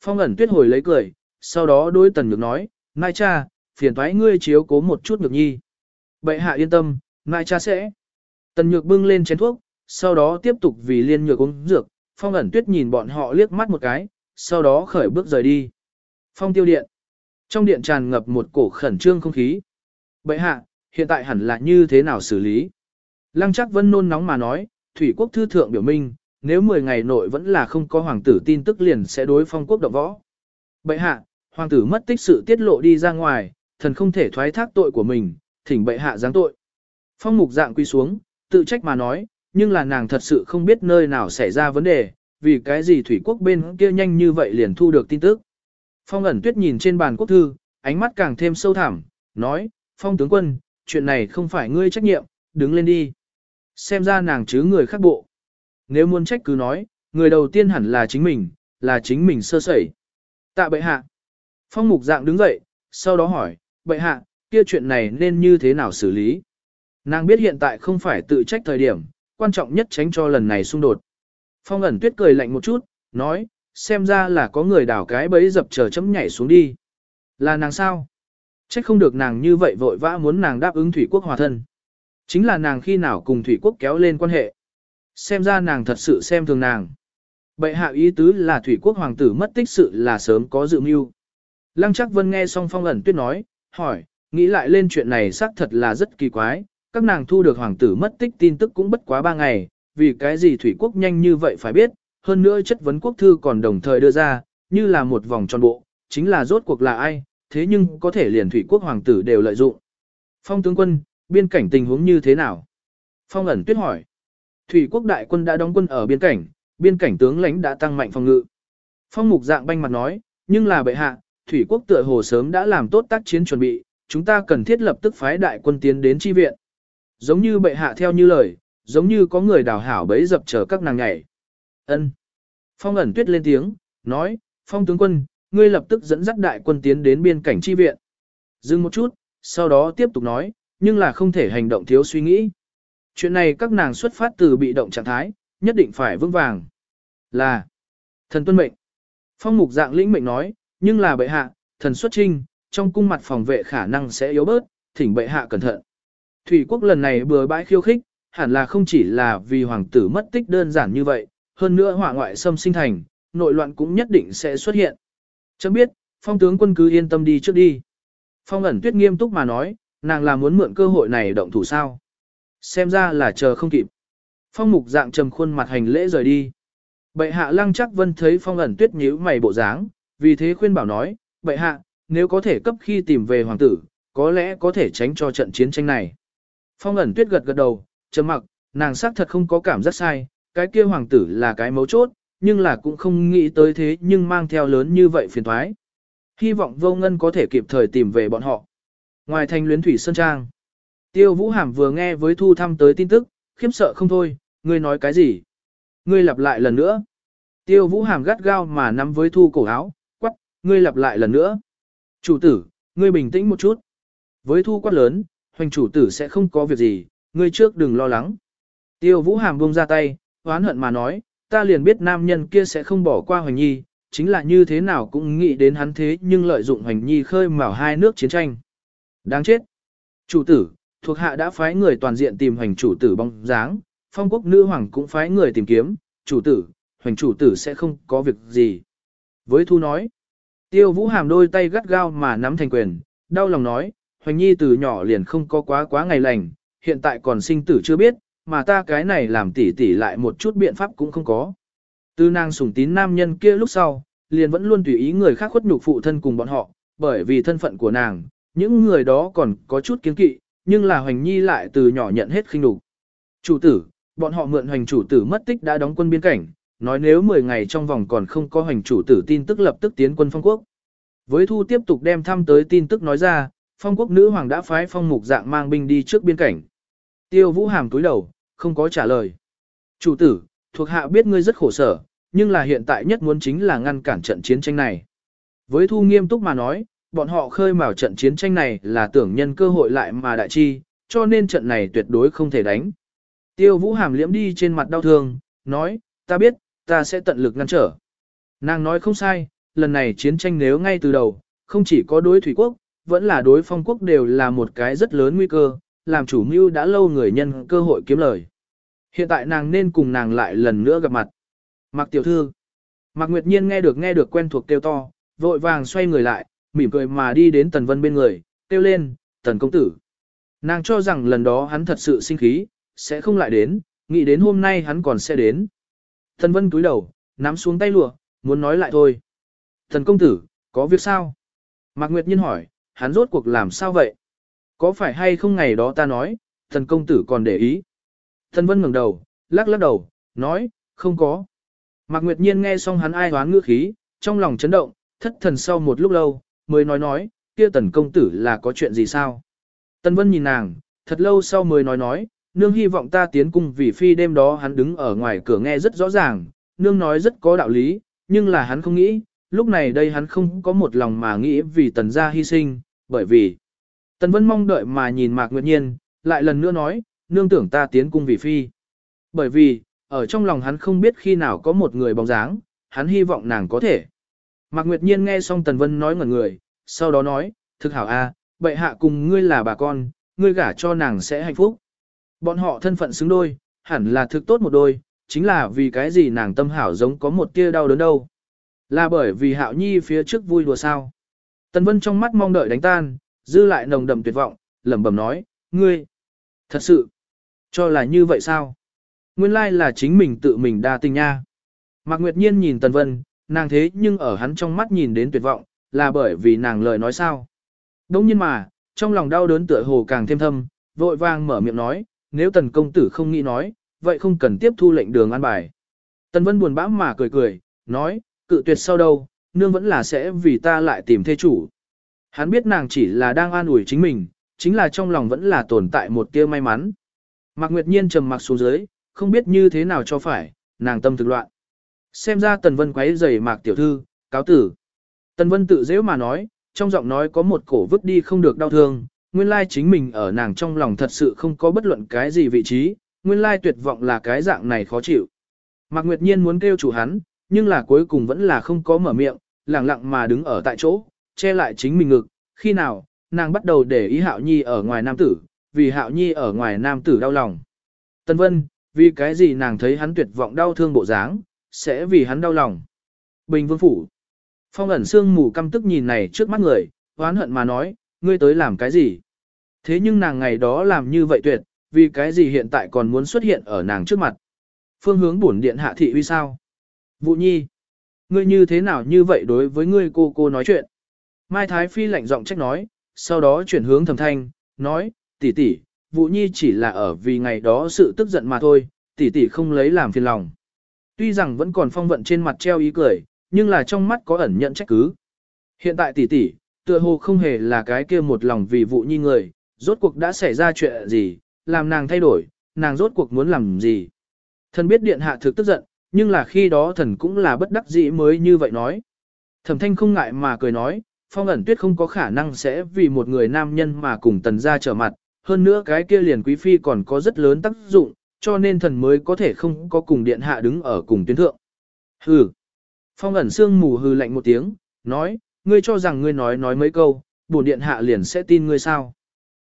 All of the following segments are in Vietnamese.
Phong ẩn tuyết hồi lấy cười, sau đó đối tần nhược nói, Mai cha, phiền thoái ngươi chiếu cố một chút nhược nhi. Bệ hạ yên tâm, Mai cha sẽ. Tần nhược bưng lên chén thuốc, sau đó tiếp tục vì liên nhược uống dược, phong ẩn tuyết nhìn bọn họ liếc mắt một cái, sau đó khởi bước rời đi. Phong tiêu điện. Trong điện tràn ngập một cổ khẩn trương không khí. Bệ hạ, hiện tại hẳn là như thế nào xử lý? Lăng chắc vân nôn nóng mà nói, thủy quốc thư thượng biểu minh, nếu 10 ngày nội vẫn là không có hoàng tử tin tức liền sẽ đối phong quốc động võ. Bệ hạ, hoàng tử mất tích sự tiết lộ đi ra ngoài, thần không thể thoái thác tội của mình, thỉnh bệ hạ giáng tội. Phong mục dạng quy xuống, tự trách mà nói, nhưng là nàng thật sự không biết nơi nào xảy ra vấn đề, vì cái gì thủy quốc bên kia nhanh như vậy liền thu được tin tức. Phong ẩn tuyết nhìn trên bàn quốc thư, ánh mắt càng thêm sâu thẳm, nói, Phong tướng quân, chuyện này không phải ngươi trách nhiệm, đứng lên đi. Xem ra nàng chứ người khác bộ. Nếu muốn trách cứ nói, người đầu tiên hẳn là chính mình, là chính mình sơ sẩy. Tạ bệ hạ. Phong mục dạng đứng dậy, sau đó hỏi, bệ hạ, kia chuyện này nên như thế nào xử lý? Nàng biết hiện tại không phải tự trách thời điểm, quan trọng nhất tránh cho lần này xung đột. Phong ẩn tuyết cười lạnh một chút, nói, xem ra là có người đảo cái bẫy dập chờ chấm nhảy xuống đi. Là nàng sao? Trách không được nàng như vậy vội vã muốn nàng đáp ứng thủy quốc hòa thân. Chính là nàng khi nào cùng thủy quốc kéo lên quan hệ. Xem ra nàng thật sự xem thường nàng. Bệ hạ ý tứ là thủy quốc hoàng tử mất tích sự là sớm có dự mưu. Lăng chắc vân nghe xong phong ẩn tuyết nói, hỏi, nghĩ lại lên chuyện này xác thật là rất kỳ quái, các nàng thu được hoàng tử mất tích tin tức cũng bất quá ba ngày, vì cái gì thủy quốc nhanh như vậy phải biết, hơn nữa chất vấn quốc thư còn đồng thời đưa ra, như là một vòng tròn bộ, chính là rốt cuộc là ai, thế nhưng có thể liền thủy quốc hoàng tử đều lợi dụng. Phong tướng quân, biên cảnh tình huống như thế nào? Phong ẩn tuyết hỏi. Thủy quốc đại quân đã đóng quân ở biên cảnh, biên cảnh tướng lãnh đã tăng mạnh phòng ngự. Phong mục dạng banh mặt nói, nhưng là bệ hạ, thủy quốc tựa hồ sớm đã làm tốt tác chiến chuẩn bị, chúng ta cần thiết lập tức phái đại quân tiến đến chi viện. Giống như bệ hạ theo như lời, giống như có người đào hảo bấy dập chờ các nàng nhảy. Ân. Phong ẩn tuyết lên tiếng, nói, phong tướng quân, ngươi lập tức dẫn dắt đại quân tiến đến biên cảnh chi viện. Dừng một chút, sau đó tiếp tục nói, nhưng là không thể hành động thiếu suy nghĩ. Chuyện này các nàng xuất phát từ bị động trạng thái, nhất định phải vững vàng. Là, thần tuân mệnh. Phong mục dạng lĩnh mệnh nói, nhưng là bệ hạ, thần xuất trinh, trong cung mặt phòng vệ khả năng sẽ yếu bớt, thỉnh bệ hạ cẩn thận. Thủy quốc lần này bừa bãi khiêu khích, hẳn là không chỉ là vì hoàng tử mất tích đơn giản như vậy, hơn nữa hỏa ngoại xâm sinh thành, nội loạn cũng nhất định sẽ xuất hiện. Chấm biết, phong tướng quân cứ yên tâm đi trước đi. Phong ẩn tuyết nghiêm túc mà nói, nàng là muốn mượn cơ hội này động thủ sao. Xem ra là chờ không kịp. Phong mục dạng trầm khuôn mặt hành lễ rời đi. Bệ hạ lăng chắc vân thấy phong ẩn tuyết nhíu mày bộ dáng, vì thế khuyên bảo nói, bệ hạ, nếu có thể cấp khi tìm về hoàng tử, có lẽ có thể tránh cho trận chiến tranh này. Phong ẩn tuyết gật gật đầu, trầm mặc, nàng xác thật không có cảm giác sai, cái kia hoàng tử là cái mấu chốt, nhưng là cũng không nghĩ tới thế nhưng mang theo lớn như vậy phiền thoái. Hy vọng vô ngân có thể kịp thời tìm về bọn họ. Ngoài thành luyến thủy sơn trang, tiêu vũ hàm vừa nghe với thu thăm tới tin tức, khiếp sợ không thôi, ngươi nói cái gì? Ngươi lặp lại lần nữa. Tiêu vũ hàm gắt gao mà nắm với thu cổ áo, quắc, ngươi lặp lại lần nữa. Chủ tử, ngươi bình tĩnh một chút. Với thu quát lớn, hoành chủ tử sẽ không có việc gì, ngươi trước đừng lo lắng. Tiêu vũ hàm buông ra tay, oán hận mà nói, ta liền biết nam nhân kia sẽ không bỏ qua hoành nhi, chính là như thế nào cũng nghĩ đến hắn thế nhưng lợi dụng hoành nhi khơi mào hai nước chiến tranh. Đáng chết. Chủ tử, thuộc hạ đã phái người toàn diện tìm hoành chủ tử bóng dáng, phong quốc nữ hoàng cũng phái người tìm kiếm, chủ tử, hoành chủ tử sẽ không có việc gì. Với thu nói, tiêu vũ hàm đôi tay gắt gao mà nắm thành quyền, đau lòng nói, hoành nhi từ nhỏ liền không có quá quá ngày lành, hiện tại còn sinh tử chưa biết, mà ta cái này làm tỉ tỉ lại một chút biện pháp cũng không có. Tư nàng sủng tín nam nhân kia lúc sau, liền vẫn luôn tùy ý người khác khuất nhục phụ thân cùng bọn họ, bởi vì thân phận của nàng, những người đó còn có chút kiến kỵ, nhưng là Hoành Nhi lại từ nhỏ nhận hết khinh đục. Chủ tử, bọn họ mượn Hoành chủ tử mất tích đã đóng quân biên cảnh, nói nếu 10 ngày trong vòng còn không có Hoành chủ tử tin tức lập tức tiến quân phong quốc. Với thu tiếp tục đem thăm tới tin tức nói ra, phong quốc nữ hoàng đã phái phong mục dạng mang binh đi trước biên cảnh. Tiêu vũ hàm túi đầu, không có trả lời. Chủ tử, thuộc hạ biết ngươi rất khổ sở, nhưng là hiện tại nhất muốn chính là ngăn cản trận chiến tranh này. Với thu nghiêm túc mà nói, bọn họ khơi mào trận chiến tranh này là tưởng nhân cơ hội lại mà đại chi, cho nên trận này tuyệt đối không thể đánh. Tiêu vũ hàm liễm đi trên mặt đau thương, nói, ta biết, ta sẽ tận lực ngăn trở. Nàng nói không sai, lần này chiến tranh nếu ngay từ đầu, không chỉ có đối thủy quốc, vẫn là đối phong quốc đều là một cái rất lớn nguy cơ, làm chủ mưu đã lâu người nhân cơ hội kiếm lời. Hiện tại nàng nên cùng nàng lại lần nữa gặp mặt. Mạc tiểu thư. Mạc Nguyệt Nhiên nghe được nghe được quen thuộc kêu to, vội vàng xoay người lại, mỉm cười mà đi đến Tần Vân bên người, kêu lên, Tần công tử. Nàng cho rằng lần đó hắn thật sự sinh khí, sẽ không lại đến, nghĩ đến hôm nay hắn còn sẽ đến. Tần Vân cúi đầu, nắm xuống tay lụa, muốn nói lại thôi. Tần công tử, có việc sao? Mạc Nguyệt Nhiên hỏi, hắn rốt cuộc làm sao vậy? Có phải hay không ngày đó ta nói, thần công tử còn để ý? Thần Vân ngẩng đầu, lắc lắc đầu, nói, không có. Mạc Nguyệt Nhiên nghe xong hắn ai hoán ngữ khí, trong lòng chấn động, thất thần sau một lúc lâu, mới nói nói, kia tần công tử là có chuyện gì sao? Tần Vân nhìn nàng, thật lâu sau mới nói nói, nương hy vọng ta tiến cung vì phi đêm đó hắn đứng ở ngoài cửa nghe rất rõ ràng, nương nói rất có đạo lý, nhưng là hắn không nghĩ, lúc này đây hắn không có một lòng mà nghĩ vì tần gia hy sinh, bởi vì Tần Vân mong đợi mà nhìn Mạc Nguyệt Nhiên, lại lần nữa nói, nương tưởng ta tiến cung vì phi. Bởi vì, ở trong lòng hắn không biết khi nào có một người bóng dáng, hắn hy vọng nàng có thể. Mạc Nguyệt Nhiên nghe xong Tần Vân nói ngẩn người, sau đó nói, thực hảo a, bệ hạ cùng ngươi là bà con, ngươi gả cho nàng sẽ hạnh phúc. Bọn họ thân phận xứng đôi, hẳn là thực tốt một đôi, chính là vì cái gì nàng tâm hảo giống có một tia đau đớn đâu. Là bởi vì hạo nhi phía trước vui đùa sao. Tần Vân trong mắt mong đợi đánh tan, dư lại nồng đậm tuyệt vọng, lẩm bẩm nói, ngươi, thật sự, cho là như vậy sao? Nguyên lai là chính mình tự mình đa tình nha. Mạc Nguyệt Nhiên nhìn Tần Vân, nàng thế nhưng ở hắn trong mắt nhìn đến tuyệt vọng, là bởi vì nàng lời nói sao. Đông nhiên mà, trong lòng đau đớn tựa hồ càng thêm thâm, vội vàng mở miệng nói, nếu tần công tử không nghĩ nói, vậy không cần tiếp thu lệnh đường an bài. Tần Vân buồn bã mà cười cười, nói, cự tuyệt sau đâu, nương vẫn là sẽ vì ta lại tìm thê chủ. Hắn biết nàng chỉ là đang an ủi chính mình, chính là trong lòng vẫn là tồn tại một tia may mắn. Mạc Nguyệt Nhiên trầm mặc xuống dưới, không biết như thế nào cho phải, nàng tâm thực loạn. Xem ra Tần Vân quấy rầy Mạc tiểu thư, cáo tử. Tần Vân tự dễ mà nói, trong giọng nói có một cổ vứt đi không được đau thương, nguyên lai chính mình ở nàng trong lòng thật sự không có bất luận cái gì vị trí, nguyên lai tuyệt vọng là cái dạng này khó chịu. Mạc Nguyệt Nhiên muốn kêu chủ hắn, nhưng là cuối cùng vẫn là không có mở miệng, lặng lặng mà đứng ở tại chỗ, che lại chính mình ngực, khi nào, nàng bắt đầu để ý Hạo Nhi ở ngoài nam tử, vì Hạo Nhi ở ngoài nam tử đau lòng. Tân Vân, vì cái gì nàng thấy hắn tuyệt vọng đau thương bộ dáng, sẽ vì hắn đau lòng. Bình Vương Phủ Phong ẩn sương mù căm tức nhìn này trước mắt người, oán hận mà nói, ngươi tới làm cái gì? Thế nhưng nàng ngày đó làm như vậy tuyệt, vì cái gì hiện tại còn muốn xuất hiện ở nàng trước mặt? Phương hướng bổn điện hạ thị uy sao? Vụ nhi, ngươi như thế nào như vậy đối với ngươi cô cô nói chuyện? Mai Thái Phi lạnh giọng trách nói, sau đó chuyển hướng thầm thanh, nói, tỷ tỷ, Vũ Nhi chỉ là ở vì ngày đó sự tức giận mà thôi, tỷ tỷ không lấy làm phiền lòng. Tuy rằng vẫn còn phong vận trên mặt treo ý cười, nhưng là trong mắt có ẩn nhận trách cứ. Hiện tại tỷ tỷ, tựa hồ không hề là cái kia một lòng vì vụ Nhi người, rốt cuộc đã xảy ra chuyện gì, làm nàng thay đổi, nàng rốt cuộc muốn làm gì. Thần biết điện hạ thực tức giận, nhưng là khi đó thần cũng là bất đắc dĩ mới như vậy nói. Thẩm thanh không ngại mà cười nói, phong ẩn tuyết không có khả năng sẽ vì một người nam nhân mà cùng tần gia trở mặt, hơn nữa cái kia liền quý phi còn có rất lớn tác dụng, cho nên thần mới có thể không có cùng điện hạ đứng ở cùng tuyến thượng. Hừ. Phong ẩn sương mù hừ lạnh một tiếng, nói, ngươi cho rằng ngươi nói nói mấy câu, bổn điện hạ liền sẽ tin ngươi sao.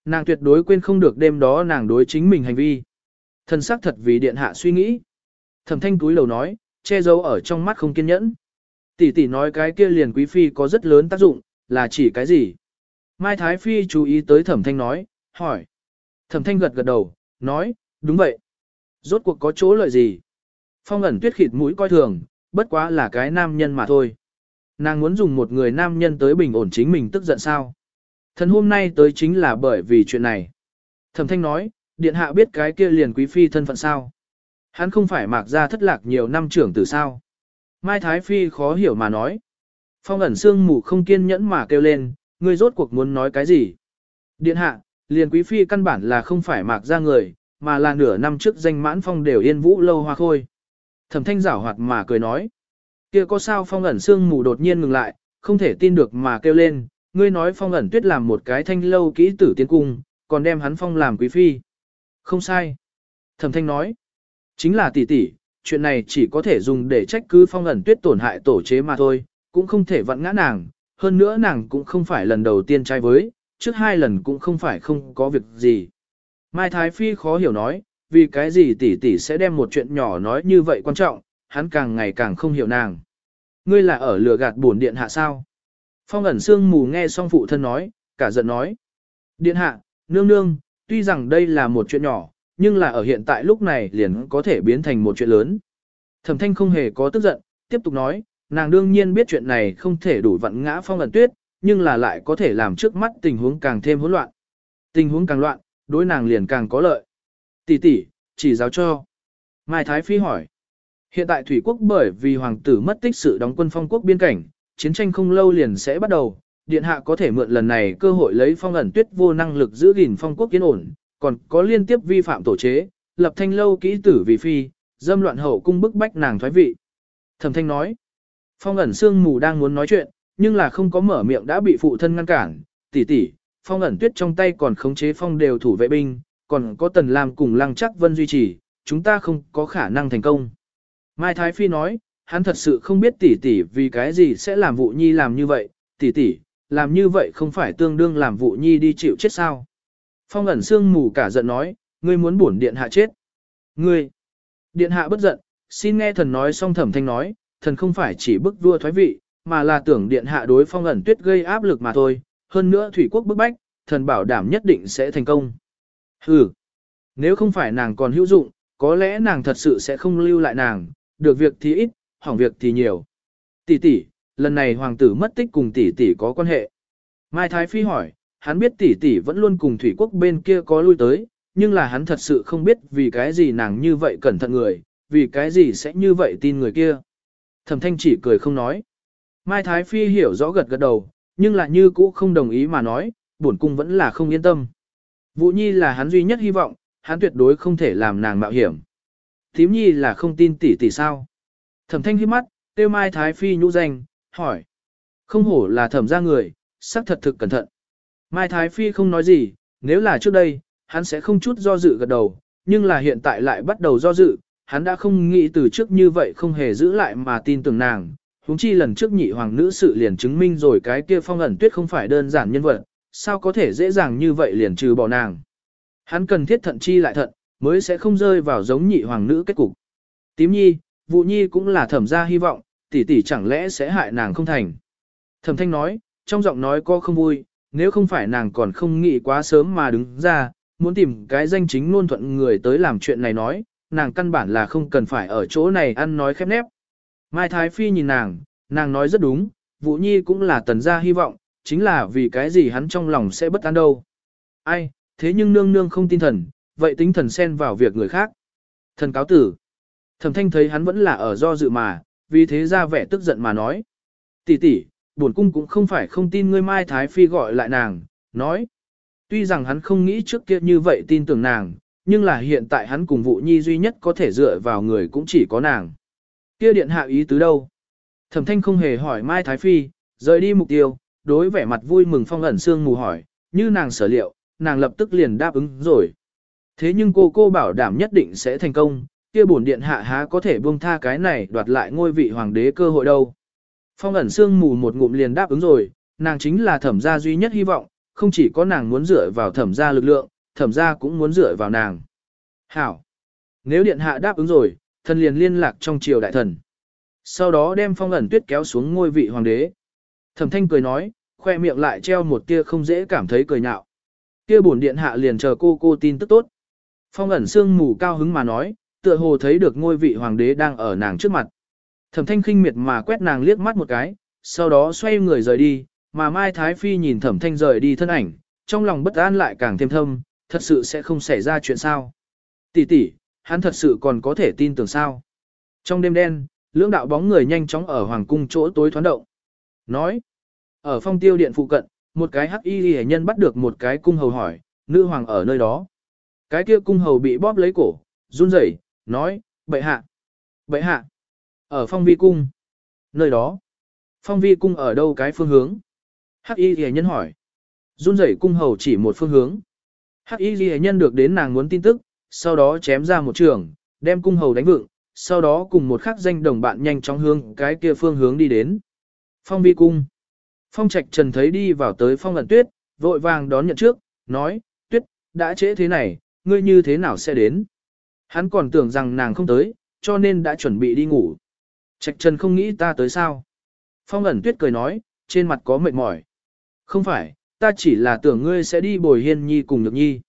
Nàng tuyệt đối quên không được đêm đó nàng đối chính mình hành vi. Thần sắc thật vì điện hạ suy nghĩ. Thẩm thanh túi lầu nói, che giấu ở trong mắt không kiên nhẫn. Tỷ tỷ nói cái kia liền quý phi có rất lớn tác dụng, là chỉ cái gì? Mai Thái Phi chú ý tới thẩm thanh nói, hỏi. Thẩm thanh gật gật đầu, nói, đúng vậy. Rốt cuộc có chỗ lợi gì? Phong ẩn tuyết khịt mũi coi thường, bất quá là cái nam nhân mà thôi. Nàng muốn dùng một người nam nhân tới bình ổn chính mình tức giận sao? Thần hôm nay tới chính là bởi vì chuyện này. Thẩm thanh nói, điện hạ biết cái kia liền quý phi thân phận sao? Hắn không phải mạc ra thất lạc nhiều năm trưởng từ sao? Mai Thái Phi khó hiểu mà nói. Phong ẩn sương mù không kiên nhẫn mà kêu lên, ngươi rốt cuộc muốn nói cái gì? Điện hạ, liền quý phi căn bản là không phải mạc ra người, mà là nửa năm trước danh mãn phong đều yên vũ lâu hoa khôi. Thẩm thanh giảo hoạt mà cười nói. kia có sao phong ẩn sương mù đột nhiên ngừng lại, không thể tin được mà kêu lên, ngươi nói phong ẩn tuyết làm một cái thanh lâu kỹ tử tiến cung, còn đem hắn phong làm quý phi. Không sai. Thẩm thanh nói. Chính là tỷ tỷ, chuyện này chỉ có thể dùng để trách cứ phong ẩn tuyết tổn hại tổ chế mà thôi, cũng không thể vặn ngã nàng, hơn nữa nàng cũng không phải lần đầu tiên trai với, trước hai lần cũng không phải không có việc gì. Mai Thái Phi khó hiểu nói, vì cái gì tỷ tỷ sẽ đem một chuyện nhỏ nói như vậy quan trọng, hắn càng ngày càng không hiểu nàng. Ngươi là ở lừa gạt bổn điện hạ sao? Phong ẩn sương mù nghe xong phụ thân nói, cả giận nói. Điện hạ, nương nương, tuy rằng đây là một chuyện nhỏ, nhưng là ở hiện tại lúc này liền có thể biến thành một chuyện lớn. Thẩm thanh không hề có tức giận, tiếp tục nói, nàng đương nhiên biết chuyện này không thể đủ vặn ngã phong ẩn tuyết, nhưng là lại có thể làm trước mắt tình huống càng thêm hỗn loạn. Tình huống càng loạn, đối nàng liền càng có lợi. Tỷ tỷ, chỉ giáo cho. Mai Thái Phi hỏi. Hiện tại Thủy Quốc bởi vì hoàng tử mất tích sự đóng quân phong quốc biên cảnh, chiến tranh không lâu liền sẽ bắt đầu. Điện hạ có thể mượn lần này cơ hội lấy phong ẩn tuyết vô năng lực giữ gìn phong quốc kiến ổn, còn có liên tiếp vi phạm tổ chế, lập thanh lâu kỹ tử vì phi, dâm loạn hậu cung bức bách nàng thoái vị. Thẩm thanh nói, phong ẩn sương mù đang muốn nói chuyện, nhưng là không có mở miệng đã bị phụ thân ngăn cản, tỷ tỷ, phong ẩn tuyết trong tay còn khống chế phong đều thủ vệ binh, còn có tần làm cùng lăng chắc vân duy trì, chúng ta không có khả năng thành công. Mai Thái Phi nói, hắn thật sự không biết tỷ tỷ vì cái gì sẽ làm vụ nhi làm như vậy, tỷ tỷ, làm như vậy không phải tương đương làm vụ nhi đi chịu chết sao. Phong ẩn sương mù cả giận nói, ngươi muốn bổn điện hạ chết. Ngươi, điện hạ bất giận, xin nghe thần nói xong thẩm thanh nói, thần không phải chỉ bức vua thoái vị, mà là tưởng điện hạ đối phong ẩn tuyết gây áp lực mà thôi, hơn nữa thủy quốc bức bách, thần bảo đảm nhất định sẽ thành công. Hừ, nếu không phải nàng còn hữu dụng, có lẽ nàng thật sự sẽ không lưu lại nàng, được việc thì ít, hỏng việc thì nhiều. Tỷ tỷ, lần này hoàng tử mất tích cùng tỷ tỷ có quan hệ. Mai Thái Phi hỏi, hắn biết tỷ tỷ vẫn luôn cùng thủy quốc bên kia có lui tới, nhưng là hắn thật sự không biết vì cái gì nàng như vậy cẩn thận người, vì cái gì sẽ như vậy tin người kia. Thẩm thanh chỉ cười không nói. Mai Thái Phi hiểu rõ gật gật đầu, nhưng là như cũ không đồng ý mà nói, bổn cung vẫn là không yên tâm. Vũ Nhi là hắn duy nhất hy vọng, hắn tuyệt đối không thể làm nàng mạo hiểm. Thím Nhi là không tin tỷ tỷ sao. Thẩm thanh hiếp mắt, tiêu Mai Thái Phi nhũ danh, hỏi. Không hổ là thẩm ra người, sắc thật thực cẩn thận. Mai Thái Phi không nói gì, nếu là trước đây, hắn sẽ không chút do dự gật đầu, nhưng là hiện tại lại bắt đầu do dự, hắn đã không nghĩ từ trước như vậy không hề giữ lại mà tin tưởng nàng. Húng chi lần trước nhị hoàng nữ sự liền chứng minh rồi cái kia phong ẩn tuyết không phải đơn giản nhân vật, sao có thể dễ dàng như vậy liền trừ bỏ nàng. Hắn cần thiết thận chi lại thận, mới sẽ không rơi vào giống nhị hoàng nữ kết cục. Tím nhi, vụ nhi cũng là thẩm gia hy vọng, tỷ tỷ chẳng lẽ sẽ hại nàng không thành. Thẩm thanh nói, trong giọng nói có không vui, nếu không phải nàng còn không nghĩ quá sớm mà đứng ra, muốn tìm cái danh chính ngôn thuận người tới làm chuyện này nói, nàng căn bản là không cần phải ở chỗ này ăn nói khép nép. Mai Thái Phi nhìn nàng, nàng nói rất đúng, Vũ Nhi cũng là tần gia hy vọng, chính là vì cái gì hắn trong lòng sẽ bất an đâu. Ai, thế nhưng nương nương không tin thần, vậy tính thần xen vào việc người khác. Thần cáo tử. Thẩm thanh thấy hắn vẫn là ở do dự mà, vì thế ra vẻ tức giận mà nói. Tỷ tỷ, bổn cung cũng không phải không tin ngươi Mai Thái Phi gọi lại nàng, nói. Tuy rằng hắn không nghĩ trước kia như vậy tin tưởng nàng, nhưng là hiện tại hắn cùng vũ nhi duy nhất có thể dựa vào người cũng chỉ có nàng. Kia điện hạ ý tứ đâu? Thẩm thanh không hề hỏi Mai Thái Phi, rời đi mục tiêu, đối vẻ mặt vui mừng phong ẩn xương mù hỏi, như nàng sở liệu, nàng lập tức liền đáp ứng rồi. Thế nhưng cô cô bảo đảm nhất định sẽ thành công, kia bổn điện hạ há có thể buông tha cái này đoạt lại ngôi vị hoàng đế cơ hội đâu. Phong ẩn xương mù một ngụm liền đáp ứng rồi, nàng chính là thẩm gia duy nhất hy vọng, không chỉ có nàng muốn dựa vào thẩm gia lực lượng, thẩm gia cũng muốn dựa vào nàng. Hảo! Nếu điện hạ đáp ứng rồi, thần liền liên lạc trong triều đại thần. Sau đó đem phong ẩn tuyết kéo xuống ngôi vị hoàng đế. Thẩm thanh cười nói, khoe miệng lại treo một tia không dễ cảm thấy cười nhạo. Kia bổn điện hạ liền chờ cô cô tin tức tốt. Phong ẩn sương mù cao hứng mà nói, tựa hồ thấy được ngôi vị hoàng đế đang ở nàng trước mặt. Thẩm thanh khinh miệt mà quét nàng liếc mắt một cái, sau đó xoay người rời đi, mà Mai Thái Phi nhìn thẩm thanh rời đi thân ảnh, trong lòng bất an lại càng thêm thâm, thật sự sẽ không xảy ra chuyện sao. Tỷ tỷ, hắn thật sự còn có thể tin tưởng sao. Trong đêm đen, lưỡng đạo bóng người nhanh chóng ở hoàng cung chỗ tối thoáng động. Nói, ở phong tiêu điện phụ cận, một cái hắc y ghi nhân bắt được một cái cung hầu hỏi, nữ hoàng ở nơi đó. Cái kia cung hầu bị bóp lấy cổ, run rẩy, nói, bệ hạ, bệ hạ, ở phong vi cung. Nơi đó, phong vi cung ở đâu cái phương hướng? Hắc y ghi nhân hỏi. Run rẩy cung hầu chỉ một phương hướng. Hắc y ghi nhân được đến nàng muốn tin tức, sau đó chém ra một trường, đem cung hầu đánh vựng, sau đó cùng một khắc danh đồng bạn nhanh chóng hướng cái kia phương hướng đi đến. Phong vi cung. Phong trạch trần thấy đi vào tới phong ẩn tuyết, vội vàng đón nhận trước, nói, tuyết, đã trễ thế này, ngươi như thế nào sẽ đến? Hắn còn tưởng rằng nàng không tới, cho nên đã chuẩn bị đi ngủ. Trạch trần không nghĩ ta tới sao? Phong ẩn tuyết cười nói, trên mặt có mệt mỏi. Không phải, ta chỉ là tưởng ngươi sẽ đi bồi hiên nhi cùng nhược nhi.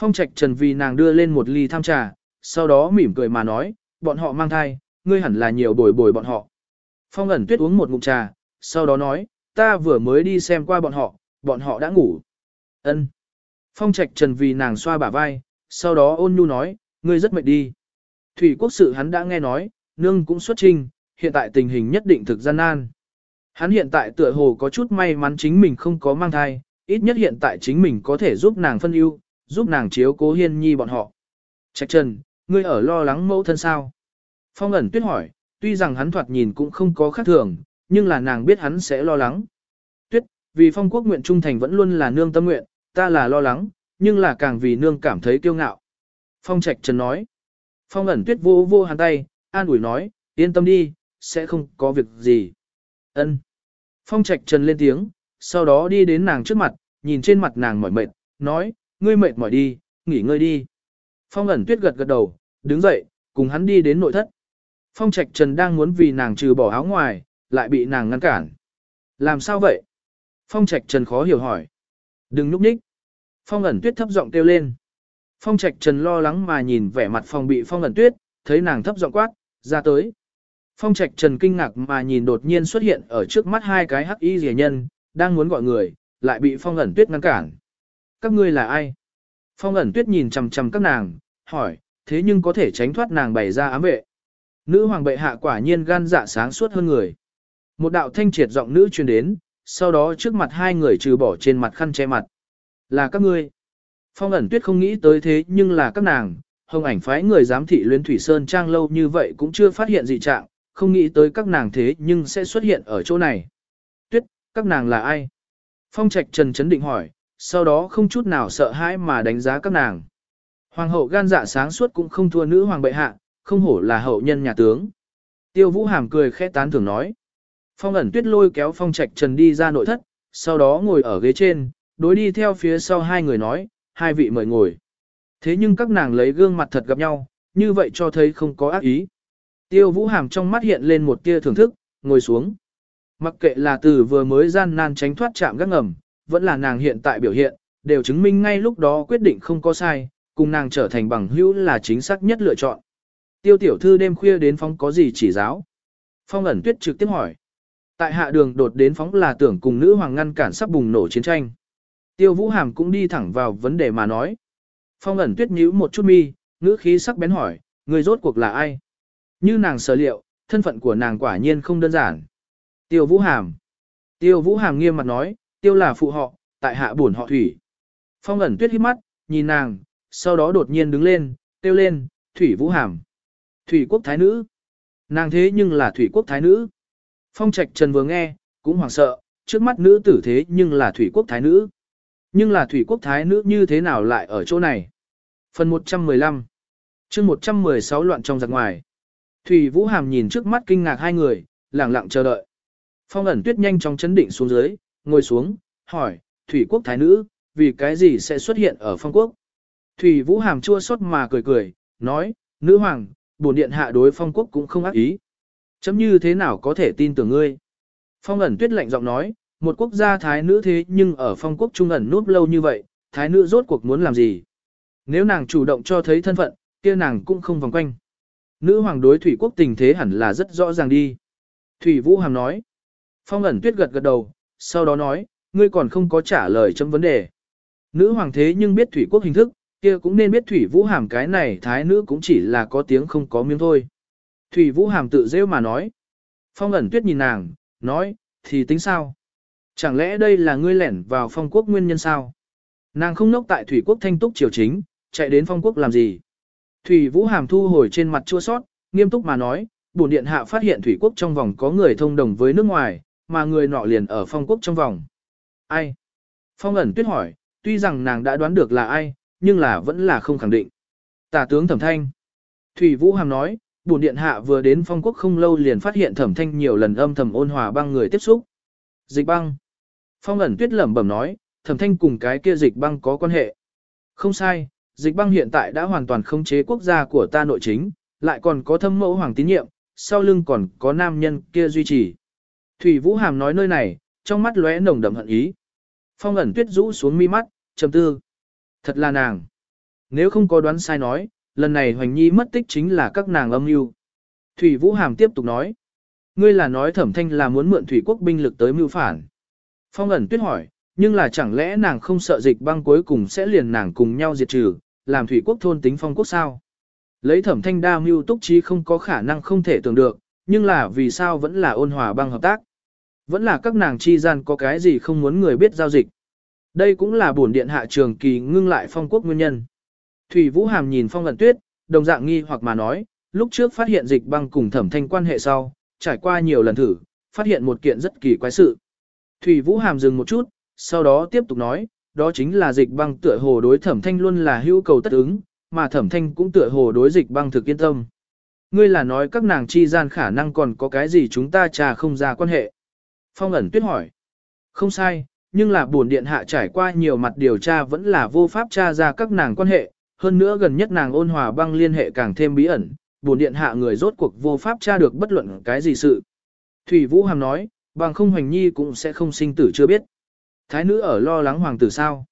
Phong trạch trần vì nàng đưa lên một ly tham trà, sau đó mỉm cười mà nói, bọn họ mang thai, ngươi hẳn là nhiều bồi bồi bọn họ. Phong ẩn tuyết uống một ngụm trà, sau đó nói, ta vừa mới đi xem qua bọn họ, bọn họ đã ngủ. Ân. Phong trạch trần vì nàng xoa bả vai, sau đó ôn nhu nói, ngươi rất mệt đi. Thủy quốc sự hắn đã nghe nói, nương cũng xuất trình, hiện tại tình hình nhất định thực gian nan. Hắn hiện tại tựa hồ có chút may mắn chính mình không có mang thai, ít nhất hiện tại chính mình có thể giúp nàng phân ưu, giúp nàng chiếu cố hiên nhi bọn họ. Trạch trần, ngươi ở lo lắng mẫu thân sao? Phong ẩn tuyết hỏi, tuy rằng hắn thoạt nhìn cũng không có khác thường, nhưng là nàng biết hắn sẽ lo lắng. Tuyết, vì phong quốc nguyện trung thành vẫn luôn là nương tâm nguyện, ta là lo lắng, nhưng là càng vì nương cảm thấy kiêu ngạo. Phong trạch trần nói. Phong ẩn tuyết vô vô hàn tay, an ủi nói, yên tâm đi, sẽ không có việc gì. Ân. Phong trạch trần lên tiếng, sau đó đi đến nàng trước mặt, nhìn trên mặt nàng mỏi mệt, nói, ngươi mệt mỏi đi, nghỉ ngơi đi. Phong ẩn tuyết gật gật đầu, đứng dậy, cùng hắn đi đến nội thất. Phong trạch trần đang muốn vì nàng trừ bỏ áo ngoài, lại bị nàng ngăn cản. Làm sao vậy? Phong trạch trần khó hiểu hỏi. Đừng núp nhích. Phong ẩn tuyết thấp giọng kêu lên. Phong trạch trần lo lắng mà nhìn vẻ mặt phong bị phong ẩn tuyết, thấy nàng thấp giọng quát, ra tới. Phong trạch trần kinh ngạc mà nhìn đột nhiên xuất hiện ở trước mắt hai cái hắc y rẻ nhân, đang muốn gọi người, lại bị phong ẩn tuyết ngăn cản. Các ngươi là ai? Phong ẩn tuyết nhìn chầm chầm các nàng, hỏi, thế nhưng có thể tránh thoát nàng bày ra ám vệ. Nữ hoàng bệ hạ quả nhiên gan dạ sáng suốt hơn người. Một đạo thanh triệt giọng nữ truyền đến, sau đó trước mặt hai người trừ bỏ trên mặt khăn che mặt. Là các ngươi. Phong ẩn tuyết không nghĩ tới thế nhưng là các nàng, hồng ảnh phái người giám thị luyến thủy sơn trang lâu như vậy cũng chưa phát hiện gì trạng, không nghĩ tới các nàng thế nhưng sẽ xuất hiện ở chỗ này. Tuyết, các nàng là ai? Phong trạch trần chấn định hỏi, sau đó không chút nào sợ hãi mà đánh giá các nàng. Hoàng hậu gan dạ sáng suốt cũng không thua nữ hoàng bệ hạ, không hổ là hậu nhân nhà tướng. Tiêu vũ hàm cười khẽ tán thưởng nói. Phong ẩn tuyết lôi kéo phong trạch trần đi ra nội thất, sau đó ngồi ở ghế trên, đối đi theo phía sau hai người nói, hai vị mời ngồi. Thế nhưng các nàng lấy gương mặt thật gặp nhau, như vậy cho thấy không có ác ý. Tiêu vũ hàm trong mắt hiện lên một tia thưởng thức, ngồi xuống. Mặc kệ là từ vừa mới gian nan tránh thoát chạm gác ngầm, vẫn là nàng hiện tại biểu hiện, đều chứng minh ngay lúc đó quyết định không có sai, cùng nàng trở thành bằng hữu là chính xác nhất lựa chọn. Tiêu tiểu thư đêm khuya đến phóng có gì chỉ giáo? Phong ẩn tuyết trực tiếp hỏi. Tại hạ đường đột đến phóng là tưởng cùng nữ hoàng ngăn cản sắp bùng nổ chiến tranh. Tiêu vũ hàm cũng đi thẳng vào vấn đề mà nói. Phong ẩn tuyết nhíu một chút mi, ngữ khí sắc bén hỏi, người rốt cuộc là ai? Như nàng sở liệu, thân phận của nàng quả nhiên không đơn giản. Tiêu vũ hàm. Tiêu vũ hàm nghiêm mặt nói, tiêu là phụ họ, tại hạ buồn họ thủy. Phong ẩn tuyết hít mắt, nhìn nàng, sau đó đột nhiên đứng lên, tiêu lên, thủy vũ hàm. Thủy quốc thái nữ. Nàng thế nhưng là thủy quốc thái nữ. Phong trạch trần vừa nghe, cũng hoảng sợ, trước mắt nữ tử thế nhưng là thủy quốc thái nữ. Nhưng là thủy quốc thái nữ như thế nào lại ở chỗ này? Phần 115 chương 116 loạn trong giặc ngoài. Thủy Vũ Hàm nhìn trước mắt kinh ngạc hai người, lặng lặng chờ đợi. Phong ẩn tuyết nhanh chóng chấn định xuống dưới, ngồi xuống, hỏi, Thủy quốc thái nữ, vì cái gì sẽ xuất hiện ở phong quốc? Thủy Vũ Hàm chua xót mà cười cười, nói, nữ hoàng, bổn điện hạ đối phong quốc cũng không ác ý. Chấm như thế nào có thể tin tưởng ngươi? Phong ẩn tuyết lạnh giọng nói, một quốc gia thái nữ thế nhưng ở phong quốc trung ẩn núp lâu như vậy, thái nữ rốt cuộc muốn làm gì? Nếu nàng chủ động cho thấy thân phận, kia nàng cũng không vòng quanh. Nữ hoàng đối thủy quốc tình thế hẳn là rất rõ ràng đi. Thủy Vũ Hàm nói. Phong ẩn tuyết gật gật đầu, sau đó nói, ngươi còn không có trả lời trong vấn đề. Nữ hoàng thế nhưng biết thủy quốc hình thức, kia cũng nên biết Thủy Vũ Hàm cái này thái nữ cũng chỉ là có tiếng không có miếng thôi. Thủy Vũ Hàm tự rêu mà nói. Phong ẩn tuyết nhìn nàng, nói, thì tính sao? Chẳng lẽ đây là ngươi lẻn vào phong quốc nguyên nhân sao? Nàng không nốc tại Thủy quốc thanh túc triều chính, chạy đến phong quốc làm gì? Thủy Vũ Hàm thu hồi trên mặt chua sót, nghiêm túc mà nói, bổn điện hạ phát hiện Thủy quốc trong vòng có người thông đồng với nước ngoài, mà người nọ liền ở phong quốc trong vòng. Ai? Phong ẩn tuyết hỏi, tuy rằng nàng đã đoán được là ai, nhưng là vẫn là không khẳng định. Tả tướng thẩm thanh. Thủy Vũ Hàm nói, bổn điện hạ vừa đến phong quốc không lâu liền phát hiện thẩm thanh nhiều lần âm thầm ôn hòa băng người tiếp xúc. Dịch băng. Phong ẩn tuyết lẩm bẩm nói, thẩm thanh cùng cái kia dịch băng có quan hệ. Không sai, dịch băng hiện tại đã hoàn toàn khống chế quốc gia của ta nội chính, lại còn có thâm mẫu hoàng tín nhiệm, sau lưng còn có nam nhân kia duy trì. Thủy Vũ Hàm nói nơi này, trong mắt lóe nồng đậm hận ý. Phong ẩn tuyết rũ xuống mi mắt, trầm tư. Thật là nàng. Nếu không có đoán sai nói, lần này Hoành Nhi mất tích chính là các nàng âm mưu. Thủy Vũ Hàm tiếp tục nói. Ngươi là nói thẩm thanh là muốn mượn thủy quốc binh lực tới mưu phản. Phong ẩn tuyết hỏi, nhưng là chẳng lẽ nàng không sợ dịch băng cuối cùng sẽ liền nàng cùng nhau diệt trừ, làm thủy quốc thôn tính phong quốc sao? Lấy thẩm thanh đa mưu túc trí không có khả năng không thể tưởng được, nhưng là vì sao vẫn là ôn hòa băng hợp tác? Vẫn là các nàng chi gian có cái gì không muốn người biết giao dịch. Đây cũng là bổn điện hạ trường kỳ ngưng lại phong quốc nguyên nhân. Thủy Vũ Hàm nhìn phong ẩn tuyết, đồng dạng nghi hoặc mà nói, lúc trước phát hiện dịch băng cùng thẩm thanh quan hệ sau, trải qua nhiều lần thử, phát hiện một kiện rất kỳ quái sự. Thủy Vũ Hàm dừng một chút, sau đó tiếp tục nói, đó chính là dịch băng tựa hồ đối thẩm thanh luôn là hữu cầu tất ứng, mà thẩm thanh cũng tựa hồ đối dịch băng thực yên tâm. Ngươi là nói các nàng chi gian khả năng còn có cái gì chúng ta trà không ra quan hệ. Phong ẩn tuyết hỏi. Không sai, nhưng là buồn điện hạ trải qua nhiều mặt điều tra vẫn là vô pháp tra ra các nàng quan hệ, hơn nữa gần nhất nàng ôn hòa băng liên hệ càng thêm bí ẩn, buồn điện hạ người rốt cuộc vô pháp tra được bất luận cái gì sự. Thủy Vũ Hàm nói, bằng không hoành nhi cũng sẽ không sinh tử chưa biết. Thái nữ ở lo lắng hoàng tử sao?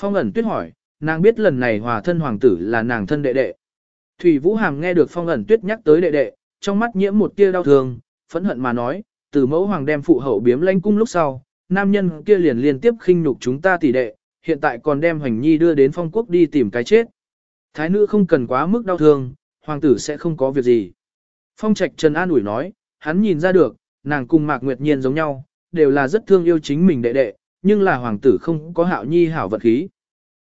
Phong ẩn tuyết hỏi, nàng biết lần này hòa thân hoàng tử là nàng thân đệ đệ. Thủy Vũ Hàm nghe được phong ẩn tuyết nhắc tới đệ đệ, trong mắt nhiễm một tia đau thương, phẫn hận mà nói, từ mẫu hoàng đem phụ hậu biếm lãnh cung lúc sau, nam nhân kia liền liên tiếp khinh nhục chúng ta tỷ đệ, hiện tại còn đem hoành nhi đưa đến phong quốc đi tìm cái chết. Thái nữ không cần quá mức đau thương, hoàng tử sẽ không có việc gì. Phong trạch Trần An ủi nói, hắn nhìn ra được, nàng cùng Mạc Nguyệt Nhiên giống nhau, đều là rất thương yêu chính mình đệ đệ, nhưng là hoàng tử không có hạo nhi hảo vật khí.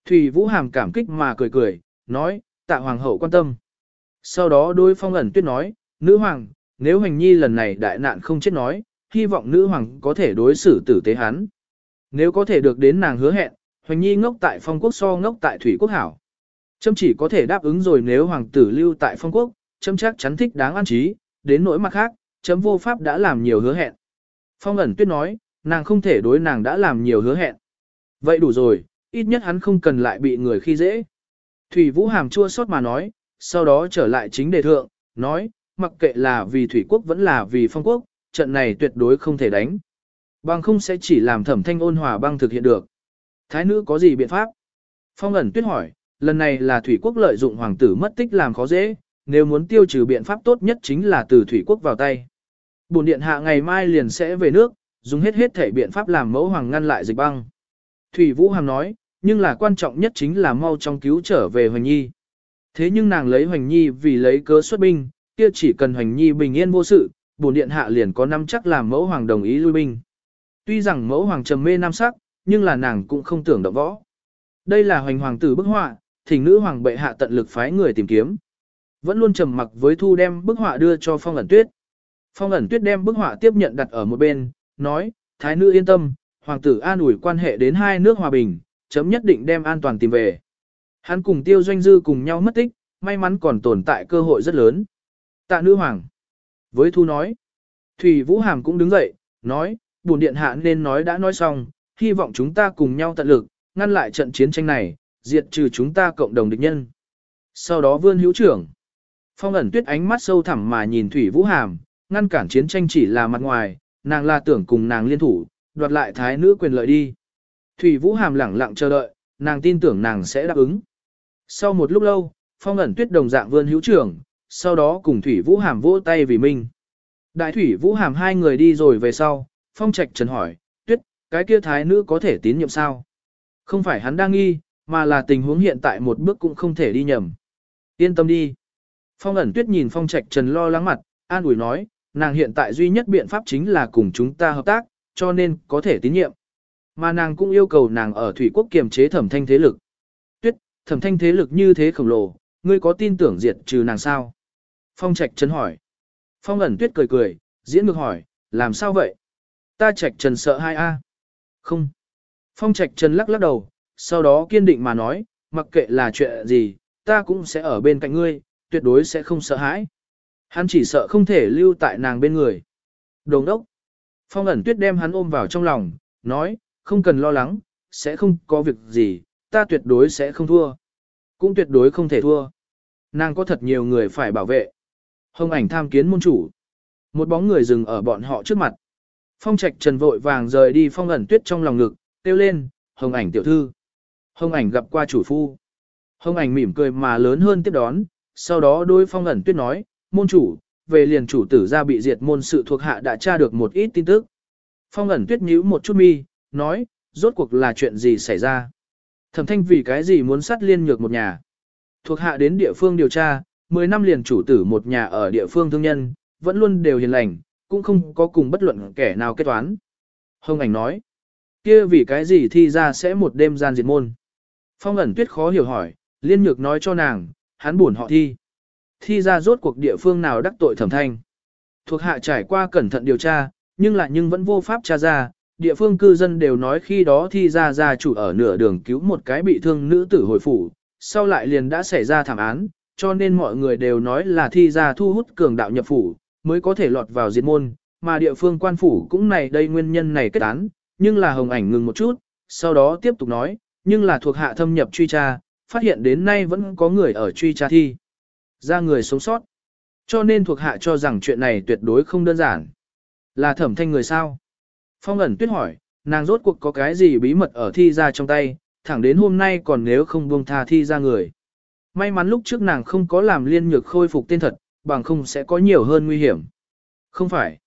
Thủy Vũ Hàm cảm kích mà cười cười, nói, tạ hoàng hậu quan tâm. Sau đó đôi phong ẩn tuyết nói, nữ hoàng, nếu Hoành nhi lần này đại nạn không chết nói, hy vọng nữ hoàng có thể đối xử tử tế hắn. Nếu có thể được đến nàng hứa hẹn, hoành nhi ngốc tại phong quốc so ngốc tại thủy quốc hảo. Châm chỉ có thể đáp ứng rồi nếu hoàng tử lưu tại phong quốc, châm chắc chắn thích đáng an trí, đến nỗi mặt khác, chấm vô pháp đã làm nhiều hứa hẹn. Phong ẩn tuyết nói, nàng không thể đối nàng đã làm nhiều hứa hẹn. Vậy đủ rồi, ít nhất hắn không cần lại bị người khi dễ. Thủy Vũ Hàm chua xót mà nói, sau đó trở lại chính đề thượng, nói, mặc kệ là vì Thủy Quốc vẫn là vì Phong Quốc, trận này tuyệt đối không thể đánh. Bằng không sẽ chỉ làm thẩm thanh ôn hòa băng thực hiện được. Thái nữ có gì biện pháp? Phong ẩn tuyết hỏi, lần này là Thủy Quốc lợi dụng hoàng tử mất tích làm khó dễ, nếu muốn tiêu trừ biện pháp tốt nhất chính là từ Thủy Quốc vào tay. Bồn điện hạ ngày mai liền sẽ về nước, dùng hết hết thể biện pháp làm mẫu hoàng ngăn lại dịch băng. Thủy Vũ Hàm nói, nhưng là quan trọng nhất chính là mau trong cứu trở về Hoành Nhi. Thế nhưng nàng lấy Hoành Nhi vì lấy cớ xuất binh, kia chỉ cần Hoành Nhi bình yên vô sự, bổn điện hạ liền có năm chắc làm mẫu hoàng đồng ý lui binh. Tuy rằng mẫu hoàng trầm mê nam sắc, nhưng là nàng cũng không tưởng động võ. Đây là hoành hoàng tử bức họa, thỉnh nữ hoàng bệ hạ tận lực phái người tìm kiếm. Vẫn luôn trầm mặc với thu đem bức họa đưa cho phong ẩn tuyết. Phong ẩn tuyết đem bức họa tiếp nhận đặt ở một bên, nói, thái nữ yên tâm, hoàng tử an ủi quan hệ đến hai nước hòa bình, chấm nhất định đem an toàn tìm về. Hắn cùng tiêu doanh dư cùng nhau mất tích, may mắn còn tồn tại cơ hội rất lớn. Tạ nữ hoàng. Với thu nói, Thủy Vũ Hàm cũng đứng dậy, nói, buồn điện hạ nên nói đã nói xong, hy vọng chúng ta cùng nhau tận lực, ngăn lại trận chiến tranh này, diệt trừ chúng ta cộng đồng địch nhân. Sau đó vươn hữu trưởng. Phong ẩn tuyết ánh mắt sâu thẳm mà nhìn Thủy Vũ Hàm, ngăn cản chiến tranh chỉ là mặt ngoài, nàng là tưởng cùng nàng liên thủ, đoạt lại thái nữ quyền lợi đi. Thủy Vũ Hàm lẳng lặng chờ đợi, nàng tin tưởng nàng sẽ đáp ứng. Sau một lúc lâu, phong ẩn tuyết đồng dạng vươn hữu trưởng, sau đó cùng Thủy Vũ Hàm vỗ tay vì mình. Đại Thủy Vũ Hàm hai người đi rồi về sau, phong trạch trần hỏi, tuyết, cái kia thái nữ có thể tín nhiệm sao? Không phải hắn đang nghi, mà là tình huống hiện tại một bước cũng không thể đi nhầm. Yên tâm đi. Phong ẩn tuyết nhìn phong trạch trần lo lắng mặt, an ủi nói, nàng hiện tại duy nhất biện pháp chính là cùng chúng ta hợp tác, cho nên có thể tín nhiệm. Mà nàng cũng yêu cầu nàng ở thủy quốc kiềm chế thẩm thanh thế lực. Tuyết, thẩm thanh thế lực như thế khổng lồ, ngươi có tin tưởng diệt trừ nàng sao? Phong trạch trần hỏi. Phong ẩn tuyết cười cười, diễn ngược hỏi, làm sao vậy? Ta trạch trần sợ hai a Không. Phong trạch trần lắc lắc đầu, sau đó kiên định mà nói, mặc kệ là chuyện gì, ta cũng sẽ ở bên cạnh ngươi, tuyệt đối sẽ không sợ hãi. Hắn chỉ sợ không thể lưu tại nàng bên người. Đồng đốc. Phong ẩn tuyết đem hắn ôm vào trong lòng, nói, không cần lo lắng, sẽ không có việc gì, ta tuyệt đối sẽ không thua. Cũng tuyệt đối không thể thua. Nàng có thật nhiều người phải bảo vệ. Hồng ảnh tham kiến môn chủ. Một bóng người dừng ở bọn họ trước mặt. Phong trạch trần vội vàng rời đi phong ẩn tuyết trong lòng ngực, kêu lên, hồng ảnh tiểu thư. Hồng ảnh gặp qua chủ phu. Hồng ảnh mỉm cười mà lớn hơn tiếp đón, sau đó đôi phong ẩn tuyết nói, môn chủ, về liền chủ tử ra bị diệt môn sự thuộc hạ đã tra được một ít tin tức. Phong ẩn tuyết nhíu một chút mi, nói, rốt cuộc là chuyện gì xảy ra. Thẩm thanh vì cái gì muốn sát liên nhược một nhà. Thuộc hạ đến địa phương điều tra, 10 năm liền chủ tử một nhà ở địa phương thương nhân, vẫn luôn đều hiền lành, cũng không có cùng bất luận kẻ nào kết toán. Hồng ảnh nói, kia vì cái gì thi ra sẽ một đêm gian diệt môn. Phong ẩn tuyết khó hiểu hỏi, liên nhược nói cho nàng, hắn buồn họ thi. Thi ra rốt cuộc địa phương nào đắc tội thẩm thanh. Thuộc hạ trải qua cẩn thận điều tra, nhưng lại nhưng vẫn vô pháp tra ra, địa phương cư dân đều nói khi đó thi ra gia chủ ở nửa đường cứu một cái bị thương nữ tử hồi phủ, sau lại liền đã xảy ra thảm án, cho nên mọi người đều nói là thi ra thu hút cường đạo nhập phủ, mới có thể lọt vào diệt môn, mà địa phương quan phủ cũng này đây nguyên nhân này kết án, nhưng là hồng ảnh ngừng một chút, sau đó tiếp tục nói, nhưng là thuộc hạ thâm nhập truy tra, phát hiện đến nay vẫn có người ở truy tra thi. Ra người sống sót. Cho nên thuộc hạ cho rằng chuyện này tuyệt đối không đơn giản. Là thẩm thanh người sao? Phong ẩn tuyết hỏi, nàng rốt cuộc có cái gì bí mật ở thi ra trong tay, thẳng đến hôm nay còn nếu không buông tha thi ra người. May mắn lúc trước nàng không có làm liên nhược khôi phục tên thật, bằng không sẽ có nhiều hơn nguy hiểm. Không phải.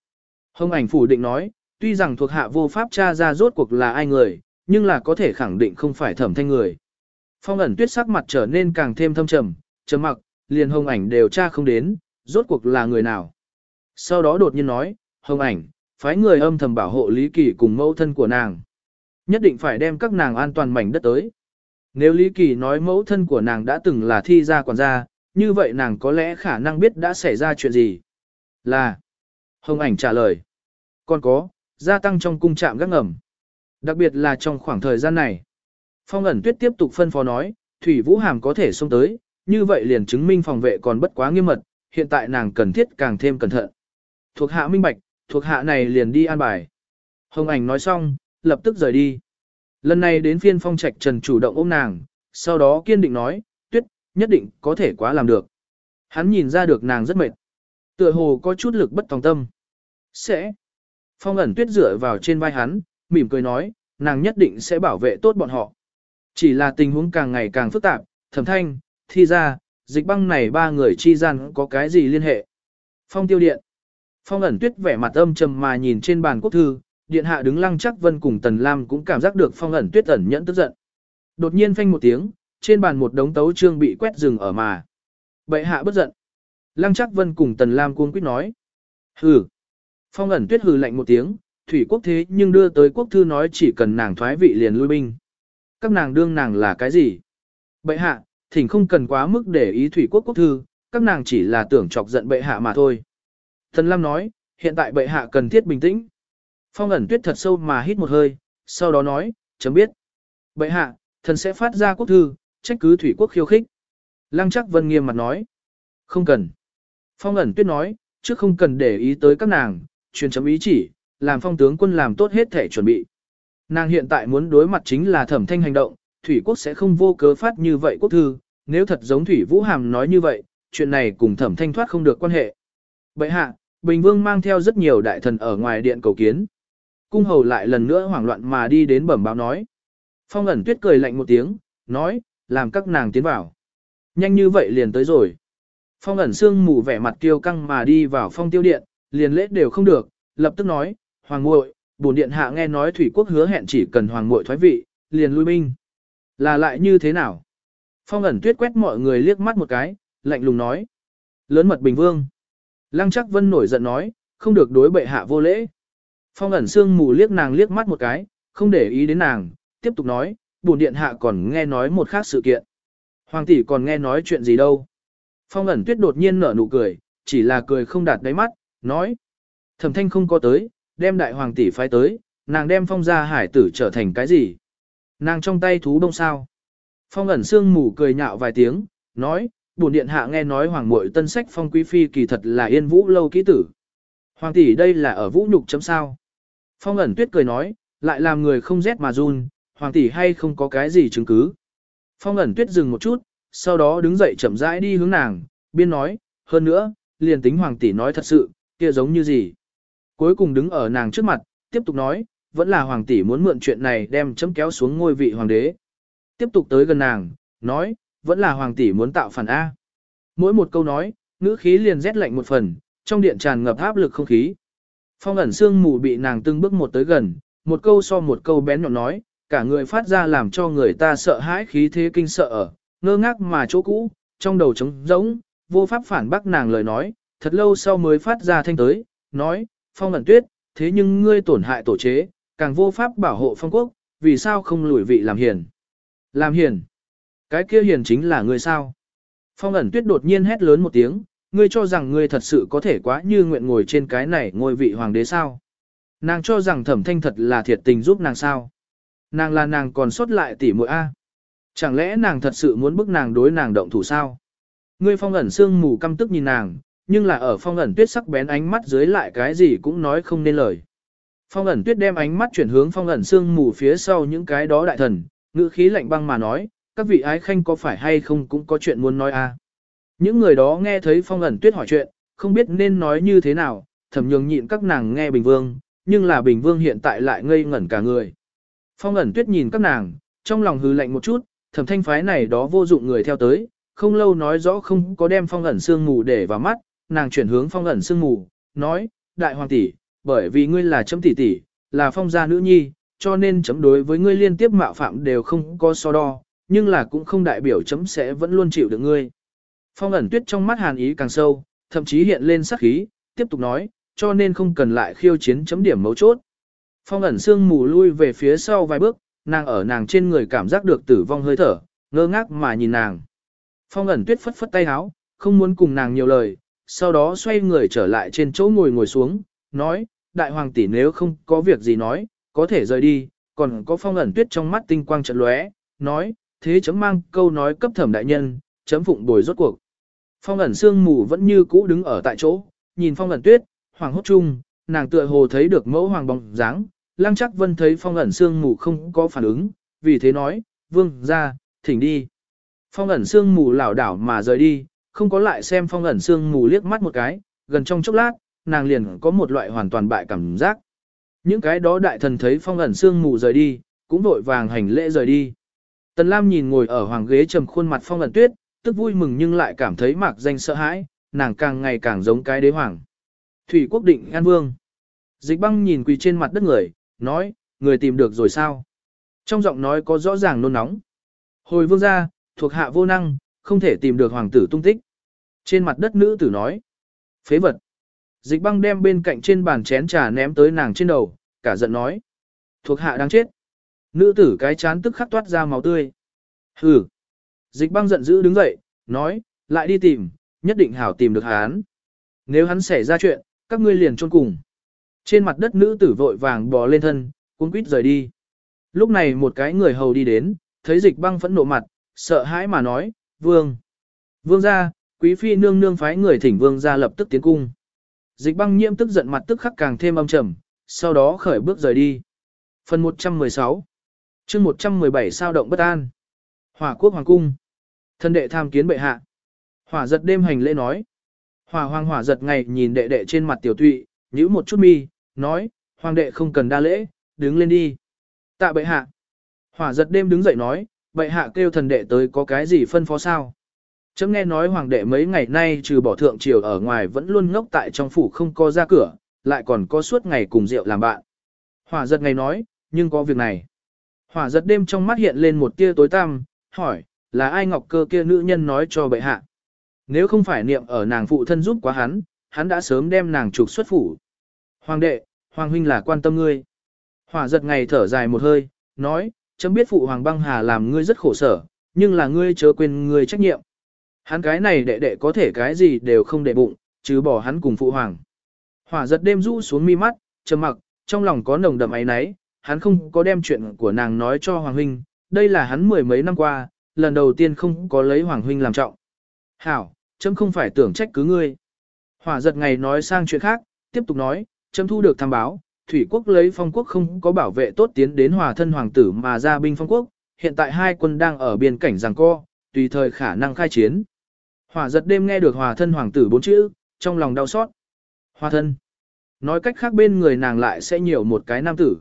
Hồng ảnh phủ định nói, tuy rằng thuộc hạ vô pháp tra ra rốt cuộc là ai người, nhưng là có thể khẳng định không phải thẩm thanh người. Phong ẩn tuyết sắc mặt trở nên càng thêm thâm trầm, trầm mặc, liền hồng ảnh đều tra không đến, rốt cuộc là người nào. Sau đó đột nhiên nói, hồng ảnh, phái người âm thầm bảo hộ Lý Kỳ cùng mẫu thân của nàng. Nhất định phải đem các nàng an toàn mảnh đất tới. Nếu Lý Kỳ nói mẫu thân của nàng đã từng là thi gia quản gia, như vậy nàng có lẽ khả năng biết đã xảy ra chuyện gì. Là. Hồng ảnh trả lời. Còn có, gia tăng trong cung trạm gác ngầm. Đặc biệt là trong khoảng thời gian này. Phong ẩn tuyết tiếp tục phân phó nói, Thủy Vũ Hàm có thể xông tới, như vậy liền chứng minh phòng vệ còn bất quá nghiêm mật, hiện tại nàng cần thiết càng thêm cẩn thận. Thuộc hạ minh bạch, thuộc hạ này liền đi an bài. Hồng ảnh nói xong, lập tức rời đi. Lần này đến phiên phong trạch trần chủ động ôm nàng, sau đó kiên định nói, tuyết, nhất định có thể quá làm được. Hắn nhìn ra được nàng rất mệt. Tựa hồ có chút lực bất tòng tâm. Sẽ. Phong ẩn tuyết dựa vào trên vai hắn, mỉm cười nói, nàng nhất định sẽ bảo vệ tốt bọn họ. Chỉ là tình huống càng ngày càng phức tạp, thẩm thanh, thi ra, dịch băng này ba người chi gian có cái gì liên hệ. Phong tiêu điện. Phong ẩn tuyết vẻ mặt âm trầm mà nhìn trên bàn quốc thư, điện hạ đứng lăng chắc vân cùng tần lam cũng cảm giác được phong ẩn tuyết ẩn nhẫn tức giận. Đột nhiên phanh một tiếng, trên bàn một đống tấu trương bị quét rừng ở mà. Bệ hạ bất giận. Lăng chắc vân cùng tần lam cuống quýt nói. Hừ. Phong ẩn tuyết hừ lạnh một tiếng, thủy quốc thế nhưng đưa tới quốc thư nói chỉ cần nàng thoái vị liền lui binh. Các nàng đương nàng là cái gì? Bệ hạ, thỉnh không cần quá mức để ý thủy quốc quốc thư, các nàng chỉ là tưởng chọc giận bệ hạ mà thôi. Thần Lam nói, hiện tại bệ hạ cần thiết bình tĩnh. Phong ẩn tuyết thật sâu mà hít một hơi, sau đó nói, chấm biết. Bệ hạ, thần sẽ phát ra quốc thư, trách cứ thủy quốc khiêu khích. Lăng chắc vân nghiêm mặt nói, không cần. Phong ẩn tuyết nói, trước không cần để ý tới các nàng, truyền chấm ý chỉ, làm phong tướng quân làm tốt hết thể chuẩn bị. Nàng hiện tại muốn đối mặt chính là thẩm thanh hành động, thủy quốc sẽ không vô cớ phát như vậy quốc thư, nếu thật giống thủy vũ hàm nói như vậy, chuyện này cùng thẩm thanh thoát không được quan hệ. Bệ hạ, Bình Vương mang theo rất nhiều đại thần ở ngoài điện cầu kiến. Cung hầu lại lần nữa hoảng loạn mà đi đến bẩm báo nói. Phong ẩn tuyết cười lạnh một tiếng, nói, làm các nàng tiến vào. Nhanh như vậy liền tới rồi. Phong ẩn xương mù vẻ mặt kiêu căng mà đi vào phong tiêu điện, liền lễ đều không được, lập tức nói, hoàng muội, bổn điện hạ nghe nói thủy quốc hứa hẹn chỉ cần hoàng muội thoái vị, liền lui binh. Là lại như thế nào? Phong ẩn tuyết quét mọi người liếc mắt một cái, lạnh lùng nói. Lớn mật bình vương. Lăng chắc vân nổi giận nói, không được đối bệ hạ vô lễ. Phong ẩn sương mù liếc nàng liếc mắt một cái, không để ý đến nàng, tiếp tục nói, bổn điện hạ còn nghe nói một khác sự kiện. Hoàng tỷ còn nghe nói chuyện gì đâu. Phong ẩn tuyết đột nhiên nở nụ cười, chỉ là cười không đạt đáy mắt, nói. Thẩm thanh không có tới, đem đại hoàng tỷ phái tới, nàng đem phong gia hải tử trở thành cái gì? Nàng trong tay thú đông sao? Phong ẩn sương mù cười nhạo vài tiếng, nói, buồn điện hạ nghe nói hoàng muội tân sách phong quý phi kỳ thật là yên vũ lâu kỹ tử. Hoàng tỷ đây là ở vũ nhục chấm sao. Phong ẩn tuyết cười nói, lại làm người không rét mà run, hoàng tỷ hay không có cái gì chứng cứ. Phong ẩn tuyết dừng một chút, sau đó đứng dậy chậm rãi đi hướng nàng, biên nói, hơn nữa, liền tính hoàng tỷ nói thật sự, kia giống như gì. Cuối cùng đứng ở nàng trước mặt, tiếp tục nói, vẫn là hoàng tỷ muốn mượn chuyện này đem chấm kéo xuống ngôi vị hoàng đế. Tiếp tục tới gần nàng, nói, vẫn là hoàng tỷ muốn tạo phản A. Mỗi một câu nói, ngữ khí liền rét lạnh một phần, trong điện tràn ngập áp lực không khí. Phong ẩn xương mù bị nàng từng bước một tới gần, một câu so một câu bén nhọn nói, cả người phát ra làm cho người ta sợ hãi khí thế kinh sợ ở, ngơ ngác mà chỗ cũ, trong đầu trống rỗng, vô pháp phản bác nàng lời nói, thật lâu sau mới phát ra thanh tới, nói, phong ẩn tuyết, thế nhưng ngươi tổn hại tổ chế, càng vô pháp bảo hộ phong quốc, vì sao không lùi vị làm hiền. Làm hiền? Cái kia hiền chính là ngươi sao? Phong ẩn tuyết đột nhiên hét lớn một tiếng, ngươi cho rằng ngươi thật sự có thể quá như nguyện ngồi trên cái này ngôi vị hoàng đế sao? Nàng cho rằng thẩm thanh thật là thiệt tình giúp nàng sao? Nàng là nàng còn xuất lại tỉ muội A. Chẳng lẽ nàng thật sự muốn bức nàng đối nàng động thủ sao? Ngươi phong ẩn sương mù căm tức nhìn nàng, nhưng là ở phong ẩn tuyết sắc bén ánh mắt dưới lại cái gì cũng nói không nên lời. Phong ẩn tuyết đem ánh mắt chuyển hướng phong ẩn sương mù phía sau những cái đó đại thần, ngữ khí lạnh băng mà nói, các vị ái khanh có phải hay không cũng có chuyện muốn nói a. Những người đó nghe thấy phong ẩn tuyết hỏi chuyện, không biết nên nói như thế nào, thẩm nhường nhịn các nàng nghe Bình Vương, nhưng là Bình Vương hiện tại lại ngây ngẩn cả người. Phong ẩn tuyết nhìn các nàng, trong lòng hư lạnh một chút, thẩm thanh phái này đó vô dụng người theo tới, không lâu nói rõ không có đem phong ẩn sương mù để vào mắt, nàng chuyển hướng phong ẩn sương mù, nói, đại hoàng tỷ, bởi vì ngươi là chấm tỷ tỷ, là phong gia nữ nhi, cho nên chấm đối với ngươi liên tiếp mạo phạm đều không có so đo, nhưng là cũng không đại biểu chấm sẽ vẫn luôn chịu được ngươi. Phong ẩn tuyết trong mắt hàn ý càng sâu, thậm chí hiện lên sắc khí, tiếp tục nói, cho nên không cần lại khiêu chiến chấm điểm mấu chốt. Phong ẩn sương mù lui về phía sau vài bước, nàng ở nàng trên người cảm giác được tử vong hơi thở, ngơ ngác mà nhìn nàng. Phong ẩn tuyết phất phất tay áo, không muốn cùng nàng nhiều lời, sau đó xoay người trở lại trên chỗ ngồi ngồi xuống, nói, đại hoàng tỷ nếu không có việc gì nói, có thể rời đi, còn có phong ẩn tuyết trong mắt tinh quang trận lóe, nói, thế chấm mang câu nói cấp thẩm đại nhân, chấm phụng bồi rốt cuộc. Phong ẩn sương mù vẫn như cũ đứng ở tại chỗ, nhìn phong ẩn tuyết, hoàng hốt chung, nàng tựa hồ thấy được mẫu hoàng bóng dáng, lăng chắc vân thấy phong ẩn sương mù không có phản ứng, vì thế nói, vương, ra, thỉnh đi. Phong ẩn sương mù lảo đảo mà rời đi, không có lại xem phong ẩn sương mù liếc mắt một cái, gần trong chốc lát, nàng liền có một loại hoàn toàn bại cảm giác. Những cái đó đại thần thấy phong ẩn sương mù rời đi, cũng vội vàng hành lễ rời đi. Tần Lam nhìn ngồi ở hoàng ghế trầm khuôn mặt phong ẩn tuyết, tức vui mừng nhưng lại cảm thấy mạc danh sợ hãi, nàng càng ngày càng giống cái đế hoàng. Thủy quốc định an vương. Dịch băng nhìn quỳ trên mặt đất người, nói, người tìm được rồi sao? Trong giọng nói có rõ ràng nôn nóng. Hồi vương gia, thuộc hạ vô năng, không thể tìm được hoàng tử tung tích. Trên mặt đất nữ tử nói. Phế vật. Dịch băng đem bên cạnh trên bàn chén trà ném tới nàng trên đầu, cả giận nói. Thuộc hạ đang chết. Nữ tử cái chán tức khắc toát ra máu tươi. Hừ. Dịch băng giận dữ đứng dậy, nói, lại đi tìm, nhất định hảo tìm được hắn. Nếu hắn xảy ra chuyện, các ngươi liền chôn cùng. Trên mặt đất nữ tử vội vàng bò lên thân, cuốn quýt rời đi. Lúc này một cái người hầu đi đến, thấy dịch băng phẫn nộ mặt, sợ hãi mà nói, vương. Vương ra, quý phi nương nương phái người thỉnh vương ra lập tức tiến cung. Dịch băng nhiễm tức giận mặt tức khắc càng thêm âm trầm, sau đó khởi bước rời đi. Phần 116 chương 117 sao động bất an. Hỏa quốc hoàng cung. Thân đệ tham kiến bệ hạ. Hỏa giật đêm hành lễ nói. Hỏa hoàng hỏa giật ngày nhìn đệ đệ trên mặt tiểu tụy, nhíu một chút mi, nói, hoàng đệ không cần đa lễ, đứng lên đi. Tạ bệ hạ. Hỏa giật đêm đứng dậy nói, bệ hạ kêu thần đệ tới có cái gì phân phó sao. Chấm nghe nói hoàng đệ mấy ngày nay trừ bỏ thượng triều ở ngoài vẫn luôn ngốc tại trong phủ không có ra cửa, lại còn có suốt ngày cùng rượu làm bạn. Hỏa giật ngày nói, nhưng có việc này. Hỏa giật đêm trong mắt hiện lên một tia tối tăm, hỏi, là ai ngọc cơ kia nữ nhân nói cho bệ hạ. Nếu không phải niệm ở nàng phụ thân giúp quá hắn, hắn đã sớm đem nàng trục xuất phủ. Hoàng đệ, hoàng huynh là quan tâm ngươi. Hỏa giật ngày thở dài một hơi, nói, chấm biết phụ hoàng băng hà làm ngươi rất khổ sở, nhưng là ngươi chớ quên ngươi trách nhiệm. Hắn cái này đệ đệ có thể cái gì đều không để bụng, chứ bỏ hắn cùng phụ hoàng. Hỏa giật đêm rũ xuống mi mắt, trầm mặc, trong lòng có nồng đậm ấy náy, hắn không có đem chuyện của nàng nói cho hoàng huynh, đây là hắn mười mấy năm qua, lần đầu tiên không có lấy hoàng huynh làm trọng. Hảo, chấm không phải tưởng trách cứ ngươi. Hỏa giật ngày nói sang chuyện khác, tiếp tục nói, chấm thu được tham báo, thủy quốc lấy phong quốc không có bảo vệ tốt tiến đến hòa thân hoàng tử mà ra binh phong quốc, hiện tại hai quân đang ở biên cảnh giằng co, tùy thời khả năng khai chiến. Hỏa giật đêm nghe được hòa thân hoàng tử bốn chữ, trong lòng đau xót. Hòa thân. Nói cách khác bên người nàng lại sẽ nhiều một cái nam tử.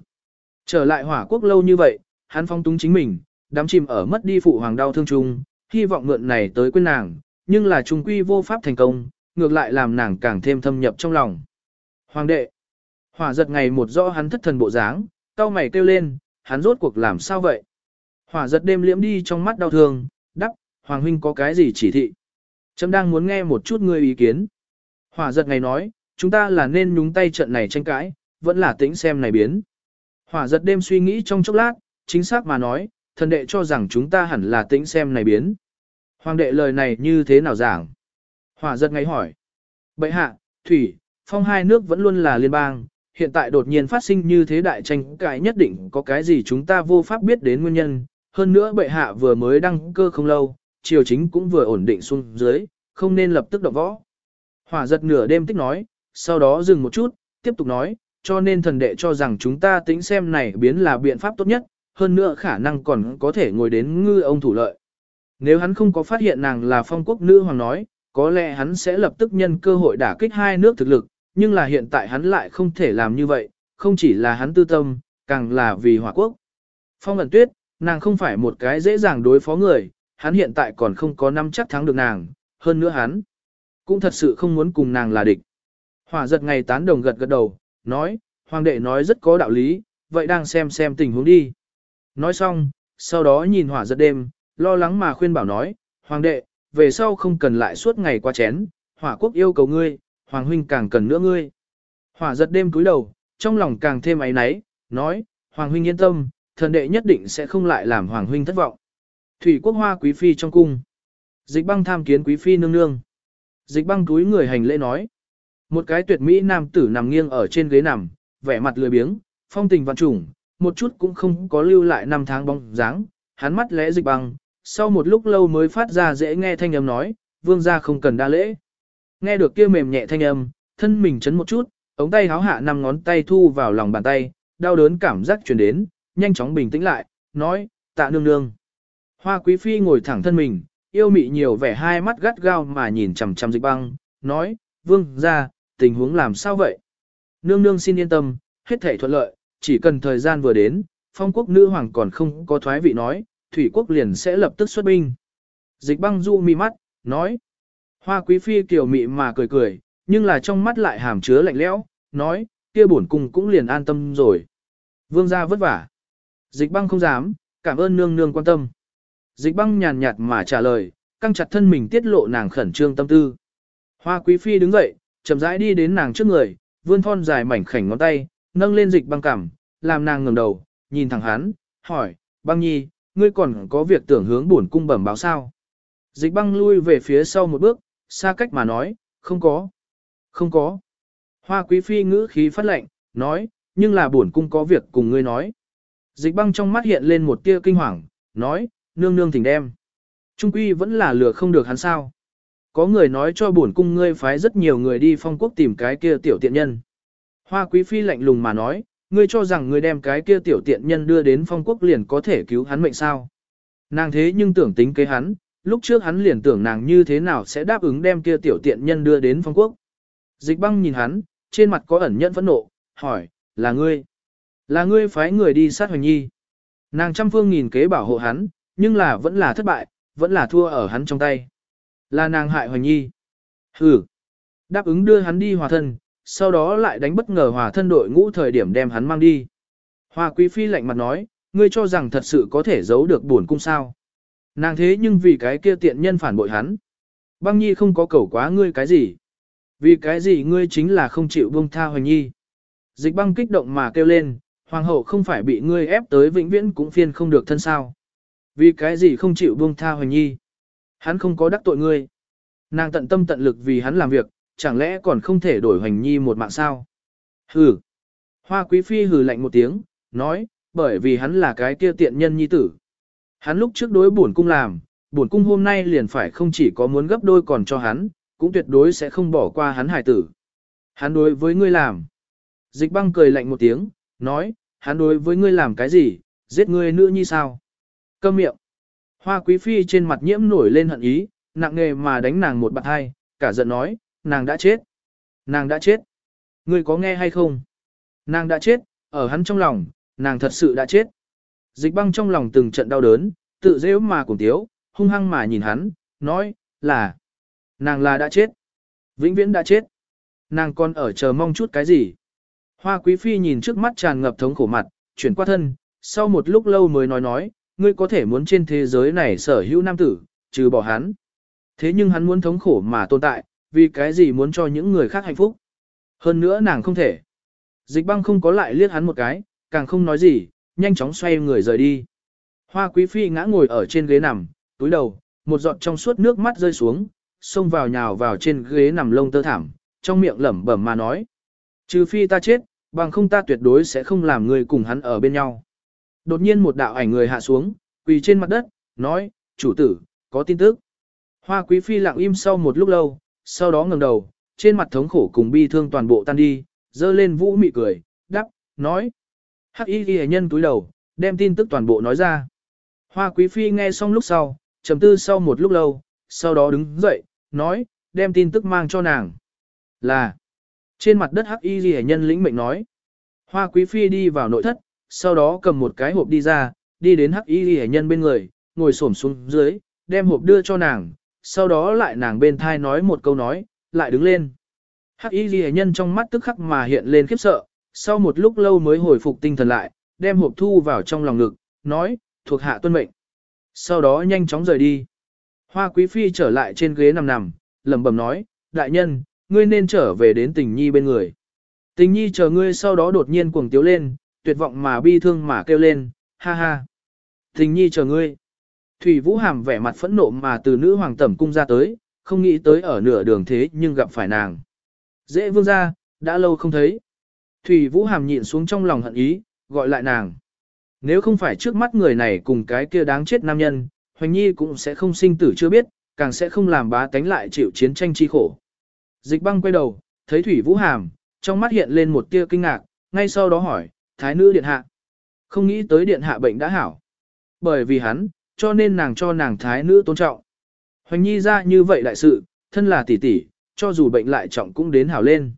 Trở lại hỏa quốc lâu như vậy, hắn phong túng chính mình, đám chìm ở mất đi phụ hoàng đau thương chung, hy vọng mượn này tới quên nàng, nhưng là trung quy vô pháp thành công, ngược lại làm nàng càng thêm thâm nhập trong lòng. Hoàng đệ. Hỏa giật ngày một rõ hắn thất thần bộ dáng, cao mày kêu lên, hắn rốt cuộc làm sao vậy? Hỏa giật đêm liễm đi trong mắt đau thương, đắc Hoàng huynh có cái gì chỉ thị? Chấm đang muốn nghe một chút ngươi ý kiến. Hỏa giật ngày nói, chúng ta là nên nhúng tay trận này tranh cãi, vẫn là tĩnh xem này biến. Hỏa giật đêm suy nghĩ trong chốc lát, chính xác mà nói, thần đệ cho rằng chúng ta hẳn là tĩnh xem này biến. Hoàng đệ lời này như thế nào giảng? Hỏa giật ngay hỏi. Bệ hạ, thủy, phong hai nước vẫn luôn là liên bang, hiện tại đột nhiên phát sinh như thế đại tranh cãi nhất định có cái gì chúng ta vô pháp biết đến nguyên nhân. Hơn nữa bệ hạ vừa mới đăng cơ không lâu, triều chính cũng vừa ổn định xuống dưới, không nên lập tức động võ. Hỏa giật nửa đêm tích nói, sau đó dừng một chút, tiếp tục nói, cho nên thần đệ cho rằng chúng ta tính xem này biến là biện pháp tốt nhất, hơn nữa khả năng còn có thể ngồi đến ngư ông thủ lợi. Nếu hắn không có phát hiện nàng là phong quốc nữ hoàng nói, có lẽ hắn sẽ lập tức nhân cơ hội đả kích hai nước thực lực, nhưng là hiện tại hắn lại không thể làm như vậy, không chỉ là hắn tư tâm, càng là vì hỏa quốc. Phong ẩn tuyết, nàng không phải một cái dễ dàng đối phó người, hắn hiện tại còn không có năm chắc thắng được nàng, hơn nữa hắn cũng thật sự không muốn cùng nàng là địch. Hỏa giật ngày tán đồng gật gật đầu, nói, hoàng đệ nói rất có đạo lý, vậy đang xem xem tình huống đi. Nói xong, sau đó nhìn hỏa giật đêm, lo lắng mà khuyên bảo nói, hoàng đệ, về sau không cần lại suốt ngày qua chén, hỏa quốc yêu cầu ngươi, hoàng huynh càng cần nữa ngươi. Hỏa giật đêm cúi đầu, trong lòng càng thêm áy náy, nói, hoàng huynh yên tâm, thần đệ nhất định sẽ không lại làm hoàng huynh thất vọng. Thủy quốc hoa quý phi trong cung. Dịch băng tham kiến quý phi nương nương. Dịch băng túi người hành lễ nói. Một cái tuyệt mỹ nam tử nằm nghiêng ở trên ghế nằm, vẻ mặt lười biếng, phong tình vạn trùng, một chút cũng không có lưu lại năm tháng bóng dáng. Hắn mắt lẽ dịch băng, sau một lúc lâu mới phát ra dễ nghe thanh âm nói, vương gia không cần đa lễ. Nghe được kia mềm nhẹ thanh âm, thân mình chấn một chút, ống tay háo hạ năm ngón tay thu vào lòng bàn tay, đau đớn cảm giác truyền đến, nhanh chóng bình tĩnh lại, nói, tạ nương nương. Hoa quý phi ngồi thẳng thân mình, yêu mị nhiều vẻ hai mắt gắt gao mà nhìn chằm chằm dịch băng, nói, vương ra, tình huống làm sao vậy? Nương nương xin yên tâm, hết thể thuận lợi, chỉ cần thời gian vừa đến, phong quốc nữ hoàng còn không có thoái vị nói, thủy quốc liền sẽ lập tức xuất binh. Dịch băng du mi mắt, nói, hoa quý phi kiểu mị mà cười cười, nhưng là trong mắt lại hàm chứa lạnh lẽo, nói, kia bổn cung cũng liền an tâm rồi. Vương gia vất vả. Dịch băng không dám, cảm ơn nương nương quan tâm. Dịch băng nhàn nhạt mà trả lời, căng chặt thân mình tiết lộ nàng khẩn trương tâm tư. Hoa quý phi đứng dậy, chậm rãi đi đến nàng trước người, vươn thon dài mảnh khảnh ngón tay, nâng lên dịch băng cảm làm nàng ngẩng đầu, nhìn thẳng hắn, hỏi, băng nhi, ngươi còn có việc tưởng hướng bổn cung bẩm báo sao? Dịch băng lui về phía sau một bước, xa cách mà nói, không có, không có. Hoa quý phi ngữ khí phát lệnh, nói, nhưng là bổn cung có việc cùng ngươi nói. Dịch băng trong mắt hiện lên một tia kinh hoàng, nói, nương nương thỉnh đem. Trung quy vẫn là lừa không được hắn sao. Có người nói cho bổn cung ngươi phái rất nhiều người đi phong quốc tìm cái kia tiểu tiện nhân. Hoa quý phi lạnh lùng mà nói, ngươi cho rằng ngươi đem cái kia tiểu tiện nhân đưa đến phong quốc liền có thể cứu hắn mệnh sao. Nàng thế nhưng tưởng tính kế hắn, lúc trước hắn liền tưởng nàng như thế nào sẽ đáp ứng đem kia tiểu tiện nhân đưa đến phong quốc. Dịch băng nhìn hắn, trên mặt có ẩn nhẫn phẫn nộ, hỏi, là ngươi? Là ngươi phái người đi sát hoành nhi. Nàng trăm phương nghìn kế bảo hộ hắn, nhưng là vẫn là thất bại, vẫn là thua ở hắn trong tay. Là nàng hại Hoành Nhi. Hừ. Đáp ứng đưa hắn đi hòa thân, sau đó lại đánh bất ngờ hòa thân đội ngũ thời điểm đem hắn mang đi. Hoa quý phi lạnh mặt nói, ngươi cho rằng thật sự có thể giấu được buồn cung sao. Nàng thế nhưng vì cái kia tiện nhân phản bội hắn. Băng nhi không có cầu quá ngươi cái gì. Vì cái gì ngươi chính là không chịu buông tha Hoành Nhi. Dịch băng kích động mà kêu lên, hoàng hậu không phải bị ngươi ép tới vĩnh viễn cũng phiên không được thân sao. Vì cái gì không chịu buông tha Hoành Nhi? Hắn không có đắc tội ngươi. Nàng tận tâm tận lực vì hắn làm việc, chẳng lẽ còn không thể đổi Hoành Nhi một mạng sao? Hừ. Hoa Quý Phi hừ lạnh một tiếng, nói, bởi vì hắn là cái kia tiện nhân nhi tử. Hắn lúc trước đối bổn cung làm, bổn cung hôm nay liền phải không chỉ có muốn gấp đôi còn cho hắn, cũng tuyệt đối sẽ không bỏ qua hắn hải tử. Hắn đối với ngươi làm. Dịch băng cười lạnh một tiếng, nói, hắn đối với ngươi làm cái gì, giết ngươi nữ như sao? Câm miệng. Hoa quý phi trên mặt nhiễm nổi lên hận ý, nặng nghề mà đánh nàng một bạt hai, cả giận nói, nàng đã chết. Nàng đã chết. Ngươi có nghe hay không? Nàng đã chết, ở hắn trong lòng, nàng thật sự đã chết. Dịch băng trong lòng từng trận đau đớn, tự dễ mà cùng tiếu, hung hăng mà nhìn hắn, nói, là, nàng là đã chết. Vĩnh viễn đã chết. Nàng còn ở chờ mong chút cái gì? Hoa quý phi nhìn trước mắt tràn ngập thống khổ mặt, chuyển qua thân, sau một lúc lâu mới nói nói, ngươi có thể muốn trên thế giới này sở hữu nam tử, trừ bỏ hắn. Thế nhưng hắn muốn thống khổ mà tồn tại, vì cái gì muốn cho những người khác hạnh phúc. Hơn nữa nàng không thể. Dịch băng không có lại liếc hắn một cái, càng không nói gì, nhanh chóng xoay người rời đi. Hoa quý phi ngã ngồi ở trên ghế nằm, túi đầu, một giọt trong suốt nước mắt rơi xuống, xông vào nhào vào trên ghế nằm lông tơ thảm, trong miệng lẩm bẩm mà nói. Trừ phi ta chết, bằng không ta tuyệt đối sẽ không làm người cùng hắn ở bên nhau. Đột nhiên một đạo ảnh người hạ xuống, quỳ trên mặt đất, nói, chủ tử, có tin tức. Hoa quý phi lặng im sau một lúc lâu, sau đó ngẩng đầu, trên mặt thống khổ cùng bi thương toàn bộ tan đi, dơ lên vũ mị cười, đắp, nói. Hắc y ghi nhân túi đầu, đem tin tức toàn bộ nói ra. Hoa quý phi nghe xong lúc sau, trầm tư sau một lúc lâu, sau đó đứng dậy, nói, đem tin tức mang cho nàng. Là, trên mặt đất hắc y ghi nhân lĩnh mệnh nói. Hoa quý phi đi vào nội thất, sau đó cầm một cái hộp đi ra, đi đến hắc y ghi nhân bên người, ngồi xổm xuống dưới, đem hộp đưa cho nàng, sau đó lại nàng bên thai nói một câu nói, lại đứng lên. Hắc y ghi nhân trong mắt tức khắc mà hiện lên khiếp sợ, sau một lúc lâu mới hồi phục tinh thần lại, đem hộp thu vào trong lòng ngực, nói, thuộc hạ tuân mệnh. Sau đó nhanh chóng rời đi. Hoa quý phi trở lại trên ghế nằm nằm, lẩm bẩm nói, đại nhân, ngươi nên trở về đến tình nhi bên người. Tình nhi chờ ngươi sau đó đột nhiên cuồng tiếu lên, tuyệt vọng mà bi thương mà kêu lên, ha ha. Tình nhi chờ ngươi. Thủy Vũ Hàm vẻ mặt phẫn nộ mà từ nữ hoàng tẩm cung ra tới, không nghĩ tới ở nửa đường thế nhưng gặp phải nàng. Dễ vương ra, đã lâu không thấy. Thủy Vũ Hàm nhịn xuống trong lòng hận ý, gọi lại nàng. Nếu không phải trước mắt người này cùng cái kia đáng chết nam nhân, Hoành Nhi cũng sẽ không sinh tử chưa biết, càng sẽ không làm bá tánh lại chịu chiến tranh chi khổ. Dịch băng quay đầu, thấy Thủy Vũ Hàm, trong mắt hiện lên một tia kinh ngạc, ngay sau đó hỏi, Thái nữ điện hạ. Không nghĩ tới điện hạ bệnh đã hảo. Bởi vì hắn, cho nên nàng cho nàng Thái nữ tôn trọng. Hoành Nhi ra như vậy đại sự, thân là tỷ tỷ, cho dù bệnh lại trọng cũng đến hảo lên.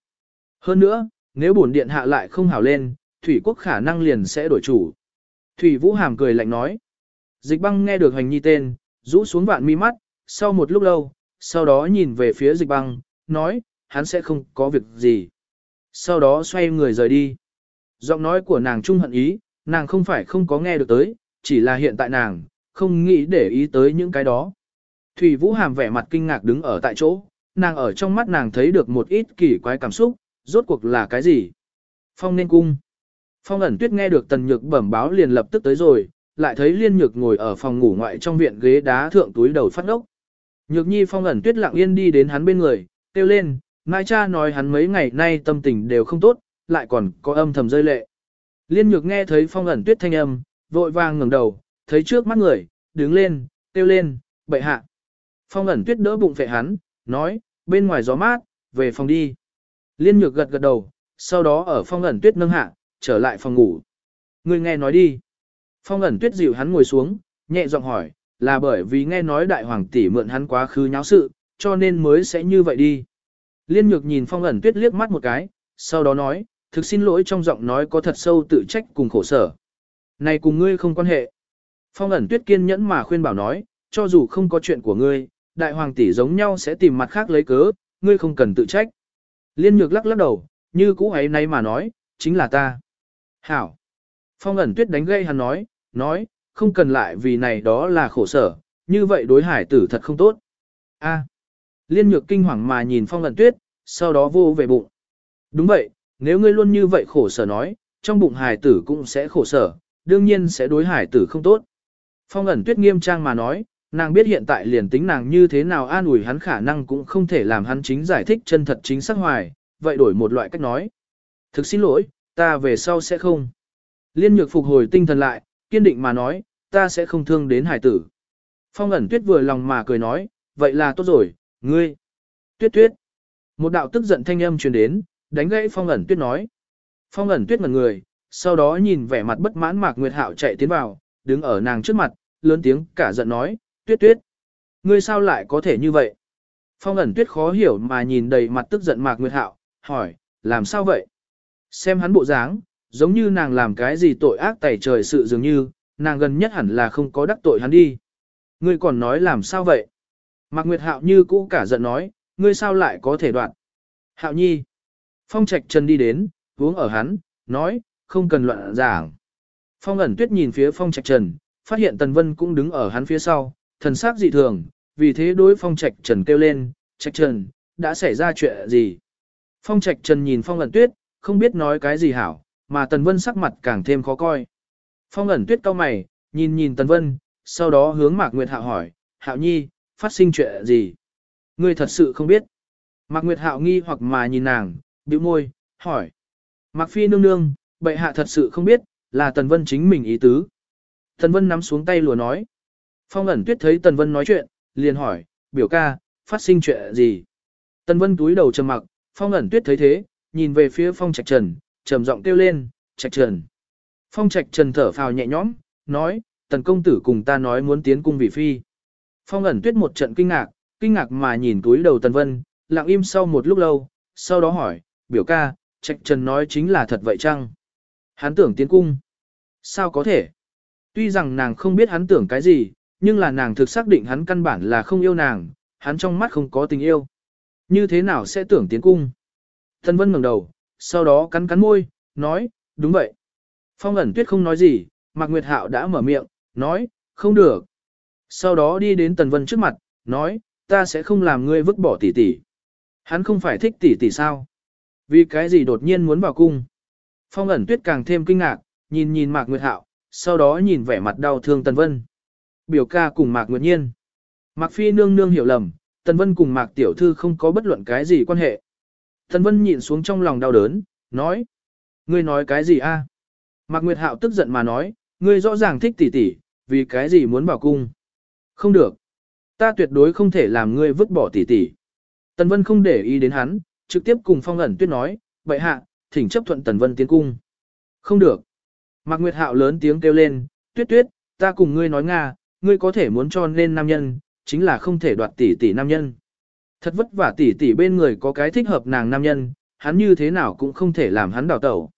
Hơn nữa, nếu bổn điện hạ lại không hảo lên, Thủy quốc khả năng liền sẽ đổi chủ. Thủy Vũ Hàm cười lạnh nói. Dịch băng nghe được hoành nhi tên, rũ xuống vạn mi mắt, sau một lúc lâu, sau đó nhìn về phía dịch băng, nói, hắn sẽ không có việc gì. Sau đó xoay người rời đi. Giọng nói của nàng trung hận ý, nàng không phải không có nghe được tới, chỉ là hiện tại nàng, không nghĩ để ý tới những cái đó. Thủy Vũ Hàm vẻ mặt kinh ngạc đứng ở tại chỗ, nàng ở trong mắt nàng thấy được một ít kỳ quái cảm xúc, rốt cuộc là cái gì? Phong nên cung. Phong ẩn tuyết nghe được tần nhược bẩm báo liền lập tức tới rồi, lại thấy liên nhược ngồi ở phòng ngủ ngoại trong viện ghế đá thượng túi đầu phát ốc. Nhược nhi phong ẩn tuyết lặng yên đi đến hắn bên người, kêu lên, mai cha nói hắn mấy ngày nay tâm tình đều không tốt, lại còn có âm thầm rơi lệ. Liên nhược nghe thấy phong ẩn tuyết thanh âm, vội vàng ngẩng đầu, thấy trước mắt người, đứng lên, kêu lên, bậy hạ. Phong ẩn tuyết đỡ bụng phệ hắn, nói, bên ngoài gió mát, về phòng đi. Liên nhược gật gật đầu, sau đó ở phong ẩn tuyết nâng hạ, trở lại phòng ngủ. Người nghe nói đi. Phong ẩn tuyết dịu hắn ngồi xuống, nhẹ giọng hỏi, là bởi vì nghe nói đại hoàng tỷ mượn hắn quá khứ nháo sự, cho nên mới sẽ như vậy đi. Liên nhược nhìn phong ẩn tuyết liếc mắt một cái, sau đó nói, thực xin lỗi trong giọng nói có thật sâu tự trách cùng khổ sở. Này cùng ngươi không quan hệ. Phong ẩn tuyết kiên nhẫn mà khuyên bảo nói, cho dù không có chuyện của ngươi, đại hoàng tỷ giống nhau sẽ tìm mặt khác lấy cớ, ngươi không cần tự trách. Liên nhược lắc lắc đầu, như cũ ấy nay mà nói, chính là ta. Hảo. Phong ẩn tuyết đánh gây hắn nói, nói, không cần lại vì này đó là khổ sở, như vậy đối hải tử thật không tốt. A. Liên nhược kinh hoàng mà nhìn phong ẩn tuyết, sau đó vô về bụng. Đúng vậy, nếu ngươi luôn như vậy khổ sở nói, trong bụng hải tử cũng sẽ khổ sở, đương nhiên sẽ đối hải tử không tốt. Phong ẩn tuyết nghiêm trang mà nói, nàng biết hiện tại liền tính nàng như thế nào an ủi hắn khả năng cũng không thể làm hắn chính giải thích chân thật chính xác hoài, vậy đổi một loại cách nói. Thực xin lỗi, ta về sau sẽ không. Liên nhược phục hồi tinh thần lại, kiên định mà nói, ta sẽ không thương đến hải tử. Phong ẩn tuyết vừa lòng mà cười nói, vậy là tốt rồi, ngươi. Tuyết tuyết. Một đạo tức giận thanh âm truyền đến, đánh gãy phong ẩn tuyết nói. Phong ẩn tuyết ngần người, sau đó nhìn vẻ mặt bất mãn Mạc Nguyệt Hạo chạy tiến vào, đứng ở nàng trước mặt, lớn tiếng cả giận nói, tuyết tuyết. Ngươi sao lại có thể như vậy? Phong ẩn tuyết khó hiểu mà nhìn đầy mặt tức giận Mạc Nguyệt Hạo, hỏi, làm sao vậy? Xem hắn bộ dáng, giống như nàng làm cái gì tội ác tẩy trời sự dường như, nàng gần nhất hẳn là không có đắc tội hắn đi. Ngươi còn nói làm sao vậy? Mạc Nguyệt Hạo như cũ cả giận nói, ngươi sao lại có thể đoạn? Hạo nhi. Phong Trạch Trần đi đến, uống ở hắn, nói, không cần luận giảng. Phong ẩn tuyết nhìn phía Phong Trạch Trần, phát hiện Tần Vân cũng đứng ở hắn phía sau, thần sắc dị thường, vì thế đối Phong Trạch Trần kêu lên, Trạch Trần, đã xảy ra chuyện gì? Phong Trạch Trần nhìn Phong ẩn tuyết, không biết nói cái gì hảo, mà Tần Vân sắc mặt càng thêm khó coi. Phong ẩn tuyết cau mày, nhìn nhìn Tần Vân, sau đó hướng Mạc Nguyệt Hạo hỏi, Hạo Nhi, phát sinh chuyện gì? Ngươi thật sự không biết. Mạc Nguyệt Hạo nghi hoặc mà nhìn nàng, bĩu môi, hỏi. Mạc Phi nương nương, bệ hạ thật sự không biết, là Tần Vân chính mình ý tứ. Tần Vân nắm xuống tay lùa nói. Phong ẩn tuyết thấy Tần Vân nói chuyện, liền hỏi, biểu ca, phát sinh chuyện gì? Tần Vân túi đầu trầm mặc, Phong ẩn tuyết thấy thế, nhìn về phía Phong Trạch Trần, trầm giọng kêu lên, Trạch Trần. Phong Trạch Trần thở phào nhẹ nhõm, nói, Tần công tử cùng ta nói muốn tiến cung vị phi. Phong ẩn tuyết một trận kinh ngạc, kinh ngạc mà nhìn túi đầu Tần Vân, lặng im sau một lúc lâu, sau đó hỏi, biểu ca, Trạch Trần nói chính là thật vậy chăng? Hắn tưởng tiến cung. Sao có thể? Tuy rằng nàng không biết hắn tưởng cái gì, nhưng là nàng thực xác định hắn căn bản là không yêu nàng, hắn trong mắt không có tình yêu. Như thế nào sẽ tưởng tiến cung? Tần Vân ngẩng đầu, sau đó cắn cắn môi, nói, đúng vậy. Phong ẩn tuyết không nói gì, Mạc Nguyệt Hạo đã mở miệng, nói, không được. Sau đó đi đến Tần Vân trước mặt, nói, ta sẽ không làm ngươi vứt bỏ tỷ tỷ. Hắn không phải thích tỷ tỷ sao? Vì cái gì đột nhiên muốn vào cung? Phong ẩn tuyết càng thêm kinh ngạc, nhìn nhìn Mạc Nguyệt Hạo, sau đó nhìn vẻ mặt đau thương Tần Vân. Biểu ca cùng Mạc Nguyệt Nhiên. Mạc Phi nương nương hiểu lầm, Tần Vân cùng Mạc Tiểu Thư không có bất luận cái gì quan hệ. Tần Vân nhịn xuống trong lòng đau đớn, nói. Ngươi nói cái gì a? Mạc Nguyệt Hạo tức giận mà nói, ngươi rõ ràng thích tỷ tỷ, vì cái gì muốn bảo cung? Không được. Ta tuyệt đối không thể làm ngươi vứt bỏ tỷ tỷ. Tần Vân không để ý đến hắn, trực tiếp cùng Phong ẩn tuyết nói, vậy hạ, thỉnh chấp thuận Tần Vân tiến cung. Không được. Mạc Nguyệt Hạo lớn tiếng kêu lên, tuyết tuyết, ta cùng ngươi nói Nga, ngươi có thể muốn cho nên nam nhân, chính là không thể đoạt tỷ tỷ nam nhân. Thật vất vả tỷ tỷ bên người có cái thích hợp nàng nam nhân, hắn như thế nào cũng không thể làm hắn đào tẩu.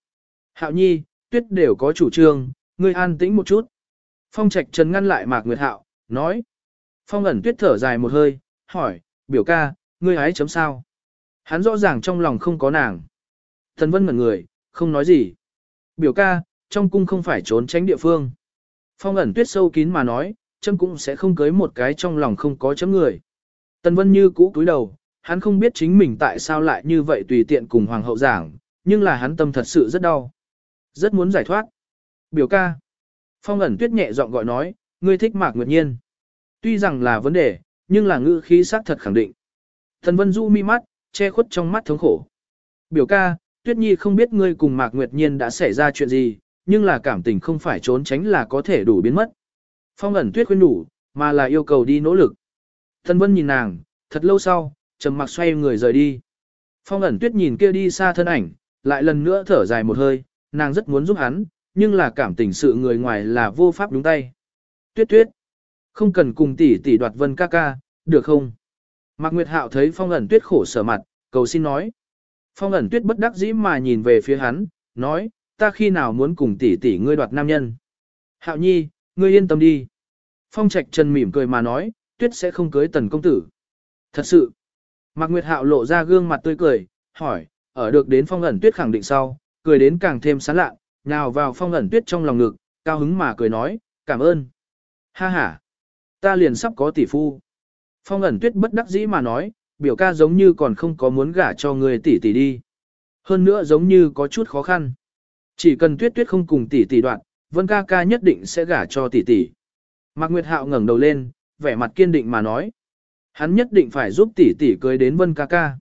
Hạo nhi, tuyết đều có chủ trương, ngươi an tĩnh một chút. Phong Trạch Trần ngăn lại Mạc Nguyệt Hạo, nói. Phong ẩn tuyết thở dài một hơi, hỏi, biểu ca, ngươi hái chấm sao? Hắn rõ ràng trong lòng không có nàng. Thần Vân ngẩn người, không nói gì. Biểu ca, trong cung không phải trốn tránh địa phương. Phong ẩn tuyết sâu kín mà nói, chân cũng sẽ không cưới một cái trong lòng không có chấm người. Tần Vân như cũ cúi đầu, hắn không biết chính mình tại sao lại như vậy tùy tiện cùng hoàng hậu giảng, nhưng là hắn tâm thật sự rất đau. Rất muốn giải thoát. Biểu ca. Phong ẩn tuyết nhẹ giọng gọi nói, ngươi thích Mạc Nguyệt Nhiên. Tuy rằng là vấn đề, nhưng là ngữ khí xác thật khẳng định. Thần Vân Du mi mắt, che khuất trong mắt thống khổ. Biểu ca, Tuyết Nhi không biết ngươi cùng Mạc Nguyệt Nhiên đã xảy ra chuyện gì, nhưng là cảm tình không phải trốn tránh là có thể đủ biến mất. Phong ẩn Tuyết khuyên đủ, mà là yêu cầu đi nỗ lực. Thần Vân nhìn nàng, thật lâu sau, trầm mặc xoay người rời đi. Phong ẩn Tuyết nhìn kia đi xa thân ảnh, lại lần nữa thở dài một hơi, nàng rất muốn giúp hắn, nhưng là cảm tình sự người ngoài là vô pháp đúng tay. Tuyết tuyết, không cần cùng tỷ tỷ đoạt vân ca ca, được không? Mạc Nguyệt Hạo thấy phong ẩn tuyết khổ sở mặt, cầu xin nói. Phong ẩn tuyết bất đắc dĩ mà nhìn về phía hắn, nói, ta khi nào muốn cùng tỷ tỷ ngươi đoạt nam nhân. Hạo nhi, ngươi yên tâm đi. Phong trạch trần mỉm cười mà nói, tuyết sẽ không cưới tần công tử. Thật sự. Mạc Nguyệt Hạo lộ ra gương mặt tươi cười, hỏi, ở được đến phong ẩn tuyết khẳng định sau, cười đến càng thêm sán lạ, nhào vào phong ẩn tuyết trong lòng ngực, cao hứng mà cười nói, cảm ơn. Ha ha, ta liền sắp có tỷ phu. Phong ẩn tuyết bất đắc dĩ mà nói, biểu ca giống như còn không có muốn gả cho người tỷ tỷ đi. Hơn nữa giống như có chút khó khăn. Chỉ cần tuyết tuyết không cùng tỷ tỷ đoạn, vân ca ca nhất định sẽ gả cho tỷ tỷ. Mạc Nguyệt Hạo ngẩng đầu lên, vẻ mặt kiên định mà nói. Hắn nhất định phải giúp tỷ tỷ cưới đến vân ca ca.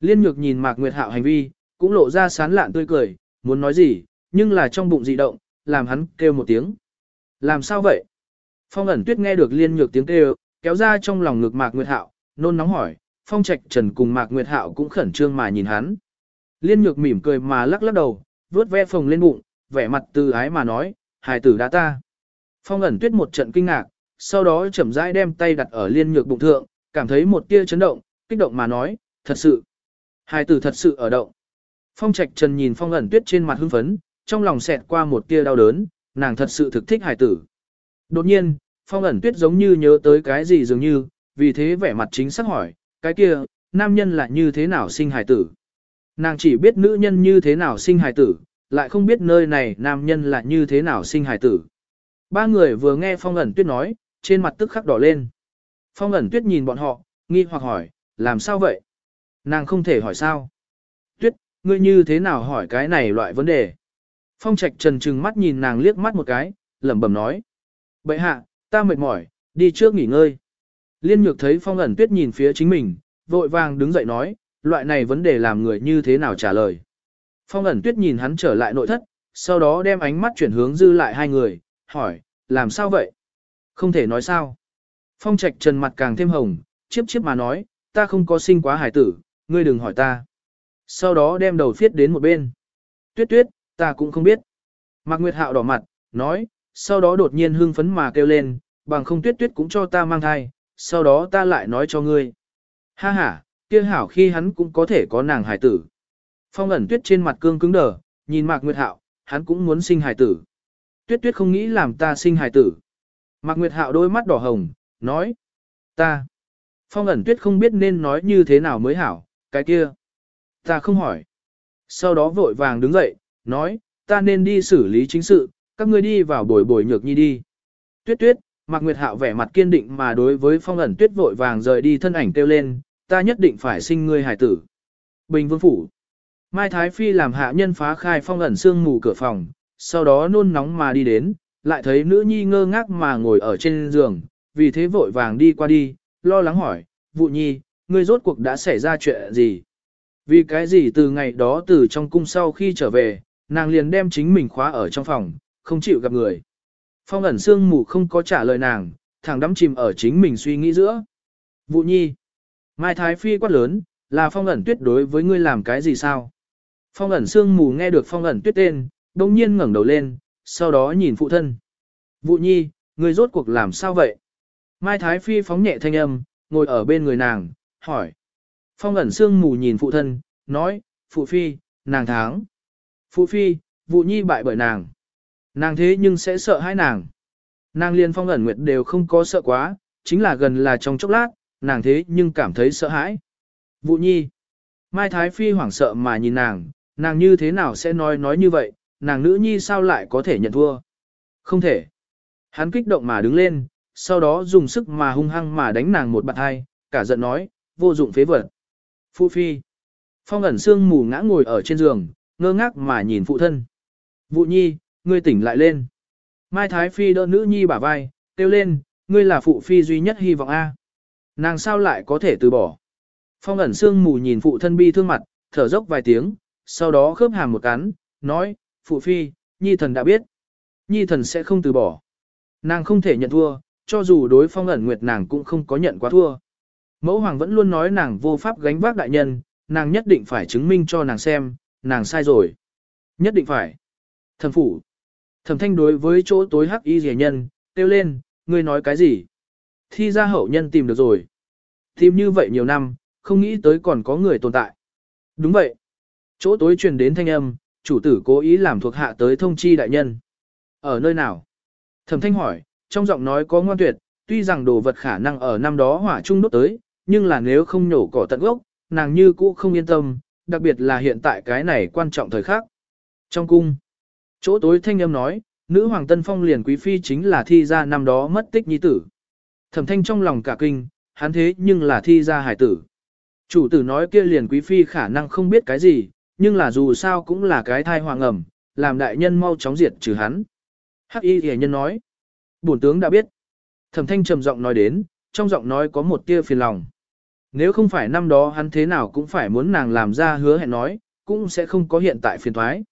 Liên nhược nhìn Mạc Nguyệt Hạo hành vi, cũng lộ ra sán lạn tươi cười, muốn nói gì, nhưng là trong bụng dị động, làm hắn kêu một tiếng. Làm sao vậy? Phong ẩn tuyết nghe được liên nhược tiếng kêu, kéo ra trong lòng ngực Mạc Nguyệt Hạo, nôn nóng hỏi, Phong Trạch Trần cùng Mạc Nguyệt Hạo cũng khẩn trương mà nhìn hắn. Liên nhược mỉm cười mà lắc lắc đầu, vớt ve phồng lên bụng, vẻ mặt từ ái mà nói, hài tử đã ta. Phong ẩn tuyết một trận kinh ngạc, sau đó chậm rãi đem tay đặt ở liên nhược bụng thượng, cảm thấy một tia chấn động, kích động mà nói, thật sự. Hài tử thật sự ở động. Phong Trạch Trần nhìn Phong ẩn tuyết trên mặt hưng phấn, trong lòng xẹt qua một tia đau đớn, nàng thật sự thực thích hài tử. Đột nhiên, Phong ẩn tuyết giống như nhớ tới cái gì dường như, vì thế vẻ mặt chính xác hỏi, cái kia, nam nhân là như thế nào sinh hài tử. Nàng chỉ biết nữ nhân như thế nào sinh hài tử, lại không biết nơi này nam nhân là như thế nào sinh hài tử. Ba người vừa nghe Phong ẩn tuyết nói, trên mặt tức khắc đỏ lên. Phong ẩn tuyết nhìn bọn họ, nghi hoặc hỏi, làm sao vậy? Nàng không thể hỏi sao? Tuyết, ngươi như thế nào hỏi cái này loại vấn đề? Phong trạch trần trừng mắt nhìn nàng liếc mắt một cái, lẩm bẩm nói. Bậy hạ, ta mệt mỏi, đi trước nghỉ ngơi. Liên nhược thấy phong ẩn tuyết nhìn phía chính mình, vội vàng đứng dậy nói, loại này vấn đề làm người như thế nào trả lời. Phong ẩn tuyết nhìn hắn trở lại nội thất, sau đó đem ánh mắt chuyển hướng dư lại hai người, hỏi, làm sao vậy? Không thể nói sao. Phong trạch trần mặt càng thêm hồng, chiếp chiếp mà nói, ta không có sinh quá hải tử, ngươi đừng hỏi ta. Sau đó đem đầu phiết đến một bên. Tuyết tuyết, ta cũng không biết. Mạc Nguyệt Hạo đỏ mặt, nói, sau đó đột nhiên hưng phấn mà kêu lên, bằng không tuyết tuyết cũng cho ta mang thai, sau đó ta lại nói cho ngươi. Ha ha, kia hảo khi hắn cũng có thể có nàng hải tử. Phong ẩn tuyết trên mặt cương cứng đờ, nhìn Mạc Nguyệt Hạo, hắn cũng muốn sinh hải tử. Tuyết tuyết không nghĩ làm ta sinh hải tử. Mạc Nguyệt Hạo đôi mắt đỏ hồng, nói. Ta. Phong ẩn tuyết không biết nên nói như thế nào mới hảo, cái kia. Ta không hỏi. Sau đó vội vàng đứng dậy, nói, ta nên đi xử lý chính sự, các ngươi đi vào bồi bồi nhược nhi đi. Tuyết tuyết, Mạc Nguyệt Hạo vẻ mặt kiên định mà đối với phong ẩn tuyết vội vàng rời đi thân ảnh kêu lên, ta nhất định phải sinh ngươi hải tử. Bình Vương Phủ Mai Thái Phi làm hạ nhân phá khai phong ẩn xương mù cửa phòng, sau đó nôn nóng mà đi đến, lại thấy nữ nhi ngơ ngác mà ngồi ở trên giường, vì thế vội vàng đi qua đi, lo lắng hỏi, vụ nhi, ngươi rốt cuộc đã xảy ra chuyện gì? Vì cái gì từ ngày đó từ trong cung sau khi trở về, nàng liền đem chính mình khóa ở trong phòng, không chịu gặp người. Phong ẩn sương mù không có trả lời nàng, thẳng đắm chìm ở chính mình suy nghĩ giữa. Vụ nhi. Mai Thái Phi quát lớn, là phong ẩn tuyết đối với ngươi làm cái gì sao? Phong ẩn sương mù nghe được phong ẩn tuyết tên, đồng nhiên ngẩng đầu lên, sau đó nhìn phụ thân. Vụ nhi, ngươi rốt cuộc làm sao vậy? Mai Thái Phi phóng nhẹ thanh âm, ngồi ở bên người nàng, hỏi. Phong ẩn sương mù nhìn phụ thân, nói, phụ phi, nàng tháng. Phụ phi, vụ nhi bại bởi nàng. Nàng thế nhưng sẽ sợ hai nàng. Nàng liên phong ẩn nguyệt đều không có sợ quá, chính là gần là trong chốc lát, nàng thế nhưng cảm thấy sợ hãi. Vụ nhi. Mai Thái Phi hoảng sợ mà nhìn nàng, nàng như thế nào sẽ nói nói như vậy, nàng nữ nhi sao lại có thể nhận thua. Không thể. Hắn kích động mà đứng lên, sau đó dùng sức mà hung hăng mà đánh nàng một bạt hai, cả giận nói, vô dụng phế vật. Phụ phi. Phong ẩn xương mù ngã ngồi ở trên giường, ngơ ngác mà nhìn phụ thân. Vụ nhi, ngươi tỉnh lại lên. Mai Thái Phi đỡ nữ nhi bả vai, kêu lên, ngươi là phụ phi duy nhất hy vọng A. Nàng sao lại có thể từ bỏ. Phong ẩn xương mù nhìn phụ thân bi thương mặt, thở dốc vài tiếng, sau đó khớp hàm một cắn, nói, phụ phi, nhi thần đã biết. Nhi thần sẽ không từ bỏ. Nàng không thể nhận thua, cho dù đối phong ẩn nguyệt nàng cũng không có nhận quá thua. Mẫu hoàng vẫn luôn nói nàng vô pháp gánh vác đại nhân, nàng nhất định phải chứng minh cho nàng xem, nàng sai rồi. Nhất định phải. Thần phủ. Thẩm thanh đối với chỗ tối hắc y rẻ nhân, kêu lên, ngươi nói cái gì? Thi ra hậu nhân tìm được rồi. Tìm như vậy nhiều năm, không nghĩ tới còn có người tồn tại. Đúng vậy. Chỗ tối truyền đến thanh âm, chủ tử cố ý làm thuộc hạ tới thông chi đại nhân. Ở nơi nào? Thẩm thanh hỏi, trong giọng nói có ngoan tuyệt, tuy rằng đồ vật khả năng ở năm đó hỏa trung đốt tới, nhưng là nếu không nhổ cỏ tận gốc, nàng như cũ không yên tâm, đặc biệt là hiện tại cái này quan trọng thời khắc. Trong cung, chỗ tối thanh âm nói, nữ hoàng tân phong liền quý phi chính là thi ra năm đó mất tích nhi tử. Thẩm thanh trong lòng cả kinh, hắn thế nhưng là thi ra hải tử. Chủ tử nói kia liền quý phi khả năng không biết cái gì, nhưng là dù sao cũng là cái thai hoàng ẩm, làm đại nhân mau chóng diệt trừ hắn. Hắc y hề nhân nói, bổn tướng đã biết. Thẩm thanh trầm giọng nói đến, trong giọng nói có một tia phiền lòng. Nếu không phải năm đó hắn thế nào cũng phải muốn nàng làm ra hứa hẹn nói, cũng sẽ không có hiện tại phiền thoái.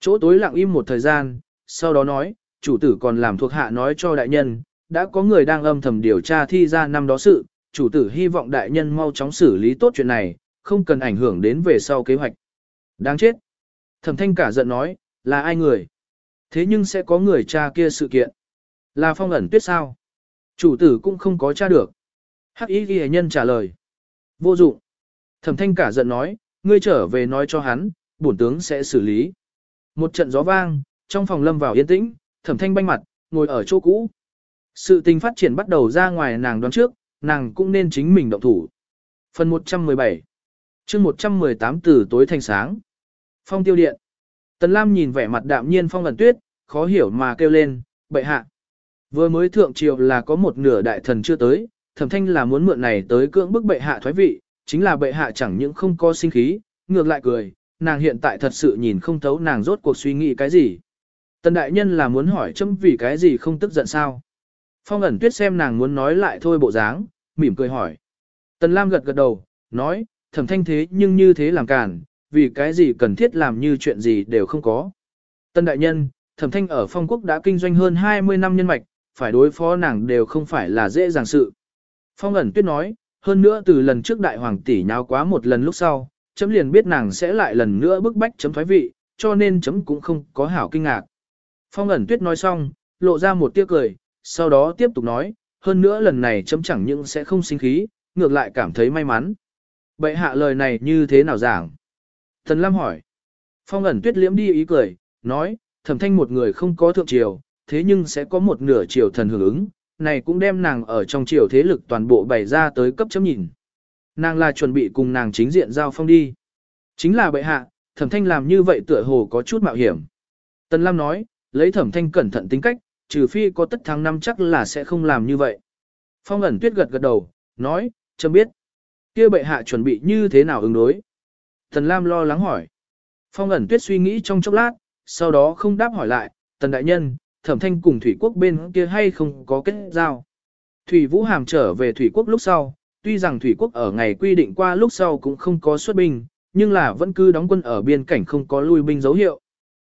Chỗ tối lặng im một thời gian, sau đó nói, chủ tử còn làm thuộc hạ nói cho đại nhân, đã có người đang âm thầm điều tra thi ra năm đó sự, chủ tử hy vọng đại nhân mau chóng xử lý tốt chuyện này, không cần ảnh hưởng đến về sau kế hoạch. Đáng chết. Thẩm thanh cả giận nói, là ai người? Thế nhưng sẽ có người tra kia sự kiện. Là phong ẩn tuyết sao? Chủ tử cũng không có tra được. Hắc ý ghi nhân trả lời. Vô dụng. Thẩm thanh cả giận nói, ngươi trở về nói cho hắn, bổn tướng sẽ xử lý. Một trận gió vang, trong phòng lâm vào yên tĩnh, thẩm thanh banh mặt, ngồi ở chỗ cũ. Sự tình phát triển bắt đầu ra ngoài nàng đoán trước, nàng cũng nên chính mình động thủ. Phần 117 chương 118 từ tối thành sáng. Phong tiêu điện. Tần Lam nhìn vẻ mặt đạm nhiên phong ẩn tuyết, khó hiểu mà kêu lên, bệ hạ. Vừa mới thượng triều là có một nửa đại thần chưa tới, thẩm thanh là muốn mượn này tới cưỡng bức bệ hạ thoái vị, chính là bệ hạ chẳng những không có sinh khí, ngược lại cười, nàng hiện tại thật sự nhìn không thấu nàng rốt cuộc suy nghĩ cái gì. Tần đại nhân là muốn hỏi chấm vì cái gì không tức giận sao. Phong ẩn tuyết xem nàng muốn nói lại thôi bộ dáng, mỉm cười hỏi. Tần Lam gật gật đầu, nói, thẩm thanh thế nhưng như thế làm cản, vì cái gì cần thiết làm như chuyện gì đều không có. Tần đại nhân, thẩm thanh ở phong quốc đã kinh doanh hơn 20 năm nhân mạch, phải đối phó nàng đều không phải là dễ dàng sự. Phong ẩn tuyết nói, hơn nữa từ lần trước đại hoàng tỷ nháo quá một lần lúc sau, chấm liền biết nàng sẽ lại lần nữa bức bách chấm thoái vị, cho nên chấm cũng không có hảo kinh ngạc. Phong ẩn tuyết nói xong, lộ ra một tiếc cười, sau đó tiếp tục nói, hơn nữa lần này chấm chẳng những sẽ không sinh khí, ngược lại cảm thấy may mắn. Bệ hạ lời này như thế nào giảng? Thần Lam hỏi. Phong ẩn tuyết liễm đi ý cười, nói, thẩm thanh một người không có thượng triều, thế nhưng sẽ có một nửa triều thần hưởng ứng, này cũng đem nàng ở trong triều thế lực toàn bộ bày ra tới cấp chấm nhìn. Nàng là chuẩn bị cùng nàng chính diện giao phong đi. Chính là bệ hạ, thẩm thanh làm như vậy tựa hồ có chút mạo hiểm. Tần Lam nói, lấy thẩm thanh cẩn thận tính cách, trừ phi có tất thắng năm chắc là sẽ không làm như vậy. Phong ẩn tuyết gật gật đầu, nói, chấm biết. kia bệ hạ chuẩn bị như thế nào ứng đối. Tần Lam lo lắng hỏi. Phong ẩn tuyết suy nghĩ trong chốc lát, sau đó không đáp hỏi lại, tần đại nhân, thẩm thanh cùng thủy quốc bên kia hay không có kết giao. Thủy Vũ Hàm trở về thủy quốc lúc sau, tuy rằng thủy quốc ở ngày quy định qua lúc sau cũng không có xuất binh, nhưng là vẫn cứ đóng quân ở biên cảnh không có lui binh dấu hiệu.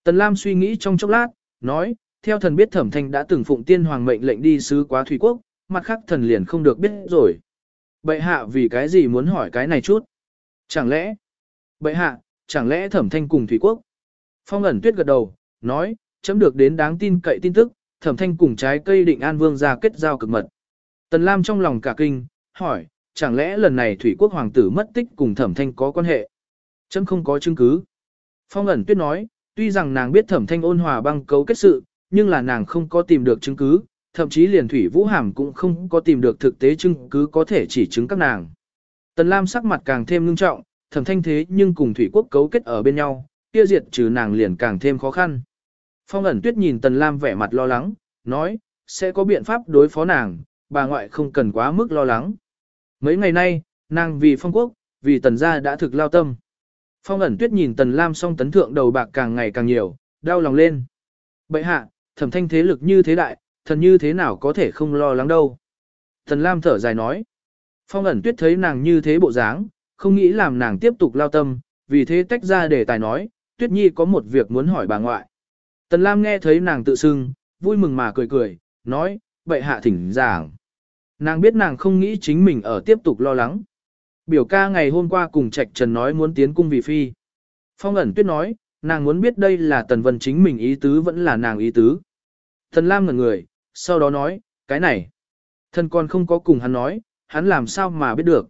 Tần Lam suy nghĩ trong chốc lát, nói, theo thần biết thẩm thanh đã từng phụng tiên hoàng mệnh lệnh đi sứ quá thủy quốc, mặt khác thần liền không được biết rồi. Bệ hạ vì cái gì muốn hỏi cái này chút? Chẳng lẽ, bệ hạ, chẳng lẽ thẩm thanh cùng thủy quốc? Phong ẩn tuyết gật đầu, nói, chấm được đến đáng tin cậy tin tức, thẩm thanh cùng trái cây định an vương ra kết giao cực mật. Tần Lam trong lòng cả kinh, hỏi, chẳng lẽ lần này thủy quốc hoàng tử mất tích cùng thẩm thanh có quan hệ? Chấm không có chứng cứ. Phong ẩn tuyết nói, tuy rằng nàng biết thẩm thanh ôn hòa băng cấu kết sự, nhưng là nàng không có tìm được chứng cứ, thậm chí liền thủy vũ hàm cũng không có tìm được thực tế chứng cứ có thể chỉ chứng các nàng. Tần Lam sắc mặt càng thêm ngưng trọng, thẩm thanh thế nhưng cùng thủy quốc cấu kết ở bên nhau, kia diệt trừ nàng liền càng thêm khó khăn. Phong ẩn tuyết nhìn Tần Lam vẻ mặt lo lắng, nói, sẽ có biện pháp đối phó nàng, bà ngoại không cần quá mức lo lắng. Mấy ngày nay, nàng vì phong quốc, vì tần gia đã thực lao tâm. Phong ẩn tuyết nhìn Tần Lam song tấn thượng đầu bạc càng ngày càng nhiều, đau lòng lên. Bậy hạ, thẩm thanh thế lực như thế đại, thần như thế nào có thể không lo lắng đâu. Thần Lam thở dài nói. Phong ẩn tuyết thấy nàng như thế bộ dáng, không nghĩ làm nàng tiếp tục lao tâm, vì thế tách ra để tài nói, tuyết nhi có một việc muốn hỏi bà ngoại. Tần Lam nghe thấy nàng tự xưng, vui mừng mà cười cười, nói, vậy hạ thỉnh giảng. Nàng biết nàng không nghĩ chính mình ở tiếp tục lo lắng. Biểu ca ngày hôm qua cùng Trạch Trần nói muốn tiến cung vì phi. Phong ẩn tuyết nói, nàng muốn biết đây là Tần Vân chính mình ý tứ vẫn là nàng ý tứ. Thần Lam ngẩn người, sau đó nói, cái này. Thần còn không có cùng hắn nói, hắn làm sao mà biết được.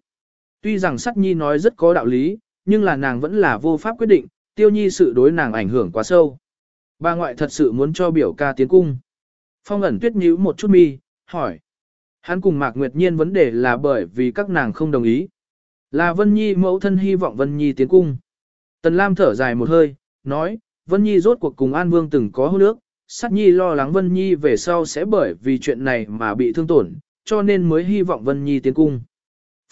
Tuy rằng sắc nhi nói rất có đạo lý, nhưng là nàng vẫn là vô pháp quyết định, tiêu nhi sự đối nàng ảnh hưởng quá sâu. Bà ngoại thật sự muốn cho biểu ca tiến cung. Phong ẩn tuyết nhíu một chút mi, hỏi. Hắn cùng Mạc Nguyệt Nhiên vấn đề là bởi vì các nàng không đồng ý. Là Vân Nhi mẫu thân hy vọng Vân Nhi tiến cung. Tần Lam thở dài một hơi, nói, Vân Nhi rốt cuộc cùng An Vương từng có hôn nước, sát Nhi lo lắng Vân Nhi về sau sẽ bởi vì chuyện này mà bị thương tổn, cho nên mới hy vọng Vân Nhi tiến cung.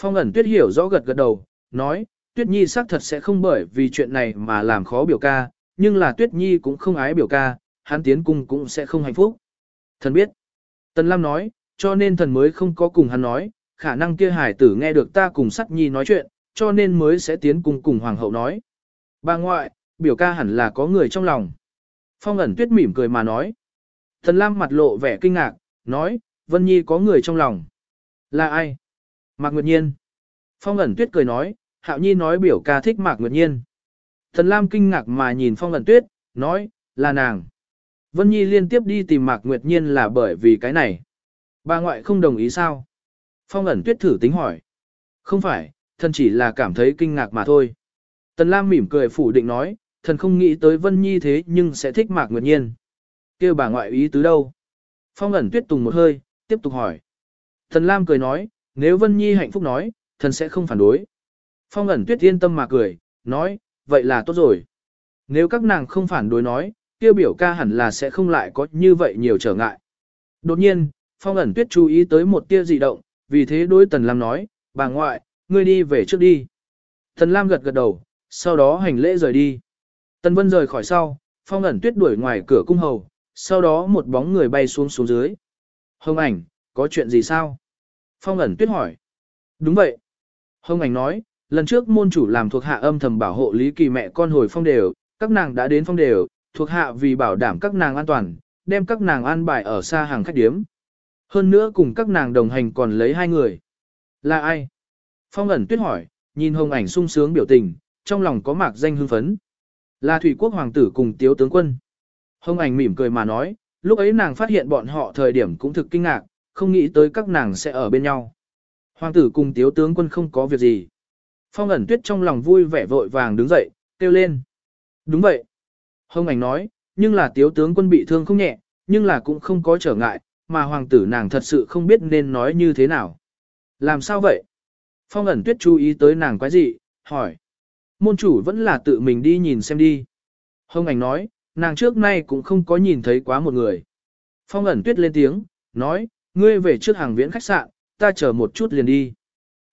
Phong ẩn tuyết hiểu rõ gật gật đầu, nói, Tuyết Nhi xác thật sẽ không bởi vì chuyện này mà làm khó biểu ca, nhưng là Tuyết Nhi cũng không ái biểu ca, hắn tiến cung cũng sẽ không hạnh phúc. Thần biết. Tần Lam nói, cho nên thần mới không có cùng hắn nói, khả năng kia hải tử nghe được ta cùng sát nhi nói chuyện, cho nên mới sẽ tiến cung cùng hoàng hậu nói. Bà ngoại, biểu ca hẳn là có người trong lòng. Phong ẩn tuyết mỉm cười mà nói. Thần Lam mặt lộ vẻ kinh ngạc, nói, Vân Nhi có người trong lòng. Là ai? Mạc Nguyệt Nhiên. Phong ẩn tuyết cười nói, Hạo Nhi nói biểu ca thích Mạc Nguyệt Nhiên. Thần Lam kinh ngạc mà nhìn Phong ẩn tuyết, nói, là nàng. Vân Nhi liên tiếp đi tìm Mạc Nguyệt Nhiên là bởi vì cái này. Bà ngoại không đồng ý sao? Phong ẩn tuyết thử tính hỏi. Không phải, thần chỉ là cảm thấy kinh ngạc mà thôi. Tần Lam mỉm cười phủ định nói, thần không nghĩ tới Vân Nhi thế nhưng sẽ thích Mạc Nguyệt Nhiên. kêu bà ngoại ý tứ đâu? Phong ẩn tuyết tùng một hơi, tiếp tục hỏi. thần Lam cười nói, nếu Vân Nhi hạnh phúc nói, thần sẽ không phản đối. Phong ẩn tuyết yên tâm mà cười, nói, vậy là tốt rồi. Nếu các nàng không phản đối nói, kia biểu ca hẳn là sẽ không lại có như vậy nhiều trở ngại. Đột nhiên, Phong ẩn tuyết chú ý tới một tia dị động, vì thế đối Tần Lam nói, bà ngoại, ngươi đi về trước đi. Tần Lam gật gật đầu, sau đó hành lễ rời đi. Tần Vân rời khỏi sau, Phong ẩn tuyết đuổi ngoài cửa cung hầu, sau đó một bóng người bay xuống xuống dưới. Hồng ảnh, có chuyện gì sao? Phong ẩn tuyết hỏi. Đúng vậy. Hồng ảnh nói, lần trước môn chủ làm thuộc hạ âm thầm bảo hộ Lý Kỳ mẹ con hồi phong đều, các nàng đã đến phong đều, thuộc hạ vì bảo đảm các nàng an toàn, đem các nàng an bài ở xa hàng khách điếm. Hơn nữa cùng các nàng đồng hành còn lấy hai người. Là ai? Phong ẩn tuyết hỏi, nhìn hồng ảnh sung sướng biểu tình, trong lòng có mạc danh hưng phấn. Là thủy quốc hoàng tử cùng tiếu tướng quân. Hồng ảnh mỉm cười mà nói, lúc ấy nàng phát hiện bọn họ thời điểm cũng thực kinh ngạc, không nghĩ tới các nàng sẽ ở bên nhau. Hoàng tử cùng tiếu tướng quân không có việc gì. Phong ẩn tuyết trong lòng vui vẻ vội vàng đứng dậy, kêu lên. Đúng vậy. Hồng ảnh nói, nhưng là tiếu tướng quân bị thương không nhẹ, nhưng là cũng không có trở ngại, mà hoàng tử nàng thật sự không biết nên nói như thế nào. Làm sao vậy? Phong ẩn tuyết chú ý tới nàng quái gì, hỏi. Môn chủ vẫn là tự mình đi nhìn xem đi. Hồng ảnh nói, nàng trước nay cũng không có nhìn thấy quá một người. Phong ẩn tuyết lên tiếng, nói, ngươi về trước hàng viễn khách sạn, ta chờ một chút liền đi.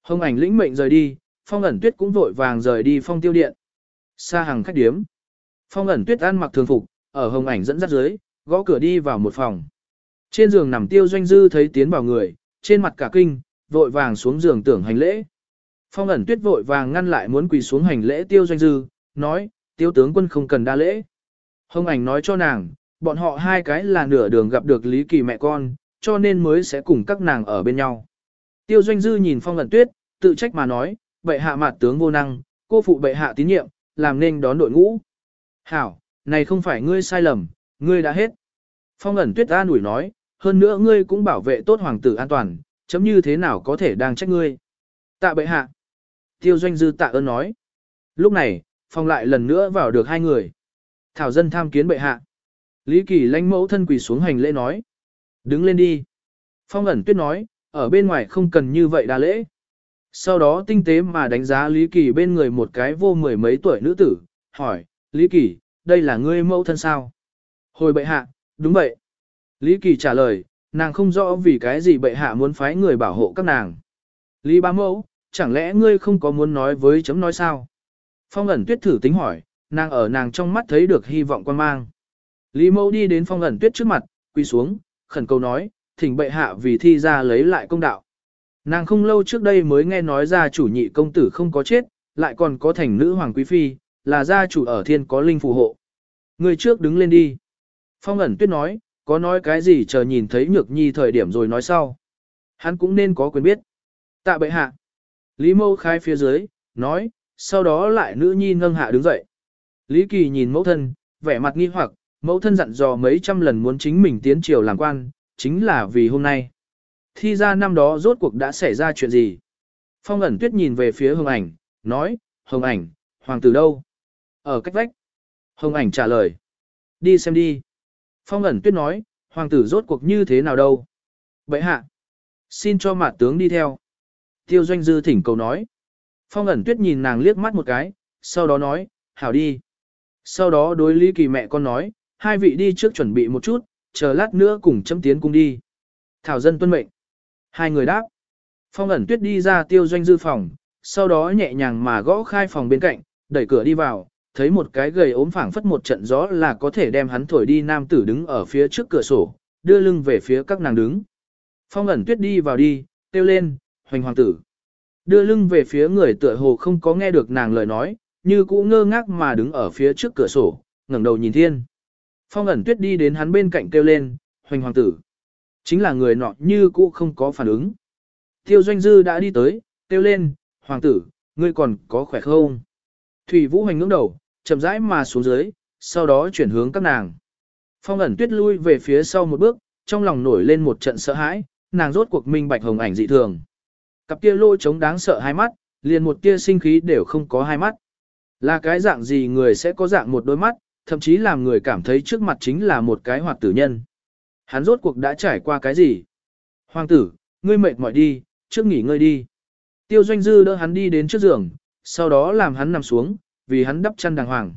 Hồng ảnh lĩnh mệnh rời đi, phong ẩn tuyết cũng vội vàng rời đi phong tiêu điện. Xa hàng khách điếm. Phong ẩn tuyết ăn mặc thường phục, ở hồng ảnh dẫn dắt dưới, gõ cửa đi vào một phòng. Trên giường nằm tiêu doanh dư thấy tiến vào người, trên mặt cả kinh, vội vàng xuống giường tưởng hành lễ. Phong ẩn tuyết vội vàng ngăn lại muốn quỳ xuống hành lễ tiêu doanh dư, nói, tiêu tướng quân không cần đa lễ. Hồng ảnh nói cho nàng, bọn họ hai cái là nửa đường gặp được Lý Kỳ mẹ con, cho nên mới sẽ cùng các nàng ở bên nhau. Tiêu doanh dư nhìn phong ẩn tuyết, tự trách mà nói, bệ hạ mặt tướng vô năng, cô phụ bệ hạ tín nhiệm, làm nên đón đội ngũ. Hảo, này không phải ngươi sai lầm, ngươi đã hết. Phong ẩn tuyết an ủi nói, hơn nữa ngươi cũng bảo vệ tốt hoàng tử an toàn, chấm như thế nào có thể đang trách ngươi. Tạ bệ hạ. Tiêu doanh dư tạ ơn nói. Lúc này, phong lại lần nữa vào được hai người. Thảo dân tham kiến bệ hạ. Lý Kỳ lãnh mẫu thân quỳ xuống hành lễ nói. Đứng lên đi. Phong ẩn tuyết nói, ở bên ngoài không cần như vậy đa lễ. Sau đó tinh tế mà đánh giá Lý Kỳ bên người một cái vô mười mấy tuổi nữ tử, hỏi, Lý Kỳ, đây là ngươi mẫu thân sao? Hồi bệ hạ, đúng vậy. Lý Kỳ trả lời, nàng không rõ vì cái gì bệ hạ muốn phái người bảo hộ các nàng. Lý ba mẫu, chẳng lẽ ngươi không có muốn nói với chấm nói sao? Phong ẩn tuyết thử tính hỏi, nàng ở nàng trong mắt thấy được hy vọng quan mang. Lý mẫu đi đến phong ẩn tuyết trước mặt, quỳ xuống, khẩn cầu nói, thỉnh bệ hạ vì thi ra lấy lại công đạo. Nàng không lâu trước đây mới nghe nói ra chủ nhị công tử không có chết, lại còn có thành nữ hoàng quý phi, là gia chủ ở thiên có linh phù hộ. Người trước đứng lên đi. Phong ẩn tuyết nói, có nói cái gì chờ nhìn thấy nhược nhi thời điểm rồi nói sau. Hắn cũng nên có quyền biết. Tạ bệ hạ. Lý mâu khai phía dưới, nói, sau đó lại nữ nhi nâng hạ đứng dậy. Lý kỳ nhìn mẫu thân, vẻ mặt nghi hoặc, mẫu thân dặn dò mấy trăm lần muốn chính mình tiến triều làm quan, chính là vì hôm nay. Thi ra năm đó rốt cuộc đã xảy ra chuyện gì? Phong ẩn tuyết nhìn về phía hồng ảnh, nói, hồng ảnh, hoàng tử đâu? Ở cách vách. Hồng ảnh trả lời. Đi xem đi. Phong ẩn tuyết nói, hoàng tử rốt cuộc như thế nào đâu? Bậy hạ. Xin cho mặt tướng đi theo. Tiêu doanh dư thỉnh cầu nói. Phong ẩn tuyết nhìn nàng liếc mắt một cái, sau đó nói, hảo đi. Sau đó đối lý kỳ mẹ con nói, hai vị đi trước chuẩn bị một chút, chờ lát nữa cùng chấm tiến cung đi. Thảo dân tuân mệnh. Hai người đáp. Phong ẩn tuyết đi ra tiêu doanh dư phòng, sau đó nhẹ nhàng mà gõ khai phòng bên cạnh, đẩy cửa đi vào, thấy một cái gầy ốm phảng phất một trận gió là có thể đem hắn thổi đi nam tử đứng ở phía trước cửa sổ, đưa lưng về phía các nàng đứng. Phong ẩn tuyết đi vào đi, kêu lên, hoành hoàng tử. Đưa lưng về phía người tựa hồ không có nghe được nàng lời nói, như cũ ngơ ngác mà đứng ở phía trước cửa sổ, ngẩng đầu nhìn thiên. Phong ẩn tuyết đi đến hắn bên cạnh kêu lên, hoành hoàng tử. Chính là người nọ như cũ không có phản ứng. Tiêu doanh dư đã đi tới, kêu lên, hoàng tử, ngươi còn có khỏe không? Thủy Vũ Hoành ngưỡng đầu, chậm rãi mà xuống dưới, sau đó chuyển hướng các nàng. Phong ẩn tuyết lui về phía sau một bước, trong lòng nổi lên một trận sợ hãi, nàng rốt cuộc minh bạch hồng ảnh dị thường. Cặp kia lôi trống đáng sợ hai mắt, liền một tia sinh khí đều không có hai mắt. Là cái dạng gì người sẽ có dạng một đôi mắt, thậm chí làm người cảm thấy trước mặt chính là một cái hoạt tử nhân. Hắn rốt cuộc đã trải qua cái gì? Hoàng tử, ngươi mệt mỏi đi, trước nghỉ ngơi đi. Tiêu doanh dư đỡ hắn đi đến trước giường, sau đó làm hắn nằm xuống, vì hắn đắp chăn đàng hoàng.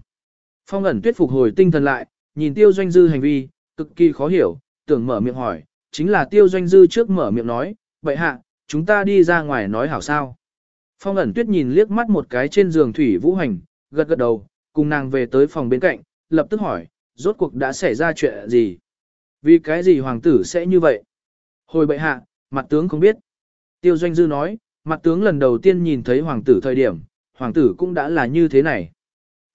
Phong ẩn tuyết phục hồi tinh thần lại, nhìn tiêu doanh dư hành vi, cực kỳ khó hiểu, tưởng mở miệng hỏi, chính là tiêu doanh dư trước mở miệng nói, vậy hạ, chúng ta đi ra ngoài nói hảo sao. Phong ẩn tuyết nhìn liếc mắt một cái trên giường thủy vũ hành, gật gật đầu, cùng nàng về tới phòng bên cạnh, lập tức hỏi, rốt cuộc đã xảy ra chuyện gì? Vì cái gì hoàng tử sẽ như vậy? Hồi bệ hạ, mặt tướng không biết. Tiêu doanh dư nói, mặt tướng lần đầu tiên nhìn thấy hoàng tử thời điểm, hoàng tử cũng đã là như thế này.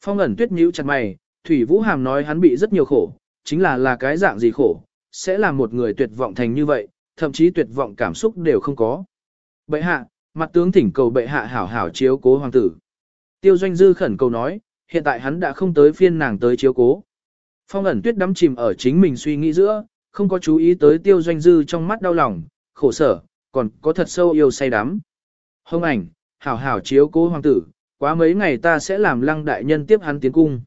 Phong ẩn tuyết nhíu chặt mày, Thủy Vũ Hàm nói hắn bị rất nhiều khổ, chính là là cái dạng gì khổ, sẽ là một người tuyệt vọng thành như vậy, thậm chí tuyệt vọng cảm xúc đều không có. Bệ hạ, mặt tướng thỉnh cầu bệ hạ hảo hảo chiếu cố hoàng tử. Tiêu doanh dư khẩn cầu nói, hiện tại hắn đã không tới phiên nàng tới chiếu cố. Phong ẩn tuyết đắm chìm ở chính mình suy nghĩ giữa, không có chú ý tới tiêu doanh dư trong mắt đau lòng, khổ sở, còn có thật sâu yêu say đắm. Hông ảnh, hảo hảo chiếu cố hoàng tử, quá mấy ngày ta sẽ làm lăng đại nhân tiếp hắn tiến cung.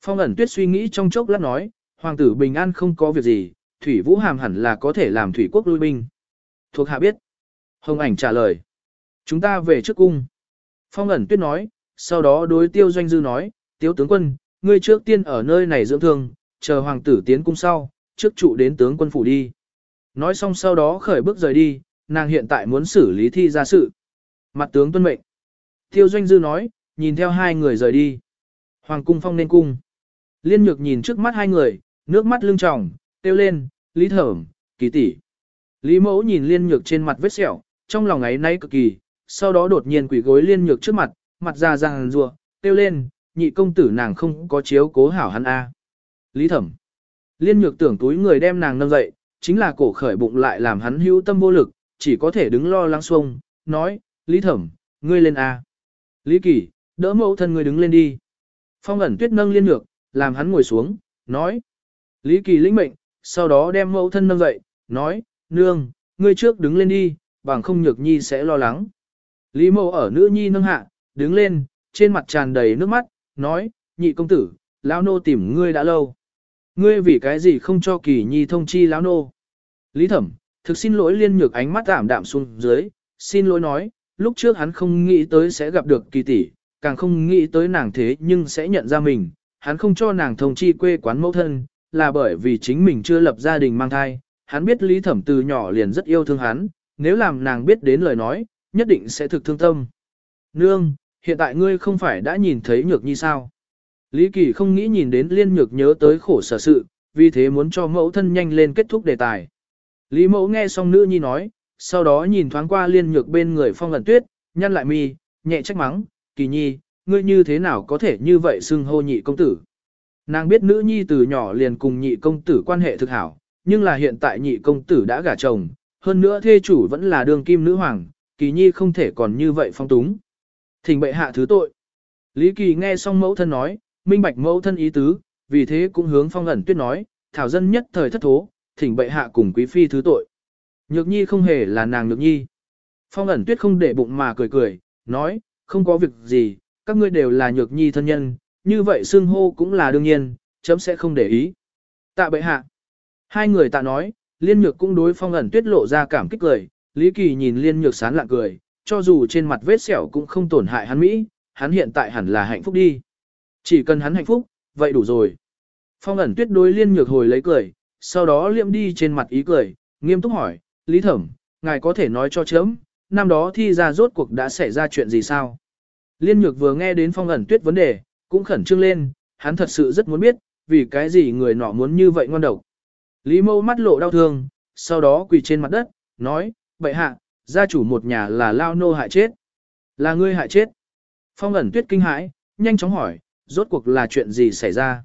Phong ẩn tuyết suy nghĩ trong chốc lát nói, hoàng tử bình an không có việc gì, thủy vũ hàm hẳn là có thể làm thủy quốc lui binh. Thuộc hạ biết. Hồng ảnh trả lời. Chúng ta về trước cung. Phong ẩn tuyết nói, sau đó đối tiêu doanh dư nói, tiêu tướng quân, ngươi trước tiên ở nơi này dưỡng thương, chờ hoàng tử tiến cung sau, trước trụ đến tướng quân phủ đi. Nói xong sau đó khởi bước rời đi, nàng hiện tại muốn xử lý thi ra sự. Mặt tướng tuân mệnh. Tiêu doanh dư nói, nhìn theo hai người rời đi. Hoàng cung phong nên cung. Liên nhược nhìn trước mắt hai người, nước mắt lưng tròng, tiêu lên, lý Thẩm, kỳ tỷ. Lý mẫu nhìn liên nhược trên mặt vết sẹo, trong lòng ấy nay cực kỳ, sau đó đột nhiên quỳ gối liên nhược trước mặt, mặt ra ràng rùa, tiêu lên, nhị công tử nàng không có chiếu cố hảo hắn a. Lý thẩm. Liên nhược tưởng túi người đem nàng nâng dậy, chính là cổ khởi bụng lại làm hắn hữu tâm vô lực, chỉ có thể đứng lo lắng xuông, nói, Lý thẩm, ngươi lên a. Lý kỳ, đỡ mẫu thân ngươi đứng lên đi. Phong ẩn tuyết nâng liên nhược, làm hắn ngồi xuống, nói. Lý kỳ lĩnh mệnh, sau đó đem mẫu thân nâng dậy, nói, nương, ngươi trước đứng lên đi, bằng không nhược nhi sẽ lo lắng. Lý mẫu ở nữ nhi nâng hạ, đứng lên, trên mặt tràn đầy nước mắt, nói, nhị công tử, lão nô tìm ngươi đã lâu. Ngươi vì cái gì không cho kỳ nhi thông chi lão nô. Lý thẩm, thực xin lỗi liên nhược ánh mắt ảm đạm xuống dưới, xin lỗi nói, lúc trước hắn không nghĩ tới sẽ gặp được kỳ tỷ, càng không nghĩ tới nàng thế nhưng sẽ nhận ra mình, hắn không cho nàng thông chi quê quán mẫu thân, là bởi vì chính mình chưa lập gia đình mang thai, hắn biết lý thẩm từ nhỏ liền rất yêu thương hắn, nếu làm nàng biết đến lời nói, nhất định sẽ thực thương tâm. Nương, hiện tại ngươi không phải đã nhìn thấy nhược nhi sao? Lý Kỳ không nghĩ nhìn đến liên nhược nhớ tới khổ sở sự, vì thế muốn cho mẫu thân nhanh lên kết thúc đề tài. Lý mẫu nghe xong nữ nhi nói, sau đó nhìn thoáng qua liên nhược bên người phong lần tuyết, nhăn lại mi, nhẹ trách mắng, kỳ nhi, ngươi như thế nào có thể như vậy xưng hô nhị công tử. Nàng biết nữ nhi từ nhỏ liền cùng nhị công tử quan hệ thực hảo, nhưng là hiện tại nhị công tử đã gả chồng, hơn nữa thê chủ vẫn là đường kim nữ hoàng, kỳ nhi không thể còn như vậy phong túng. Thỉnh bệ hạ thứ tội. Lý kỳ nghe xong mẫu thân nói, minh bạch mẫu thân ý tứ, vì thế cũng hướng phong ẩn tuyết nói, thảo dân nhất thời thất thố, thỉnh bệ hạ cùng quý phi thứ tội. Nhược nhi không hề là nàng nhược nhi. Phong ẩn tuyết không để bụng mà cười cười, nói, không có việc gì, các ngươi đều là nhược nhi thân nhân, như vậy xưng hô cũng là đương nhiên, chấm sẽ không để ý. Tạ bệ hạ. Hai người tạ nói, liên nhược cũng đối phong ẩn tuyết lộ ra cảm kích cười, Lý Kỳ nhìn liên nhược sán lạng cười, cho dù trên mặt vết sẹo cũng không tổn hại hắn Mỹ, hắn hiện tại hẳn là hạnh phúc đi. Chỉ cần hắn hạnh phúc, vậy đủ rồi. Phong ẩn tuyết đối liên nhược hồi lấy cười, sau đó liệm đi trên mặt ý cười, nghiêm túc hỏi, Lý Thẩm, ngài có thể nói cho chấm, năm đó thi ra rốt cuộc đã xảy ra chuyện gì sao? Liên nhược vừa nghe đến phong ẩn tuyết vấn đề, cũng khẩn trương lên, hắn thật sự rất muốn biết, vì cái gì người nọ muốn như vậy ngon độc. Lý mâu mắt lộ đau thương, sau đó quỳ trên mặt đất, nói, vậy hạ, gia chủ một nhà là lao nô hại chết. Là ngươi hại chết. Phong ẩn tuyết kinh hãi, nhanh chóng hỏi, rốt cuộc là chuyện gì xảy ra.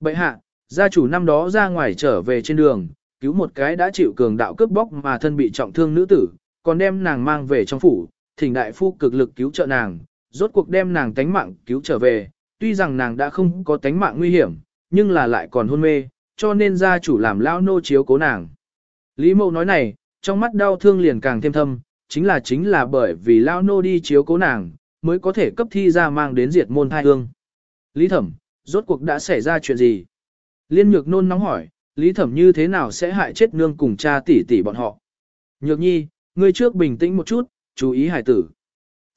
Bệ hạ, gia chủ năm đó ra ngoài trở về trên đường, cứu một cái đã chịu cường đạo cướp bóc mà thân bị trọng thương nữ tử, còn đem nàng mang về trong phủ, thỉnh đại phu cực lực cứu trợ nàng, rốt cuộc đem nàng tánh mạng cứu trở về, tuy rằng nàng đã không có tánh mạng nguy hiểm, nhưng là lại còn hôn mê, cho nên gia chủ làm lao nô chiếu cố nàng. Lý mẫu nói này, trong mắt đau thương liền càng thêm thâm, chính là chính là bởi vì lao nô đi chiếu cố nàng, mới có thể cấp thi ra mang đến diệt môn thai hương. Lý thẩm, rốt cuộc đã xảy ra chuyện gì? Liên nhược nôn nóng hỏi, Lý thẩm như thế nào sẽ hại chết nương cùng cha tỷ tỷ bọn họ? Nhược nhi, ngươi trước bình tĩnh một chút, chú ý hải tử.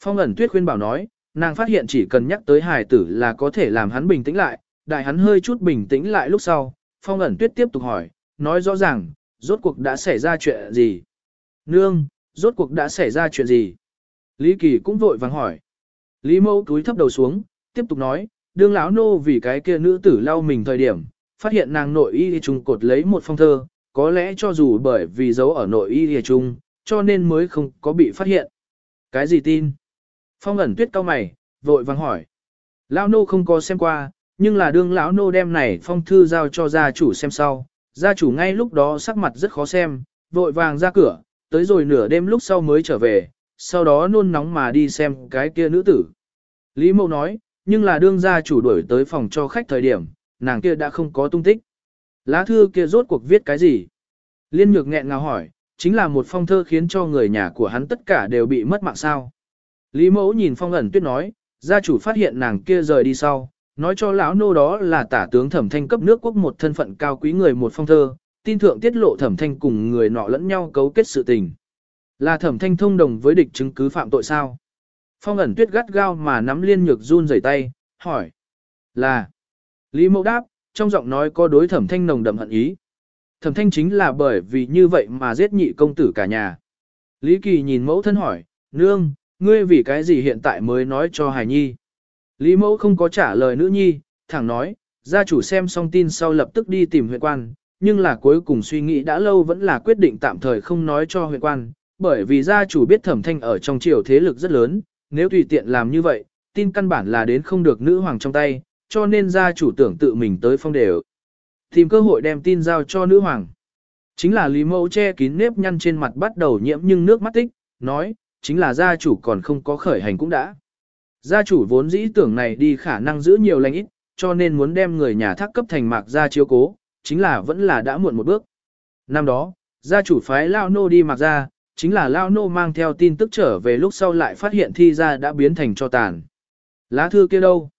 Phong ẩn tuyết khuyên bảo nói, nàng phát hiện chỉ cần nhắc tới hài tử là có thể làm hắn bình tĩnh lại, đại hắn hơi chút bình tĩnh lại lúc sau, phong ẩn tuyết tiếp tục hỏi, nói rõ ràng, rốt cuộc đã xảy ra chuyện gì? Nương, rốt cuộc đã xảy ra chuyện gì? Lý Kỳ cũng vội vàng hỏi. Lý mẫu túi thấp đầu xuống, tiếp tục nói, đương lão nô vì cái kia nữ tử lau mình thời điểm, phát hiện nàng nội y trùng cột lấy một phong thơ, có lẽ cho dù bởi vì giấu ở nội y trùng, cho nên mới không có bị phát hiện. Cái gì tin? Phong ẩn tuyết cao mày, vội vàng hỏi. Lão nô không có xem qua, nhưng là đương lão nô đem này phong thư giao cho gia chủ xem sau. Gia chủ ngay lúc đó sắc mặt rất khó xem, vội vàng ra cửa, tới rồi nửa đêm lúc sau mới trở về, sau đó nôn nóng mà đi xem cái kia nữ tử. Lý Mậu nói, nhưng là đương gia chủ đuổi tới phòng cho khách thời điểm, nàng kia đã không có tung tích. Lá thư kia rốt cuộc viết cái gì? Liên nhược nghẹn ngào hỏi, chính là một phong thơ khiến cho người nhà của hắn tất cả đều bị mất mạng sao. Lý mẫu nhìn phong ẩn tuyết nói, gia chủ phát hiện nàng kia rời đi sau, nói cho lão nô đó là tả tướng thẩm thanh cấp nước quốc một thân phận cao quý người một phong thơ, tin thượng tiết lộ thẩm thanh cùng người nọ lẫn nhau cấu kết sự tình. Là thẩm thanh thông đồng với địch chứng cứ phạm tội sao? Phong ẩn tuyết gắt gao mà nắm liên nhược run rẩy tay, hỏi. Là. Lý mẫu đáp, trong giọng nói có đối thẩm thanh nồng đậm hận ý. Thẩm thanh chính là bởi vì như vậy mà giết nhị công tử cả nhà. Lý kỳ nhìn mẫu thân hỏi, nương, ngươi vì cái gì hiện tại mới nói cho Hải nhi. Lý mẫu không có trả lời nữ nhi, thẳng nói, gia chủ xem xong tin sau lập tức đi tìm huyện quan, nhưng là cuối cùng suy nghĩ đã lâu vẫn là quyết định tạm thời không nói cho huyện quan, bởi vì gia chủ biết thẩm thanh ở trong triều thế lực rất lớn, nếu tùy tiện làm như vậy, tin căn bản là đến không được nữ hoàng trong tay, cho nên gia chủ tưởng tự mình tới phong đều. Tìm cơ hội đem tin giao cho nữ hoàng. Chính là Lý Mẫu che kín nếp nhăn trên mặt bắt đầu nhiễm nhưng nước mắt tích, nói, chính là gia chủ còn không có khởi hành cũng đã. Gia chủ vốn dĩ tưởng này đi khả năng giữ nhiều lành ít, cho nên muốn đem người nhà thác cấp thành mạc gia chiếu cố, chính là vẫn là đã muộn một bước. Năm đó, gia chủ phái Lao Nô đi mạc gia, chính là Lao Nô mang theo tin tức trở về lúc sau lại phát hiện thi gia đã biến thành cho tàn. Lá thư kia đâu?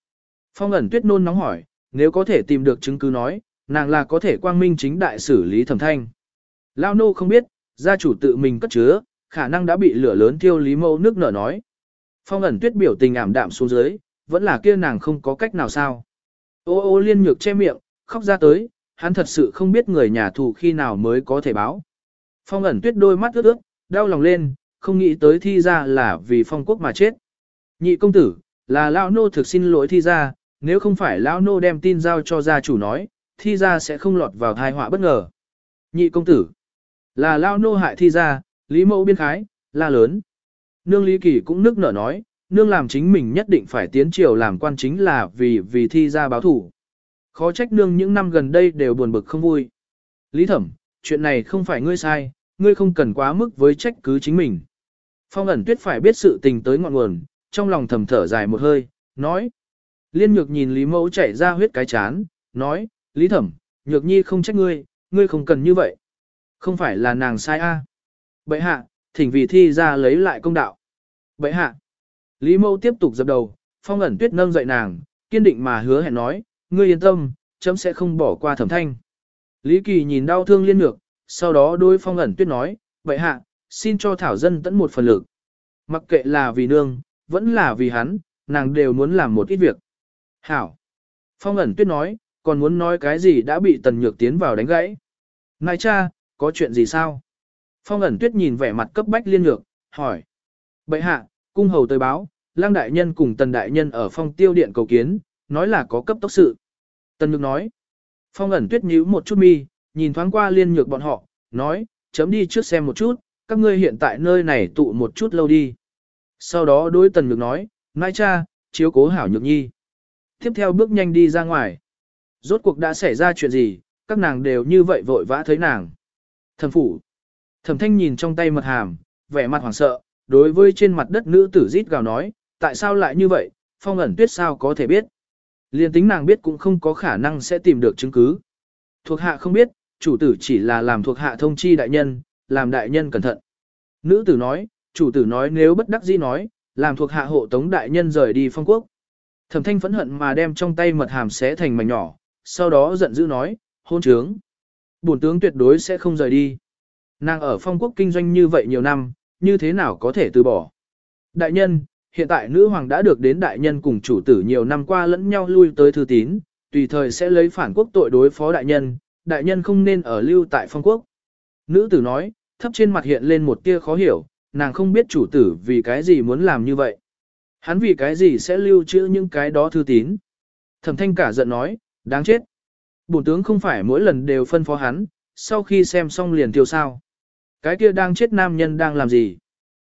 Phong ẩn tuyết nôn nóng hỏi, nếu có thể tìm được chứng cứ nói, nàng là có thể quang minh chính đại xử lý thẩm thanh. Lao Nô không biết, gia chủ tự mình cất chứa, khả năng đã bị lửa lớn thiêu lý mâu nước nở nói. Phong ẩn tuyết biểu tình ảm đạm xuống dưới, vẫn là kia nàng không có cách nào sao. Ô ô liên nhược che miệng, khóc ra tới, hắn thật sự không biết người nhà thù khi nào mới có thể báo. Phong ẩn tuyết đôi mắt ướt ướt, đau lòng lên, không nghĩ tới thi ra là vì phong quốc mà chết. Nhị công tử, là lão nô thực xin lỗi thi ra, nếu không phải lão nô đem tin giao cho gia chủ nói, thi ra sẽ không lọt vào thai họa bất ngờ. Nhị công tử, là lão nô hại thi ra, lý mẫu biên khái, la lớn. Nương Lý Kỳ cũng nức nở nói, nương làm chính mình nhất định phải tiến triều làm quan chính là vì vì thi ra báo thủ. Khó trách nương những năm gần đây đều buồn bực không vui. Lý thẩm, chuyện này không phải ngươi sai, ngươi không cần quá mức với trách cứ chính mình. Phong ẩn tuyết phải biết sự tình tới ngọn nguồn, trong lòng thầm thở dài một hơi, nói. Liên nhược nhìn Lý mẫu chảy ra huyết cái chán, nói, Lý thẩm, nhược nhi không trách ngươi, ngươi không cần như vậy. Không phải là nàng sai a. À bệ hạ, thỉnh vì thi ra lấy lại công đạo. bệ hạ. Lý mâu tiếp tục dập đầu, phong ẩn tuyết nâng dậy nàng, kiên định mà hứa hẹn nói, ngươi yên tâm, chấm sẽ không bỏ qua thẩm thanh. Lý kỳ nhìn đau thương liên ngược, sau đó đôi phong ẩn tuyết nói, bệ hạ, xin cho thảo dân tẫn một phần lực. Mặc kệ là vì nương, vẫn là vì hắn, nàng đều muốn làm một ít việc. Hảo. Phong ẩn tuyết nói, còn muốn nói cái gì đã bị tần nhược tiến vào đánh gãy. Này cha, có chuyện gì sao? Phong ẩn tuyết nhìn vẻ mặt cấp bách liên nhược, hỏi. Bệ hạ, cung hầu tới báo, lang đại nhân cùng tần đại nhân ở phong tiêu điện cầu kiến, nói là có cấp tốc sự. Tần nhược nói. Phong ẩn tuyết nhíu một chút mi, nhìn thoáng qua liên nhược bọn họ, nói, chấm đi trước xem một chút, các ngươi hiện tại nơi này tụ một chút lâu đi. Sau đó đối tần nhược nói, nai cha, chiếu cố hảo nhược nhi. Tiếp theo bước nhanh đi ra ngoài. Rốt cuộc đã xảy ra chuyện gì, các nàng đều như vậy vội vã thấy nàng. Thần phủ. Thẩm thanh nhìn trong tay mật hàm, vẻ mặt hoảng sợ, đối với trên mặt đất nữ tử rít gào nói, tại sao lại như vậy, phong ẩn tuyết sao có thể biết. Liên tính nàng biết cũng không có khả năng sẽ tìm được chứng cứ. Thuộc hạ không biết, chủ tử chỉ là làm thuộc hạ thông chi đại nhân, làm đại nhân cẩn thận. Nữ tử nói, chủ tử nói nếu bất đắc dĩ nói, làm thuộc hạ hộ tống đại nhân rời đi phong quốc. Thẩm thanh phẫn hận mà đem trong tay mật hàm xé thành mảnh nhỏ, sau đó giận dữ nói, hôn trướng. Bổn tướng tuyệt đối sẽ không rời đi. Nàng ở phong quốc kinh doanh như vậy nhiều năm, như thế nào có thể từ bỏ. Đại nhân, hiện tại nữ hoàng đã được đến đại nhân cùng chủ tử nhiều năm qua lẫn nhau lui tới thư tín, tùy thời sẽ lấy phản quốc tội đối phó đại nhân, đại nhân không nên ở lưu tại phong quốc. Nữ tử nói, thấp trên mặt hiện lên một tia khó hiểu, nàng không biết chủ tử vì cái gì muốn làm như vậy. Hắn vì cái gì sẽ lưu trữ những cái đó thư tín. Thẩm thanh cả giận nói, đáng chết. Bổn tướng không phải mỗi lần đều phân phó hắn, sau khi xem xong liền tiêu sao. Cái kia đang chết nam nhân đang làm gì?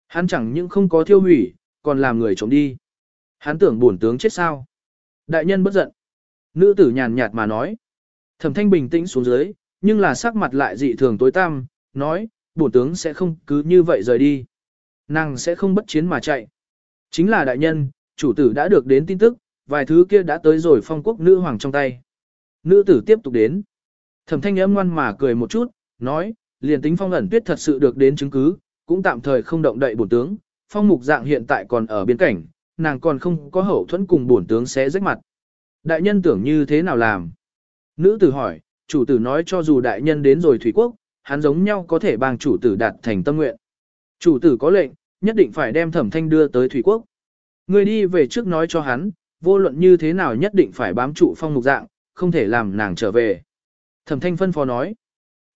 Hắn chẳng những không có thiêu hủy, còn làm người trộm đi. Hắn tưởng bổn tướng chết sao? Đại nhân bất giận. Nữ tử nhàn nhạt mà nói. Thẩm thanh bình tĩnh xuống dưới, nhưng là sắc mặt lại dị thường tối tăm, nói, bổn tướng sẽ không cứ như vậy rời đi. Nàng sẽ không bất chiến mà chạy. Chính là đại nhân, chủ tử đã được đến tin tức, vài thứ kia đã tới rồi phong quốc nữ hoàng trong tay. Nữ tử tiếp tục đến. Thẩm thanh âm ngoan mà cười một chút, nói, liền tính phong ẩn tuyết thật sự được đến chứng cứ, cũng tạm thời không động đậy bổn tướng, phong mục dạng hiện tại còn ở biên cảnh, nàng còn không có hậu thuẫn cùng bổn tướng sẽ rách mặt. Đại nhân tưởng như thế nào làm? Nữ tử hỏi, chủ tử nói cho dù đại nhân đến rồi thủy quốc, hắn giống nhau có thể bằng chủ tử đạt thành tâm nguyện. Chủ tử có lệnh, nhất định phải đem thẩm thanh đưa tới thủy quốc. Người đi về trước nói cho hắn, vô luận như thế nào nhất định phải bám trụ phong mục dạng, không thể làm nàng trở về. Thẩm thanh phân phó nói,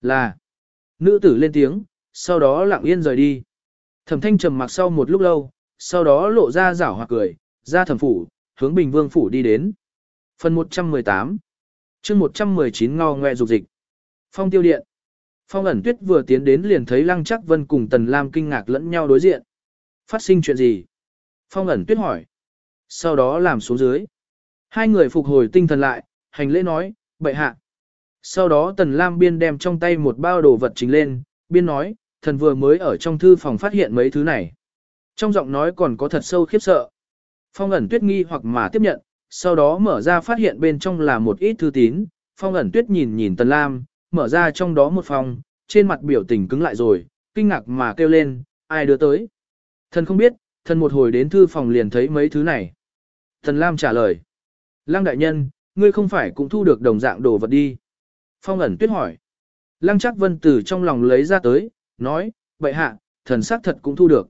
là, nữ tử lên tiếng, sau đó lặng yên rời đi. Thẩm thanh trầm mặc sau một lúc lâu, sau đó lộ ra rảo hoặc cười, ra thẩm phủ, hướng bình vương phủ đi đến. Phần 118 chương 119 ngò ngoe dục dịch. Phong tiêu điện. Phong ẩn tuyết vừa tiến đến liền thấy Lăng Chắc Vân cùng Tần Lam kinh ngạc lẫn nhau đối diện. Phát sinh chuyện gì? Phong ẩn tuyết hỏi. Sau đó làm xuống dưới. Hai người phục hồi tinh thần lại, hành lễ nói, bệ hạ. Sau đó Tần Lam biên đem trong tay một bao đồ vật chính lên, biên nói, thần vừa mới ở trong thư phòng phát hiện mấy thứ này. Trong giọng nói còn có thật sâu khiếp sợ. Phong ẩn tuyết nghi hoặc mà tiếp nhận, sau đó mở ra phát hiện bên trong là một ít thư tín. Phong ẩn tuyết nhìn nhìn Tần Lam, mở ra trong đó một phòng, trên mặt biểu tình cứng lại rồi, kinh ngạc mà kêu lên, ai đưa tới. Thần không biết, thần một hồi đến thư phòng liền thấy mấy thứ này. tần Lam trả lời. Lăng đại nhân, ngươi không phải cũng thu được đồng dạng đồ vật đi. Phong ẩn tuyết hỏi. Lăng chắc vân từ trong lòng lấy ra tới, nói, vậy hạ, thần xác thật cũng thu được.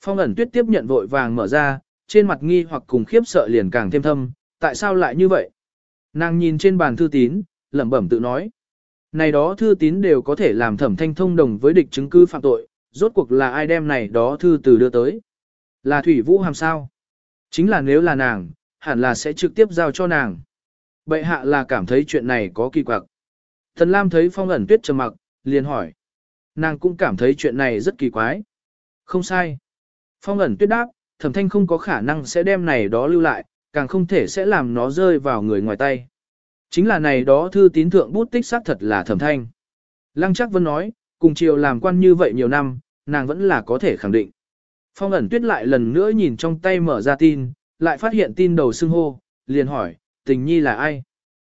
Phong ẩn tuyết tiếp nhận vội vàng mở ra, trên mặt nghi hoặc cùng khiếp sợ liền càng thêm thâm, tại sao lại như vậy? Nàng nhìn trên bàn thư tín, lẩm bẩm tự nói. Này đó thư tín đều có thể làm thẩm thanh thông đồng với địch chứng cứ phạm tội, rốt cuộc là ai đem này đó thư từ đưa tới. Là Thủy Vũ Hàm sao? Chính là nếu là nàng, hẳn là sẽ trực tiếp giao cho nàng. Bệ hạ là cảm thấy chuyện này có kỳ quặc. Thần Lam thấy phong ẩn tuyết trầm mặc, liền hỏi. Nàng cũng cảm thấy chuyện này rất kỳ quái. Không sai. Phong ẩn tuyết đáp, thẩm thanh không có khả năng sẽ đem này đó lưu lại, càng không thể sẽ làm nó rơi vào người ngoài tay. Chính là này đó thư tín thượng bút tích xác thật là thẩm thanh. Lăng chắc vân nói, cùng chiều làm quan như vậy nhiều năm, nàng vẫn là có thể khẳng định. Phong ẩn tuyết lại lần nữa nhìn trong tay mở ra tin, lại phát hiện tin đầu xưng hô, liền hỏi, tình nhi là ai?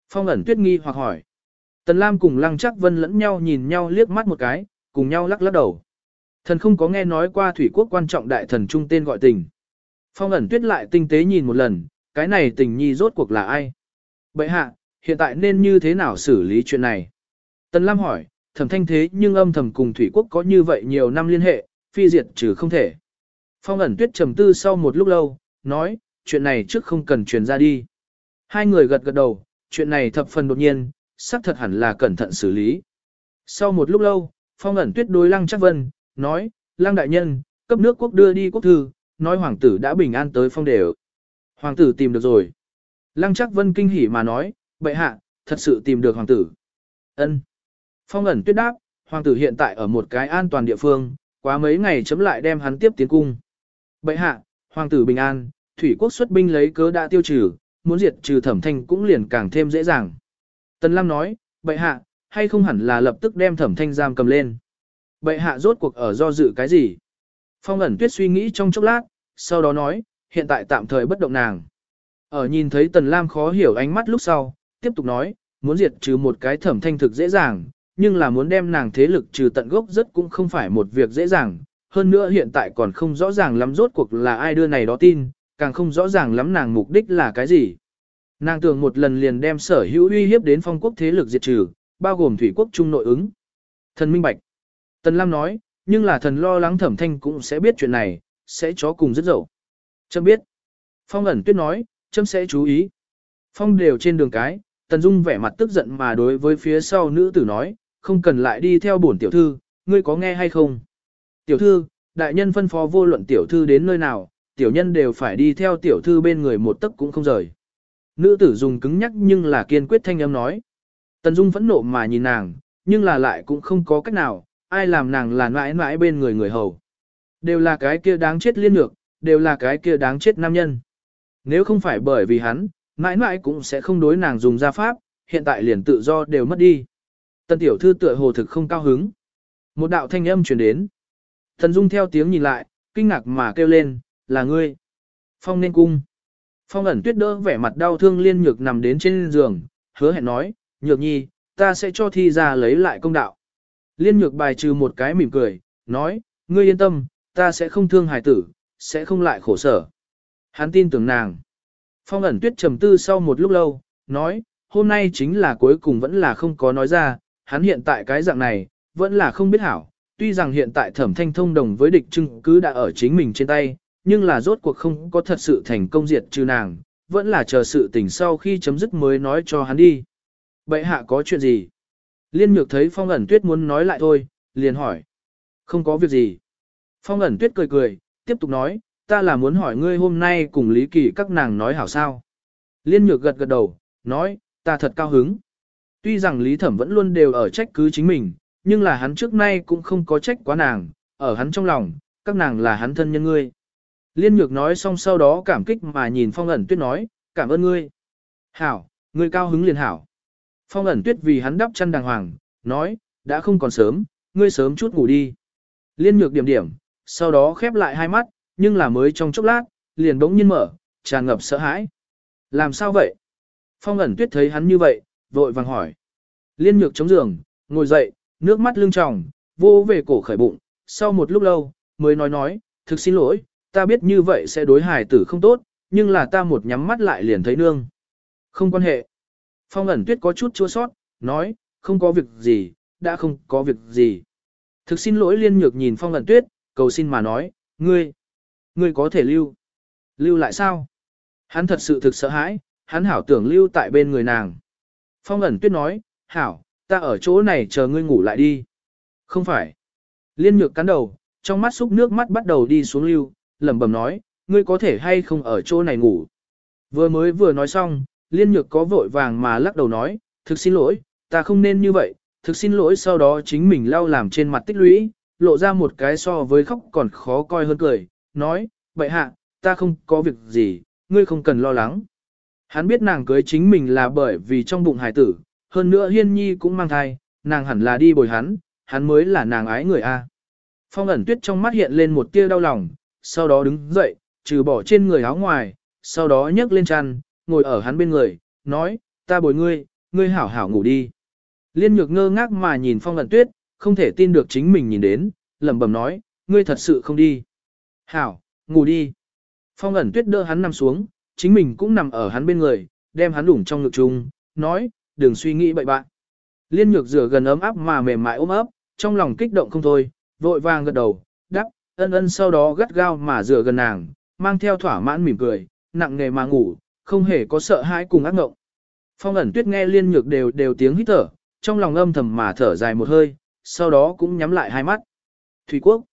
Phong ẩn tuyết nghi hoặc hỏi. Tần Lam cùng Lăng Chắc Vân lẫn nhau nhìn nhau liếc mắt một cái, cùng nhau lắc lắc đầu. Thần không có nghe nói qua thủy quốc quan trọng đại thần trung tên gọi tình. Phong ẩn tuyết lại tinh tế nhìn một lần, cái này tình nhi rốt cuộc là ai? Bậy hạ, hiện tại nên như thế nào xử lý chuyện này? Tần Lam hỏi, thẩm thanh thế nhưng âm thầm cùng thủy quốc có như vậy nhiều năm liên hệ, phi diệt trừ không thể. Phong ẩn tuyết trầm tư sau một lúc lâu, nói, chuyện này trước không cần truyền ra đi. Hai người gật gật đầu, chuyện này thập phần đột nhiên, xác thật hẳn là cẩn thận xử lý. Sau một lúc lâu, phong ẩn tuyết đối lăng chắc vân, nói, lăng đại nhân, cấp nước quốc đưa đi quốc thư, nói hoàng tử đã bình an tới phong đều. Hoàng tử tìm được rồi. Lăng chắc vân kinh hỉ mà nói, bệ hạ, thật sự tìm được hoàng tử. ân Phong ẩn tuyết đáp, hoàng tử hiện tại ở một cái an toàn địa phương, quá mấy ngày chấm lại đem hắn tiếp tiến cung. Bệ hạ, hoàng tử bình an, thủy quốc xuất binh lấy cớ đã tiêu trừ, muốn diệt trừ thẩm thanh cũng liền càng thêm dễ dàng. Tần Lam nói, bệ hạ, hay không hẳn là lập tức đem thẩm thanh giam cầm lên. Bệ hạ rốt cuộc ở do dự cái gì? Phong ẩn tuyết suy nghĩ trong chốc lát, sau đó nói, hiện tại tạm thời bất động nàng. Ở nhìn thấy Tần Lam khó hiểu ánh mắt lúc sau, tiếp tục nói, muốn diệt trừ một cái thẩm thanh thực dễ dàng, nhưng là muốn đem nàng thế lực trừ tận gốc rất cũng không phải một việc dễ dàng. Hơn nữa hiện tại còn không rõ ràng lắm rốt cuộc là ai đưa này đó tin, càng không rõ ràng lắm nàng mục đích là cái gì. Nàng tưởng một lần liền đem sở hữu uy hiếp đến phong quốc thế lực diệt trừ, bao gồm thủy quốc trung nội ứng. Thần minh bạch. Tần Lam nói, nhưng là thần lo lắng thẩm thanh cũng sẽ biết chuyện này, sẽ chó cùng rất dậu. Trâm biết. Phong ẩn tuyết nói, Trâm sẽ chú ý. Phong đều trên đường cái, Tần Dung vẻ mặt tức giận mà đối với phía sau nữ tử nói, không cần lại đi theo bổn tiểu thư, ngươi có nghe hay không? Tiểu thư, đại nhân phân phó vô luận tiểu thư đến nơi nào, tiểu nhân đều phải đi theo tiểu thư bên người một tấc cũng không rời. Nữ tử dùng cứng nhắc nhưng là kiên quyết thanh âm nói. Tần Dung phẫn nộ mà nhìn nàng, nhưng là lại cũng không có cách nào, ai làm nàng là mãi mãi bên người người hầu. Đều là cái kia đáng chết liên lược, đều là cái kia đáng chết nam nhân. Nếu không phải bởi vì hắn, mãi mãi cũng sẽ không đối nàng dùng gia pháp, hiện tại liền tự do đều mất đi. Tần tiểu thư tựa hồ thực không cao hứng. Một đạo thanh âm truyền đến. Thần Dung theo tiếng nhìn lại, kinh ngạc mà kêu lên, là ngươi. Phong nên cung. Phong ẩn tuyết đỡ vẻ mặt đau thương liên nhược nằm đến trên giường, hứa hẹn nói, nhược nhi, ta sẽ cho thi ra lấy lại công đạo. Liên nhược bài trừ một cái mỉm cười, nói, ngươi yên tâm, ta sẽ không thương hài tử, sẽ không lại khổ sở. Hắn tin tưởng nàng. Phong ẩn tuyết trầm tư sau một lúc lâu, nói, hôm nay chính là cuối cùng vẫn là không có nói ra, hắn hiện tại cái dạng này, vẫn là không biết hảo. Tuy rằng hiện tại thẩm thanh thông đồng với địch chứng cứ đã ở chính mình trên tay, nhưng là rốt cuộc không có thật sự thành công diệt trừ nàng, vẫn là chờ sự tình sau khi chấm dứt mới nói cho hắn đi. Bệ hạ có chuyện gì? Liên nhược thấy phong ẩn tuyết muốn nói lại thôi, liền hỏi. Không có việc gì. Phong ẩn tuyết cười cười, tiếp tục nói, ta là muốn hỏi ngươi hôm nay cùng Lý Kỳ các nàng nói hảo sao. Liên nhược gật gật đầu, nói, ta thật cao hứng. Tuy rằng Lý Thẩm vẫn luôn đều ở trách cứ chính mình, nhưng là hắn trước nay cũng không có trách quá nàng, ở hắn trong lòng, các nàng là hắn thân nhân ngươi. Liên nhược nói xong sau đó cảm kích mà nhìn phong ẩn tuyết nói, cảm ơn ngươi. Hảo, ngươi cao hứng liền hảo. Phong ẩn tuyết vì hắn đắp chăn đàng hoàng, nói, đã không còn sớm, ngươi sớm chút ngủ đi. Liên nhược điểm điểm, sau đó khép lại hai mắt, nhưng là mới trong chốc lát, liền bỗng nhiên mở, tràn ngập sợ hãi. Làm sao vậy? Phong ẩn tuyết thấy hắn như vậy, vội vàng hỏi. Liên nhược chống giường, ngồi dậy, nước mắt lưng tròng, vô về cổ khởi bụng, sau một lúc lâu, mới nói nói, thực xin lỗi, ta biết như vậy sẽ đối hài tử không tốt, nhưng là ta một nhắm mắt lại liền thấy nương. Không quan hệ. Phong ẩn tuyết có chút chua sót, nói, không có việc gì, đã không có việc gì. Thực xin lỗi liên nhược nhìn phong ẩn tuyết, cầu xin mà nói, ngươi, ngươi có thể lưu. Lưu lại sao? Hắn thật sự thực sợ hãi, hắn hảo tưởng lưu tại bên người nàng. Phong ẩn tuyết nói, hảo, ta ở chỗ này chờ ngươi ngủ lại đi. Không phải. Liên nhược cắn đầu, trong mắt xúc nước mắt bắt đầu đi xuống lưu, lẩm bẩm nói, ngươi có thể hay không ở chỗ này ngủ. Vừa mới vừa nói xong, liên nhược có vội vàng mà lắc đầu nói, thực xin lỗi, ta không nên như vậy, thực xin lỗi sau đó chính mình lau làm trên mặt tích lũy, lộ ra một cái so với khóc còn khó coi hơn cười, nói, vậy hạ, ta không có việc gì, ngươi không cần lo lắng. Hắn biết nàng cưới chính mình là bởi vì trong bụng hải tử, hơn nữa hiên nhi cũng mang thai, nàng hẳn là đi bồi hắn, hắn mới là nàng ái người A. Phong ẩn tuyết trong mắt hiện lên một tia đau lòng, sau đó đứng dậy, trừ bỏ trên người áo ngoài, sau đó nhấc lên chăn, ngồi ở hắn bên người, nói, ta bồi ngươi, ngươi hảo hảo ngủ đi. Liên nhược ngơ ngác mà nhìn phong ẩn tuyết, không thể tin được chính mình nhìn đến, lẩm bẩm nói, ngươi thật sự không đi. Hảo, ngủ đi. Phong ẩn tuyết đỡ hắn nằm xuống, chính mình cũng nằm ở hắn bên người, đem hắn đủng trong ngực chung, nói, đừng suy nghĩ bậy bạn. Liên nhược rửa gần ấm áp mà mềm mại ôm ấp, trong lòng kích động không thôi, vội vàng gật đầu, ân ân sau đó gắt gao mà rửa gần nàng, mang theo thỏa mãn mỉm cười, nặng nghề mà ngủ, không hề có sợ hãi cùng ác ngộng. Phong ẩn tuyết nghe liên nhược đều đều tiếng hít thở, trong lòng âm thầm mà thở dài một hơi, sau đó cũng nhắm lại hai mắt. Thủy quốc.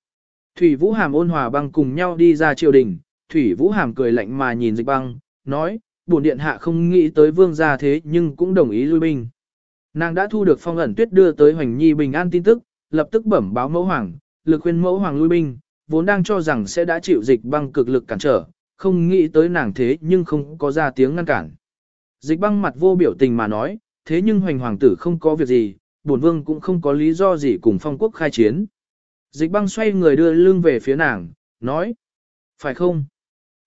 Thủy Vũ Hàm ôn hòa băng cùng nhau đi ra triều đình, Thủy Vũ Hàm cười lạnh mà nhìn dịch băng, nói, bổn điện hạ không nghĩ tới vương gia thế nhưng cũng đồng ý lui binh. Nàng đã thu được phong ẩn tuyết đưa tới Hoành Nhi bình an tin tức, lập tức bẩm báo mẫu hoàng, lực khuyên mẫu hoàng lui binh, vốn đang cho rằng sẽ đã chịu dịch băng cực lực cản trở, không nghĩ tới nàng thế nhưng không có ra tiếng ngăn cản. Dịch băng mặt vô biểu tình mà nói, thế nhưng hoành hoàng tử không có việc gì, bổn vương cũng không có lý do gì cùng phong quốc khai chiến. Dịch băng xoay người đưa lưng về phía nàng, nói. Phải không?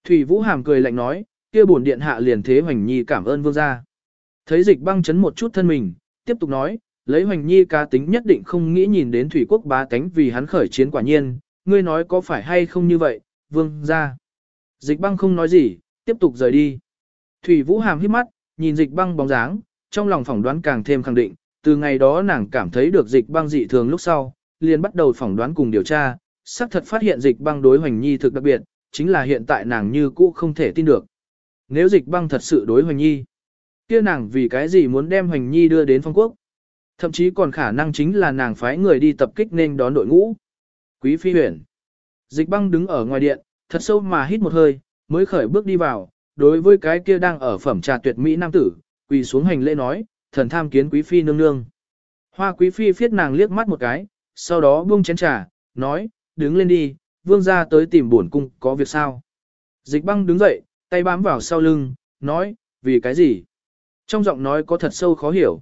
Thủy Vũ Hàm cười lạnh nói, kia bổn điện hạ liền thế Hoành Nhi cảm ơn vương gia. Thấy dịch băng chấn một chút thân mình, tiếp tục nói, lấy Hoành Nhi cá tính nhất định không nghĩ nhìn đến thủy quốc bá tánh vì hắn khởi chiến quả nhiên, ngươi nói có phải hay không như vậy, vương ra. Dịch băng không nói gì, tiếp tục rời đi. Thủy Vũ Hàm hít mắt, nhìn dịch băng bóng dáng, trong lòng phỏng đoán càng thêm khẳng định, từ ngày đó nàng cảm thấy được dịch băng dị thường lúc sau, liền bắt đầu phỏng đoán cùng điều tra, xác thật phát hiện dịch băng đối Hoành Nhi thực đặc biệt, chính là hiện tại nàng như cũ không thể tin được. Nếu dịch băng thật sự đối Hoành Nhi, kia nàng vì cái gì muốn đem Hoành Nhi đưa đến phong quốc? Thậm chí còn khả năng chính là nàng phái người đi tập kích nên đón đội ngũ. Quý phi huyền. Dịch băng đứng ở ngoài điện, thật sâu mà hít một hơi, mới khởi bước đi vào, đối với cái kia đang ở phẩm trà tuyệt mỹ nam tử, quỳ xuống hành lễ nói, thần tham kiến quý phi nương nương. Hoa quý phi phiết nàng liếc mắt một cái, sau đó buông chén trà, nói, đứng lên đi, vương gia tới tìm bổn cung có việc sao. Dịch băng đứng dậy, tay bám vào sau lưng, nói, vì cái gì? Trong giọng nói có thật sâu khó hiểu.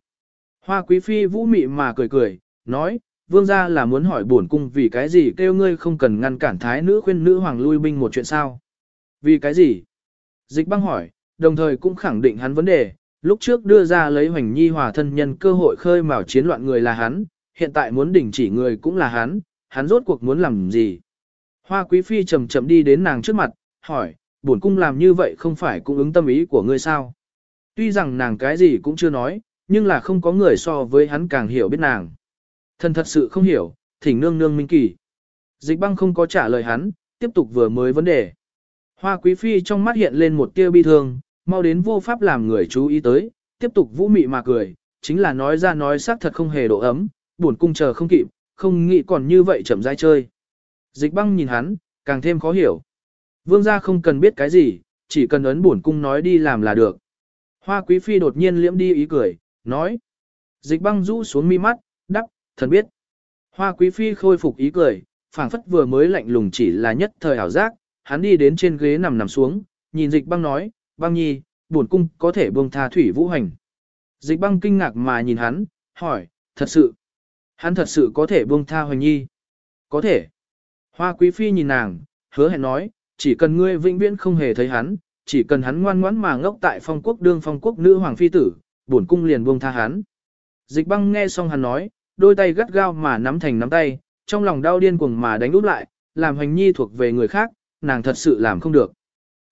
Hoa quý phi vũ mị mà cười cười, nói, vương gia là muốn hỏi bổn cung vì cái gì kêu ngươi không cần ngăn cản thái nữ khuyên nữ hoàng lui binh một chuyện sao? Vì cái gì? Dịch băng hỏi, đồng thời cũng khẳng định hắn vấn đề, lúc trước đưa ra lấy hoành nhi hòa thân nhân cơ hội khơi mào chiến loạn người là hắn, hiện tại muốn đình chỉ người cũng là hắn, hắn rốt cuộc muốn làm gì? Hoa quý phi chậm chậm đi đến nàng trước mặt, hỏi, bổn cung làm như vậy không phải cũng ứng tâm ý của ngươi sao? Tuy rằng nàng cái gì cũng chưa nói, nhưng là không có người so với hắn càng hiểu biết nàng. Thần thật sự không hiểu, thỉnh nương nương minh kỳ. Dịch băng không có trả lời hắn, tiếp tục vừa mới vấn đề. Hoa quý phi trong mắt hiện lên một tia bi thương, mau đến vô pháp làm người chú ý tới, tiếp tục vũ mị mà cười, chính là nói ra nói xác thật không hề độ ấm, buồn cung chờ không kịp, không nghĩ còn như vậy chậm rãi chơi. Dịch băng nhìn hắn, càng thêm khó hiểu. Vương gia không cần biết cái gì, chỉ cần ấn buồn cung nói đi làm là được. Hoa quý phi đột nhiên liễm đi ý cười, nói. Dịch băng rũ xuống mi mắt, thần biết. Hoa quý phi khôi phục ý cười, phảng phất vừa mới lạnh lùng chỉ là nhất thời ảo giác, hắn đi đến trên ghế nằm nằm xuống, nhìn dịch băng nói, băng nhi, buồn cung có thể buông tha thủy vũ hành. Dịch băng kinh ngạc mà nhìn hắn, hỏi, thật sự, hắn thật sự có thể buông tha hoành nhi. Có thể. Hoa quý phi nhìn nàng, hứa hẹn nói, chỉ cần ngươi vĩnh viễn không hề thấy hắn, chỉ cần hắn ngoan ngoãn mà ngốc tại phong quốc đương phong quốc nữ hoàng phi tử, bổn cung liền buông tha hắn. Dịch băng nghe xong hắn nói, đôi tay gắt gao mà nắm thành nắm tay, trong lòng đau điên cuồng mà đánh úp lại, làm hoành nhi thuộc về người khác, nàng thật sự làm không được.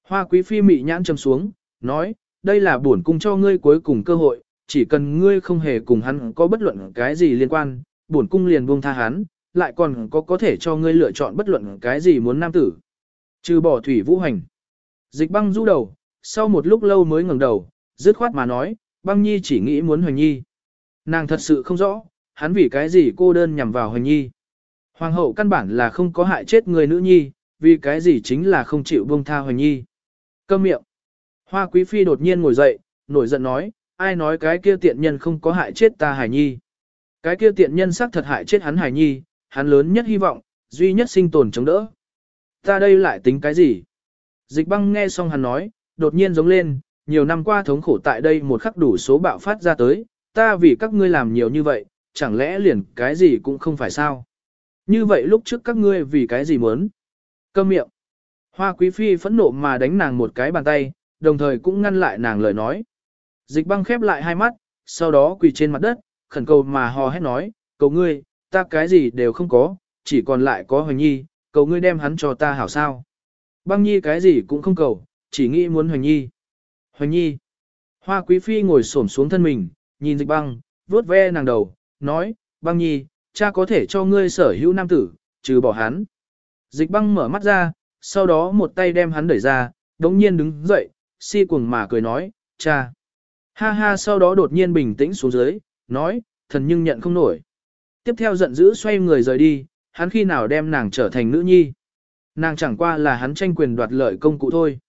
Hoa quý phi mị nhãn châm xuống, nói, đây là bổn cung cho ngươi cuối cùng cơ hội, chỉ cần ngươi không hề cùng hắn có bất luận cái gì liên quan, bổn cung liền buông tha hắn, lại còn có có thể cho ngươi lựa chọn bất luận cái gì muốn nam tử. Trừ bỏ thủy vũ hành. Dịch băng rũ đầu, sau một lúc lâu mới ngẩng đầu, dứt khoát mà nói, băng nhi chỉ nghĩ muốn hoành nhi. Nàng thật sự không rõ, hắn vì cái gì cô đơn nhằm vào hoành nhi. Hoàng hậu căn bản là không có hại chết người nữ nhi, vì cái gì chính là không chịu buông tha hoành nhi. Câm miệng. Hoa quý phi đột nhiên ngồi dậy, nổi giận nói, ai nói cái kia tiện nhân không có hại chết ta hải nhi. Cái kia tiện nhân xác thật hại chết hắn hải nhi, hắn lớn nhất hy vọng, duy nhất sinh tồn chống đỡ. Ta đây lại tính cái gì? Dịch băng nghe xong hắn nói, đột nhiên giống lên, nhiều năm qua thống khổ tại đây một khắc đủ số bạo phát ra tới, ta vì các ngươi làm nhiều như vậy, chẳng lẽ liền cái gì cũng không phải sao? Như vậy lúc trước các ngươi vì cái gì muốn? Câm miệng. Hoa quý phi phẫn nộ mà đánh nàng một cái bàn tay, đồng thời cũng ngăn lại nàng lời nói. Dịch băng khép lại hai mắt, sau đó quỳ trên mặt đất, khẩn cầu mà hò hét nói, cầu ngươi, ta cái gì đều không có, chỉ còn lại có Hoành Nhi, cầu ngươi đem hắn cho ta hảo sao. Băng Nhi cái gì cũng không cầu, chỉ nghĩ muốn Hoành Nhi. Hoành Nhi. Hoa Quý Phi ngồi xổm xuống thân mình, nhìn dịch băng, vuốt ve nàng đầu, nói, băng Nhi, cha có thể cho ngươi sở hữu nam tử, trừ bỏ hắn. Dịch băng mở mắt ra, sau đó một tay đem hắn đẩy ra, đống nhiên đứng dậy, si cuồng mà cười nói, cha. Ha ha sau đó đột nhiên bình tĩnh xuống dưới, nói, thần nhưng nhận không nổi. Tiếp theo giận dữ xoay người rời đi, hắn khi nào đem nàng trở thành nữ nhi. Nàng chẳng qua là hắn tranh quyền đoạt lợi công cụ thôi.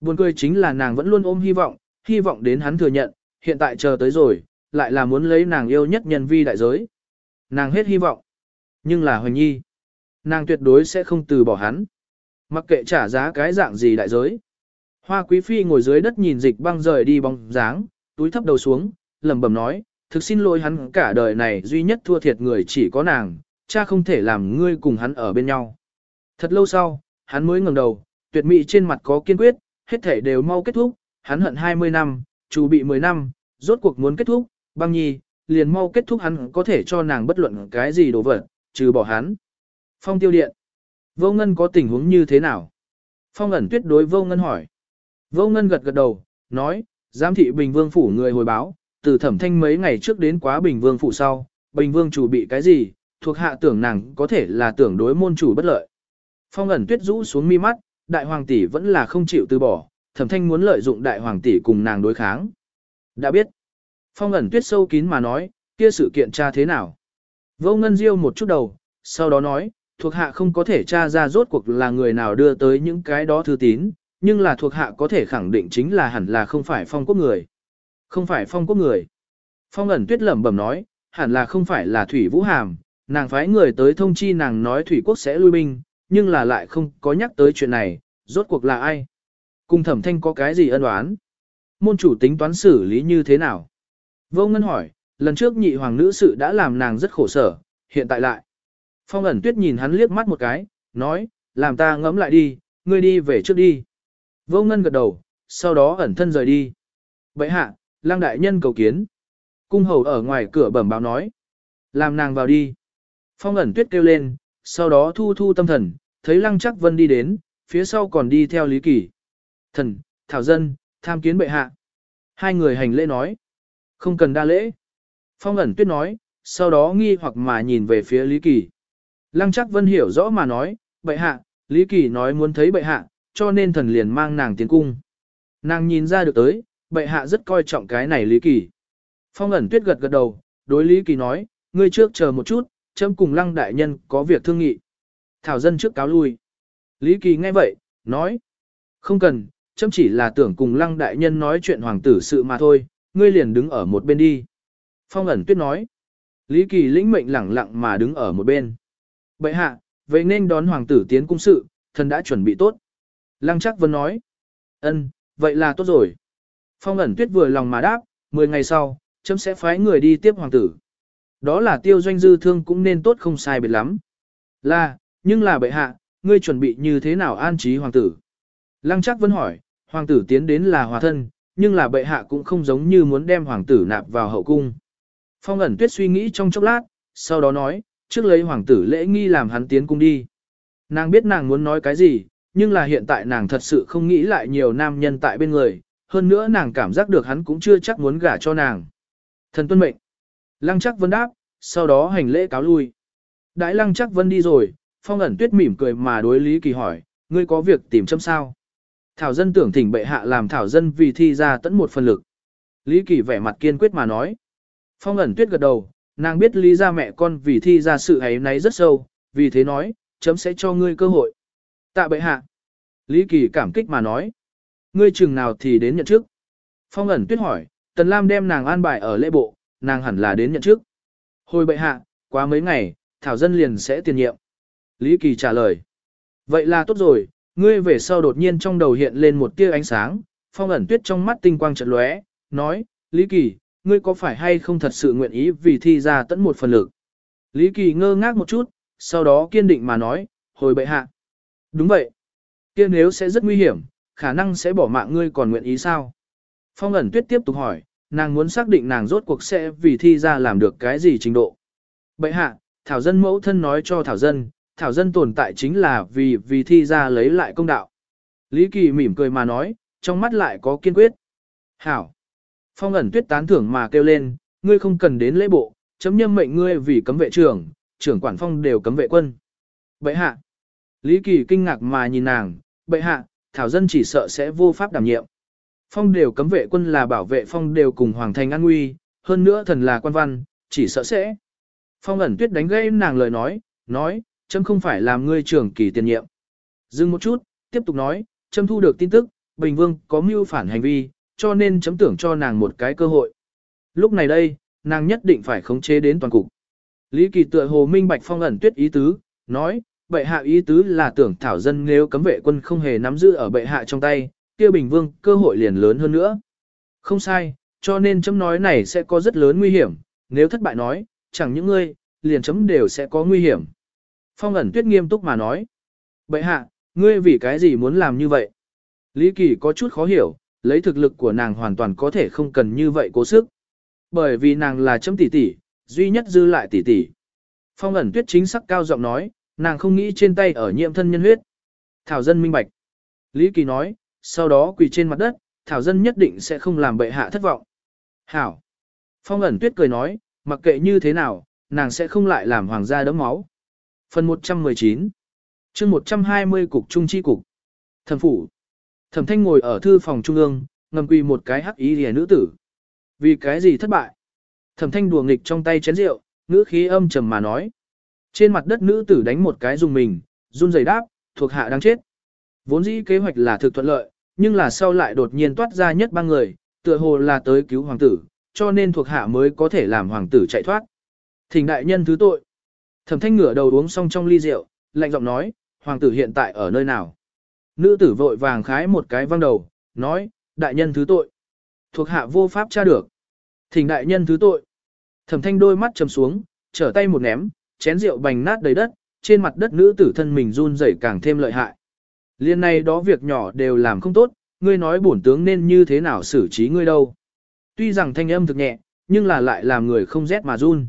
Buồn cười chính là nàng vẫn luôn ôm hy vọng, hy vọng đến hắn thừa nhận, hiện tại chờ tới rồi, lại là muốn lấy nàng yêu nhất nhân vi đại giới. Nàng hết hy vọng. Nhưng là Hoành Nhi. Nàng tuyệt đối sẽ không từ bỏ hắn. Mặc kệ trả giá cái dạng gì đại giới. Hoa Quý Phi ngồi dưới đất nhìn dịch băng rời đi bóng dáng, túi thấp đầu xuống, lẩm bẩm nói, thực xin lỗi hắn cả đời này duy nhất thua thiệt người chỉ có nàng, cha không thể làm ngươi cùng hắn ở bên nhau. Thật lâu sau, hắn mới ngẩng đầu, tuyệt mỹ trên mặt có kiên quyết, hết thể đều mau kết thúc, hắn hận 20 năm, chủ bị 10 năm, rốt cuộc muốn kết thúc, băng nhi, liền mau kết thúc hắn có thể cho nàng bất luận cái gì đồ vật, trừ bỏ hắn. Phong tiêu điện. Vô ngân có tình huống như thế nào? Phong ẩn tuyết đối vô ngân hỏi. Vô ngân gật gật đầu, nói, giám thị Bình Vương phủ người hồi báo, từ thẩm thanh mấy ngày trước đến quá Bình Vương phủ sau, Bình Vương chủ bị cái gì, thuộc hạ tưởng nàng có thể là tưởng đối môn chủ bất lợi. Phong ẩn tuyết rũ xuống mi mắt, đại hoàng tỷ vẫn là không chịu từ bỏ, thẩm thanh muốn lợi dụng đại hoàng tỷ cùng nàng đối kháng. Đã biết. Phong ẩn tuyết sâu kín mà nói, kia sự kiện tra thế nào. Vô ngân diêu một chút đầu, sau đó nói, thuộc hạ không có thể tra ra rốt cuộc là người nào đưa tới những cái đó thư tín, nhưng là thuộc hạ có thể khẳng định chính là hẳn là không phải phong quốc người. Không phải phong quốc người. Phong ẩn tuyết lẩm bẩm nói, hẳn là không phải là thủy vũ hàm, nàng phái người tới thông chi nàng nói thủy quốc sẽ lui binh, nhưng là lại không có nhắc tới chuyện này, rốt cuộc là ai. Cùng thẩm thanh có cái gì ân oán? Môn chủ tính toán xử lý như thế nào? Vô Ngân hỏi, lần trước nhị hoàng nữ sự đã làm nàng rất khổ sở, hiện tại lại. Phong ẩn tuyết nhìn hắn liếc mắt một cái, nói, làm ta ngẫm lại đi, ngươi đi về trước đi. Vô Ngân gật đầu, sau đó ẩn thân rời đi. Vậy hạ, lang đại nhân cầu kiến. Cung hầu ở ngoài cửa bẩm báo nói. Làm nàng vào đi. Phong ẩn tuyết kêu lên, sau đó thu thu tâm thần, thấy lăng chắc vân đi đến, phía sau còn đi theo Lý Kỳ. Thần, Thảo Dân, tham kiến bệ hạ. Hai người hành lễ nói. Không cần đa lễ. Phong ẩn tuyết nói, sau đó nghi hoặc mà nhìn về phía Lý Kỳ. Lăng chắc vân hiểu rõ mà nói, bệ hạ, Lý Kỳ nói muốn thấy bệ hạ, cho nên thần liền mang nàng tiến cung. Nàng nhìn ra được tới, bệ hạ rất coi trọng cái này Lý Kỳ. Phong ẩn tuyết gật gật đầu, đối Lý Kỳ nói, ngươi trước chờ một chút, chấm cùng lăng đại nhân có việc thương nghị. Thảo dân trước cáo lui. Lý Kỳ nghe vậy, nói, không cần, chấm chỉ là tưởng cùng lăng đại nhân nói chuyện hoàng tử sự mà thôi, ngươi liền đứng ở một bên đi. Phong ẩn tuyết nói, Lý Kỳ lĩnh mệnh lẳng lặng mà đứng ở một bên. Bệ hạ, vậy nên đón hoàng tử tiến cung sự, thần đã chuẩn bị tốt. Lăng chắc vẫn nói, ân, vậy là tốt rồi. Phong ẩn tuyết vừa lòng mà đáp, 10 ngày sau, chấm sẽ phái người đi tiếp hoàng tử. Đó là tiêu doanh dư thương cũng nên tốt không sai biệt lắm. Là, nhưng là bệ hạ, ngươi chuẩn bị như thế nào an trí hoàng tử? Lăng chắc vẫn hỏi, hoàng tử tiến đến là hòa thân, nhưng là bệ hạ cũng không giống như muốn đem hoàng tử nạp vào hậu cung. Phong ẩn tuyết suy nghĩ trong chốc lát, sau đó nói, trước lấy hoàng tử lễ nghi làm hắn tiến cung đi. Nàng biết nàng muốn nói cái gì, nhưng là hiện tại nàng thật sự không nghĩ lại nhiều nam nhân tại bên người, hơn nữa nàng cảm giác được hắn cũng chưa chắc muốn gả cho nàng. Thần tuân mệnh. Lăng chắc vân đáp, sau đó hành lễ cáo lui. Đãi lăng chắc vân đi rồi, phong ẩn tuyết mỉm cười mà đối Lý Kỳ hỏi, ngươi có việc tìm châm sao? Thảo dân tưởng thỉnh bệ hạ làm thảo dân vì thi ra tận một phần lực. Lý Kỳ vẻ mặt kiên quyết mà nói. Phong ẩn tuyết gật đầu, nàng biết lý ra mẹ con vì thi ra sự ấy nấy rất sâu, vì thế nói, chấm sẽ cho ngươi cơ hội. Tạ bệ hạ. Lý Kỳ cảm kích mà nói. Ngươi chừng nào thì đến nhận trước. Phong ẩn tuyết hỏi, Tần Lam đem nàng an bài ở lễ bộ, nàng hẳn là đến nhận trước. Hồi bệ hạ, quá mấy ngày, Thảo Dân liền sẽ tiền nhiệm. Lý Kỳ trả lời. Vậy là tốt rồi, ngươi về sau đột nhiên trong đầu hiện lên một tia ánh sáng, phong ẩn tuyết trong mắt tinh quang trận lóe, nói, Lý Kỳ, ngươi có phải hay không thật sự nguyện ý vì thi ra tận một phần lực. Lý Kỳ ngơ ngác một chút, sau đó kiên định mà nói, hồi bệ hạ. Đúng vậy. kia nếu sẽ rất nguy hiểm, khả năng sẽ bỏ mạng ngươi còn nguyện ý sao? Phong ẩn tuyết tiếp tục hỏi, nàng muốn xác định nàng rốt cuộc sẽ vì thi ra làm được cái gì trình độ. Bệ hạ, Thảo Dân mẫu thân nói cho Thảo Dân, Thảo Dân tồn tại chính là vì vì thi ra lấy lại công đạo. Lý Kỳ mỉm cười mà nói, trong mắt lại có kiên quyết. Hảo. Phong ẩn tuyết tán thưởng mà kêu lên, ngươi không cần đến lễ bộ, chấm nhâm mệnh ngươi vì cấm vệ trưởng, trưởng quản phong đều cấm vệ quân. Bậy hạ. Lý Kỳ kinh ngạc mà nhìn nàng, bậy hạ, Thảo Dân chỉ sợ sẽ vô pháp đảm nhiệm. Phong đều cấm vệ quân là bảo vệ phong đều cùng hoàng thành an nguy, hơn nữa thần là quan văn, chỉ sợ sẽ. Phong ẩn tuyết đánh gây nàng lời nói, nói, chấm không phải làm ngươi trưởng kỳ tiền nhiệm. Dừng một chút, tiếp tục nói, chấm thu được tin tức, Bình Vương có mưu phản hành vi, cho nên chấm tưởng cho nàng một cái cơ hội. Lúc này đây, nàng nhất định phải khống chế đến toàn cục. Lý Kỳ tựa hồ minh bạch phong ẩn tuyết ý tứ, nói, bệ hạ ý tứ là tưởng thảo dân nếu cấm vệ quân không hề nắm giữ ở bệ hạ trong tay, kia Bình Vương cơ hội liền lớn hơn nữa. Không sai, cho nên chấm nói này sẽ có rất lớn nguy hiểm, nếu thất bại nói, chẳng những ngươi, liền chấm đều sẽ có nguy hiểm. Phong ẩn tuyết nghiêm túc mà nói. Bậy hạ, ngươi vì cái gì muốn làm như vậy? Lý Kỳ có chút khó hiểu, lấy thực lực của nàng hoàn toàn có thể không cần như vậy cố sức. Bởi vì nàng là chấm tỷ tỷ, duy nhất dư lại tỷ tỷ. Phong ẩn tuyết chính sắc cao giọng nói, nàng không nghĩ trên tay ở nhiễm thân nhân huyết. Thảo dân minh bạch. Lý Kỳ nói, sau đó quỳ trên mặt đất, Thảo dân nhất định sẽ không làm bệ hạ thất vọng. Hảo. Phong ẩn tuyết cười nói, mặc kệ như thế nào, nàng sẽ không lại làm hoàng gia đấm máu. Phần 119 chương 120 Cục Trung Chi Cục Thẩm Phủ Thẩm Thanh ngồi ở thư phòng trung ương, ngầm quỳ một cái hắc ý rìa nữ tử. Vì cái gì thất bại? Thẩm Thanh đùa nghịch trong tay chén rượu, ngữ khí âm trầm mà nói. Trên mặt đất nữ tử đánh một cái dùng mình, run rẩy đáp, thuộc hạ đang chết. Vốn dĩ kế hoạch là thực thuận lợi, nhưng là sau lại đột nhiên toát ra nhất ba người, tựa hồ là tới cứu hoàng tử, cho nên thuộc hạ mới có thể làm hoàng tử chạy thoát. Thỉnh đại nhân thứ tội. Thẩm thanh ngửa đầu uống xong trong ly rượu, lạnh giọng nói, hoàng tử hiện tại ở nơi nào. Nữ tử vội vàng khái một cái văng đầu, nói, đại nhân thứ tội. Thuộc hạ vô pháp tra được. Thỉnh đại nhân thứ tội. Thẩm thanh đôi mắt trầm xuống, trở tay một ném, chén rượu bành nát đầy đất, trên mặt đất nữ tử thân mình run rẩy càng thêm lợi hại. Liên này đó việc nhỏ đều làm không tốt, ngươi nói bổn tướng nên như thế nào xử trí ngươi đâu. Tuy rằng thanh âm thực nhẹ, nhưng là lại làm người không rét mà run.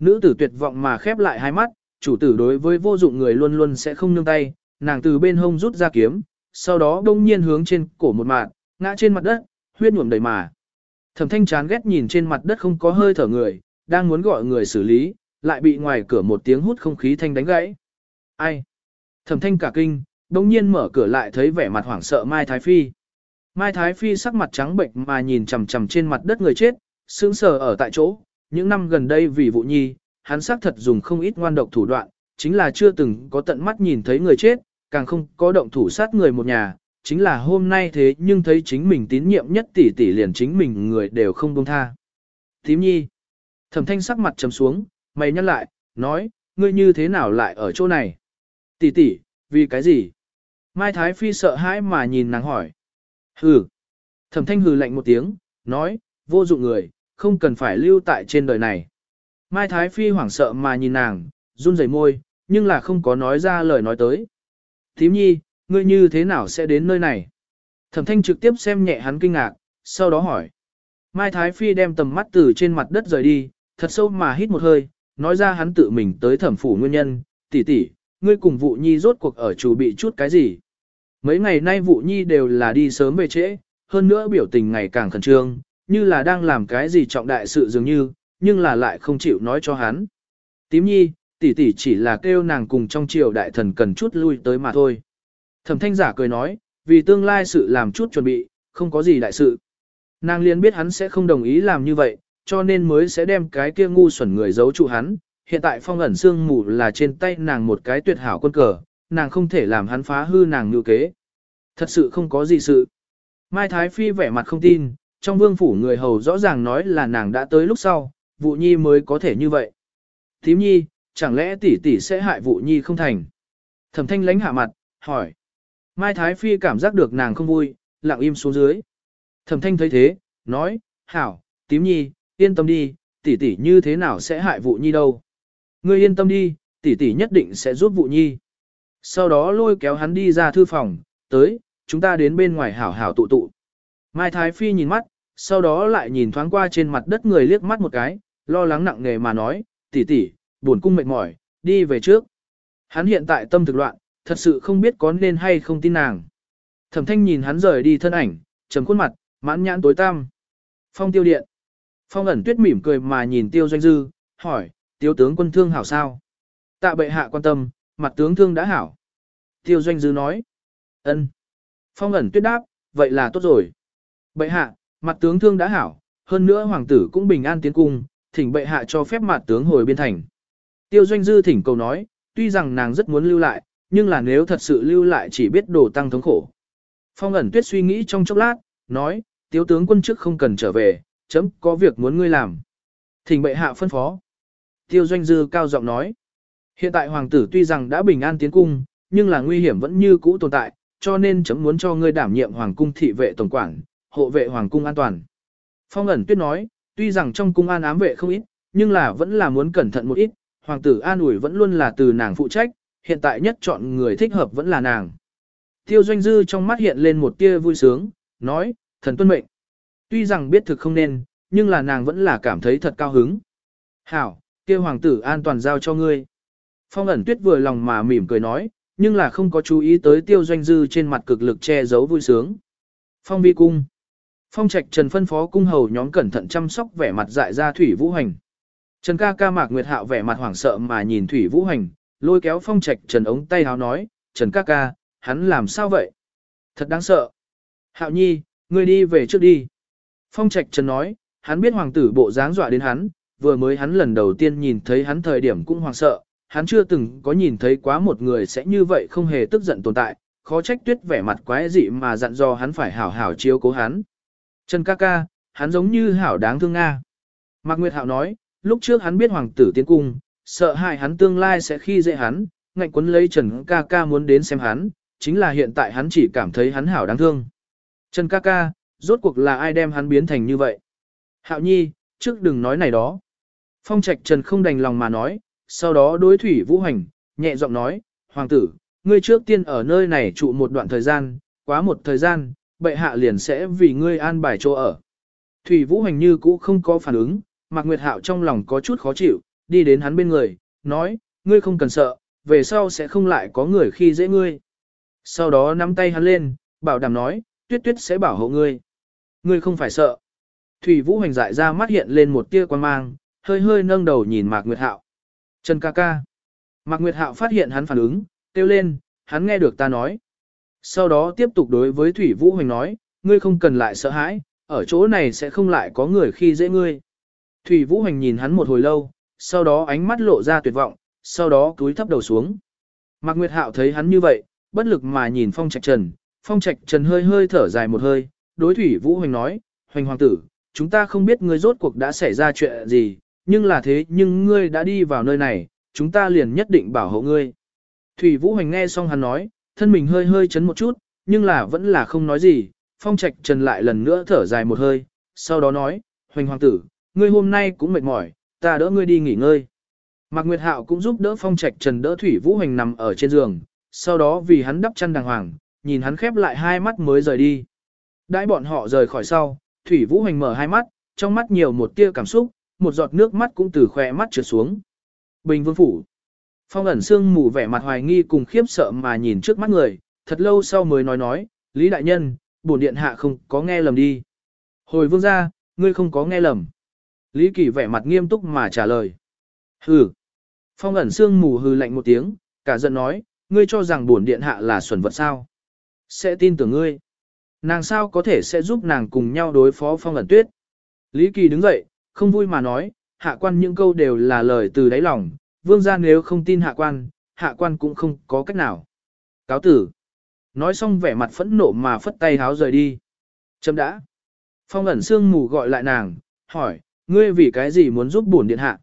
Nữ tử tuyệt vọng mà khép lại hai mắt, chủ tử đối với vô dụng người luôn luôn sẽ không nương tay, nàng từ bên hông rút ra kiếm, sau đó đông nhiên hướng trên cổ một mạng, ngã trên mặt đất, huyết nhuộm đầy mà. Thẩm thanh chán ghét nhìn trên mặt đất không có hơi thở người, đang muốn gọi người xử lý, lại bị ngoài cửa một tiếng hút không khí thanh đánh gãy. Ai? Thẩm thanh cả kinh, đông nhiên mở cửa lại thấy vẻ mặt hoảng sợ Mai Thái Phi. Mai Thái Phi sắc mặt trắng bệnh mà nhìn chầm chầm trên mặt đất người chết, sững sờ ở tại chỗ. Những năm gần đây vì vụ nhi, hắn xác thật dùng không ít ngoan độc thủ đoạn, chính là chưa từng có tận mắt nhìn thấy người chết, càng không có động thủ sát người một nhà. Chính là hôm nay thế nhưng thấy chính mình tín nhiệm nhất tỷ tỷ liền chính mình người đều không buông tha. Tím nhi. Thẩm thanh sắc mặt trầm xuống, mày nhắc lại, nói, ngươi như thế nào lại ở chỗ này? Tỷ tỷ, vì cái gì? Mai Thái Phi sợ hãi mà nhìn nàng hỏi. Hừ. Thẩm thanh hừ lạnh một tiếng, nói, vô dụng người, không cần phải lưu tại trên đời này. Mai Thái Phi hoảng sợ mà nhìn nàng, run rẩy môi, nhưng là không có nói ra lời nói tới. Thím nhi, ngươi như thế nào sẽ đến nơi này? Thẩm thanh trực tiếp xem nhẹ hắn kinh ngạc, sau đó hỏi. Mai Thái Phi đem tầm mắt từ trên mặt đất rời đi, thật sâu mà hít một hơi, nói ra hắn tự mình tới thẩm phủ nguyên nhân, tỷ tỷ, ngươi cùng vụ nhi rốt cuộc ở chủ bị chút cái gì. Mấy ngày nay vụ nhi đều là đi sớm về trễ, hơn nữa biểu tình ngày càng khẩn trương, như là đang làm cái gì trọng đại sự dường như, nhưng là lại không chịu nói cho hắn. Tím nhi, tỷ tỷ chỉ là kêu nàng cùng trong triều đại thần cần chút lui tới mà thôi. Thẩm thanh giả cười nói, vì tương lai sự làm chút chuẩn bị, không có gì đại sự. Nàng liền biết hắn sẽ không đồng ý làm như vậy, cho nên mới sẽ đem cái kia ngu xuẩn người giấu trụ hắn. Hiện tại phong ẩn xương mù là trên tay nàng một cái tuyệt hảo quân cờ, nàng không thể làm hắn phá hư nàng như kế. Thật sự không có gì sự. Mai Thái Phi vẻ mặt không tin, trong vương phủ người hầu rõ ràng nói là nàng đã tới lúc sau, vụ nhi mới có thể như vậy. Thím nhi, chẳng lẽ tỷ tỷ sẽ hại vụ nhi không thành? Thẩm thanh lánh hạ mặt, hỏi. Mai Thái Phi cảm giác được nàng không vui, lặng im xuống dưới. Thẩm thanh thấy thế, nói, hảo, tím nhi, yên tâm đi, tỷ tỷ như thế nào sẽ hại vụ nhi đâu. Ngươi yên tâm đi, tỷ tỷ nhất định sẽ giúp vụ nhi. Sau đó lôi kéo hắn đi ra thư phòng, tới, chúng ta đến bên ngoài hảo hảo tụ tụ. Mai Thái Phi nhìn mắt, sau đó lại nhìn thoáng qua trên mặt đất người liếc mắt một cái, lo lắng nặng nề mà nói, tỷ tỷ, buồn cung mệt mỏi, đi về trước. Hắn hiện tại tâm thực loạn, thật sự không biết có nên hay không tin nàng. Thẩm thanh nhìn hắn rời đi thân ảnh, trầm khuôn mặt, mãn nhãn tối tăm. Phong tiêu điện. Phong ẩn tuyết mỉm cười mà nhìn tiêu doanh dư, hỏi, tiêu tướng quân thương hảo sao? Tạ bệ hạ quan tâm, mặt tướng thương đã hảo. Tiêu doanh dư nói, ân. Phong ẩn tuyết đáp, vậy là tốt rồi. Bệ hạ, mặt tướng thương đã hảo, hơn nữa hoàng tử cũng bình an tiến cung, thỉnh bệ hạ cho phép mặt tướng hồi biên thành. Tiêu doanh dư thỉnh cầu nói, tuy rằng nàng rất muốn lưu lại, nhưng là nếu thật sự lưu lại chỉ biết đổ tăng thống khổ. Phong ẩn tuyết suy nghĩ trong chốc lát, nói, tiêu tướng quân chức không cần trở về, chấm có việc muốn ngươi làm. Thỉnh bệ hạ phân phó. Tiêu doanh dư cao giọng nói, hiện tại hoàng tử tuy rằng đã bình an tiến cung, nhưng là nguy hiểm vẫn như cũ tồn tại, cho nên chấm muốn cho ngươi đảm nhiệm hoàng cung thị vệ tổng quản, hộ vệ hoàng cung an toàn. Phong ẩn tuyết nói, tuy rằng trong cung an ám vệ không ít, nhưng là vẫn là muốn cẩn thận một ít, hoàng tử an ủi vẫn luôn là từ nàng phụ trách, hiện tại nhất chọn người thích hợp vẫn là nàng. Tiêu doanh dư trong mắt hiện lên một tia vui sướng, nói, thần tuân mệnh. Tuy rằng biết thực không nên, nhưng là nàng vẫn là cảm thấy thật cao hứng. Hảo, kia hoàng tử an toàn giao cho ngươi. Phong ẩn tuyết vừa lòng mà mỉm cười nói, nhưng là không có chú ý tới tiêu doanh dư trên mặt cực lực che giấu vui sướng. Phong vi cung. Phong trạch trần phân phó cung hầu nhóm cẩn thận chăm sóc vẻ mặt dại ra thủy vũ hành. Trần ca ca mạc nguyệt hạo vẻ mặt hoảng sợ mà nhìn thủy vũ hành, lôi kéo phong trạch trần ống tay háo nói, Trần ca ca, hắn làm sao vậy? Thật đáng sợ. Hạo nhi, ngươi đi về trước đi. Phong trạch trần nói, hắn biết hoàng tử bộ dáng dọa đến hắn, vừa mới hắn lần đầu tiên nhìn thấy hắn thời điểm cũng hoảng sợ, hắn chưa từng có nhìn thấy quá một người sẽ như vậy không hề tức giận tồn tại, khó trách tuyết vẻ mặt quái dị mà dặn dò hắn phải hảo hảo chiếu cố hắn. Trần ca ca, hắn giống như hảo đáng thương Nga. Mạc Nguyệt Hạo nói, lúc trước hắn biết hoàng tử tiến cung, sợ hại hắn tương lai sẽ khi dễ hắn, ngạnh quấn lấy Trần ca ca muốn đến xem hắn, chính là hiện tại hắn chỉ cảm thấy hắn hảo đáng thương. Trần ca ca, rốt cuộc là ai đem hắn biến thành như vậy? Hạo nhi, trước đừng nói này đó. Phong trạch Trần không đành lòng mà nói, sau đó đối thủy vũ hành, nhẹ giọng nói, Hoàng tử, ngươi trước tiên ở nơi này trụ một đoạn thời gian, quá một thời gian, bệ hạ liền sẽ vì ngươi an bài chỗ ở. Thủy vũ hành như cũ không có phản ứng, Mạc Nguyệt Hạo trong lòng có chút khó chịu, đi đến hắn bên người, nói, ngươi không cần sợ, về sau sẽ không lại có người khi dễ ngươi. Sau đó nắm tay hắn lên, bảo đảm nói, tuyết tuyết sẽ bảo hộ ngươi. Ngươi không phải sợ. Thủy Vũ hành dại ra mắt hiện lên một tia quan mang, hơi hơi nâng đầu nhìn Mạc Nguyệt Hạo. Trần ca ca. Mạc Nguyệt Hạo phát hiện hắn phản ứng, kêu lên, hắn nghe được ta nói. Sau đó tiếp tục đối với Thủy Vũ Hoành nói, ngươi không cần lại sợ hãi, ở chỗ này sẽ không lại có người khi dễ ngươi. Thủy Vũ Hoành nhìn hắn một hồi lâu, sau đó ánh mắt lộ ra tuyệt vọng, sau đó cúi thấp đầu xuống. Mạc Nguyệt Hạo thấy hắn như vậy, bất lực mà nhìn Phong Trạch Trần, Phong Trạch Trần hơi hơi thở dài một hơi, đối Thủy Vũ Hoành nói, Hoành Hoàng tử, chúng ta không biết ngươi rốt cuộc đã xảy ra chuyện gì, nhưng là thế nhưng ngươi đã đi vào nơi này, chúng ta liền nhất định bảo hộ ngươi. Thủy Vũ Hoành nghe xong hắn nói, thân mình hơi hơi chấn một chút, nhưng là vẫn là không nói gì, Phong Trạch Trần lại lần nữa thở dài một hơi, sau đó nói, Hoành Hoàng tử, ngươi hôm nay cũng mệt mỏi, ta đỡ ngươi đi nghỉ ngơi. Mạc Nguyệt Hạo cũng giúp đỡ Phong Trạch Trần đỡ Thủy Vũ Hoành nằm ở trên giường, sau đó vì hắn đắp chăn đàng hoàng, nhìn hắn khép lại hai mắt mới rời đi. Đãi bọn họ rời khỏi sau, Thủy Vũ Hoành mở hai mắt, trong mắt nhiều một tia cảm xúc, một giọt nước mắt cũng từ khỏe mắt trượt xuống. Bình Vương phủ. Phong ẩn xương mù vẻ mặt hoài nghi cùng khiếp sợ mà nhìn trước mắt người, thật lâu sau mới nói nói, Lý Đại Nhân, bổn điện hạ không có nghe lầm đi. Hồi vương ra, ngươi không có nghe lầm. Lý Kỳ vẻ mặt nghiêm túc mà trả lời. Hừ. Phong ẩn xương mù hừ lạnh một tiếng, cả giận nói, ngươi cho rằng bổn điện hạ là xuẩn vật sao. Sẽ tin tưởng ngươi. Nàng sao có thể sẽ giúp nàng cùng nhau đối phó phong ẩn tuyết. Lý Kỳ đứng dậy, không vui mà nói, hạ quan những câu đều là lời từ đáy lòng, vương gia nếu không tin hạ quan, hạ quan cũng không có cách nào. Cáo tử. Nói xong vẻ mặt phẫn nộ mà phất tay háo rời đi. Chấm đã. Phong ẩn sương mù gọi lại nàng, hỏi, ngươi vì cái gì muốn giúp bổn điện hạ?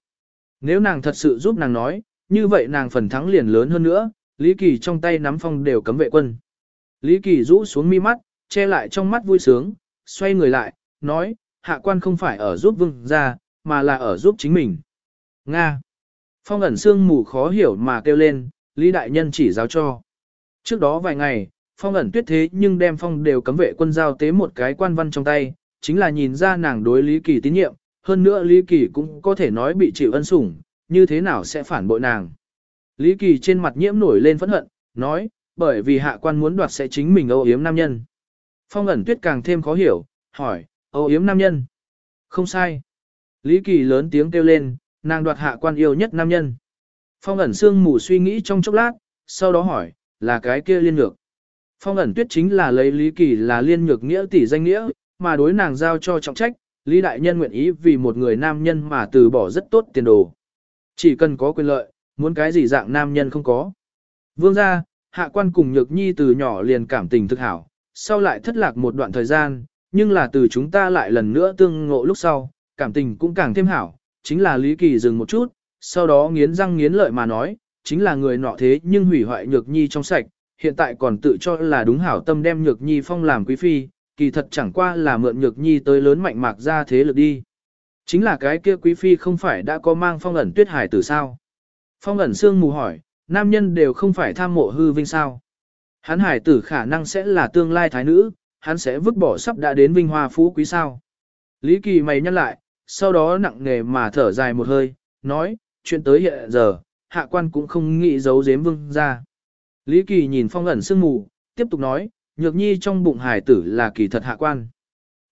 Nếu nàng thật sự giúp nàng nói, như vậy nàng phần thắng liền lớn hơn nữa, Lý Kỳ trong tay nắm phong đều cấm vệ quân. Lý Kỳ rũ xuống mi mắt, che lại trong mắt vui sướng, xoay người lại, nói, hạ quan không phải ở giúp vương gia, mà là ở giúp chính mình. Nga. Phong ẩn sương mù khó hiểu mà kêu lên, Lý Đại Nhân chỉ giáo cho. Trước đó vài ngày, Phong ẩn tuyết thế nhưng đem Phong đều cấm vệ quân giao tế một cái quan văn trong tay, chính là nhìn ra nàng đối Lý Kỳ tín nhiệm, hơn nữa Lý Kỳ cũng có thể nói bị chịu ân sủng, như thế nào sẽ phản bội nàng. Lý Kỳ trên mặt nhiễm nổi lên phẫn hận, nói, bởi vì hạ quan muốn đoạt sẽ chính mình âu yếm nam nhân. Phong ẩn tuyết càng thêm khó hiểu, hỏi, âu yếm nam nhân. Không sai. Lý Kỳ lớn tiếng kêu lên, nàng đoạt hạ quan yêu nhất nam nhân. Phong ẩn sương mù suy nghĩ trong chốc lát, sau đó hỏi, là cái kia liên nhược. Phong ẩn tuyết chính là lấy Lý Kỳ là liên nhược nghĩa tỷ danh nghĩa, mà đối nàng giao cho trọng trách, Lý Đại Nhân nguyện ý vì một người nam nhân mà từ bỏ rất tốt tiền đồ. Chỉ cần có quyền lợi, muốn cái gì dạng nam nhân không có. Vương gia, hạ quan cùng nhược nhi từ nhỏ liền cảm tình thực hảo, sau lại thất lạc một đoạn thời gian, nhưng là từ chúng ta lại lần nữa tương ngộ lúc sau, cảm tình cũng càng thêm hảo, chính là Lý Kỳ dừng một chút, sau đó nghiến răng nghiến lợi mà nói, chính là người nọ thế nhưng hủy hoại nhược nhi trong sạch, hiện tại còn tự cho là đúng hảo tâm đem nhược nhi phong làm quý phi, kỳ thật chẳng qua là mượn nhược nhi tới lớn mạnh mạc ra thế lực đi. Chính là cái kia quý phi không phải đã có mang phong ẩn tuyết hải từ sao. Phong ẩn xương mù hỏi, nam nhân đều không phải tham mộ hư vinh sao. Hắn hải tử khả năng sẽ là tương lai thái nữ, hắn sẽ vứt bỏ sắp đã đến vinh hoa phú quý sao. Lý Kỳ mày nhắc lại, sau đó nặng nề mà thở dài một hơi, nói, chuyện tới hiện giờ, hạ quan cũng không nghĩ giấu giếm vương ra. Lý Kỳ nhìn phong ẩn sương mù, tiếp tục nói, nhược nhi trong bụng hải tử là kỳ thật hạ quan.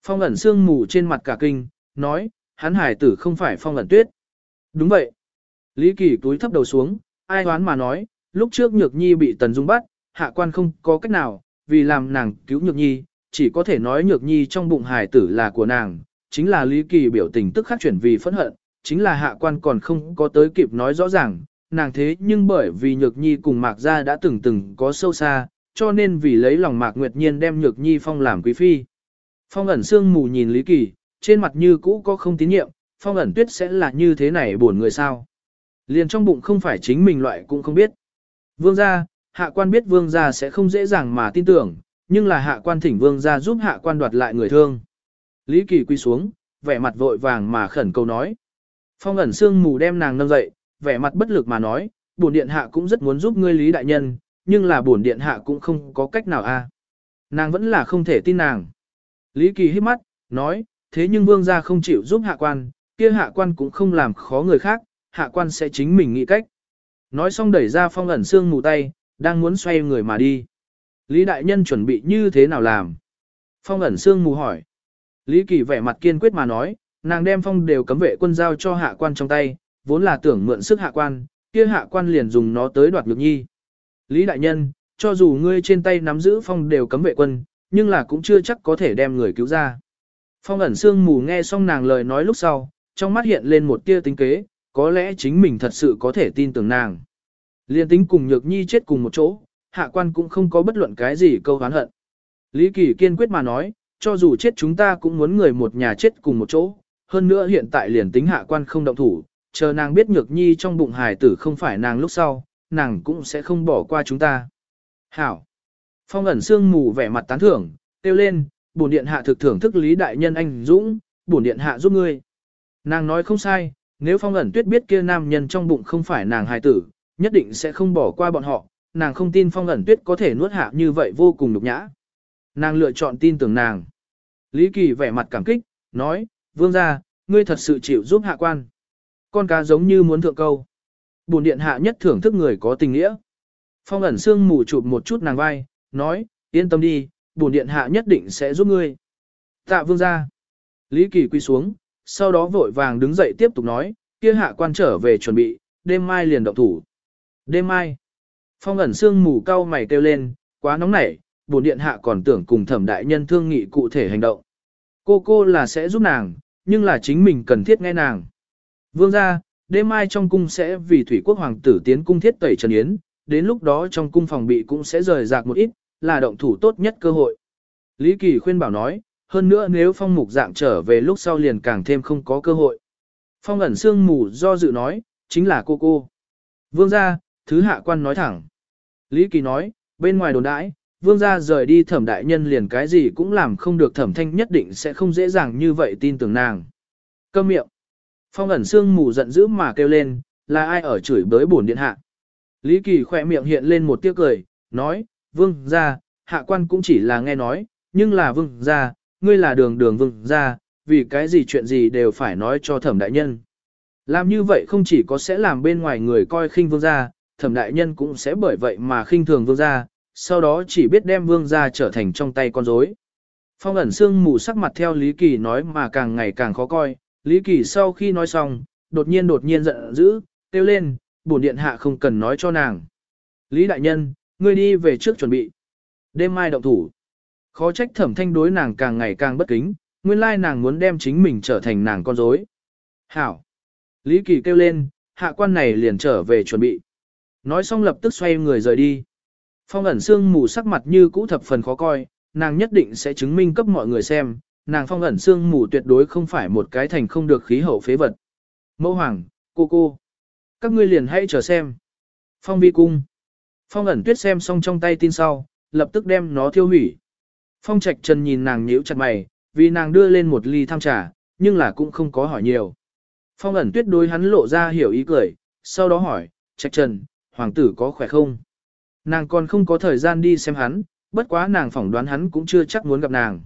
Phong ẩn sương mù trên mặt cả kinh, nói, hắn hải tử không phải phong ẩn tuyết. Đúng vậy. Lý Kỳ túi thấp đầu xuống, ai đoán mà nói, lúc trước nhược nhi bị tần dung bắt, hạ quan không có cách nào, vì làm nàng cứu nhược nhi, chỉ có thể nói nhược nhi trong bụng hải tử là của nàng, chính là Lý Kỳ biểu tình tức khắc chuyển vì phẫn hận, chính là hạ quan còn không có tới kịp nói rõ ràng, nàng thế nhưng bởi vì nhược nhi cùng mạc gia đã từng từng có sâu xa, cho nên vì lấy lòng mạc nguyệt nhiên đem nhược nhi phong làm quý phi. Phong ẩn sương mù nhìn Lý Kỳ, trên mặt như cũ có không tín nhiệm, phong ẩn tuyết sẽ là như thế này buồn người sao. Liền trong bụng không phải chính mình loại cũng không biết. Vương gia, hạ quan biết vương gia sẽ không dễ dàng mà tin tưởng, nhưng là hạ quan thỉnh vương gia giúp hạ quan đoạt lại người thương. Lý Kỳ quy xuống, vẻ mặt vội vàng mà khẩn cầu nói. Phong ẩn sương mù đem nàng nâng dậy, vẻ mặt bất lực mà nói, bổn điện hạ cũng rất muốn giúp ngươi Lý đại nhân, nhưng là bổn điện hạ cũng không có cách nào a. Nàng vẫn là không thể tin nàng. Lý Kỳ hít mắt, nói, thế nhưng vương gia không chịu giúp hạ quan, kia hạ quan cũng không làm khó người khác, hạ quan sẽ chính mình nghĩ cách. Nói xong đẩy ra phong ẩn xương mù tay, đang muốn xoay người mà đi. Lý đại nhân chuẩn bị như thế nào làm? Phong ẩn xương mù hỏi. Lý Kỳ vẻ mặt kiên quyết mà nói, nàng đem phong đều cấm vệ quân giao cho hạ quan trong tay, vốn là tưởng mượn sức hạ quan, kia hạ quan liền dùng nó tới đoạt nhược nhi. Lý đại nhân, cho dù ngươi trên tay nắm giữ phong đều cấm vệ quân, nhưng là cũng chưa chắc có thể đem người cứu ra. Phong ẩn xương mù nghe xong nàng lời nói lúc sau, trong mắt hiện lên một tia tính kế, có lẽ chính mình thật sự có thể tin tưởng nàng. Liên tính cùng nhược nhi chết cùng một chỗ, hạ quan cũng không có bất luận cái gì câu hán hận. Lý Kỳ kiên quyết mà nói, cho dù chết chúng ta cũng muốn người một nhà chết cùng một chỗ, hơn nữa hiện tại liền tính hạ quan không động thủ, chờ nàng biết nhược nhi trong bụng hài tử không phải nàng lúc sau, nàng cũng sẽ không bỏ qua chúng ta. Hảo! Phong ẩn sương mù vẻ mặt tán thưởng, kêu lên, bổn điện hạ thực thưởng thức lý đại nhân anh Dũng, bổn điện hạ giúp ngươi. Nàng nói không sai, nếu phong ẩn tuyết biết kia nam nhân trong bụng không phải nàng hài tử, nhất định sẽ không bỏ qua bọn họ, nàng không tin phong ẩn tuyết có thể nuốt hạ như vậy vô cùng nhục nhã. Nàng lựa chọn tin tưởng nàng. Lý Kỳ vẻ mặt cảm kích, nói, vương gia, ngươi thật sự chịu giúp hạ quan. Con cá giống như muốn thượng câu. Bồn điện hạ nhất thưởng thức người có tình nghĩa. Phong ẩn xương mù chụp một chút nàng vai, nói, yên tâm đi, bồn điện hạ nhất định sẽ giúp ngươi. Tạ vương gia. Lý Kỳ quy xuống, sau đó vội vàng đứng dậy tiếp tục nói, kia hạ quan trở về chuẩn bị, đêm mai liền động thủ. Đêm mai. Phong ẩn xương mù cao mày kêu lên, quá nóng nảy, Bùn điện hạ còn tưởng cùng thẩm đại nhân thương nghị cụ thể hành động. Cô cô là sẽ giúp nàng, nhưng là chính mình cần thiết nghe nàng. Vương gia, đêm mai trong cung sẽ vì thủy quốc hoàng tử tiến cung thiết tẩy trần yến, đến lúc đó trong cung phòng bị cũng sẽ rời rạc một ít, là động thủ tốt nhất cơ hội. Lý Kỳ khuyên bảo nói, hơn nữa nếu phong mục dạng trở về lúc sau liền càng thêm không có cơ hội. Phong ẩn xương mù do dự nói, chính là cô cô. Vương gia, thứ hạ quan nói thẳng. Lý Kỳ nói, bên ngoài đồn đãi, vương gia rời đi thẩm đại nhân liền cái gì cũng làm không được thẩm thanh nhất định sẽ không dễ dàng như vậy tin tưởng nàng. Câm miệng. Phong ẩn xương mù giận dữ mà kêu lên, là ai ở chửi bới bổn điện hạ. Lý Kỳ khỏe miệng hiện lên một tiếc cười, nói, vương gia, hạ quan cũng chỉ là nghe nói, nhưng là vương gia, ngươi là đường đường vương gia, vì cái gì chuyện gì đều phải nói cho thẩm đại nhân. Làm như vậy không chỉ có sẽ làm bên ngoài người coi khinh vương gia, thẩm đại nhân cũng sẽ bởi vậy mà khinh thường vương gia, sau đó chỉ biết đem vương gia trở thành trong tay con rối. Phong ẩn xương mù sắc mặt theo Lý Kỳ nói mà càng ngày càng khó coi, Lý Kỳ sau khi nói xong, đột nhiên đột nhiên giận dữ, kêu lên, bổn điện hạ không cần nói cho nàng. Lý đại nhân, ngươi đi về trước chuẩn bị. Đêm mai động thủ. Khó trách thẩm thanh đối nàng càng ngày càng bất kính, nguyên lai nàng muốn đem chính mình trở thành nàng con rối. Hảo. Lý Kỳ kêu lên, hạ quan này liền trở về chuẩn bị. Nói xong lập tức xoay người rời đi. Phong ẩn xương mù sắc mặt như cũ thập phần khó coi, nàng nhất định sẽ chứng minh cấp mọi người xem, nàng phong ẩn xương mù tuyệt đối không phải một cái thành không được khí hậu phế vật. Mẫu hoàng, cô cô. Các ngươi liền hãy chờ xem. Phong vi cung. Phong ẩn tuyết xem xong trong tay tin sau, lập tức đem nó thiêu hủy. Phong Trạch Trần nhìn nàng nhíu chặt mày, vì nàng đưa lên một ly tham trà, nhưng là cũng không có hỏi nhiều. Phong ẩn tuyết đối hắn lộ ra hiểu ý cười, sau đó hỏi, Trạch Trần, hoàng tử có khỏe không? Nàng còn không có thời gian đi xem hắn, bất quá nàng phỏng đoán hắn cũng chưa chắc muốn gặp nàng.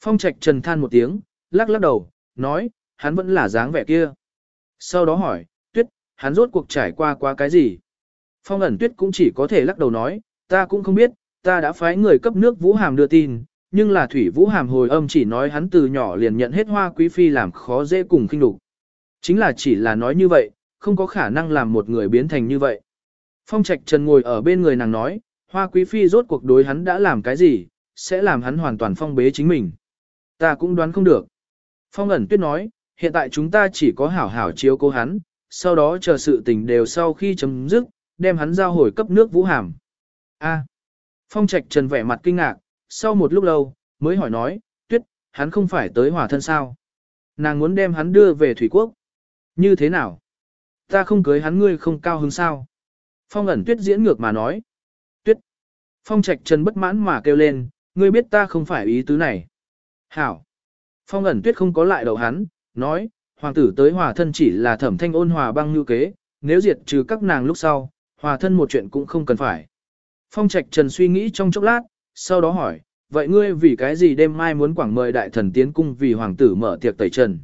Phong Trạch Trần than một tiếng, lắc lắc đầu, nói, hắn vẫn là dáng vẻ kia. Sau đó hỏi, tuyết, hắn rốt cuộc trải qua qua cái gì? Phong ẩn tuyết cũng chỉ có thể lắc đầu nói, ta cũng không biết, ta đã phái người cấp nước Vũ Hàm đưa tin, nhưng là Thủy Vũ Hàm hồi âm chỉ nói hắn từ nhỏ liền nhận hết hoa quý phi làm khó dễ cùng khinh đục. Chính là chỉ là nói như vậy, không có khả năng làm một người biến thành như vậy. Phong Trạch Trần ngồi ở bên người nàng nói, hoa quý phi rốt cuộc đối hắn đã làm cái gì, sẽ làm hắn hoàn toàn phong bế chính mình. Ta cũng đoán không được. Phong ẩn tuyết nói, hiện tại chúng ta chỉ có hảo hảo chiếu cố hắn, sau đó chờ sự tình đều sau khi chấm dứt, đem hắn giao hồi cấp nước vũ hàm. A. Phong Trạch Trần vẻ mặt kinh ngạc, sau một lúc lâu, mới hỏi nói, tuyết, hắn không phải tới hòa thân sao? Nàng muốn đem hắn đưa về Thủy Quốc. Như thế nào? Ta không cưới hắn ngươi không cao hứng sao? Phong ẩn tuyết diễn ngược mà nói. Tuyết. Phong Trạch Trần bất mãn mà kêu lên, ngươi biết ta không phải ý tứ này. Hảo. Phong ẩn tuyết không có lại đầu hắn, nói, hoàng tử tới hòa thân chỉ là thẩm thanh ôn hòa băng như kế, nếu diệt trừ các nàng lúc sau, hòa thân một chuyện cũng không cần phải. Phong Trạch Trần suy nghĩ trong chốc lát, sau đó hỏi, vậy ngươi vì cái gì đêm mai muốn quảng mời đại thần tiến cung vì hoàng tử mở tiệc tẩy trần?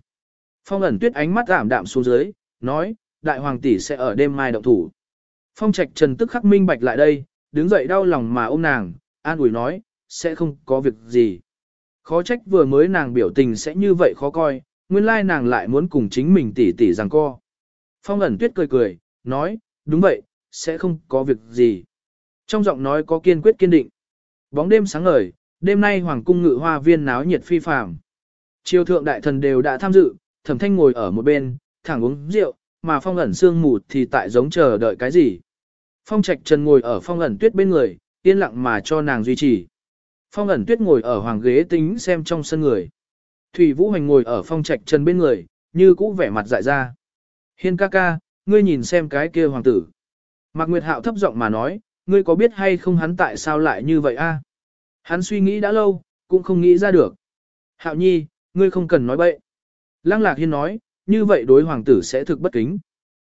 Phong ẩn tuyết ánh mắt giảm đạm xuống dưới, nói, đại hoàng tỷ sẽ ở đêm mai động thủ. Phong Trạch Trần tức khắc minh bạch lại đây, đứng dậy đau lòng mà ôm nàng, an ủi nói, sẽ không có việc gì. Khó trách vừa mới nàng biểu tình sẽ như vậy khó coi, nguyên lai nàng lại muốn cùng chính mình tỉ tỉ rằng co. Phong ẩn tuyết cười cười, nói, đúng vậy, sẽ không có việc gì. Trong giọng nói có kiên quyết kiên định. Bóng đêm sáng ngời, đêm nay hoàng cung ngự hoa viên náo nhiệt phi phàm. Triều thượng đại thần đều đã tham dự, thẩm thanh ngồi ở một bên, thẳng uống rượu, mà phong ẩn sương mù thì tại giống chờ đợi cái gì. Phong trạch trần ngồi ở phong ẩn tuyết bên người, yên lặng mà cho nàng duy trì. Phong ẩn tuyết ngồi ở hoàng ghế tính xem trong sân người. Thủy Vũ Hoành ngồi ở phong trạch trần bên người, như cũ vẻ mặt dại ra. Hiên ca ca, ngươi nhìn xem cái kia hoàng tử. Mạc Nguyệt Hạo thấp giọng mà nói, ngươi có biết hay không hắn tại sao lại như vậy a? Hắn suy nghĩ đã lâu, cũng không nghĩ ra được. Hạo nhi, ngươi không cần nói bậy. Lăng Lạc Hiên nói, như vậy đối hoàng tử sẽ thực bất kính.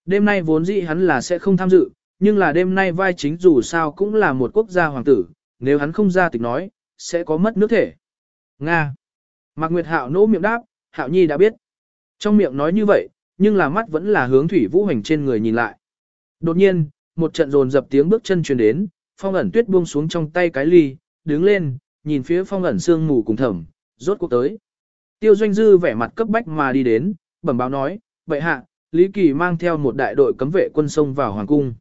Đêm nay vốn dĩ hắn là sẽ không tham dự, nhưng là đêm nay vai chính dù sao cũng là một quốc gia hoàng tử, nếu hắn không ra tịch nói, sẽ có mất nước thể. Nga. Mạc Nguyệt Hạo nỗ miệng đáp, Hạo Nhi đã biết. Trong miệng nói như vậy, nhưng là mắt vẫn là hướng Thủy Vũ Hành trên người nhìn lại. Đột nhiên, một trận rồn dập tiếng bước chân truyền đến, phong ẩn tuyết buông xuống trong tay cái ly, đứng lên, nhìn phía phong ẩn sương mù cùng thẩm, rốt cuộc tới. Tiêu doanh dư vẻ mặt cấp bách mà đi đến, bẩm báo nói, vậy hạ, Lý Kỳ mang theo một đại đội cấm vệ quân sông vào hoàng cung.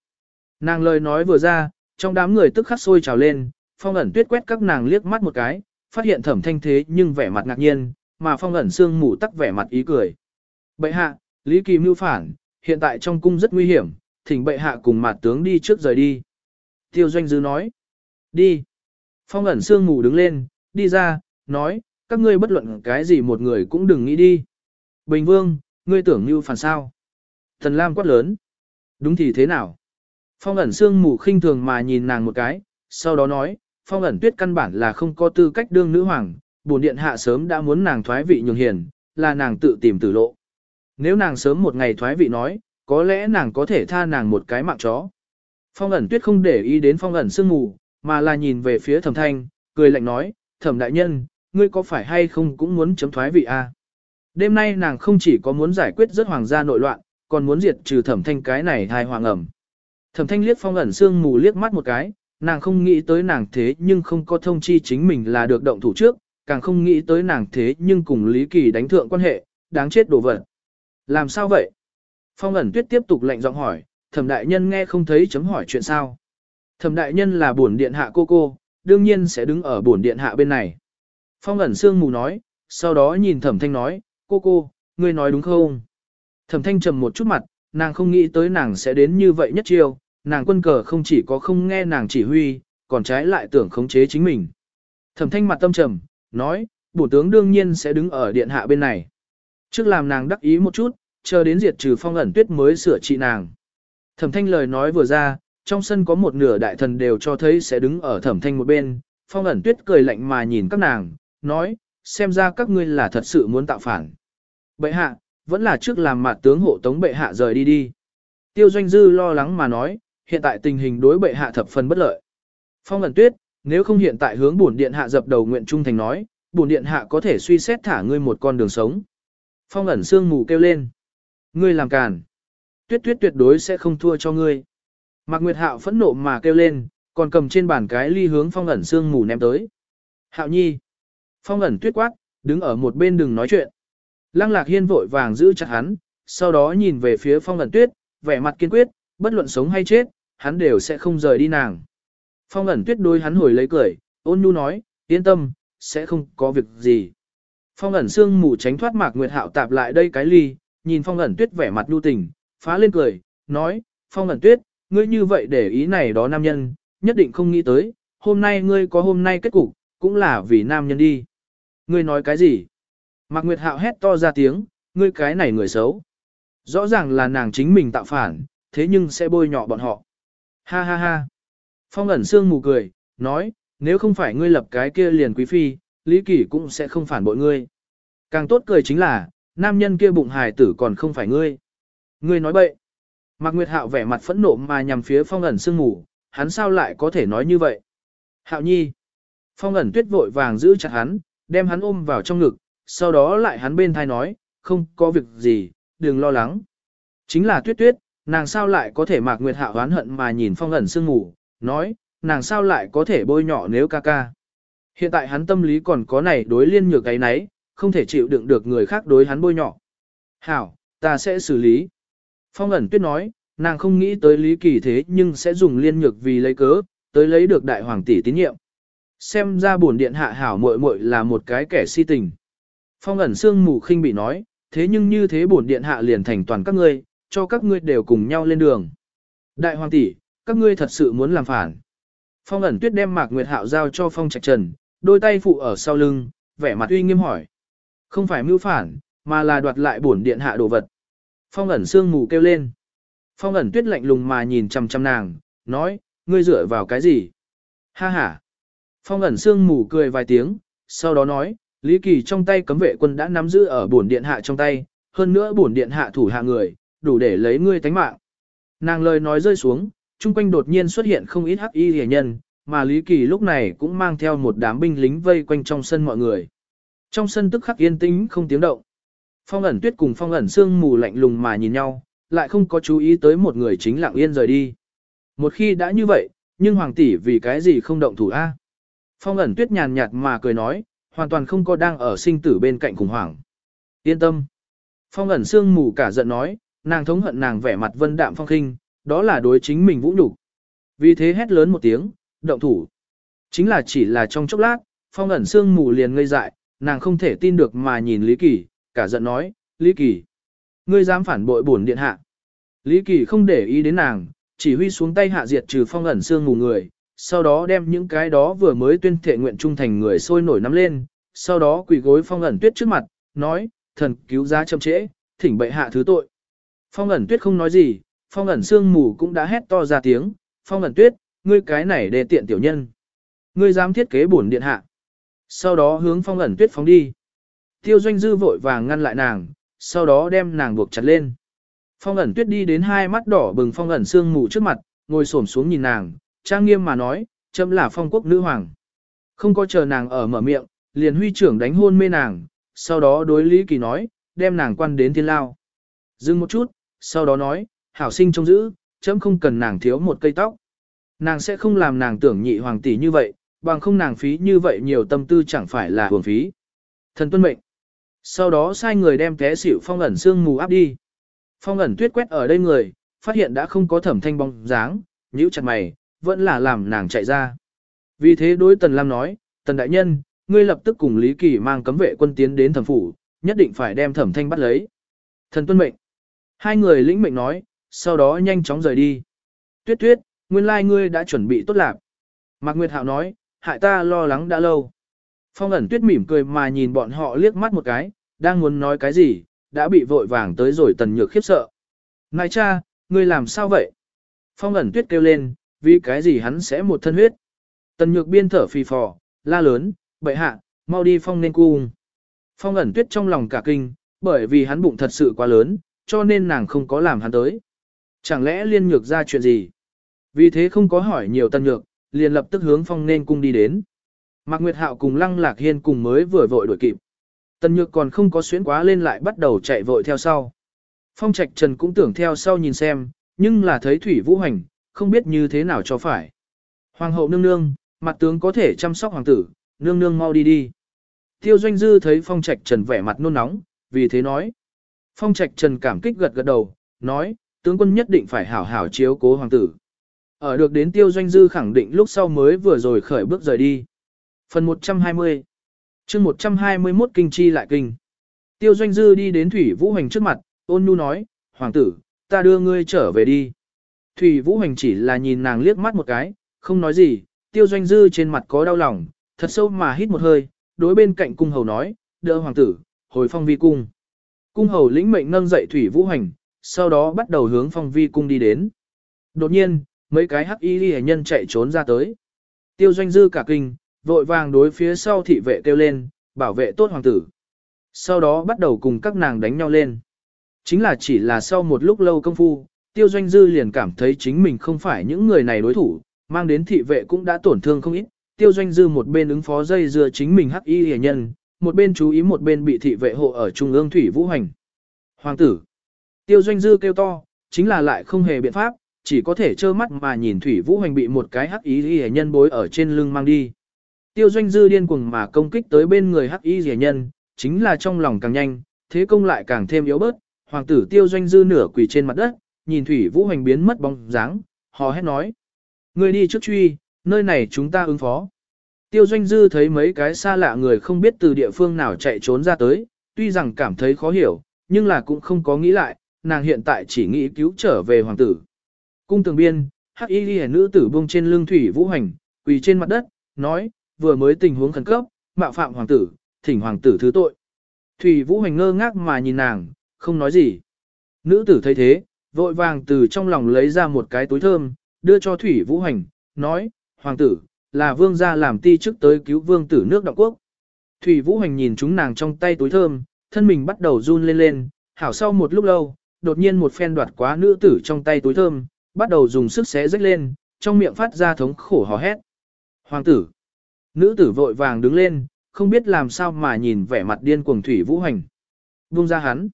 Nàng lời nói vừa ra, trong đám người tức khắc sôi trào lên, phong ẩn tuyết quét các nàng liếc mắt một cái, phát hiện thẩm thanh thế nhưng vẻ mặt ngạc nhiên, mà phong ẩn xương mù tắc vẻ mặt ý cười. Bệ hạ, Lý Kỳ mưu phản, hiện tại trong cung rất nguy hiểm, thỉnh bệ hạ cùng mặt tướng đi trước rời đi. Tiêu doanh dư nói, đi. Phong ẩn xương mù đứng lên, đi ra, nói, các ngươi bất luận cái gì một người cũng đừng nghĩ đi. Bình vương, ngươi tưởng mưu phản sao. Thần Lam quát lớn. Đúng thì thế nào? Phong ẩn sương mù khinh thường mà nhìn nàng một cái, sau đó nói, phong ẩn tuyết căn bản là không có tư cách đương nữ hoàng, bổn điện hạ sớm đã muốn nàng thoái vị nhường hiền, là nàng tự tìm tử lộ. Nếu nàng sớm một ngày thoái vị nói, có lẽ nàng có thể tha nàng một cái mạng chó. Phong ẩn tuyết không để ý đến phong ẩn sương mù, mà là nhìn về phía thẩm thanh, cười lạnh nói, thẩm đại nhân, ngươi có phải hay không cũng muốn chấm thoái vị a? Đêm nay nàng không chỉ có muốn giải quyết rất hoàng gia nội loạn, còn muốn diệt trừ thẩm thanh cái này thai hoàng ẩm. Thẩm thanh liếc phong ẩn sương mù liếc mắt một cái, nàng không nghĩ tới nàng thế nhưng không có thông chi chính mình là được động thủ trước, càng không nghĩ tới nàng thế nhưng cùng Lý Kỳ đánh thượng quan hệ, đáng chết đổ vật. Làm sao vậy? Phong ẩn tuyết tiếp tục lệnh giọng hỏi, thẩm đại nhân nghe không thấy chấm hỏi chuyện sao. Thẩm đại nhân là bổn điện hạ cô cô, đương nhiên sẽ đứng ở bổn điện hạ bên này. Phong ẩn sương mù nói, sau đó nhìn thẩm thanh nói, cô cô, ngươi nói đúng không? Thẩm thanh trầm một chút mặt, nàng không nghĩ tới nàng sẽ đến như vậy nhất chiêu, nàng quân cờ không chỉ có không nghe nàng chỉ huy, còn trái lại tưởng khống chế chính mình. Thẩm thanh mặt tâm trầm, nói, bổ tướng đương nhiên sẽ đứng ở điện hạ bên này. Trước làm nàng đắc ý một chút, chờ đến diệt trừ phong ẩn tuyết mới sửa trị nàng. Thẩm thanh lời nói vừa ra, trong sân có một nửa đại thần đều cho thấy sẽ đứng ở thẩm thanh một bên, phong ẩn tuyết cười lạnh mà nhìn các nàng, nói, xem ra các ngươi là thật sự muốn tạo phản. Bệ hạ, vẫn là trước làm mặt tướng hộ tống bệ hạ rời đi đi. Tiêu doanh dư lo lắng mà nói, hiện tại tình hình đối bệ hạ thập phần bất lợi. Phong ẩn tuyết, nếu không hiện tại hướng bổn điện hạ dập đầu nguyện trung thành nói, bổn điện hạ có thể suy xét thả ngươi một con đường sống. Phong ẩn sương mù kêu lên. Ngươi làm càn. Tuyết tuyết tuyệt đối sẽ không thua cho ngươi. Mạc Nguyệt Hạo phẫn nộ mà kêu lên, còn cầm trên bàn cái ly hướng phong ẩn sương mù ném tới. Hạo nhi. Phong ẩn tuyết quát, đứng ở một bên đừng nói chuyện. Lăng lạc hiên vội vàng giữ chặt hắn, sau đó nhìn về phía phong ẩn tuyết, vẻ mặt kiên quyết, bất luận sống hay chết, hắn đều sẽ không rời đi nàng. Phong ẩn tuyết đôi hắn hồi lấy cười, ôn nhu nói, yên tâm, sẽ không có việc gì. Phong ẩn sương mù tránh thoát mạc nguyệt hạo tạp lại đây cái ly, nhìn phong ẩn tuyết vẻ mặt nhu tình, phá lên cười, nói, phong ẩn tuyết, ngươi như vậy để ý này đó nam nhân, nhất định không nghĩ tới, hôm nay ngươi có hôm nay kết cục, cũng là vì nam nhân đi. Ngươi nói cái gì? Mạc Nguyệt Hạo hét to ra tiếng, ngươi cái này người xấu. Rõ ràng là nàng chính mình tạo phản, thế nhưng sẽ bôi nhọ bọn họ. Ha ha ha. Phong ẩn sương mù cười, nói, nếu không phải ngươi lập cái kia liền quý phi, Lý Kỳ cũng sẽ không phản bội ngươi. Càng tốt cười chính là, nam nhân kia bụng hài tử còn không phải ngươi. Ngươi nói bậy. Mạc Nguyệt Hạo vẻ mặt phẫn nộ mà nhằm phía phong ẩn sương mù, hắn sao lại có thể nói như vậy? Hạo nhi. Phong ẩn tuyết vội vàng giữ chặt hắn, đem hắn ôm vào trong ngực, sau đó lại hắn bên thai nói, không có việc gì, đừng lo lắng. Chính là tuyết tuyết, nàng sao lại có thể mạc nguyệt hạ oán hận mà nhìn phong ẩn sương ngủ, nói, nàng sao lại có thể bôi nhọ nếu ca ca. Hiện tại hắn tâm lý còn có này đối liên nhược cái nấy, không thể chịu đựng được người khác đối hắn bôi nhọ. Hảo, ta sẽ xử lý. Phong ẩn tuyết nói, nàng không nghĩ tới lý kỳ thế nhưng sẽ dùng liên nhược vì lấy cớ, tới lấy được đại hoàng tỷ tín nhiệm. Xem ra bổn điện hạ hảo muội muội là một cái kẻ si tình. Phong ẩn sương mù khinh bị nói, thế nhưng như thế bổn điện hạ liền thành toàn các ngươi, cho các ngươi đều cùng nhau lên đường. Đại hoàng tỷ, các ngươi thật sự muốn làm phản. Phong ẩn tuyết đem Mạc Nguyệt Hạo giao cho Phong Trạch Trần, đôi tay phụ ở sau lưng, vẻ mặt uy nghiêm hỏi. Không phải mưu phản, mà là đoạt lại bổn điện hạ đồ vật. Phong ẩn sương mù kêu lên. Phong ẩn tuyết lạnh lùng mà nhìn chằm chằm nàng, nói, ngươi dựa vào cái gì? Ha ha. Phong ẩn sương mù cười vài tiếng, sau đó nói, Lý Kỳ trong tay cấm vệ quân đã nắm giữ ở bổn điện hạ trong tay, hơn nữa bổn điện hạ thủ hạ người, đủ để lấy ngươi tánh mạng. Nàng lời nói rơi xuống, chung quanh đột nhiên xuất hiện không ít hắc y rẻ nhân, mà Lý Kỳ lúc này cũng mang theo một đám binh lính vây quanh trong sân mọi người. Trong sân tức khắc yên tĩnh không tiếng động. Phong ẩn tuyết cùng phong ẩn sương mù lạnh lùng mà nhìn nhau, lại không có chú ý tới một người chính lặng yên rời đi. Một khi đã như vậy, nhưng hoàng tỷ vì cái gì không động thủ a? Phong ẩn tuyết nhàn nhạt mà cười nói, hoàn toàn không có đang ở sinh tử bên cạnh khủng hoảng. Yên tâm. Phong ẩn sương mù cả giận nói, nàng thống hận nàng vẻ mặt vân đạm phong khinh, đó là đối chính mình vũ nhục. Vì thế hét lớn một tiếng, động thủ. Chính là chỉ là trong chốc lát, phong ẩn sương mù liền ngây dại, nàng không thể tin được mà nhìn Lý Kỳ, cả giận nói, Lý Kỳ, ngươi dám phản bội bổn điện hạ. Lý Kỳ không để ý đến nàng, chỉ huy xuống tay hạ diệt trừ phong ẩn sương mù người, sau đó đem những cái đó vừa mới tuyên thệ nguyện trung thành người sôi nổi nắm lên, sau đó quỳ gối phong ẩn tuyết trước mặt, nói, thần cứu giá chậm trễ, thỉnh bệ hạ thứ tội. Phong ẩn tuyết không nói gì, phong ẩn sương mù cũng đã hét to ra tiếng, phong ẩn tuyết, ngươi cái này đề tiện tiểu nhân. Ngươi dám thiết kế bổn điện hạ. Sau đó hướng phong ẩn tuyết phóng đi. Tiêu doanh dư vội vàng ngăn lại nàng, sau đó đem nàng buộc chặt lên. Phong ẩn tuyết đi đến hai mắt đỏ bừng phong ẩn sương mù trước mặt, ngồi xổm xuống nhìn nàng, trang nghiêm mà nói, chấm là phong quốc nữ hoàng. Không có chờ nàng ở mở miệng, liền huy trưởng đánh hôn mê nàng, sau đó đối Lý Kỳ nói, đem nàng quan đến thiên lao. Dừng một chút, sau đó nói, hảo sinh trông giữ, chấm không cần nàng thiếu một cây tóc. Nàng sẽ không làm nàng tưởng nhị hoàng tỷ như vậy, bằng không nàng phí như vậy nhiều tâm tư chẳng phải là hưởng phí. Thần tuân mệnh. Sau đó sai người đem té xỉu phong ẩn xương mù áp đi. Phong ẩn tuyết quét ở đây người, phát hiện đã không có thẩm thanh bóng dáng, nhíu chặt mày, vẫn là làm nàng chạy ra. Vì thế đối Tần Lam nói, Tần Đại Nhân, ngươi lập tức cùng Lý Kỳ mang cấm vệ quân tiến đến thẩm phủ, nhất định phải đem thẩm thanh bắt lấy. Thần tuân mệnh. Hai người lĩnh mệnh nói, sau đó nhanh chóng rời đi. Tuyết tuyết, nguyên lai ngươi đã chuẩn bị tốt lạc. Mạc Nguyệt Hạo nói, hại ta lo lắng đã lâu. Phong ẩn tuyết mỉm cười mà nhìn bọn họ liếc mắt một cái, đang muốn nói cái gì, đã bị vội vàng tới rồi tần nhược khiếp sợ. Ngài cha, ngươi làm sao vậy? Phong ẩn tuyết kêu lên, vì cái gì hắn sẽ một thân huyết. Tần nhược biên thở phì phò, la lớn, bệ hạ, mau đi phong nên cung. Phong ẩn tuyết trong lòng cả kinh, bởi vì hắn bụng thật sự quá lớn, cho nên nàng không có làm hắn tới. Chẳng lẽ liên nhược ra chuyện gì? Vì thế không có hỏi nhiều tần nhược, liền lập tức hướng phong nên cung đi đến. Mạc Nguyệt Hạo cùng Lăng Lạc Hiên cùng mới vừa vội đuổi kịp. tần nhược còn không có xuyến quá lên lại bắt đầu chạy vội theo sau. Phong Trạch Trần cũng tưởng theo sau nhìn xem, nhưng là thấy Thủy Vũ Hành, không biết như thế nào cho phải. Hoàng hậu nương nương, mặt tướng có thể chăm sóc hoàng tử, nương nương mau đi đi. Tiêu Doanh Dư thấy Phong Trạch Trần vẻ mặt nôn nóng, vì thế nói. Phong Trạch Trần cảm kích gật gật đầu, nói, tướng quân nhất định phải hảo hảo chiếu cố hoàng tử. Ở được đến Tiêu Doanh Dư khẳng định lúc sau mới vừa rồi khởi bước rời đi. Phần 120 chương 121 Kinh Chi lại kinh. Tiêu Doanh Dư đi đến Thủy Vũ Hành trước mặt, ôn nhu nói, Hoàng tử, ta đưa ngươi trở về đi. Thủy Vũ Hành chỉ là nhìn nàng liếc mắt một cái, không nói gì, Tiêu Doanh Dư trên mặt có đau lòng, thật sâu mà hít một hơi, đối bên cạnh cung hầu nói, đỡ Hoàng tử, hồi phong vi cung. Cung hầu lĩnh mệnh nâng dậy Thủy Vũ Hành, sau đó bắt đầu hướng phong vi cung đi đến. Đột nhiên, mấy cái hắc y ghi nhân chạy trốn ra tới. Tiêu Doanh Dư cả kinh, vội vàng đối phía sau thị vệ kêu lên, bảo vệ tốt hoàng tử. Sau đó bắt đầu cùng các nàng đánh nhau lên. Chính là chỉ là sau một lúc lâu công phu, tiêu doanh dư liền cảm thấy chính mình không phải những người này đối thủ, mang đến thị vệ cũng đã tổn thương không ít. Tiêu doanh dư một bên ứng phó dây dưa chính mình hắc y hề nhân, một bên chú ý một bên bị thị vệ hộ ở trung ương thủy vũ hành. Hoàng tử. Tiêu doanh dư kêu to, chính là lại không hề biện pháp, chỉ có thể trơ mắt mà nhìn thủy vũ hành bị một cái hắc y hề nhân bối ở trên lưng mang đi. Tiêu doanh dư điên cuồng mà công kích tới bên người hắc y hề nhân, chính là trong lòng càng nhanh, thế công lại càng thêm yếu bớt, hoàng tử tiêu doanh dư nửa quỳ trên mặt đất, nhìn thủy vũ hành biến mất bóng dáng, hò hét nói. Người đi trước truy, nơi này chúng ta ứng phó. Tiêu doanh dư thấy mấy cái xa lạ người không biết từ địa phương nào chạy trốn ra tới, tuy rằng cảm thấy khó hiểu, nhưng là cũng không có nghĩ lại, nàng hiện tại chỉ nghĩ cứu trở về hoàng tử. Cung tường biên, hắc y ghi nữ tử buông trên lưng thủy vũ hành, quỳ trên mặt đất, nói, vừa mới tình huống khẩn cấp, mạo phạm hoàng tử, thỉnh hoàng tử thứ tội. Thủy Vũ Hành ngơ ngác mà nhìn nàng, không nói gì. Nữ tử thấy thế, vội vàng từ trong lòng lấy ra một cái túi thơm, đưa cho Thủy Vũ Hành, nói, hoàng tử, là vương gia làm ti chức tới cứu vương tử nước Đạo quốc. Thủy Vũ Hành nhìn chúng nàng trong tay túi thơm, thân mình bắt đầu run lên lên, hảo sau một lúc lâu, đột nhiên một phen đoạt quá nữ tử trong tay túi thơm, bắt đầu dùng sức xé rách lên, trong miệng phát ra thống khổ hò hét. Hoàng tử, Nữ tử vội vàng đứng lên, không biết làm sao mà nhìn vẻ mặt điên cuồng thủy vũ hành. Vung ra hắn.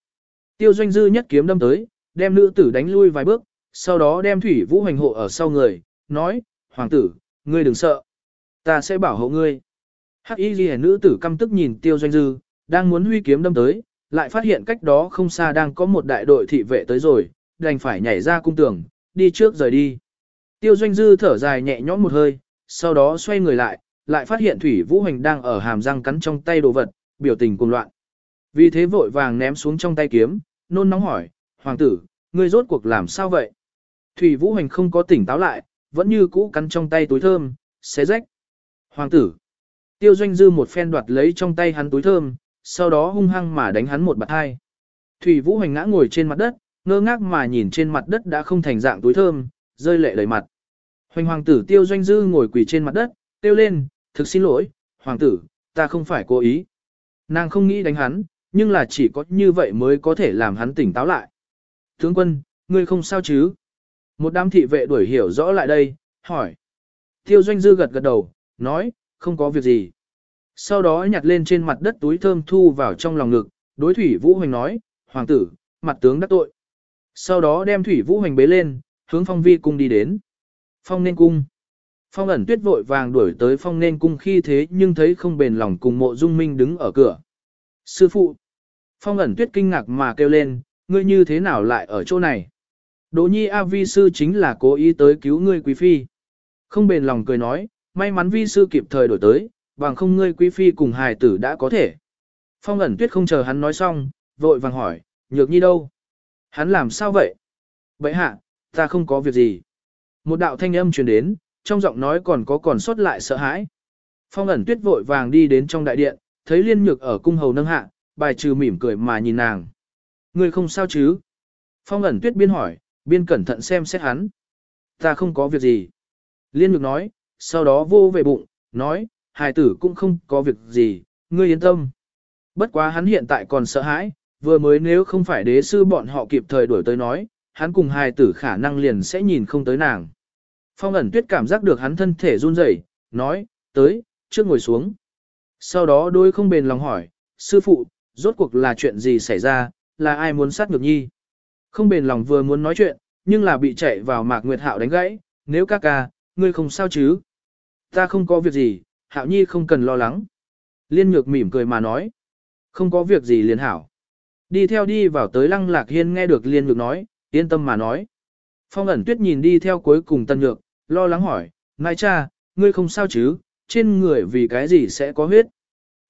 Tiêu doanh dư nhất kiếm đâm tới, đem nữ tử đánh lui vài bước, sau đó đem thủy vũ hành hộ ở sau người, nói, hoàng tử, ngươi đừng sợ. Ta sẽ bảo hộ ngươi. Hắc y ghi nữ tử căm tức nhìn tiêu doanh dư, đang muốn huy kiếm đâm tới, lại phát hiện cách đó không xa đang có một đại đội thị vệ tới rồi, đành phải nhảy ra cung tường, đi trước rời đi. Tiêu doanh dư thở dài nhẹ nhõm một hơi, sau đó xoay người lại, lại phát hiện Thủy Vũ Hành đang ở hàm răng cắn trong tay đồ vật, biểu tình cuồng loạn. Vì thế vội vàng ném xuống trong tay kiếm, nôn nóng hỏi, Hoàng tử, ngươi rốt cuộc làm sao vậy? Thủy Vũ Hành không có tỉnh táo lại, vẫn như cũ cắn trong tay túi thơm, xé rách. Hoàng tử, tiêu doanh dư một phen đoạt lấy trong tay hắn túi thơm, sau đó hung hăng mà đánh hắn một bạt hai. Thủy Vũ Hành ngã ngồi trên mặt đất, ngơ ngác mà nhìn trên mặt đất đã không thành dạng túi thơm, rơi lệ đầy mặt. Hoành hoàng tử tiêu doanh dư ngồi quỳ trên mặt đất, tiêu lên, thực xin lỗi, hoàng tử, ta không phải cố ý. Nàng không nghĩ đánh hắn, nhưng là chỉ có như vậy mới có thể làm hắn tỉnh táo lại. Tướng quân, ngươi không sao chứ? Một đám thị vệ đuổi hiểu rõ lại đây, hỏi. Tiêu doanh dư gật gật đầu, nói, không có việc gì. Sau đó nhặt lên trên mặt đất túi thơm thu vào trong lòng ngực, đối thủy vũ hoành nói, hoàng tử, mặt tướng đắc tội. Sau đó đem thủy vũ hoành bế lên, hướng phong vi cung đi đến. Phong nên cung. Phong ẩn tuyết vội vàng đuổi tới phong nên cung khi thế nhưng thấy không bền lòng cùng mộ dung minh đứng ở cửa. Sư phụ! Phong ẩn tuyết kinh ngạc mà kêu lên, ngươi như thế nào lại ở chỗ này? Đỗ nhi A vi sư chính là cố ý tới cứu ngươi quý phi. Không bền lòng cười nói, may mắn vi sư kịp thời đổi tới, bằng không ngươi quý phi cùng hài tử đã có thể. Phong ẩn tuyết không chờ hắn nói xong, vội vàng hỏi, nhược nhi đâu? Hắn làm sao vậy? Vậy hạ, ta không có việc gì. Một đạo thanh âm truyền đến, trong giọng nói còn có còn sót lại sợ hãi. Phong ẩn tuyết vội vàng đi đến trong đại điện, thấy liên nhược ở cung hầu nâng hạ, bài trừ mỉm cười mà nhìn nàng. Ngươi không sao chứ? Phong ẩn tuyết biên hỏi, biên cẩn thận xem xét hắn. Ta không có việc gì. Liên nhược nói, sau đó vô về bụng, nói, hài tử cũng không có việc gì, ngươi yên tâm. Bất quá hắn hiện tại còn sợ hãi, vừa mới nếu không phải đế sư bọn họ kịp thời đuổi tới nói, hắn cùng hài tử khả năng liền sẽ nhìn không tới nàng. Phong ẩn tuyết cảm giác được hắn thân thể run rẩy, nói, tới, trước ngồi xuống. Sau đó đôi không bền lòng hỏi, sư phụ, rốt cuộc là chuyện gì xảy ra, là ai muốn sát nhược nhi. Không bền lòng vừa muốn nói chuyện, nhưng là bị chạy vào mạc nguyệt hạo đánh gãy, nếu ca ca, ngươi không sao chứ. Ta không có việc gì, hạo nhi không cần lo lắng. Liên nhược mỉm cười mà nói, không có việc gì liền hảo. Đi theo đi vào tới lăng lạc hiên nghe được liên nhược nói, yên tâm mà nói. Phong ẩn tuyết nhìn đi theo cuối cùng tân nhược, lo lắng hỏi, nai cha, ngươi không sao chứ, trên người vì cái gì sẽ có huyết.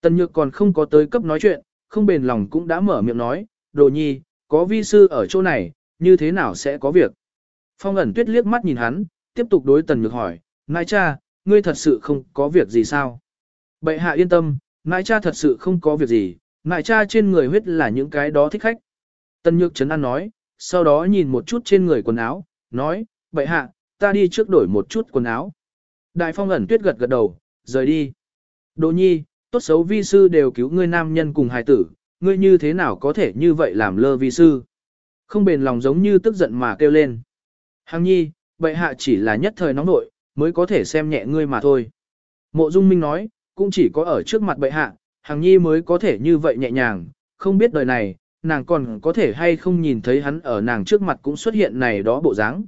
Tân nhược còn không có tới cấp nói chuyện, không bền lòng cũng đã mở miệng nói, đồ nhi, có vi sư ở chỗ này, như thế nào sẽ có việc. Phong ẩn tuyết liếc mắt nhìn hắn, tiếp tục đối tần nhược hỏi, nãi cha, ngươi thật sự không có việc gì sao? Bệ hạ yên tâm, nãi cha thật sự không có việc gì, nãi cha trên người huyết là những cái đó thích khách. Tần nhược chấn an nói, sau đó nhìn một chút trên người quần áo, nói, bệ hạ, ta đi trước đổi một chút quần áo. Đại phong ẩn tuyết gật gật đầu, rời đi. Đỗ nhi, tốt xấu vi sư đều cứu ngươi nam nhân cùng hài tử, ngươi như thế nào có thể như vậy làm lơ vi sư. Không bền lòng giống như tức giận mà kêu lên. Hằng nhi, bệ hạ chỉ là nhất thời nóng nội, mới có thể xem nhẹ ngươi mà thôi. Mộ Dung Minh nói, cũng chỉ có ở trước mặt bệ hạ, Hằng nhi mới có thể như vậy nhẹ nhàng, không biết đời này, nàng còn có thể hay không nhìn thấy hắn ở nàng trước mặt cũng xuất hiện này đó bộ dáng.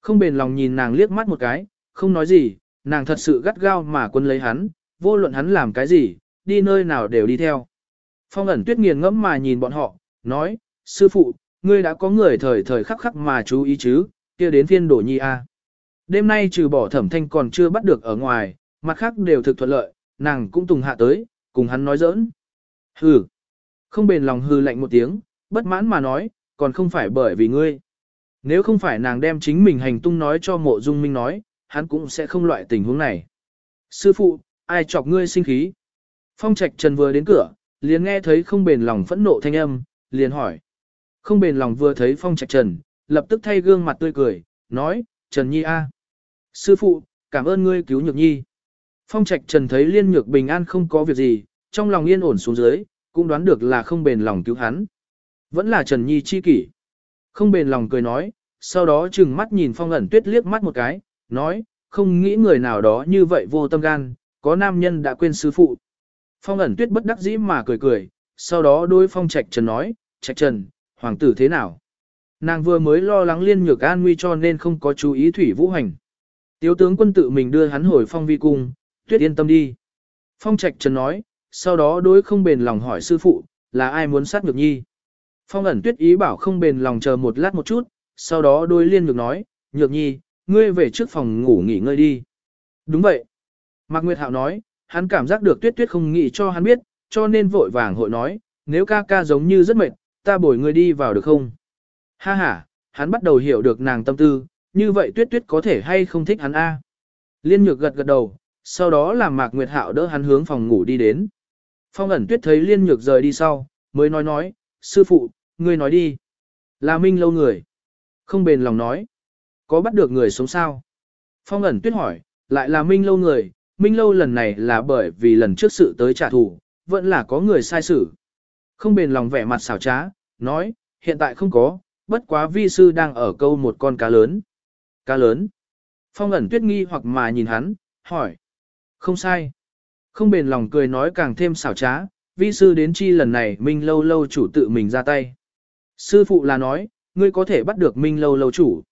Không bền lòng nhìn nàng liếc mắt một cái, không nói gì, nàng thật sự gắt gao mà quân lấy hắn, vô luận hắn làm cái gì, đi nơi nào đều đi theo. Phong ẩn tuyết nghiền ngẫm mà nhìn bọn họ, nói, sư phụ, ngươi đã có người thời thời khắc khắc mà chú ý chứ, kia đến phiên đổ nhi a. Đêm nay trừ bỏ thẩm thanh còn chưa bắt được ở ngoài, mặt khác đều thực thuận lợi, nàng cũng tùng hạ tới, cùng hắn nói giỡn. Hừ, không bền lòng hư lạnh một tiếng, bất mãn mà nói, còn không phải bởi vì ngươi. Nếu không phải nàng đem chính mình hành tung nói cho mộ dung minh nói, hắn cũng sẽ không loại tình huống này. Sư phụ, ai chọc ngươi sinh khí? Phong trạch trần vừa đến cửa, liền nghe thấy không bền lòng phẫn nộ thanh âm, liền hỏi. Không bền lòng vừa thấy phong trạch trần, lập tức thay gương mặt tươi cười, nói, Trần Nhi a, Sư phụ, cảm ơn ngươi cứu nhược nhi. Phong trạch trần thấy liên nhược bình an không có việc gì, trong lòng yên ổn xuống dưới, cũng đoán được là không bền lòng cứu hắn. Vẫn là Trần Nhi chi kỷ. Không bền lòng cười nói, sau đó chừng mắt nhìn phong ẩn tuyết liếc mắt một cái, nói, không nghĩ người nào đó như vậy vô tâm gan, có nam nhân đã quên sư phụ. Phong ẩn tuyết bất đắc dĩ mà cười cười, sau đó đôi phong trạch trần nói, trạch trần, hoàng tử thế nào? Nàng vừa mới lo lắng liên nhược an nguy cho nên không có chú ý thủy vũ hành. Tiếu tướng quân tự mình đưa hắn hồi phong vi cung, tuyết yên tâm đi. Phong trạch trần nói, sau đó đối không bền lòng hỏi sư phụ, là ai muốn sát nhược nhi? Phong ẩn tuyết ý bảo không bền lòng chờ một lát một chút, sau đó đôi liên nhược nói, nhược nhi, ngươi về trước phòng ngủ nghỉ ngơi đi. Đúng vậy. Mạc Nguyệt Hạo nói, hắn cảm giác được tuyết tuyết không nghĩ cho hắn biết, cho nên vội vàng hội nói, nếu ca ca giống như rất mệt, ta bồi người đi vào được không? Ha ha, hắn bắt đầu hiểu được nàng tâm tư, như vậy tuyết tuyết có thể hay không thích hắn a? Liên nhược gật gật đầu, sau đó làm Mạc Nguyệt Hạo đỡ hắn hướng phòng ngủ đi đến. Phong ẩn tuyết thấy liên nhược rời đi sau, mới nói nói, sư phụ, ngươi nói đi. Là minh lâu người. Không bền lòng nói. Có bắt được người sống sao? Phong ẩn tuyết hỏi, lại là minh lâu người, minh lâu lần này là bởi vì lần trước sự tới trả thù, vẫn là có người sai xử. Không bền lòng vẻ mặt xảo trá, nói, hiện tại không có, bất quá vi sư đang ở câu một con cá lớn. Cá lớn. Phong ẩn tuyết nghi hoặc mà nhìn hắn, hỏi. Không sai. Không bền lòng cười nói càng thêm xảo trá, vi sư đến chi lần này minh lâu lâu chủ tự mình ra tay. Sư phụ là nói, ngươi có thể bắt được minh lâu lâu chủ.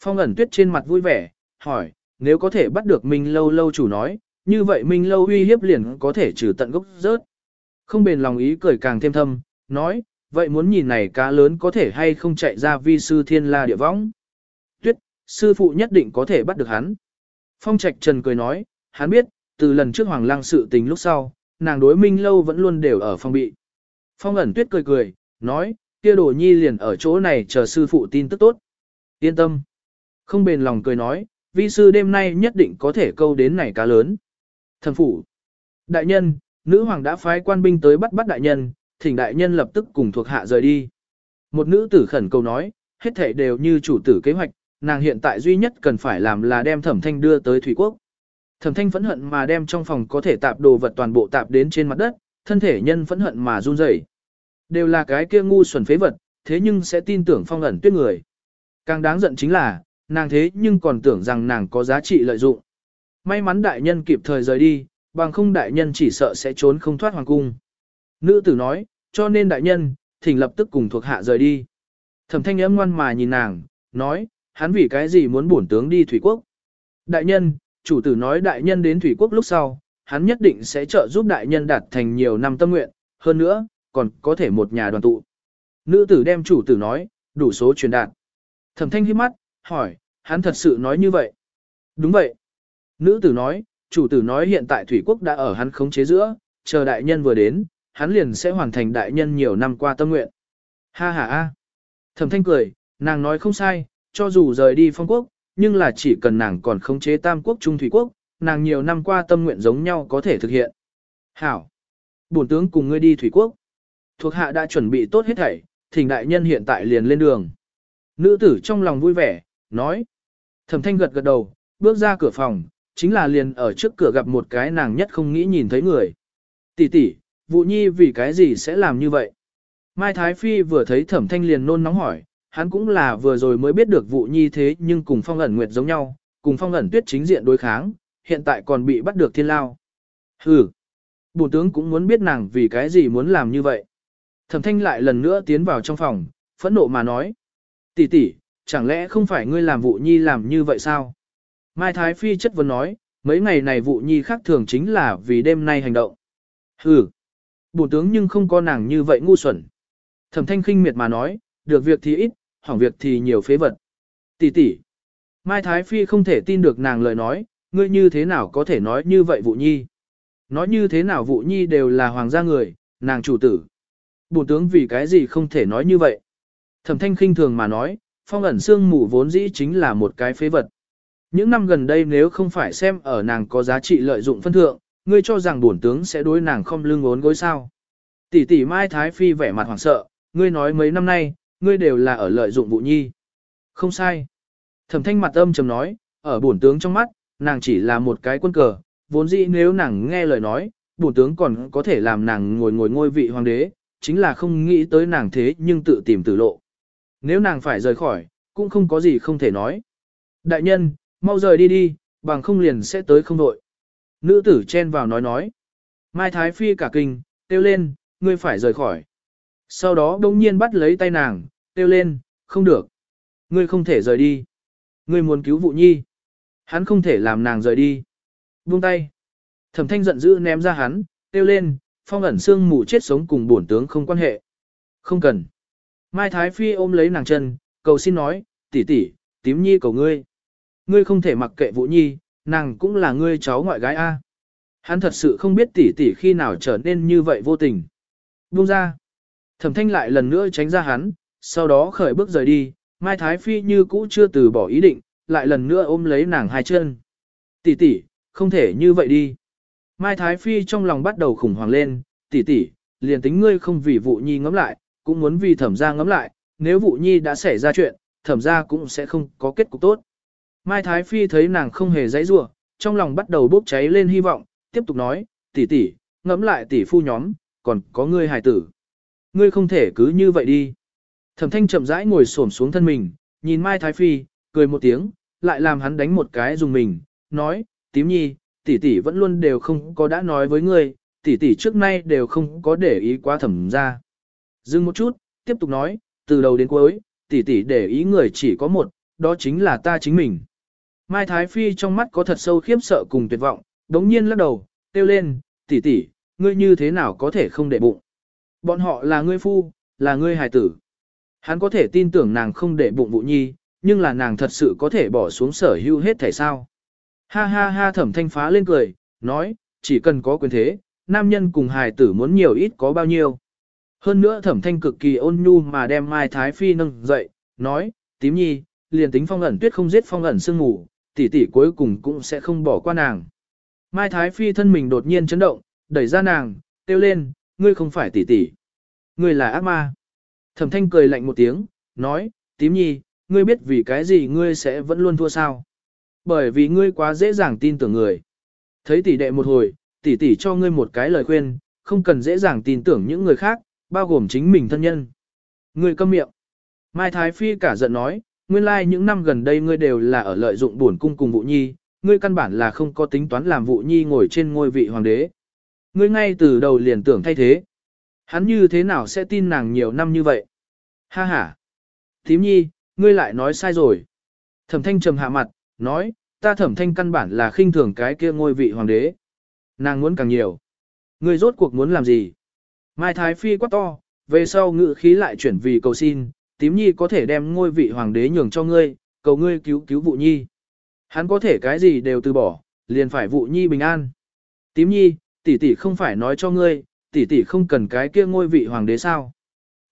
Phong ẩn tuyết trên mặt vui vẻ, hỏi, nếu có thể bắt được minh lâu lâu chủ nói, như vậy minh lâu uy hiếp liền có thể trừ tận gốc rớt. Không bền lòng ý cười càng thêm thâm, nói, vậy muốn nhìn này cá lớn có thể hay không chạy ra vi sư thiên la địa võng. Tuyết, sư phụ nhất định có thể bắt được hắn. Phong Trạch Trần cười nói, hắn biết, từ lần trước Hoàng Lang sự tình lúc sau, nàng đối Minh Lâu vẫn luôn đều ở phong bị. Phong ẩn tuyết cười cười, nói, kia đồ nhi liền ở chỗ này chờ sư phụ tin tức tốt. Yên tâm. Không bền lòng cười nói, vi sư đêm nay nhất định có thể câu đến này cá lớn. Thần phủ. Đại nhân, nữ hoàng đã phái quan binh tới bắt bắt đại nhân, thỉnh đại nhân lập tức cùng thuộc hạ rời đi. Một nữ tử khẩn cầu nói, hết thảy đều như chủ tử kế hoạch, nàng hiện tại duy nhất cần phải làm là đem thẩm thanh đưa tới Thủy Quốc. Thẩm thanh phẫn hận mà đem trong phòng có thể tạp đồ vật toàn bộ tạp đến trên mặt đất, thân thể nhân phẫn hận mà run rẩy. Đều là cái kia ngu xuẩn phế vật, thế nhưng sẽ tin tưởng phong ẩn tuyết người. Càng đáng giận chính là, nàng thế nhưng còn tưởng rằng nàng có giá trị lợi dụng. May mắn đại nhân kịp thời rời đi, bằng không đại nhân chỉ sợ sẽ trốn không thoát hoàng cung. Nữ tử nói, cho nên đại nhân, thỉnh lập tức cùng thuộc hạ rời đi. Thẩm thanh ấm ngoan mà nhìn nàng, nói, hắn vì cái gì muốn bổn tướng đi thủy quốc. Đại nhân, chủ tử nói đại nhân đến thủy quốc lúc sau, hắn nhất định sẽ trợ giúp đại nhân đạt thành nhiều năm tâm nguyện, hơn nữa, còn có thể một nhà đoàn tụ. Nữ tử đem chủ tử nói, đủ số truyền đạt. Thẩm thanh hiếp mắt, hỏi, hắn thật sự nói như vậy. Đúng vậy. Nữ tử nói, chủ tử nói hiện tại thủy quốc đã ở hắn khống chế giữa, chờ đại nhân vừa đến, hắn liền sẽ hoàn thành đại nhân nhiều năm qua tâm nguyện. Ha ha ha. Thẩm thanh cười, nàng nói không sai, cho dù rời đi phong quốc, nhưng là chỉ cần nàng còn khống chế tam quốc trung thủy quốc, nàng nhiều năm qua tâm nguyện giống nhau có thể thực hiện. Hảo. Bổn tướng cùng ngươi đi thủy quốc. Thuộc hạ đã chuẩn bị tốt hết thảy, thỉnh đại nhân hiện tại liền lên đường. Nữ tử trong lòng vui vẻ, nói. Thẩm thanh gật gật đầu, bước ra cửa phòng, chính là liền ở trước cửa gặp một cái nàng nhất không nghĩ nhìn thấy người. Tỷ tỷ, vụ nhi vì cái gì sẽ làm như vậy? Mai Thái Phi vừa thấy thẩm thanh liền nôn nóng hỏi, hắn cũng là vừa rồi mới biết được vụ nhi thế nhưng cùng phong ẩn nguyệt giống nhau, cùng phong ẩn tuyết chính diện đối kháng, hiện tại còn bị bắt được thiên lao. Hừ, bổ tướng cũng muốn biết nàng vì cái gì muốn làm như vậy. Thẩm thanh lại lần nữa tiến vào trong phòng, phẫn nộ mà nói. tỷ tỷ, chẳng lẽ không phải ngươi làm vụ nhi làm như vậy sao? Mai Thái Phi chất vấn nói, mấy ngày này vụ nhi khác thường chính là vì đêm nay hành động. Hừ, bổ tướng nhưng không có nàng như vậy ngu xuẩn. Thẩm thanh khinh miệt mà nói, được việc thì ít, hỏng việc thì nhiều phế vật. Tỷ tỷ. Mai Thái Phi không thể tin được nàng lời nói, ngươi như thế nào có thể nói như vậy vụ nhi. Nói như thế nào vụ nhi đều là hoàng gia người, nàng chủ tử. Bổn tướng vì cái gì không thể nói như vậy. Thẩm thanh khinh thường mà nói, phong ẩn xương mù vốn dĩ chính là một cái phế vật. Những năm gần đây nếu không phải xem ở nàng có giá trị lợi dụng phân thượng, ngươi cho rằng bổn tướng sẽ đối nàng không lưng ốn gối sao. Tỷ tỷ Mai Thái Phi vẻ mặt hoảng sợ, ngươi nói mấy năm nay, ngươi đều là ở lợi dụng vụ nhi. Không sai. Thẩm thanh mặt âm trầm nói, ở bổn tướng trong mắt, nàng chỉ là một cái quân cờ, vốn dĩ nếu nàng nghe lời nói, bổn tướng còn có thể làm nàng ngồi ngồi ngôi vị hoàng đế, chính là không nghĩ tới nàng thế nhưng tự tìm tử lộ. Nếu nàng phải rời khỏi, cũng không có gì không thể nói. Đại nhân, mau rời đi đi, bằng không liền sẽ tới không đội. Nữ tử chen vào nói nói. Mai Thái Phi cả kinh, kêu lên, ngươi phải rời khỏi. Sau đó đông nhiên bắt lấy tay nàng, kêu lên, không được. Ngươi không thể rời đi. Ngươi muốn cứu vụ nhi. Hắn không thể làm nàng rời đi. Buông tay. Thẩm thanh giận dữ ném ra hắn, kêu lên, phong ẩn xương mù chết sống cùng bổn tướng không quan hệ. Không cần. Mai Thái Phi ôm lấy nàng chân, cầu xin nói, tỷ tỷ, tím nhi cầu ngươi. Ngươi không thể mặc kệ Vũ Nhi, nàng cũng là ngươi cháu ngoại gái A. Hắn thật sự không biết tỷ tỷ khi nào trở nên như vậy vô tình. Buông ra. Thẩm thanh lại lần nữa tránh ra hắn, sau đó khởi bước rời đi, Mai Thái Phi như cũ chưa từ bỏ ý định, lại lần nữa ôm lấy nàng hai chân. Tỷ tỷ, không thể như vậy đi. Mai Thái Phi trong lòng bắt đầu khủng hoảng lên, tỷ tỷ, liền tính ngươi không vì vụ nhi ngẫm lại, cũng muốn vì thẩm gia ngẫm lại, nếu vụ nhi đã xảy ra chuyện, thẩm gia cũng sẽ không có kết cục tốt. Mai Thái Phi thấy nàng không hề dãy rủa, trong lòng bắt đầu bốc cháy lên hy vọng, tiếp tục nói, tỷ tỷ, ngẫm lại tỷ phu nhóm, còn có ngươi hài tử. Ngươi không thể cứ như vậy đi. Thẩm thanh chậm rãi ngồi xổm xuống thân mình, nhìn Mai Thái Phi, cười một tiếng, lại làm hắn đánh một cái dùng mình, nói, tím nhi, tỷ tỷ vẫn luôn đều không có đã nói với ngươi, tỷ tỷ trước nay đều không có để ý quá thẩm ra. Dừng một chút, tiếp tục nói, từ đầu đến cuối, tỷ tỷ để ý người chỉ có một, đó chính là ta chính mình. Mai Thái Phi trong mắt có thật sâu khiếp sợ cùng tuyệt vọng, đống nhiên lắc đầu, kêu lên, tỷ tỷ, ngươi như thế nào có thể không để bụng. Bọn họ là ngươi phu, là ngươi hài tử. Hắn có thể tin tưởng nàng không để bụng vụ nhi, nhưng là nàng thật sự có thể bỏ xuống sở hữu hết thể sao. Ha ha ha thẩm thanh phá lên cười, nói, chỉ cần có quyền thế, nam nhân cùng hài tử muốn nhiều ít có bao nhiêu. Hơn nữa thẩm thanh cực kỳ ôn nhu mà đem Mai Thái Phi nâng dậy, nói, tím nhi, liền tính phong ẩn tuyết không giết phong ẩn sương ngủ, tỷ tỷ cuối cùng cũng sẽ không bỏ qua nàng. Mai Thái Phi thân mình đột nhiên chấn động, đẩy ra nàng, kêu lên, ngươi không phải tỷ tỷ, ngươi là ác ma. Thẩm thanh cười lạnh một tiếng, nói, tím nhi, ngươi biết vì cái gì ngươi sẽ vẫn luôn thua sao. Bởi vì ngươi quá dễ dàng tin tưởng người. Thấy tỷ đệ một hồi, tỷ tỷ cho ngươi một cái lời khuyên, không cần dễ dàng tin tưởng những người khác, bao gồm chính mình thân nhân. Ngươi câm miệng. Mai Thái Phi cả giận nói, nguyên lai like những năm gần đây ngươi đều là ở lợi dụng buồn cung cùng vũ nhi, ngươi căn bản là không có tính toán làm vũ nhi ngồi trên ngôi vị hoàng đế. Ngươi ngay từ đầu liền tưởng thay thế. Hắn như thế nào sẽ tin nàng nhiều năm như vậy? Ha ha. Thím nhi, ngươi lại nói sai rồi. Thẩm thanh trầm hạ mặt, nói, ta thẩm thanh căn bản là khinh thường cái kia ngôi vị hoàng đế. Nàng muốn càng nhiều. Ngươi rốt cuộc muốn làm gì? Mai Thái Phi quá to, về sau ngự khí lại chuyển vì cầu xin, tím nhi có thể đem ngôi vị hoàng đế nhường cho ngươi, cầu ngươi cứu cứu vụ nhi. Hắn có thể cái gì đều từ bỏ, liền phải vụ nhi bình an. Tím nhi, tỷ tỷ không phải nói cho ngươi, tỷ tỷ không cần cái kia ngôi vị hoàng đế sao.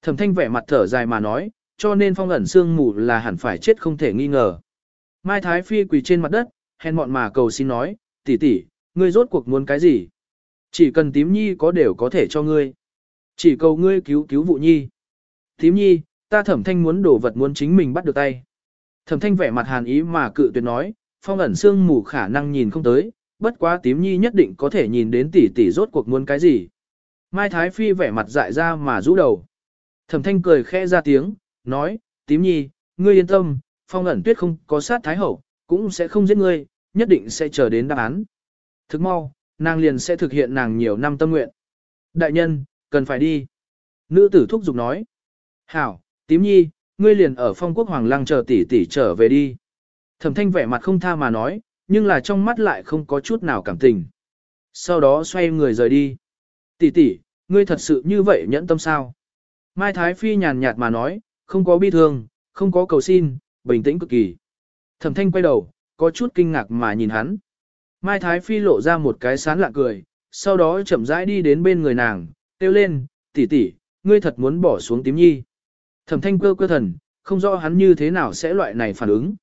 Thẩm thanh vẻ mặt thở dài mà nói, cho nên phong ẩn xương mù là hẳn phải chết không thể nghi ngờ. Mai Thái Phi quỳ trên mặt đất, hèn mọn mà cầu xin nói, tỷ tỷ, ngươi rốt cuộc muốn cái gì? Chỉ cần tím nhi có đều có thể cho ngươi. Chỉ cầu ngươi cứu cứu vụ nhi. Tím nhi, ta thẩm thanh muốn đổ vật muốn chính mình bắt được tay. Thẩm thanh vẻ mặt hàn ý mà cự tuyệt nói, phong ẩn xương mù khả năng nhìn không tới, bất quá tím nhi nhất định có thể nhìn đến tỷ tỷ rốt cuộc muốn cái gì. Mai Thái Phi vẻ mặt dại ra mà rũ đầu. Thẩm thanh cười khẽ ra tiếng, nói, tím nhi, ngươi yên tâm, phong ẩn tuyết không có sát thái hậu, cũng sẽ không giết ngươi, nhất định sẽ chờ đến đáp án. Thức mau, nàng liền sẽ thực hiện nàng nhiều năm tâm nguyện. Đại nhân, cần phải đi. Nữ tử thúc giục nói. Hảo, tím nhi, ngươi liền ở phong quốc hoàng lăng chờ tỷ tỷ trở về đi. Thẩm thanh vẻ mặt không tha mà nói, nhưng là trong mắt lại không có chút nào cảm tình. Sau đó xoay người rời đi. Tỷ tỷ, ngươi thật sự như vậy nhẫn tâm sao? Mai Thái Phi nhàn nhạt mà nói, không có bi thương, không có cầu xin, bình tĩnh cực kỳ. Thẩm thanh quay đầu, có chút kinh ngạc mà nhìn hắn. Mai Thái Phi lộ ra một cái sán lạ cười, sau đó chậm rãi đi đến bên người nàng, kêu lên, tỷ tỷ, ngươi thật muốn bỏ xuống tím nhi. Thẩm thanh cơ cơ thần, không rõ hắn như thế nào sẽ loại này phản ứng.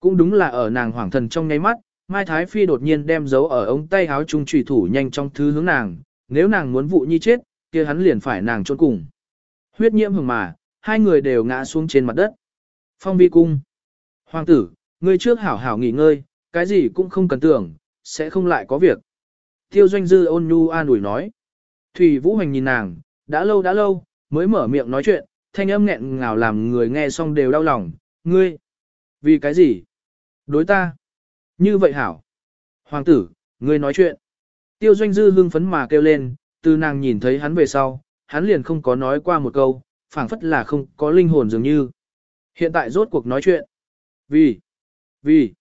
Cũng đúng là ở nàng hoàng thần trong nháy mắt, Mai Thái Phi đột nhiên đem dấu ở ống tay háo trung trùy thủ nhanh trong thứ hướng nàng, nếu nàng muốn vụ nhi chết, kia hắn liền phải nàng trốn cùng. Huyết nhiễm hừng mà, hai người đều ngã xuống trên mặt đất. Phong vi cung. Hoàng tử, ngươi trước hảo hảo nghỉ ngơi, cái gì cũng không cần tưởng, sẽ không lại có việc. Tiêu doanh dư ôn nhu an ủi nói. Thủy Vũ Hành nhìn nàng, đã lâu đã lâu, mới mở miệng nói chuyện, thanh âm nghẹn ngào làm người nghe xong đều đau lòng, ngươi. Vì cái gì? Đối ta. Như vậy hảo. Hoàng tử, ngươi nói chuyện. Tiêu doanh dư hưng phấn mà kêu lên, từ nàng nhìn thấy hắn về sau, hắn liền không có nói qua một câu, phảng phất là không có linh hồn dường như. Hiện tại rốt cuộc nói chuyện. Vì? Vì?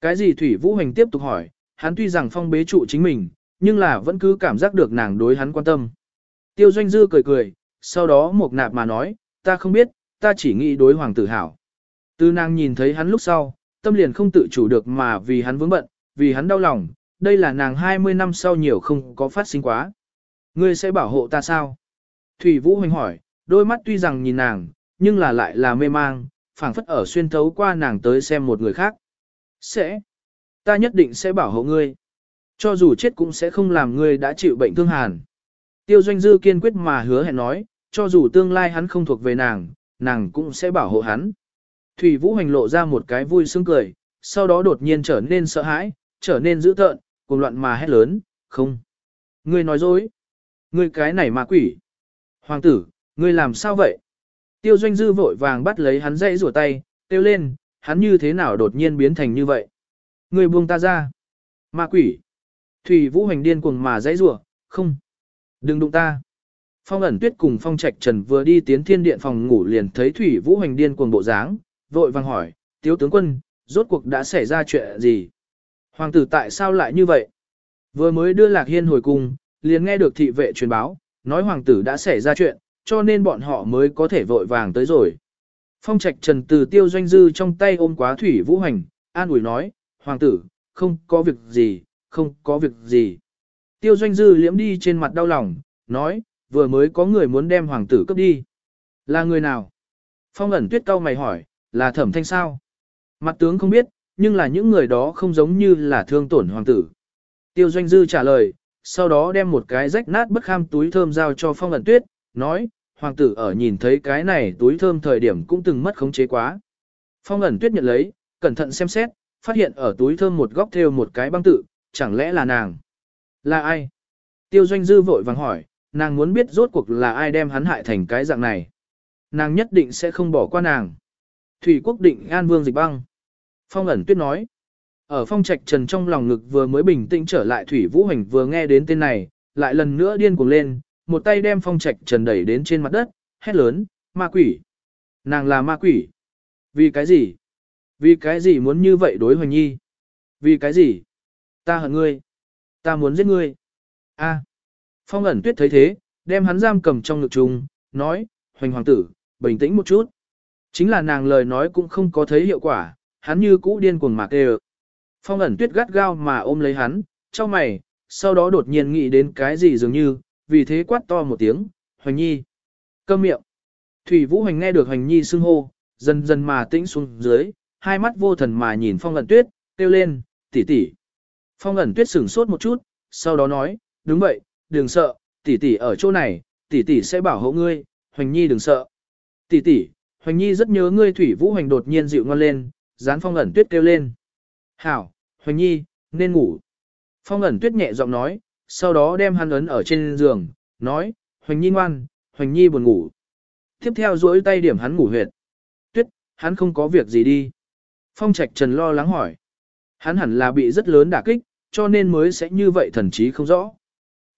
Cái gì Thủy Vũ Hành tiếp tục hỏi, hắn tuy rằng phong bế trụ chính mình, nhưng là vẫn cứ cảm giác được nàng đối hắn quan tâm. Tiêu Doanh Dư cười cười, sau đó một nạp mà nói, ta không biết, ta chỉ nghĩ đối hoàng tử hảo. Từ nàng nhìn thấy hắn lúc sau, tâm liền không tự chủ được mà vì hắn vướng bận, vì hắn đau lòng, đây là nàng 20 năm sau nhiều không có phát sinh quá. Ngươi sẽ bảo hộ ta sao? Thủy Vũ Hoành hỏi, đôi mắt tuy rằng nhìn nàng, nhưng là lại là mê mang, phảng phất ở xuyên thấu qua nàng tới xem một người khác. Sẽ. Ta nhất định sẽ bảo hộ ngươi. Cho dù chết cũng sẽ không làm ngươi đã chịu bệnh thương hàn. Tiêu Doanh Dư kiên quyết mà hứa hẹn nói, cho dù tương lai hắn không thuộc về nàng, nàng cũng sẽ bảo hộ hắn. Thủy Vũ Hành lộ ra một cái vui sướng cười, sau đó đột nhiên trở nên sợ hãi, trở nên dữ tợn, cuồng loạn mà hét lớn, không. Ngươi nói dối. Ngươi cái này ma quỷ. Hoàng tử, ngươi làm sao vậy? Tiêu Doanh Dư vội vàng bắt lấy hắn dãy rủa tay, tiêu lên, hắn như thế nào đột nhiên biến thành như vậy? Ngươi buông ta ra. Ma quỷ. Thủy Vũ Hoành điên cuồng mà dãy rủa, không. Đừng đụng ta. Phong ẩn tuyết cùng Phong Trạch Trần vừa đi tiến thiên điện phòng ngủ liền thấy Thủy Vũ Hoành điên cuồng bộ dáng, vội vàng hỏi, tiếu tướng quân, rốt cuộc đã xảy ra chuyện gì? Hoàng tử tại sao lại như vậy? Vừa mới đưa Lạc Hiên hồi cung, liền nghe được thị vệ truyền báo, nói hoàng tử đã xảy ra chuyện, cho nên bọn họ mới có thể vội vàng tới rồi. Phong Trạch Trần từ tiêu doanh dư trong tay ôm quá Thủy Vũ Hoành, an ủi nói, hoàng tử, không có việc gì, không có việc gì. Tiêu doanh dư liễm đi trên mặt đau lòng, nói, vừa mới có người muốn đem hoàng tử cấp đi. Là người nào? Phong ẩn tuyết cau mày hỏi, là thẩm thanh sao? Mặt tướng không biết, nhưng là những người đó không giống như là thương tổn hoàng tử. Tiêu doanh dư trả lời, sau đó đem một cái rách nát bất kham túi thơm giao cho phong ẩn tuyết, nói, hoàng tử ở nhìn thấy cái này túi thơm thời điểm cũng từng mất khống chế quá. Phong ẩn tuyết nhận lấy, cẩn thận xem xét, phát hiện ở túi thơm một góc theo một cái băng tự, chẳng lẽ là nàng? Là ai? Tiêu doanh dư vội vàng hỏi, nàng muốn biết rốt cuộc là ai đem hắn hại thành cái dạng này. Nàng nhất định sẽ không bỏ qua nàng. Thủy quốc định an vương dịch băng. Phong ẩn tuyết nói. Ở phong trạch trần trong lòng ngực vừa mới bình tĩnh trở lại Thủy Vũ Hành vừa nghe đến tên này, lại lần nữa điên cuồng lên, một tay đem phong trạch trần đẩy đến trên mặt đất, hét lớn, ma quỷ. Nàng là ma quỷ. Vì cái gì? Vì cái gì muốn như vậy đối Hoành Nhi? Vì cái gì? Ta hận ngươi. Ta muốn giết ngươi. A. Phong ẩn tuyết thấy thế, đem hắn giam cầm trong ngực trùng, nói, Hoành hoàng tử, bình tĩnh một chút. Chính là nàng lời nói cũng không có thấy hiệu quả, hắn như cũ điên cuồng mạc đều. Phong ẩn tuyết gắt gao mà ôm lấy hắn, cho mày, sau đó đột nhiên nghĩ đến cái gì dường như, vì thế quát to một tiếng, Hoành Nhi. Câm miệng. Thủy Vũ Hoành nghe được Hoành Nhi xưng hô, dần dần mà tĩnh xuống dưới, hai mắt vô thần mà nhìn Phong ẩn tuyết, kêu lên, tỷ tỷ. Phong ẩn tuyết sửng sốt một chút, sau đó nói, đúng vậy, đừng sợ, tỷ tỷ ở chỗ này, tỷ tỷ sẽ bảo hộ ngươi, Hoành Nhi đừng sợ. Tỷ tỷ, Hoành Nhi rất nhớ ngươi Thủy Vũ Hoành đột nhiên dịu ngon lên, dán Phong ẩn tuyết kêu lên. Hảo, Hoành Nhi, nên ngủ. Phong ẩn tuyết nhẹ giọng nói, sau đó đem hắn ấn ở trên giường, nói, Hoành Nhi ngoan, Hoành Nhi buồn ngủ. Tiếp theo duỗi tay điểm hắn ngủ huyệt. Tuyết, hắn không có việc gì đi. Phong Trạch Trần lo lắng hỏi. Hắn hẳn là bị rất lớn đả kích, cho nên mới sẽ như vậy thần trí không rõ.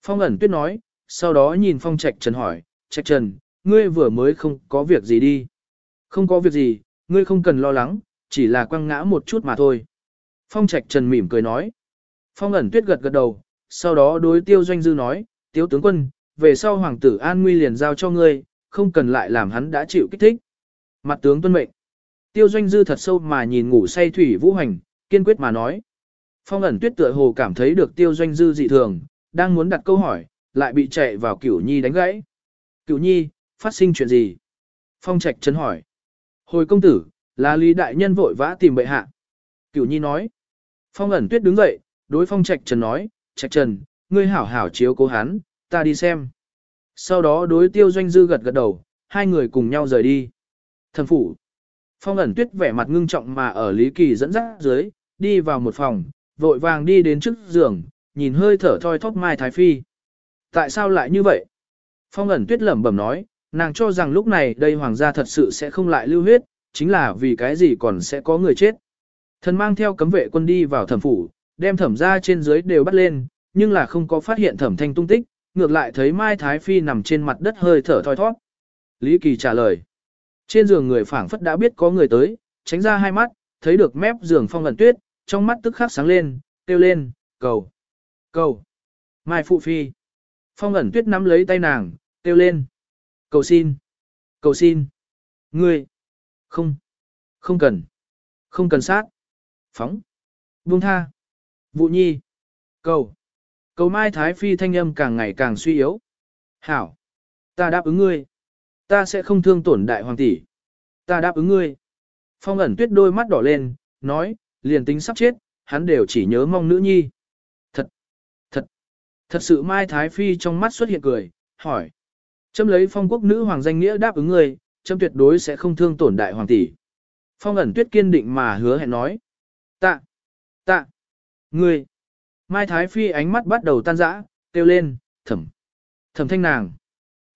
Phong ẩn tuyết nói, sau đó nhìn Phong Trạch Trần hỏi, Trạch Trần, ngươi vừa mới không có việc gì đi. Không có việc gì, ngươi không cần lo lắng, chỉ là quăng ngã một chút mà thôi. Phong Trạch Trần mỉm cười nói. Phong ẩn tuyết gật gật đầu, sau đó đối tiêu doanh dư nói, tiêu tướng quân, về sau hoàng tử an nguy liền giao cho ngươi, không cần lại làm hắn đã chịu kích thích. Mặt tướng tuân mệnh. Tiêu doanh dư thật sâu mà nhìn ngủ say thủy vũ hành, kiên quyết mà nói. Phong ẩn tuyết tựa hồ cảm thấy được tiêu doanh dư dị thường, đang muốn đặt câu hỏi, lại bị chạy vào cửu nhi đánh gãy. Cửu nhi, phát sinh chuyện gì? Phong trạch chấn hỏi. Hồi công tử, là lý đại nhân vội vã tìm bệ hạ. Cửu nhi nói. Phong ẩn tuyết đứng dậy, đối phong trạch trần nói, trạch trần, ngươi hảo hảo chiếu cố hắn, ta đi xem. Sau đó đối tiêu doanh dư gật gật đầu, hai người cùng nhau rời đi. Thần phủ. Phong ẩn tuyết vẻ mặt ngưng trọng mà ở Lý Kỳ dẫn dắt dưới, đi vào một phòng, vội vàng đi đến trước giường, nhìn hơi thở thoi thóp Mai Thái Phi. Tại sao lại như vậy? Phong ẩn tuyết lẩm bẩm nói, nàng cho rằng lúc này đây hoàng gia thật sự sẽ không lại lưu huyết, chính là vì cái gì còn sẽ có người chết. Thần mang theo cấm vệ quân đi vào thẩm phủ, đem thẩm ra trên dưới đều bắt lên, nhưng là không có phát hiện thẩm thanh tung tích, ngược lại thấy Mai Thái Phi nằm trên mặt đất hơi thở thoi thoát. Lý Kỳ trả lời. Trên giường người phảng phất đã biết có người tới, tránh ra hai mắt, thấy được mép giường phong ẩn tuyết, trong mắt tức khắc sáng lên, kêu lên, cầu, cầu, Mai Phụ Phi. Phong ẩn tuyết nắm lấy tay nàng, kêu lên, cầu xin, cầu xin, ngươi, không, không cần, không cần sát, phóng, buông tha, vụ nhi, cầu, cầu Mai Thái Phi thanh âm càng ngày càng suy yếu. Hảo, ta đáp ứng ngươi. Ta sẽ không thương tổn đại hoàng tỷ. Ta đáp ứng ngươi. Phong ẩn tuyết đôi mắt đỏ lên, nói, liền tính sắp chết, hắn đều chỉ nhớ mong nữ nhi. Thật, thật, thật sự Mai Thái Phi trong mắt xuất hiện cười, hỏi. Châm lấy phong quốc nữ hoàng danh nghĩa đáp ứng người, châm tuyệt đối sẽ không thương tổn đại hoàng tỷ. Phong ẩn tuyết kiên định mà hứa hẹn nói. Tạ, tạ, ngươi. Mai Thái Phi ánh mắt bắt đầu tan rã, kêu lên, thẩm, thẩm thanh nàng.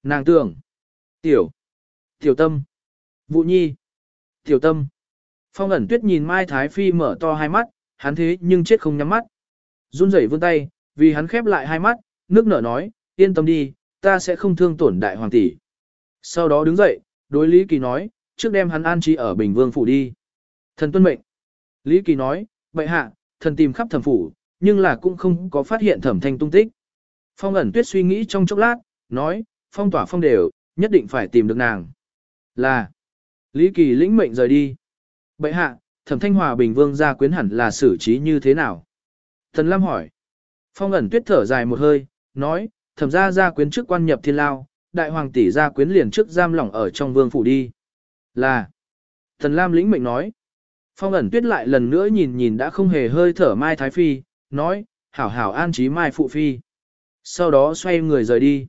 Nàng tưởng, Tiểu. Tiểu tâm. Vụ nhi. Tiểu tâm. Phong ẩn tuyết nhìn Mai Thái Phi mở to hai mắt, hắn thế nhưng chết không nhắm mắt. Run rẩy vươn tay, vì hắn khép lại hai mắt, nước nở nói, yên tâm đi, ta sẽ không thương tổn đại hoàng tỷ. Sau đó đứng dậy, đối Lý Kỳ nói, trước đem hắn an trí ở Bình Vương phủ đi. Thần tuân mệnh. Lý Kỳ nói, vậy hạ, thần tìm khắp thẩm phủ, nhưng là cũng không có phát hiện thẩm thanh tung tích. Phong ẩn tuyết suy nghĩ trong chốc lát, nói, phong tỏa phong đều, nhất định phải tìm được nàng. Là, Lý Kỳ lĩnh mệnh rời đi. Bệ hạ, thẩm thanh hòa bình vương gia quyến hẳn là xử trí như thế nào? Thần Lam hỏi. Phong ẩn tuyết thở dài một hơi, nói, thẩm gia gia quyến trước quan nhập thiên lao, đại hoàng tỷ gia quyến liền trước giam lỏng ở trong vương phủ đi. Là, thần Lam lĩnh mệnh nói. Phong ẩn tuyết lại lần nữa nhìn nhìn đã không hề hơi thở Mai Thái Phi, nói, hảo hảo an trí Mai Phụ Phi. Sau đó xoay người rời đi.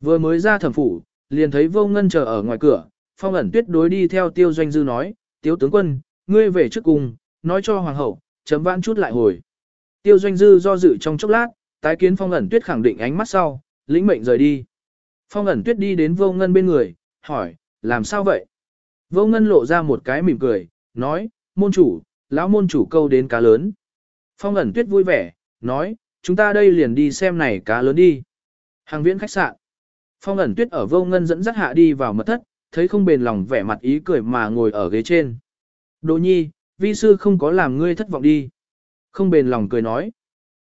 Vừa mới ra thẩm phủ, liền thấy vô ngân chờ ở ngoài cửa, phong ẩn tuyết đối đi theo tiêu doanh dư nói, tiếu tướng quân, ngươi về trước cùng, nói cho hoàng hậu, chấm vãn chút lại hồi. Tiêu doanh dư do dự trong chốc lát, tái kiến phong ẩn tuyết khẳng định ánh mắt sau, lĩnh mệnh rời đi. Phong ẩn tuyết đi đến vô ngân bên người, hỏi, làm sao vậy? Vô ngân lộ ra một cái mỉm cười, nói, môn chủ, lão môn chủ câu đến cá lớn. Phong ẩn tuyết vui vẻ, nói, chúng ta đây liền đi xem này cá lớn đi. Hàng viễn khách sạn. Phong ẩn tuyết ở vô ngân dẫn dắt hạ đi vào mật thất, thấy không bền lòng vẻ mặt ý cười mà ngồi ở ghế trên. Đồ nhi, vi sư không có làm ngươi thất vọng đi. Không bền lòng cười nói.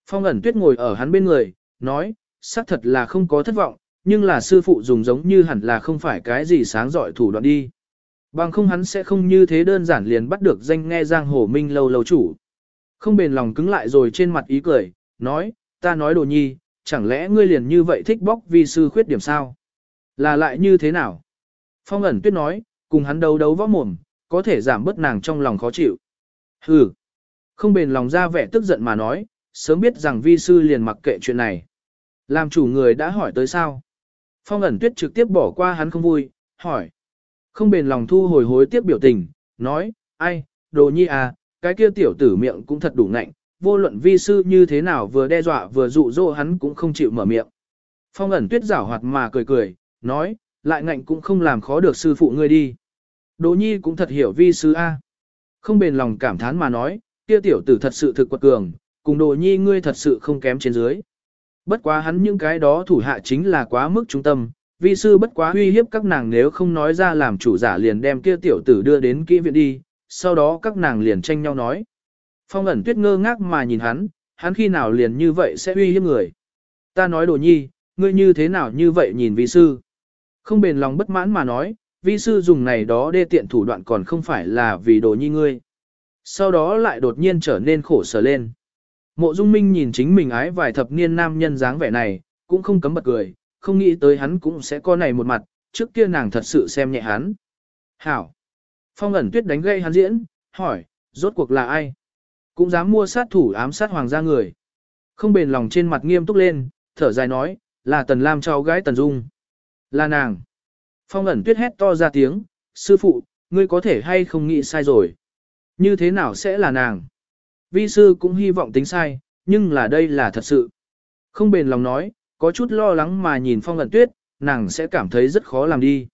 Phong ẩn tuyết ngồi ở hắn bên người, nói, xác thật là không có thất vọng, nhưng là sư phụ dùng giống như hẳn là không phải cái gì sáng giỏi thủ đoạn đi. Bằng không hắn sẽ không như thế đơn giản liền bắt được danh nghe giang hồ minh lâu lâu chủ. Không bền lòng cứng lại rồi trên mặt ý cười, nói, ta nói đồ nhi, chẳng lẽ ngươi liền như vậy thích bóc Vi sư khuyết điểm sao? Là lại như thế nào? Phong ẩn tuyết nói, cùng hắn đấu đấu võ mồm, có thể giảm bớt nàng trong lòng khó chịu. Hừ, không bền lòng ra vẻ tức giận mà nói, sớm biết rằng vi sư liền mặc kệ chuyện này. Làm chủ người đã hỏi tới sao? Phong ẩn tuyết trực tiếp bỏ qua hắn không vui, hỏi. Không bền lòng thu hồi hối tiếp biểu tình, nói, ai, đồ nhi à, cái kia tiểu tử miệng cũng thật đủ ngạnh, vô luận vi sư như thế nào vừa đe dọa vừa dụ dỗ hắn cũng không chịu mở miệng. Phong ẩn tuyết giảo hoạt mà cười cười, nói, lại ngạnh cũng không làm khó được sư phụ ngươi đi. Đỗ nhi cũng thật hiểu vi sư A. Không bền lòng cảm thán mà nói, kia tiểu tử thật sự thực quật cường, cùng đồ nhi ngươi thật sự không kém trên dưới. Bất quá hắn những cái đó thủ hạ chính là quá mức trung tâm, vi sư bất quá uy hiếp các nàng nếu không nói ra làm chủ giả liền đem kia tiểu tử đưa đến kỹ viện đi, sau đó các nàng liền tranh nhau nói. Phong ẩn tuyết ngơ ngác mà nhìn hắn, hắn khi nào liền như vậy sẽ uy hiếp người. Ta nói đồ nhi, ngươi như thế nào như vậy nhìn vi sư. Không bền lòng bất mãn mà nói, vi sư dùng này đó đê tiện thủ đoạn còn không phải là vì đồ nhi ngươi. Sau đó lại đột nhiên trở nên khổ sở lên. Mộ Dung Minh nhìn chính mình ái vài thập niên nam nhân dáng vẻ này, cũng không cấm bật cười, không nghĩ tới hắn cũng sẽ có này một mặt, trước kia nàng thật sự xem nhẹ hắn. Hảo! Phong ẩn tuyết đánh gây hắn diễn, hỏi, rốt cuộc là ai? Cũng dám mua sát thủ ám sát hoàng gia người. Không bền lòng trên mặt nghiêm túc lên, thở dài nói, là Tần Lam cháu gái Tần Dung. Là nàng. Phong ẩn tuyết hét to ra tiếng, sư phụ, ngươi có thể hay không nghĩ sai rồi. Như thế nào sẽ là nàng? Vi sư cũng hy vọng tính sai, nhưng là đây là thật sự. Không bền lòng nói, có chút lo lắng mà nhìn phong ẩn tuyết, nàng sẽ cảm thấy rất khó làm đi.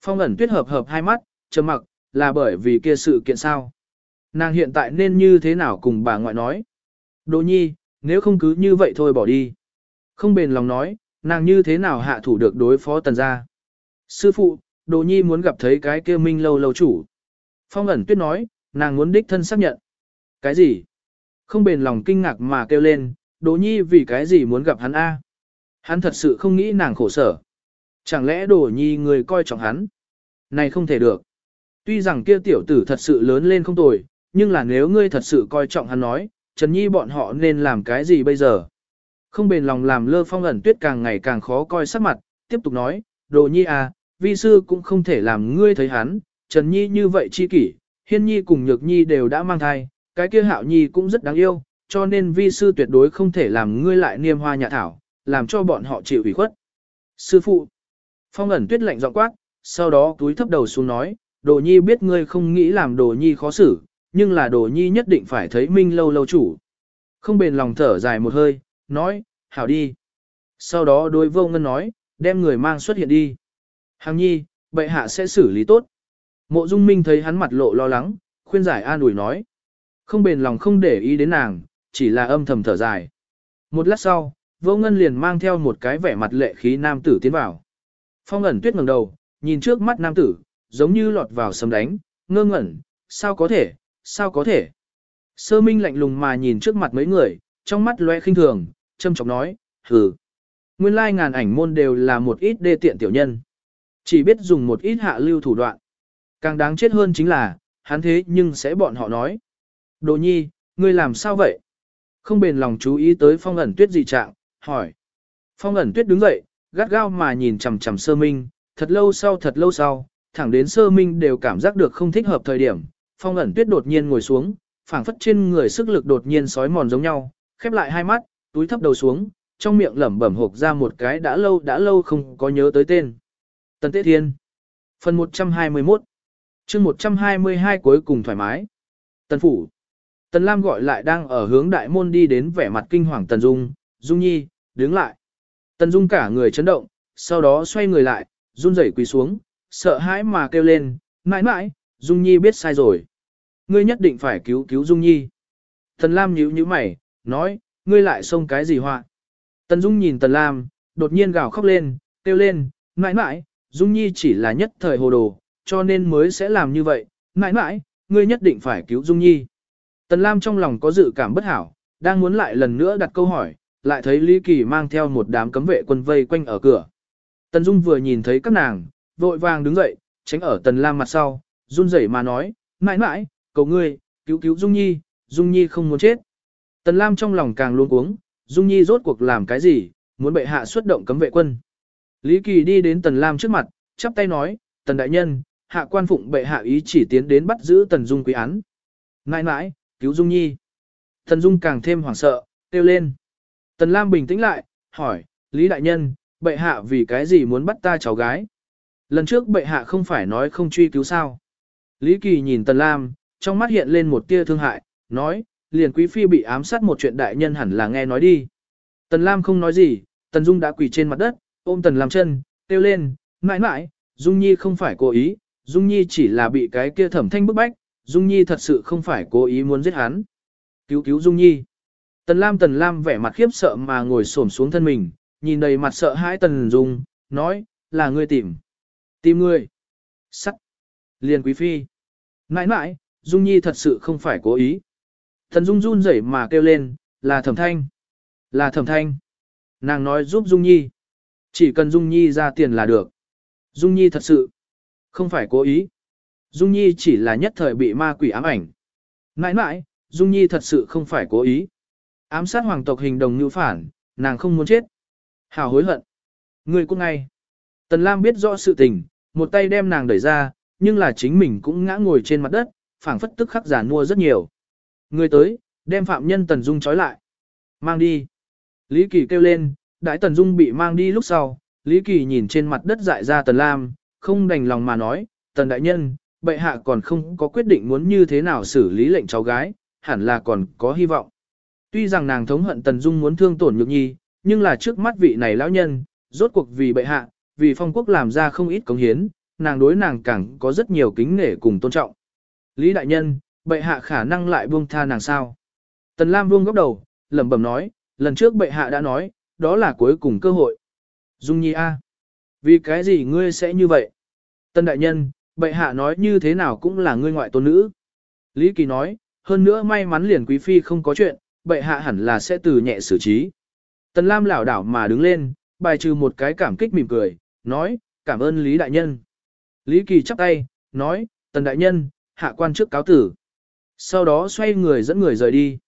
Phong ẩn tuyết hợp hợp hai mắt, trầm mặc, là bởi vì kia sự kiện sao. Nàng hiện tại nên như thế nào cùng bà ngoại nói. Đỗ nhi, nếu không cứ như vậy thôi bỏ đi. Không bền lòng nói, nàng như thế nào hạ thủ được đối phó tần gia. Sư phụ, Đỗ nhi muốn gặp thấy cái kia minh lâu lâu chủ. Phong ẩn tuyết nói, nàng muốn đích thân xác nhận. Cái gì? Không bền lòng kinh ngạc mà kêu lên, Đỗ nhi vì cái gì muốn gặp hắn a? Hắn thật sự không nghĩ nàng khổ sở. Chẳng lẽ Đỗ nhi người coi trọng hắn? Này không thể được. Tuy rằng kia tiểu tử thật sự lớn lên không tồi, nhưng là nếu ngươi thật sự coi trọng hắn nói, Trần Nhi bọn họ nên làm cái gì bây giờ? Không bền lòng làm lơ phong ẩn tuyết càng ngày càng khó coi sắc mặt, tiếp tục nói, đồ nhi à, vi sư cũng không thể làm ngươi thấy hắn, Trần Nhi như vậy chi kỷ, hiên nhi cùng nhược nhi đều đã mang thai, cái kia hạo nhi cũng rất đáng yêu, cho nên vi sư tuyệt đối không thể làm ngươi lại niêm hoa nhà thảo, làm cho bọn họ chịu ủy khuất. Sư phụ, phong ẩn tuyết lạnh giọng quát, sau đó túi thấp đầu xuống nói, đồ nhi biết ngươi không nghĩ làm đồ nhi khó xử, nhưng là đồ nhi nhất định phải thấy minh lâu lâu chủ. Không bền lòng thở dài một hơi, nói, hảo đi. Sau đó đối vô ngân nói, đem người mang xuất hiện đi. Hàng nhi, bệ hạ sẽ xử lý tốt. Mộ dung minh thấy hắn mặt lộ lo lắng, khuyên giải an ủi nói. Không bền lòng không để ý đến nàng, chỉ là âm thầm thở dài. Một lát sau, vô ngân liền mang theo một cái vẻ mặt lệ khí nam tử tiến vào. Phong ẩn tuyết ngẩng đầu, nhìn trước mắt nam tử, giống như lọt vào sấm đánh, ngơ ngẩn, sao có thể, sao có thể. Sơ minh lạnh lùng mà nhìn trước mặt mấy người, trong mắt loe khinh thường, châm chọc nói, hừ. Nguyên lai ngàn ảnh môn đều là một ít đê tiện tiểu nhân. Chỉ biết dùng một ít hạ lưu thủ đoạn. Càng đáng chết hơn chính là, hắn thế nhưng sẽ bọn họ nói. Đồ nhi, ngươi làm sao vậy? Không bền lòng chú ý tới phong ẩn tuyết dị trạng, hỏi. Phong ẩn tuyết đứng dậy, gắt gao mà nhìn chầm chầm sơ minh, thật lâu sau thật lâu sau, thẳng đến sơ minh đều cảm giác được không thích hợp thời điểm, phong ẩn tuyết đột nhiên ngồi xuống, phảng phất trên người sức lực đột nhiên sói mòn giống nhau, khép lại hai mắt, túi thấp đầu xuống, trong miệng lẩm bẩm hộp ra một cái đã lâu đã lâu không có nhớ tới tên. Tần Tế Thiên Phần 121 chương 122 cuối cùng thoải mái Tần Phủ Tần Lam gọi lại đang ở hướng đại môn đi đến vẻ mặt kinh hoàng Tần Dung, Dung Nhi, đứng lại. Tần Dung cả người chấn động, sau đó xoay người lại, run rẩy quỳ xuống, sợ hãi mà kêu lên, mãi mãi, Dung Nhi biết sai rồi. Ngươi nhất định phải cứu cứu Dung Nhi. Tần Lam nhíu nhíu mày, nói, ngươi lại xông cái gì họa? Tần Dung nhìn Tần Lam, đột nhiên gào khóc lên, kêu lên, mãi mãi, Dung Nhi chỉ là nhất thời hồ đồ, cho nên mới sẽ làm như vậy, mãi mãi, ngươi nhất định phải cứu Dung Nhi. Tần Lam trong lòng có dự cảm bất hảo, đang muốn lại lần nữa đặt câu hỏi, lại thấy Lý Kỳ mang theo một đám cấm vệ quân vây quanh ở cửa. Tần Dung vừa nhìn thấy các nàng, vội vàng đứng dậy, tránh ở Tần Lam mặt sau, run rẩy mà nói, mãi mãi, cầu ngươi, cứu cứu Dung Nhi, Dung Nhi không muốn chết. Tần Lam trong lòng càng luôn cuống, Dung Nhi rốt cuộc làm cái gì, muốn bệ hạ xuất động cấm vệ quân. Lý Kỳ đi đến Tần Lam trước mặt, chắp tay nói, Tần Đại Nhân, hạ quan phụng bệ hạ ý chỉ tiến đến bắt giữ Tần Dung quý án. Nãi nãi, cứu Dung Nhi. Tần Dung càng thêm hoảng sợ, kêu lên. Tần Lam bình tĩnh lại, hỏi, Lý Đại Nhân, bệ hạ vì cái gì muốn bắt ta cháu gái? Lần trước bệ hạ không phải nói không truy cứu sao? Lý Kỳ nhìn Tần Lam, trong mắt hiện lên một tia thương hại, nói, liền quý phi bị ám sát một chuyện đại nhân hẳn là nghe nói đi. Tần Lam không nói gì, Tần Dung đã quỳ trên mặt đất, ôm Tần Lam chân, kêu lên, mãi mãi, Dung Nhi không phải cố ý, Dung Nhi chỉ là bị cái kia thẩm thanh bức bách, Dung Nhi thật sự không phải cố ý muốn giết hắn. Cứu cứu Dung Nhi. Tần Lam Tần Lam vẻ mặt khiếp sợ mà ngồi xổm xuống thân mình, nhìn đầy mặt sợ hãi Tần Dung, nói, là ngươi tìm. Tìm ngươi. Sắc. Liền quý phi. Mãi mãi, Dung Nhi thật sự không phải cố ý. Thần Dung run rẩy mà kêu lên, là thẩm thanh. Là thẩm thanh. Nàng nói giúp Dung Nhi. Chỉ cần Dung Nhi ra tiền là được. Dung Nhi thật sự. Không phải cố ý. Dung Nhi chỉ là nhất thời bị ma quỷ ám ảnh. mãi mãi Dung Nhi thật sự không phải cố ý. Ám sát hoàng tộc hình đồng như phản, nàng không muốn chết. Hào hối hận. Người cũng ngay. Tần Lam biết rõ sự tình, một tay đem nàng đẩy ra, nhưng là chính mình cũng ngã ngồi trên mặt đất, phảng phất tức khắc giả mua rất nhiều. Người tới, đem phạm nhân Tần Dung trói lại. Mang đi. Lý Kỳ kêu lên, đại Tần Dung bị mang đi lúc sau, Lý Kỳ nhìn trên mặt đất dại ra Tần Lam, không đành lòng mà nói, Tần Đại Nhân, bệ hạ còn không có quyết định muốn như thế nào xử lý lệnh cháu gái, hẳn là còn có hy vọng. Tuy rằng nàng thống hận Tần Dung muốn thương tổn nhược nhi, nhưng là trước mắt vị này lão nhân, rốt cuộc vì bệ hạ, vì phong quốc làm ra không ít cống hiến, nàng đối nàng càng có rất nhiều kính nể cùng tôn trọng. Lý Đại Nhân, bệ hạ khả năng lại buông tha nàng sao? Tần Lam buông góc đầu, lẩm bẩm nói, lần trước bệ hạ đã nói, đó là cuối cùng cơ hội. Dung Nhi A. Vì cái gì ngươi sẽ như vậy? Tân Đại Nhân, bệ hạ nói như thế nào cũng là ngươi ngoại tôn nữ. Lý Kỳ nói, hơn nữa may mắn liền quý phi không có chuyện, bệ hạ hẳn là sẽ từ nhẹ xử trí. Tần Lam lảo đảo mà đứng lên, bài trừ một cái cảm kích mỉm cười, nói, cảm ơn Lý Đại Nhân. Lý Kỳ chắp tay, nói, Tần Đại Nhân, hạ quan trước cáo tử. Sau đó xoay người dẫn người rời đi.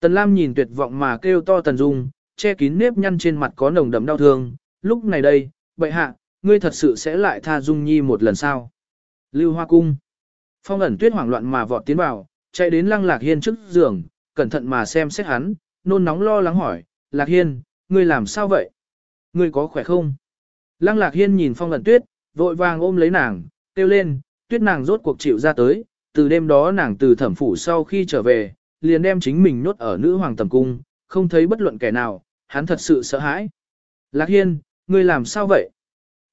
Tần Lam nhìn tuyệt vọng mà kêu to Tần Dung, che kín nếp nhăn trên mặt có nồng đậm đau thương. Lúc này đây, bệ hạ, ngươi thật sự sẽ lại tha Dung Nhi một lần sao? Lưu Hoa Cung. Phong ẩn tuyết hoảng loạn mà vọt tiến vào, chạy đến Lăng Lạc Hiên trước giường, cẩn thận mà xem xét hắn, nôn nóng lo lắng hỏi, Lạc Hiên, ngươi làm sao vậy? Ngươi có khỏe không? Lăng Lạc Hiên nhìn Phong ẩn tuyết, vội vàng ôm lấy nàng, kêu lên, tuyết nàng rốt cuộc chịu ra tới, từ đêm đó nàng từ thẩm phủ sau khi trở về, liền đem chính mình nhốt ở nữ hoàng tầm cung, không thấy bất luận kẻ nào, hắn thật sự sợ hãi. Lạc Hiên, ngươi làm sao vậy?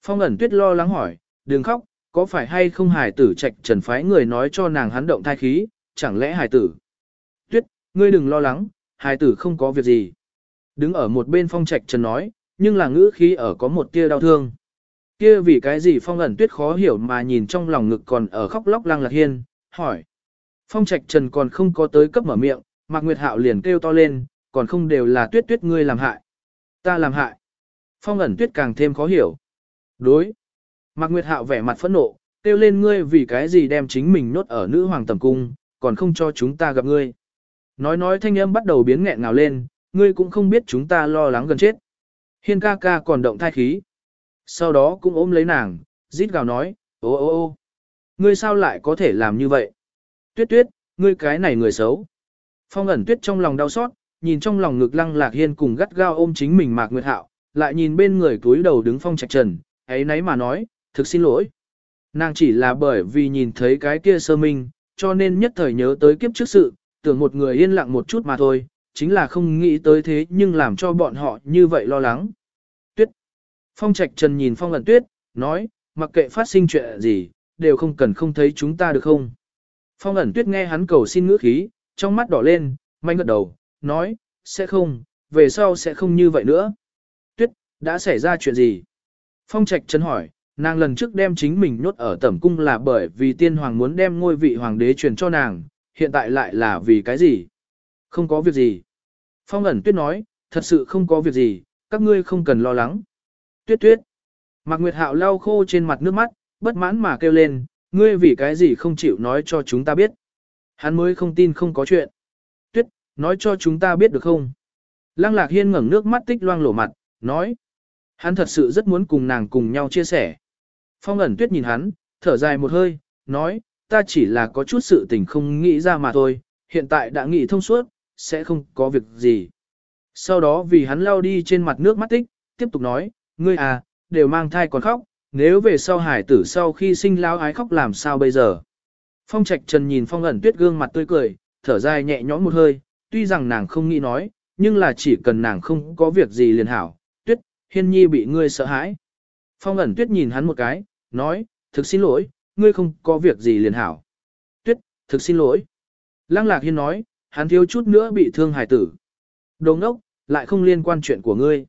Phong ẩn tuyết lo lắng hỏi, đừng khóc, có phải hay không hài tử trạch trần phái người nói cho nàng hắn động thai khí, chẳng lẽ hài tử? Tuyết, ngươi đừng lo lắng, hài tử không có việc gì. Đứng ở một bên phong trạch trần nói, nhưng là ngữ khí ở có một tia đau thương. Kia vì cái gì phong ẩn tuyết khó hiểu mà nhìn trong lòng ngực còn ở khóc lóc lăng lạc hiên, hỏi. Phong trạch trần còn không có tới cấp mở miệng, Mạc Nguyệt Hạo liền kêu to lên, còn không đều là tuyết tuyết ngươi làm hại. Ta làm hại. Phong ẩn tuyết càng thêm khó hiểu. Đối. Mạc Nguyệt Hạo vẻ mặt phẫn nộ, kêu lên ngươi vì cái gì đem chính mình nốt ở nữ hoàng tầm cung, còn không cho chúng ta gặp ngươi. Nói nói thanh âm bắt đầu biến nghẹn ngào lên, ngươi cũng không biết chúng ta lo lắng gần chết. Hiên ca ca còn động thai khí. Sau đó cũng ôm lấy nàng, rít gào nói, ô ô ô, ngươi sao lại có thể làm như vậy? Tuyết tuyết, ngươi cái này người xấu. Phong ẩn tuyết trong lòng đau xót, nhìn trong lòng ngực lăng lạc hiên cùng gắt gao ôm chính mình mạc nguyệt hạo, lại nhìn bên người túi đầu đứng phong trạch trần, ấy nấy mà nói, thực xin lỗi. Nàng chỉ là bởi vì nhìn thấy cái kia sơ minh, cho nên nhất thời nhớ tới kiếp trước sự, tưởng một người yên lặng một chút mà thôi, chính là không nghĩ tới thế nhưng làm cho bọn họ như vậy lo lắng. Tuyết. Phong Trạch Trần nhìn Phong ẩn tuyết, nói, mặc kệ phát sinh chuyện gì, đều không cần không thấy chúng ta được không. Phong ẩn tuyết nghe hắn cầu xin ngữ khí, trong mắt đỏ lên, manh ngật đầu, nói, sẽ không, về sau sẽ không như vậy nữa. Tuyết, đã xảy ra chuyện gì? Phong Trạch chân hỏi, nàng lần trước đem chính mình nhốt ở tẩm cung là bởi vì tiên hoàng muốn đem ngôi vị hoàng đế truyền cho nàng, hiện tại lại là vì cái gì? Không có việc gì. Phong ẩn tuyết nói, thật sự không có việc gì, các ngươi không cần lo lắng. Tuyết tuyết. Mạc Nguyệt Hạo lau khô trên mặt nước mắt, bất mãn mà kêu lên, ngươi vì cái gì không chịu nói cho chúng ta biết. Hắn mới không tin không có chuyện. Tuyết, nói cho chúng ta biết được không? Lăng Lạc Hiên ngẩng nước mắt tích loang lổ mặt, nói. Hắn thật sự rất muốn cùng nàng cùng nhau chia sẻ. Phong ẩn tuyết nhìn hắn, thở dài một hơi, nói, ta chỉ là có chút sự tình không nghĩ ra mà thôi, hiện tại đã nghĩ thông suốt, sẽ không có việc gì. Sau đó vì hắn lao đi trên mặt nước mắt tích, tiếp tục nói, ngươi à, đều mang thai còn khóc, nếu về sau hải tử sau khi sinh lao ái khóc làm sao bây giờ. Phong Trạch Trần nhìn Phong ẩn tuyết gương mặt tươi cười, thở dài nhẹ nhõm một hơi, tuy rằng nàng không nghĩ nói, nhưng là chỉ cần nàng không có việc gì liền hảo, tuyết, hiên nhi bị ngươi sợ hãi. Phong ẩn tuyết nhìn hắn một cái, nói, thực xin lỗi, ngươi không có việc gì liền hảo. Tuyết, thực xin lỗi. Lăng lạc hiên nói, hắn thiếu chút nữa bị thương hải tử. Đồ ốc, lại không liên quan chuyện của ngươi.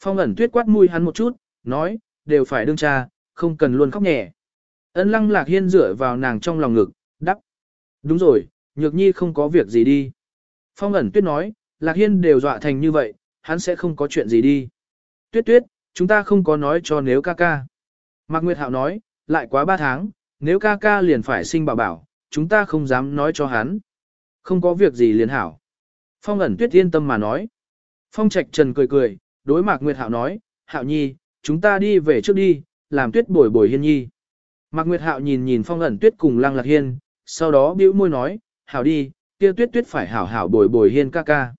Phong ẩn tuyết quát mùi hắn một chút, nói, đều phải đương cha, không cần luôn khóc nhẹ. Ân lăng lạc hiên dựa vào nàng trong lòng ngực, đắp. Đúng rồi, nhược nhi không có việc gì đi. Phong ẩn tuyết nói, lạc hiên đều dọa thành như vậy, hắn sẽ không có chuyện gì đi. Tuyết tuyết, chúng ta không có nói cho nếu ca ca. Mạc Nguyệt Hạo nói, lại quá 3 tháng, nếu ca ca liền phải sinh bảo bảo, chúng ta không dám nói cho hắn. Không có việc gì liền hảo. Phong ẩn tuyết yên tâm mà nói. Phong Trạch Trần cười cười, đối Mạc Nguyệt Hạo nói, Hạo Nhi, chúng ta đi về trước đi, làm tuyết bồi bồi hiên nhi. Mạc Nguyệt Hạo nhìn nhìn Phong ẩn tuyết cùng Lăng Lạc Hiên, sau đó bĩu môi nói, hảo đi, kia tuyết tuyết phải hảo hảo bồi bồi hiên ca ca.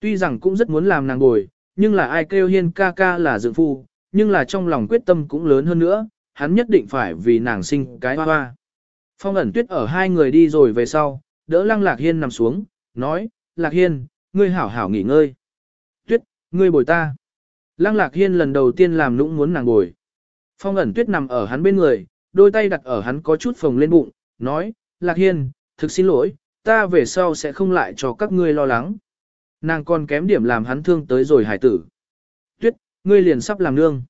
Tuy rằng cũng rất muốn làm nàng bồi, nhưng là ai kêu hiên ca ca là dựng phu, nhưng là trong lòng quyết tâm cũng lớn hơn nữa, hắn nhất định phải vì nàng sinh cái hoa hoa. Phong ẩn tuyết ở hai người đi rồi về sau, đỡ lăng lạc hiên nằm xuống, nói, lạc hiên, ngươi hảo hảo nghỉ ngơi. Tuyết, ngươi bồi ta. Lăng lạc hiên lần đầu tiên làm nũng muốn nàng ngồi. Phong ẩn tuyết nằm ở hắn bên người, đôi tay đặt ở hắn có chút phồng lên bụng, nói, lạc hiên, thực xin lỗi, ta về sau sẽ không lại cho các ngươi lo lắng. Nàng còn kém điểm làm hắn thương tới rồi hải tử. Tuyết, ngươi liền sắp làm nương.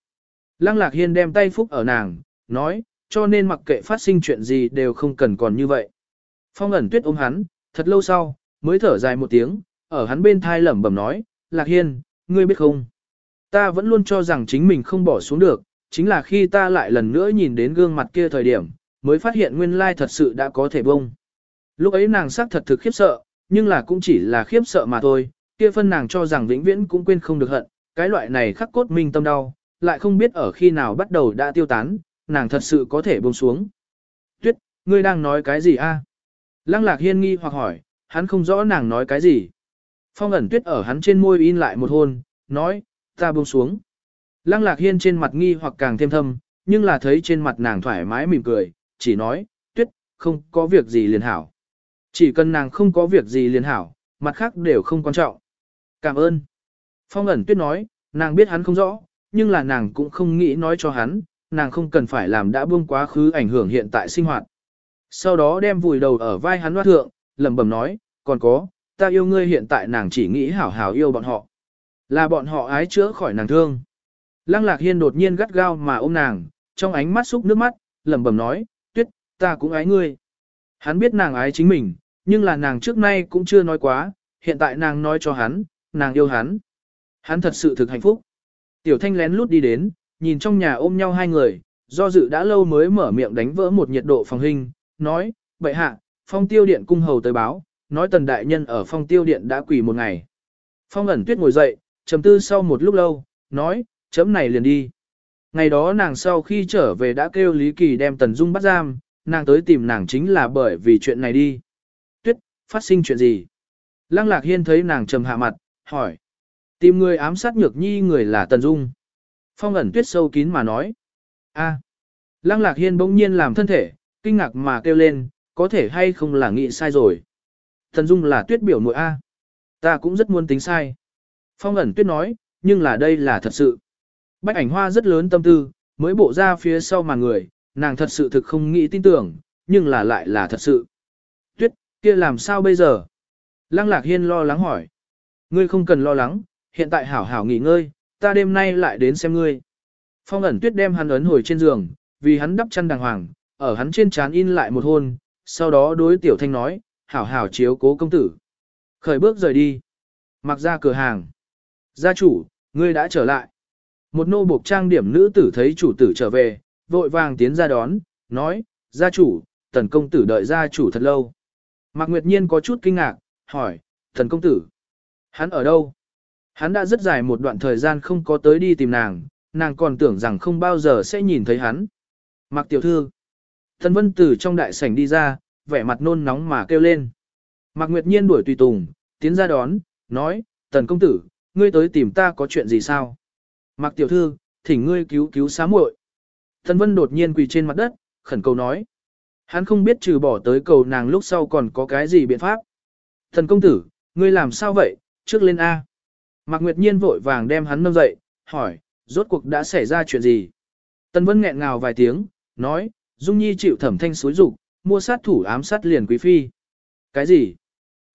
Lăng lạc hiên đem tay phúc ở nàng, nói, cho nên mặc kệ phát sinh chuyện gì đều không cần còn như vậy. Phong ẩn tuyết ôm hắn, thật lâu sau, mới thở dài một tiếng, ở hắn bên thai lẩm bẩm nói, lạc hiên, ngươi biết không? Ta vẫn luôn cho rằng chính mình không bỏ xuống được, chính là khi ta lại lần nữa nhìn đến gương mặt kia thời điểm, mới phát hiện nguyên lai thật sự đã có thể bông. Lúc ấy nàng xác thật thực khiếp sợ, nhưng là cũng chỉ là khiếp sợ mà thôi, kia phân nàng cho rằng vĩnh viễn cũng quên không được hận, cái loại này khắc cốt minh tâm đau, lại không biết ở khi nào bắt đầu đã tiêu tán, nàng thật sự có thể buông xuống. Tuyết, ngươi đang nói cái gì a? Lăng lạc hiên nghi hoặc hỏi, hắn không rõ nàng nói cái gì. Phong ẩn tuyết ở hắn trên môi in lại một hôn, nói, ta buông xuống. Lăng lạc hiên trên mặt nghi hoặc càng thêm thâm, nhưng là thấy trên mặt nàng thoải mái mỉm cười, chỉ nói, tuyết, không có việc gì liền hảo. Chỉ cần nàng không có việc gì liền hảo, mặt khác đều không quan trọng. Cảm ơn. Phong ẩn tuyết nói, nàng biết hắn không rõ, nhưng là nàng cũng không nghĩ nói cho hắn, nàng không cần phải làm đã buông quá khứ ảnh hưởng hiện tại sinh hoạt. Sau đó đem vùi đầu ở vai hắn hoa thượng, lẩm bẩm nói, còn có, ta yêu ngươi hiện tại nàng chỉ nghĩ hảo hảo yêu bọn họ. Là bọn họ ái chữa khỏi nàng thương. Lăng lạc hiên đột nhiên gắt gao mà ôm nàng, trong ánh mắt xúc nước mắt, lẩm bẩm nói, tuyết, ta cũng ái ngươi. Hắn biết nàng ái chính mình, nhưng là nàng trước nay cũng chưa nói quá, hiện tại nàng nói cho hắn, nàng yêu hắn. Hắn thật sự thực hạnh phúc. Tiểu thanh lén lút đi đến, nhìn trong nhà ôm nhau hai người, do dự đã lâu mới mở miệng đánh vỡ một nhiệt độ phòng hình, nói, bệ hạ, phong tiêu điện cung hầu tới báo, nói tần đại nhân ở phong tiêu điện đã quỳ một ngày. Phong ẩn tuyết ngồi dậy, trầm tư sau một lúc lâu, nói, chấm này liền đi. Ngày đó nàng sau khi trở về đã kêu Lý Kỳ đem Tần Dung bắt giam, nàng tới tìm nàng chính là bởi vì chuyện này đi. Tuyết, phát sinh chuyện gì? Lăng Lạc Hiên thấy nàng trầm hạ mặt, hỏi. Tìm người ám sát nhược nhi người là Tần Dung. Phong ẩn tuyết sâu kín mà nói. a Lăng Lạc Hiên bỗng nhiên làm thân thể, kinh ngạc mà kêu lên, có thể hay không là nghĩ sai rồi. tần Dung là tuyết biểu nội A. Ta cũng rất muốn tính sai. Phong ẩn tuyết nói, nhưng là đây là thật sự. Bách ảnh hoa rất lớn tâm tư, mới bộ ra phía sau mà người, nàng thật sự thực không nghĩ tin tưởng, nhưng là lại là thật sự. Tuyết, kia làm sao bây giờ? Lăng lạc hiên lo lắng hỏi. Ngươi không cần lo lắng, hiện tại hảo hảo nghỉ ngơi, ta đêm nay lại đến xem ngươi. Phong ẩn tuyết đem hắn ấn hồi trên giường, vì hắn đắp chăn đàng hoàng, ở hắn trên trán in lại một hôn, sau đó đối tiểu thanh nói, hảo hảo chiếu cố công tử. Khởi bước rời đi. Mặc ra cửa hàng. Gia chủ, ngươi đã trở lại. Một nô buộc trang điểm nữ tử thấy chủ tử trở về, vội vàng tiến ra đón, nói, gia chủ, tần công tử đợi gia chủ thật lâu. Mạc Nguyệt Nhiên có chút kinh ngạc, hỏi, tần công tử, hắn ở đâu? Hắn đã rất dài một đoạn thời gian không có tới đi tìm nàng, nàng còn tưởng rằng không bao giờ sẽ nhìn thấy hắn. Mạc tiểu thư, thần vân tử trong đại sảnh đi ra, vẻ mặt nôn nóng mà kêu lên. Mạc Nguyệt Nhiên đuổi tùy tùng, tiến ra đón, nói, tần công tử, ngươi tới tìm ta có chuyện gì sao? Mạc tiểu thư, thỉnh ngươi cứu cứu xá muội. Tần Vân đột nhiên quỳ trên mặt đất, khẩn cầu nói. Hắn không biết trừ bỏ tới cầu nàng lúc sau còn có cái gì biện pháp. Thần công tử, ngươi làm sao vậy, trước lên A. Mạc Nguyệt Nhiên vội vàng đem hắn nâng dậy, hỏi, rốt cuộc đã xảy ra chuyện gì? Tần Vân nghẹn ngào vài tiếng, nói, Dung Nhi chịu thẩm thanh xối rục, mua sát thủ ám sát liền quý phi. Cái gì?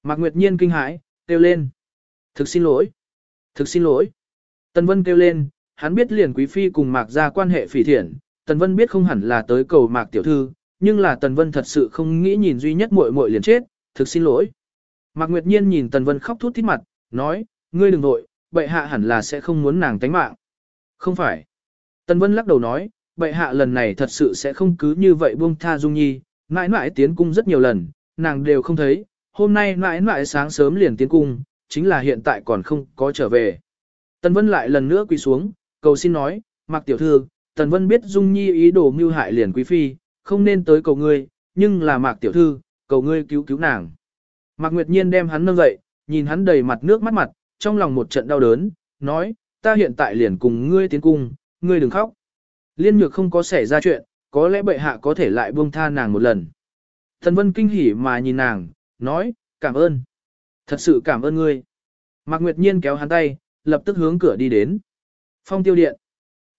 Mạc Nguyệt Nhiên kinh hãi, kêu lên. Thực xin lỗi. Thực xin lỗi. Tần Vân kêu lên, hắn biết liền quý phi cùng Mạc ra quan hệ phỉ thiện. Tần Vân biết không hẳn là tới cầu Mạc tiểu thư, nhưng là Tần Vân thật sự không nghĩ nhìn duy nhất muội muội liền chết, thực xin lỗi. Mạc Nguyệt Nhiên nhìn Tần Vân khóc thút thít mặt, nói, ngươi đừng nội, bệ hạ hẳn là sẽ không muốn nàng tánh mạng. Không phải. Tần Vân lắc đầu nói, bệ hạ lần này thật sự sẽ không cứ như vậy buông tha Dung Nhi, mãi mãi tiến cung rất nhiều lần, nàng đều không thấy, hôm nay mãi mãi sáng sớm liền tiến cung, chính là hiện tại còn không có trở về. Tần Vân lại lần nữa quỳ xuống, cầu xin nói, Mạc Tiểu Thư, Tần Vân biết Dung Nhi ý đồ mưu hại liền quý phi, không nên tới cầu ngươi, nhưng là Mạc Tiểu Thư, cầu ngươi cứu cứu nàng. Mạc Nguyệt Nhiên đem hắn nâng dậy, nhìn hắn đầy mặt nước mắt mặt, trong lòng một trận đau đớn, nói, ta hiện tại liền cùng ngươi tiến cung, ngươi đừng khóc. Liên nhược không có xảy ra chuyện, có lẽ bệ hạ có thể lại buông tha nàng một lần. Tần Vân kinh hỉ mà nhìn nàng, nói, cảm ơn. Thật sự cảm ơn ngươi. Mạc Nguyệt Nhiên kéo hắn tay, lập tức hướng cửa đi đến. Phong tiêu điện.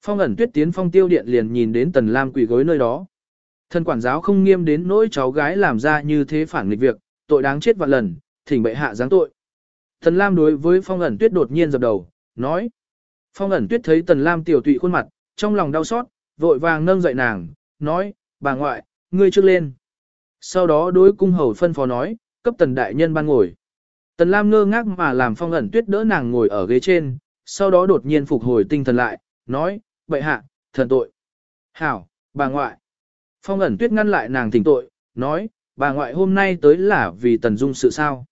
Phong ẩn tuyết tiến phong tiêu điện liền nhìn đến Tần Lam quỷ gối nơi đó. Thần quản giáo không nghiêm đến nỗi cháu gái làm ra như thế phản nghịch việc, tội đáng chết vạn lần, thỉnh bệ hạ giáng tội. Tần Lam đối với Phong ẩn tuyết đột nhiên dập đầu, nói. Phong ẩn tuyết thấy Tần Lam tiểu tụy khuôn mặt, trong lòng đau xót, vội vàng nâng dậy nàng, nói, bà ngoại, ngươi trước lên. Sau đó đối cung hầu phân phó nói, cấp tần đại nhân ban ngồi. Tần Lam ngơ ngác mà làm phong ẩn tuyết đỡ nàng ngồi ở ghế trên, sau đó đột nhiên phục hồi tinh thần lại, nói, bậy hạ, thần tội. Hảo, bà ngoại. Phong ẩn tuyết ngăn lại nàng thỉnh tội, nói, bà ngoại hôm nay tới là vì tần dung sự sao.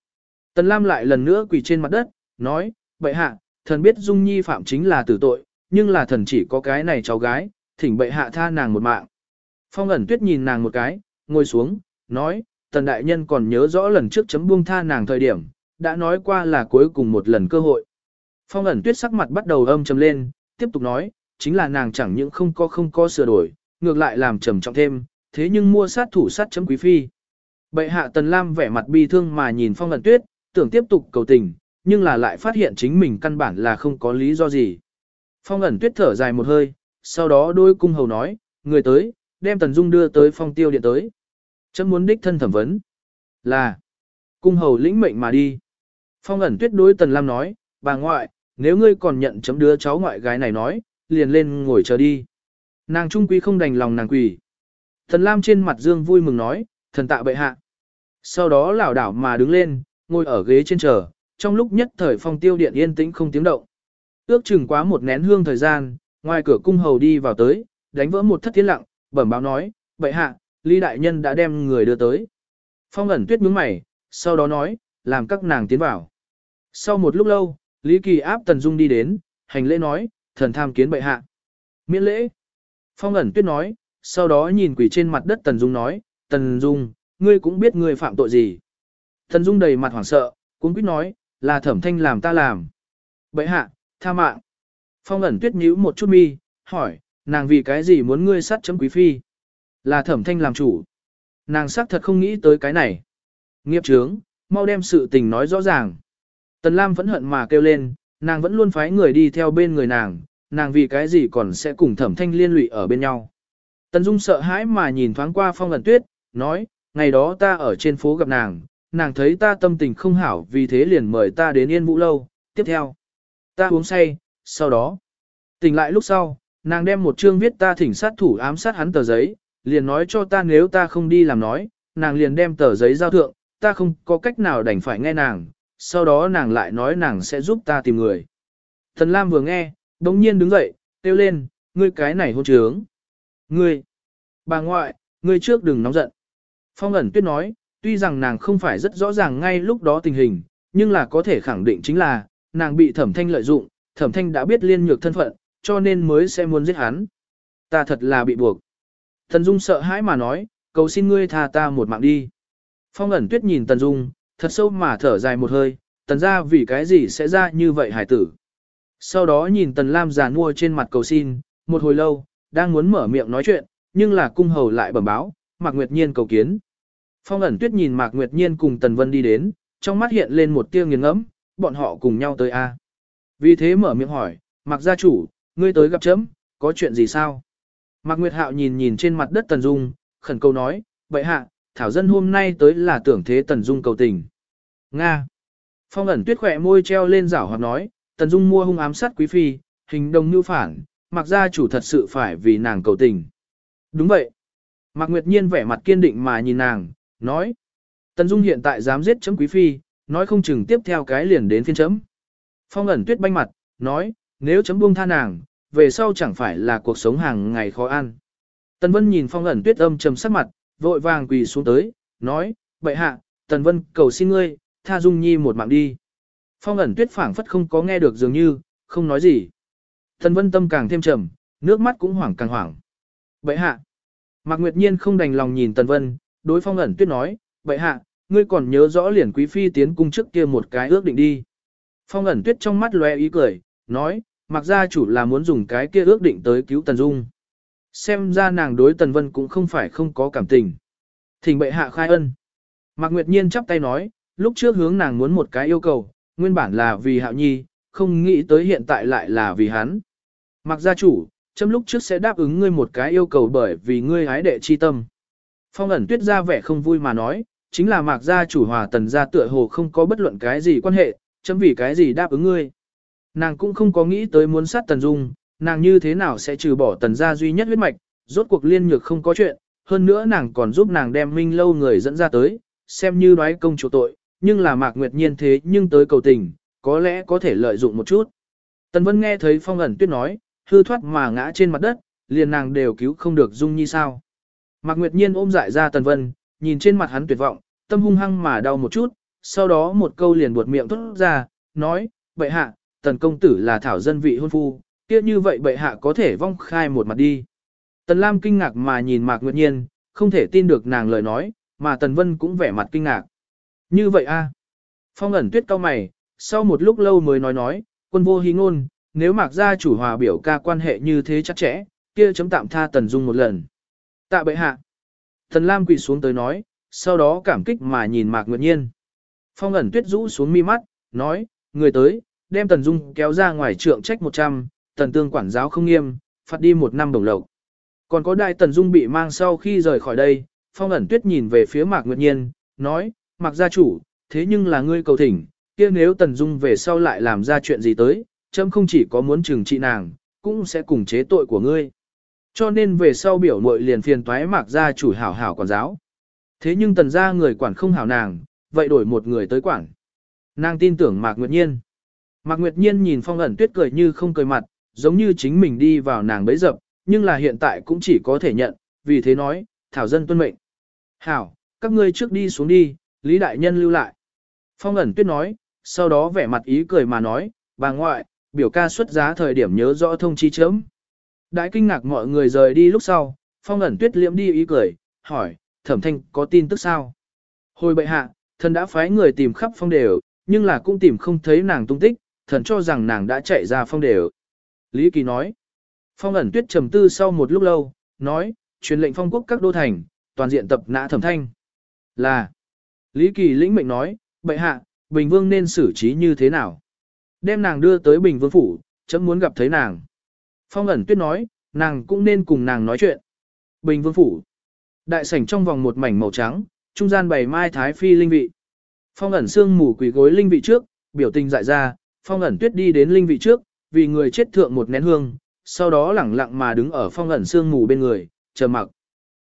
Tần Lam lại lần nữa quỳ trên mặt đất, nói, bậy hạ, thần biết dung nhi phạm chính là tử tội, nhưng là thần chỉ có cái này cháu gái, thỉnh bậy hạ tha nàng một mạng. Phong ẩn tuyết nhìn nàng một cái, ngồi xuống, nói, tần đại nhân còn nhớ rõ lần trước chấm buông tha nàng thời điểm, đã nói qua là cuối cùng một lần cơ hội. Phong ẩn tuyết sắc mặt bắt đầu âm trầm lên, tiếp tục nói, chính là nàng chẳng những không có không có sửa đổi, ngược lại làm trầm trọng thêm, thế nhưng mua sát thủ sát chấm quý phi. Bệ hạ tần lam vẻ mặt bi thương mà nhìn phong ẩn tuyết, tưởng tiếp tục cầu tình, nhưng là lại phát hiện chính mình căn bản là không có lý do gì. Phong ẩn tuyết thở dài một hơi, sau đó đôi cung hầu nói, người tới, đem Tần Dung đưa tới phong tiêu điện tới. Chấm muốn đích thân thẩm vấn. Là, cung hầu lĩnh mệnh mà đi. Phong ẩn tuyết đối Tần Lam nói, bà ngoại, nếu ngươi còn nhận chấm đứa cháu ngoại gái này nói, liền lên ngồi chờ đi. Nàng trung quý không đành lòng nàng quỳ. Tần Lam trên mặt dương vui mừng nói, thần tạ bệ hạ. Sau đó lảo đảo mà đứng lên, ngồi ở ghế trên chờ, trong lúc nhất thời phong tiêu điện yên tĩnh không tiếng động. Ước chừng quá một nén hương thời gian, ngoài cửa cung hầu đi vào tới, đánh vỡ một thất thiên lặng, bẩm báo nói, bệ hạ, Lý Đại Nhân đã đem người đưa tới. Phong ẩn tuyết nhướng mày, sau đó nói, làm các nàng tiến vào. Sau một lúc lâu, Lý Kỳ áp Tần Dung đi đến, hành lễ nói, thần tham kiến bệ hạ. Miễn lễ. Phong ẩn tuyết nói, sau đó nhìn quỷ trên mặt đất Tần Dung nói, Tần Dung, ngươi cũng biết ngươi phạm tội gì. Tần Dung đầy mặt hoảng sợ, cũng biết nói, là thẩm thanh làm ta làm. Bệ hạ, tha mạng. Phong ẩn tuyết nhíu một chút mi, hỏi, nàng vì cái gì muốn ngươi sát chấm quý phi? Là thẩm thanh làm chủ. Nàng xác thật không nghĩ tới cái này. Nghiệp trướng, mau đem sự tình nói rõ ràng. Tần Lam vẫn hận mà kêu lên, nàng vẫn luôn phái người đi theo bên người nàng, nàng vì cái gì còn sẽ cùng thẩm thanh liên lụy ở bên nhau. Tần Dung sợ hãi mà nhìn thoáng qua phong ẩn tuyết, nói, ngày đó ta ở trên phố gặp nàng, nàng thấy ta tâm tình không hảo vì thế liền mời ta đến yên vũ lâu, tiếp theo. Ta uống say, sau đó, tỉnh lại lúc sau, nàng đem một chương viết ta thỉnh sát thủ ám sát hắn tờ giấy, liền nói cho ta nếu ta không đi làm nói, nàng liền đem tờ giấy giao thượng, ta không có cách nào đành phải nghe nàng, sau đó nàng lại nói nàng sẽ giúp ta tìm người. Thần Lam vừa nghe, đống nhiên đứng dậy, kêu lên, ngươi cái này hôn trướng. Ngươi, bà ngoại, ngươi trước đừng nóng giận. Phong ẩn tuyết nói, tuy rằng nàng không phải rất rõ ràng ngay lúc đó tình hình, nhưng là có thể khẳng định chính là, nàng bị thẩm thanh lợi dụng, thẩm thanh đã biết liên nhược thân phận, cho nên mới sẽ muốn giết hắn. Ta thật là bị buộc. Thần Dung sợ hãi mà nói, cầu xin ngươi tha ta một mạng đi. Phong ẩn tuyết nhìn Tần Dung, thật sâu mà thở dài một hơi, tần ra vì cái gì sẽ ra như vậy hải tử. Sau đó nhìn Tần Lam già mua trên mặt cầu xin, một hồi lâu, đang muốn mở miệng nói chuyện, nhưng là cung hầu lại bẩm báo, Mạc Nguyệt Nhiên cầu kiến. Phong ẩn tuyết nhìn Mạc Nguyệt Nhiên cùng Tần Vân đi đến, trong mắt hiện lên một tia nghiền ngẫm, bọn họ cùng nhau tới A. Vì thế mở miệng hỏi, Mạc gia chủ, ngươi tới gặp chấm, có chuyện gì sao? Mạc Nguyệt Hạo nhìn nhìn trên mặt đất Tần Dung, khẩn cầu nói, vậy hạ, Thảo Dân hôm nay tới là tưởng thế Tần Dung cầu tình. Nga. Phong ẩn tuyết khỏe môi treo lên rảo hoặc nói, Tần Dung mua hung ám sát quý phi, hình đồng như phản, mặc ra chủ thật sự phải vì nàng cầu tình. Đúng vậy. Mạc Nguyệt Nhiên vẻ mặt kiên định mà nhìn nàng, nói. Tần Dung hiện tại dám giết chấm quý phi, nói không chừng tiếp theo cái liền đến phiên chấm. Phong ẩn tuyết banh mặt, nói, nếu chấm buông tha nàng, về sau chẳng phải là cuộc sống hàng ngày khó ăn. Tần Vân nhìn phong ẩn tuyết âm trầm sắc mặt, vội vàng quỳ xuống tới, nói, bệ hạ, Tần Vân cầu xin ngươi, tha Dung Nhi một mạng đi. Phong ẩn tuyết phảng phất không có nghe được dường như, không nói gì. Thần Vân tâm càng thêm trầm, nước mắt cũng hoảng càng hoảng. Bệ hạ, Mạc Nguyệt Nhiên không đành lòng nhìn Tần Vân, đối phong ẩn tuyết nói, bệ hạ, ngươi còn nhớ rõ liền quý phi tiến cung trước kia một cái ước định đi. Phong ẩn tuyết trong mắt lóe ý cười, nói, mặc gia chủ là muốn dùng cái kia ước định tới cứu Tần Dung. Xem ra nàng đối Tần Vân cũng không phải không có cảm tình. Thỉnh bệ hạ khai ân. Mạc Nguyệt Nhiên chắp tay nói, lúc trước hướng nàng muốn một cái yêu cầu, nguyên bản là vì Hạo Nhi, không nghĩ tới hiện tại lại là vì hắn. Mặc gia chủ, chấm lúc trước sẽ đáp ứng ngươi một cái yêu cầu bởi vì ngươi hái đệ chi tâm. Phong ẩn tuyết ra vẻ không vui mà nói, chính là mạc gia chủ hòa tần gia tựa hồ không có bất luận cái gì quan hệ, chấm vì cái gì đáp ứng ngươi. Nàng cũng không có nghĩ tới muốn sát tần dung, nàng như thế nào sẽ trừ bỏ tần gia duy nhất huyết mạch, rốt cuộc liên nhược không có chuyện, hơn nữa nàng còn giúp nàng đem minh lâu người dẫn ra tới, xem như đoái công chủ tội, nhưng là mạc nguyệt nhiên thế nhưng tới cầu tình, có lẽ có thể lợi dụng một chút. Tần Vân nghe thấy phong ẩn tuyết nói, hư thoát mà ngã trên mặt đất, liền nàng đều cứu không được dung nhi sao. Mạc Nguyệt Nhiên ôm dại ra Tần Vân, nhìn trên mặt hắn tuyệt vọng, tâm hung hăng mà đau một chút, sau đó một câu liền buột miệng thốt ra, nói, bệ hạ, tần công tử là thảo dân vị hôn phu, kia như vậy bệ hạ có thể vong khai một mặt đi. Tần Lam kinh ngạc mà nhìn Mạc Nguyệt Nhiên, không thể tin được nàng lời nói, mà Tần Vân cũng vẻ mặt kinh ngạc. Như vậy a? Phong ẩn tuyết cao mày, sau một lúc lâu mới nói nói, quân vô hí ngôn, nếu Mạc gia chủ hòa biểu ca quan hệ như thế chắc chẽ, kia chấm tạm tha Tần Dung một lần. Tạ bệ hạ. Tần Lam quỳ xuống tới nói, sau đó cảm kích mà nhìn Mạc Nguyệt Nhiên. Phong ẩn tuyết rũ xuống mi mắt, nói, người tới, đem Tần Dung kéo ra ngoài trượng trách 100, Tần Tương quản giáo không nghiêm, phạt đi một năm đồng lộc. Còn có đại Tần Dung bị mang sau khi rời khỏi đây, Phong ẩn tuyết nhìn về phía Mạc Nguyệt Nhiên, nói, mặc gia chủ, thế nhưng là ngươi cầu thỉnh, kia nếu Tần Dung về sau lại làm ra chuyện gì tới, chấm không chỉ có muốn trừng trị nàng, cũng sẽ cùng chế tội của ngươi. Cho nên về sau biểu muội liền phiền toái Mạc gia chủ hảo hảo quản giáo. Thế nhưng tần gia người quản không hảo nàng, vậy đổi một người tới quản. Nàng tin tưởng Mạc Nguyệt Nhiên. Mạc Nguyệt Nhiên nhìn phong ẩn tuyết cười như không cười mặt, giống như chính mình đi vào nàng bấy dập, nhưng là hiện tại cũng chỉ có thể nhận, vì thế nói, thảo dân tuân mệnh. Hảo, các ngươi trước đi xuống đi, Lý Đại Nhân lưu lại. Phong ẩn tuyết nói, sau đó vẻ mặt ý cười mà nói, bà ngoại, biểu ca xuất giá thời điểm nhớ rõ thông chi chấm. Đại kinh ngạc mọi người rời đi lúc sau, phong ẩn tuyết liễm đi ý cười, hỏi, thẩm thanh có tin tức sao? Hồi bệ hạ, thần đã phái người tìm khắp phong đều, nhưng là cũng tìm không thấy nàng tung tích, thần cho rằng nàng đã chạy ra phong đều. Lý Kỳ nói, phong ẩn tuyết trầm tư sau một lúc lâu, nói, truyền lệnh phong quốc các đô thành, toàn diện tập nã thẩm thanh. Là, Lý Kỳ lĩnh mệnh nói, bệ hạ, Bình Vương nên xử trí như thế nào? Đem nàng đưa tới Bình Vương phủ, chấm muốn gặp thấy nàng. Phong ẩn tuyết nói, nàng cũng nên cùng nàng nói chuyện. Bình Vương phủ. Đại sảnh trong vòng một mảnh màu trắng, trung gian bày mai thái phi linh vị. Phong ẩn xương mù quỷ gối linh vị trước, biểu tình dại ra, phong ẩn tuyết đi đến linh vị trước, vì người chết thượng một nén hương, sau đó lẳng lặng mà đứng ở phong ẩn xương mù bên người, chờ mặc.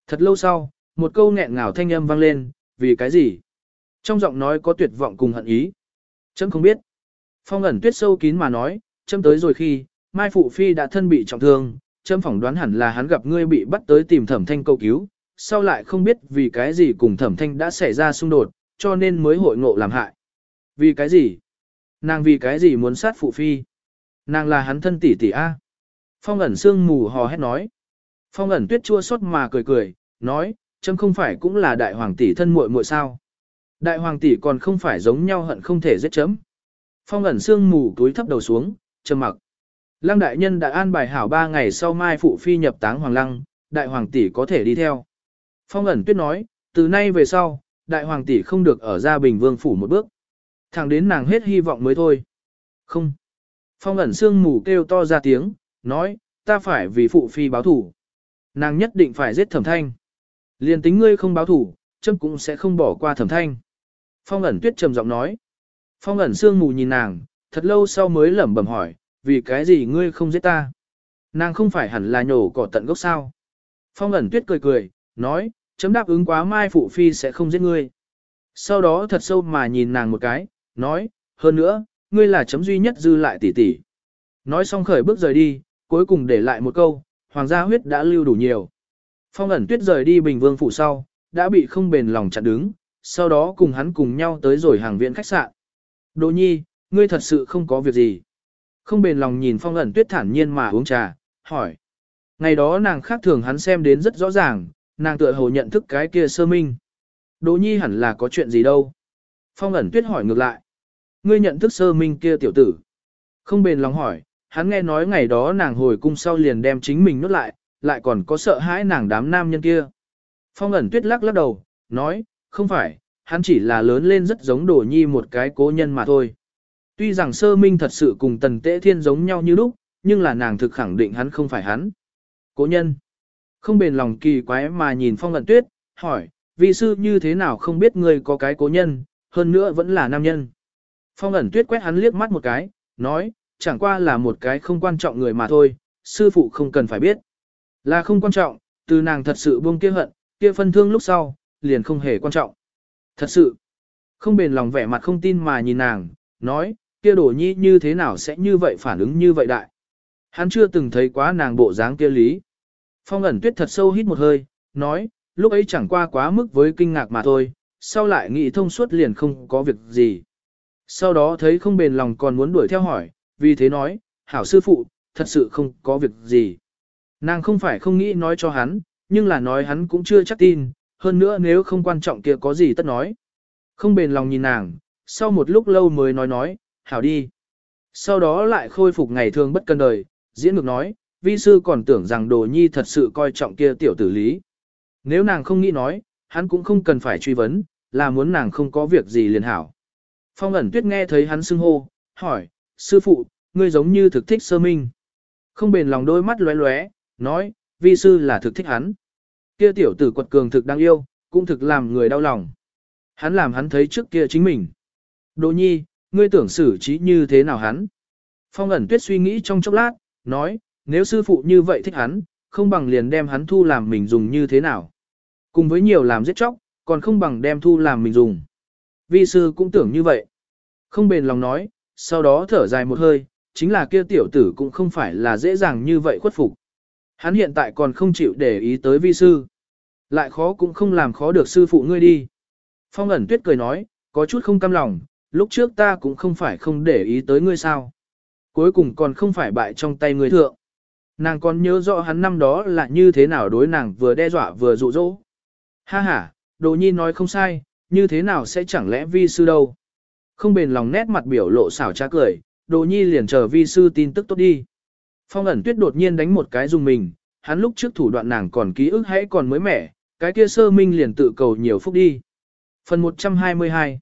Thật lâu sau, một câu nghẹn ngào thanh âm vang lên, vì cái gì? Trong giọng nói có tuyệt vọng cùng hận ý. Chấm không biết. Phong ẩn tuyết sâu kín mà nói, chấm tới rồi khi, Mai Phụ Phi đã thân bị trọng thương, chấm phỏng đoán hẳn là hắn gặp ngươi bị bắt tới tìm thẩm thanh cầu cứu, sau lại không biết vì cái gì cùng thẩm thanh đã xảy ra xung đột, cho nên mới hội ngộ làm hại. Vì cái gì? Nàng vì cái gì muốn sát Phụ Phi? Nàng là hắn thân tỷ tỷ A. Phong ẩn sương mù hò hét nói. Phong ẩn tuyết chua xót mà cười cười, nói, chấm không phải cũng là đại hoàng tỷ thân muội muội sao. Đại hoàng tỷ còn không phải giống nhau hận không thể giết chấm. Phong ẩn sương mù túi thấp đầu xuống, trầm mặc. Lăng đại nhân đã an bài hảo ba ngày sau mai phụ phi nhập táng hoàng lăng, đại hoàng tỷ có thể đi theo. Phong ẩn tuyết nói, từ nay về sau, đại hoàng tỷ không được ở gia bình vương phủ một bước. Thẳng đến nàng hết hy vọng mới thôi. Không. Phong ẩn sương mù kêu to ra tiếng, nói, ta phải vì phụ phi báo thủ. Nàng nhất định phải giết thẩm thanh. Liên tính ngươi không báo thủ, chấm cũng sẽ không bỏ qua thẩm thanh. Phong ẩn tuyết trầm giọng nói. Phong ẩn sương mù nhìn nàng, thật lâu sau mới lẩm bẩm hỏi, vì cái gì ngươi không giết ta? Nàng không phải hẳn là nhổ cỏ tận gốc sao? Phong ẩn tuyết cười cười, nói, chấm đáp ứng quá mai phụ phi sẽ không giết ngươi. Sau đó thật sâu mà nhìn nàng một cái, nói, hơn nữa, ngươi là chấm duy nhất dư lại tỷ tỷ. Nói xong khởi bước rời đi, cuối cùng để lại một câu, hoàng gia huyết đã lưu đủ nhiều. Phong ẩn tuyết rời đi bình vương phủ sau, đã bị không bền lòng chặn đứng, sau đó cùng hắn cùng nhau tới rồi hàng viện khách sạn. Đỗ nhi, ngươi thật sự không có việc gì. Không bền lòng nhìn phong ẩn tuyết thản nhiên mà uống trà, hỏi. Ngày đó nàng khác thường hắn xem đến rất rõ ràng, nàng tựa hồ nhận thức cái kia sơ minh. Đỗ nhi hẳn là có chuyện gì đâu. Phong ẩn tuyết hỏi ngược lại. Ngươi nhận thức sơ minh kia tiểu tử. Không bền lòng hỏi, hắn nghe nói ngày đó nàng hồi cung sau liền đem chính mình nuốt lại, lại còn có sợ hãi nàng đám nam nhân kia. Phong ẩn tuyết lắc lắc đầu, nói, không phải, hắn chỉ là lớn lên rất giống đồ nhi một cái cố nhân mà thôi. Tuy rằng sơ minh thật sự cùng tần tế thiên giống nhau như lúc, nhưng là nàng thực khẳng định hắn không phải hắn. Cố nhân. Không bền lòng kỳ quái mà nhìn phong ẩn tuyết, hỏi, vị sư như thế nào không biết ngươi có cái cố nhân, hơn nữa vẫn là nam nhân. Phong ẩn tuyết quét hắn liếc mắt một cái, nói, chẳng qua là một cái không quan trọng người mà thôi, sư phụ không cần phải biết. Là không quan trọng, từ nàng thật sự buông kia hận, kia phân thương lúc sau, liền không hề quan trọng. Thật sự, không bền lòng vẻ mặt không tin mà nhìn nàng, nói, kia đổ nhi như thế nào sẽ như vậy phản ứng như vậy đại. Hắn chưa từng thấy quá nàng bộ dáng kia lý. Phong ẩn tuyết thật sâu hít một hơi, nói, lúc ấy chẳng qua quá mức với kinh ngạc mà thôi, sau lại nghĩ thông suốt liền không có việc gì. Sau đó thấy không bền lòng còn muốn đuổi theo hỏi, vì thế nói, hảo sư phụ, thật sự không có việc gì. Nàng không phải không nghĩ nói cho hắn, nhưng là nói hắn cũng chưa chắc tin, hơn nữa nếu không quan trọng kia có gì tất nói. Không bền lòng nhìn nàng, sau một lúc lâu mới nói nói, hảo đi. Sau đó lại khôi phục ngày thường bất cân đời, diễn ngược nói, vi sư còn tưởng rằng đồ nhi thật sự coi trọng kia tiểu tử lý. Nếu nàng không nghĩ nói, hắn cũng không cần phải truy vấn, là muốn nàng không có việc gì liền hảo. Phong ẩn tuyết nghe thấy hắn xưng hô, hỏi, sư phụ, ngươi giống như thực thích sơ minh. Không bền lòng đôi mắt lóe lóe, nói, vi sư là thực thích hắn. Kia tiểu tử quật cường thực đáng yêu, cũng thực làm người đau lòng. Hắn làm hắn thấy trước kia chính mình. Đỗ nhi, ngươi tưởng xử trí như thế nào hắn? Phong ẩn tuyết suy nghĩ trong chốc lát, nói, nếu sư phụ như vậy thích hắn, không bằng liền đem hắn thu làm mình dùng như thế nào. Cùng với nhiều làm giết chóc, còn không bằng đem thu làm mình dùng. Vi sư cũng tưởng như vậy. Không bền lòng nói, sau đó thở dài một hơi, chính là kia tiểu tử cũng không phải là dễ dàng như vậy khuất phục. Hắn hiện tại còn không chịu để ý tới vi sư. Lại khó cũng không làm khó được sư phụ ngươi đi. Phong ẩn tuyết cười nói, có chút không cam lòng, lúc trước ta cũng không phải không để ý tới ngươi sao. Cuối cùng còn không phải bại trong tay ngươi thượng. Nàng còn nhớ rõ hắn năm đó là như thế nào đối nàng vừa đe dọa vừa dụ dỗ. Ha ha, đồ nhi nói không sai, như thế nào sẽ chẳng lẽ vi sư đâu. Không bền lòng nét mặt biểu lộ xảo trá cười, đồ nhi liền chờ vi sư tin tức tốt đi. Phong ẩn tuyết đột nhiên đánh một cái dùng mình, hắn lúc trước thủ đoạn nàng còn ký ức hãy còn mới mẻ, cái kia sơ minh liền tự cầu nhiều phúc đi. Phần 122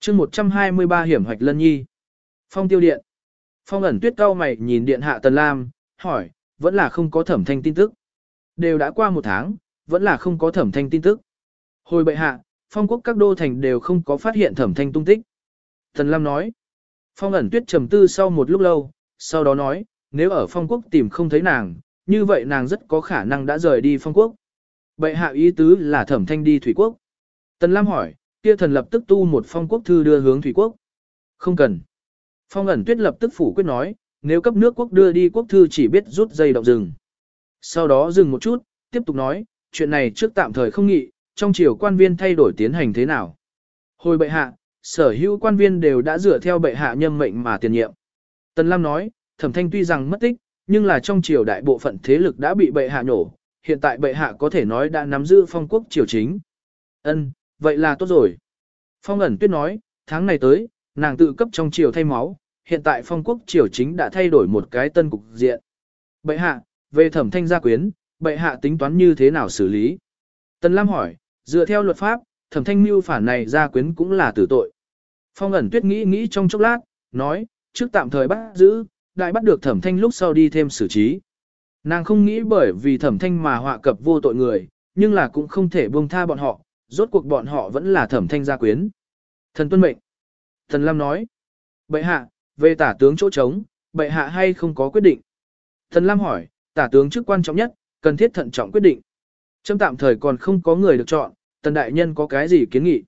chương 123 hiểm hoạch lân nhi. Phong tiêu điện. Phong ẩn tuyết cao mày nhìn điện hạ Tần Lam, hỏi, vẫn là không có thẩm thanh tin tức. Đều đã qua một tháng, vẫn là không có thẩm thanh tin tức. Hồi bệ hạ, phong quốc các đô thành đều không có phát hiện thẩm thanh tung tích. Tần Lam nói, phong ẩn tuyết trầm tư sau một lúc lâu, sau đó nói, nếu ở phong quốc tìm không thấy nàng, như vậy nàng rất có khả năng đã rời đi phong quốc. Bệ hạ ý tứ là thẩm thanh đi thủy quốc. Tần Lam hỏi, kia thần lập tức tu một phong quốc thư đưa hướng thủy quốc. Không cần. Phong ẩn tuyết lập tức phủ quyết nói, nếu cấp nước quốc đưa đi quốc thư chỉ biết rút dây động rừng. Sau đó dừng một chút, tiếp tục nói, chuyện này trước tạm thời không nghị, trong chiều quan viên thay đổi tiến hành thế nào. Hồi bệ hạ, sở hữu quan viên đều đã dựa theo bệ hạ nhâm mệnh mà tiền nhiệm. Tần Lam nói, thẩm thanh tuy rằng mất tích, nhưng là trong triều đại bộ phận thế lực đã bị bệ hạ nổ. hiện tại bệ hạ có thể nói đã nắm giữ phong quốc triều chính. Ân, vậy là tốt rồi. Phong ẩn tuyết nói, tháng này tới, nàng tự cấp trong triều thay máu, hiện tại phong quốc triều chính đã thay đổi một cái tân cục diện. Bệ hạ, về thẩm thanh gia quyến, bệ hạ tính toán như thế nào xử lý? Tần Lam hỏi, dựa theo luật pháp, thẩm thanh mưu phản này gia quyến cũng là tử tội. Phong ẩn tuyết nghĩ nghĩ trong chốc lát, nói, trước tạm thời bắt giữ, đại bắt được thẩm thanh lúc sau đi thêm xử trí. Nàng không nghĩ bởi vì thẩm thanh mà họa cập vô tội người, nhưng là cũng không thể buông tha bọn họ, rốt cuộc bọn họ vẫn là thẩm thanh gia quyến. Thần tuân mệnh. Thần Lam nói. Bệ hạ, về tả tướng chỗ trống, bệ hạ hay không có quyết định? Thần Lam hỏi, tả tướng chức quan trọng nhất, cần thiết thận trọng quyết định. Trong tạm thời còn không có người được chọn, tần đại nhân có cái gì kiến nghị?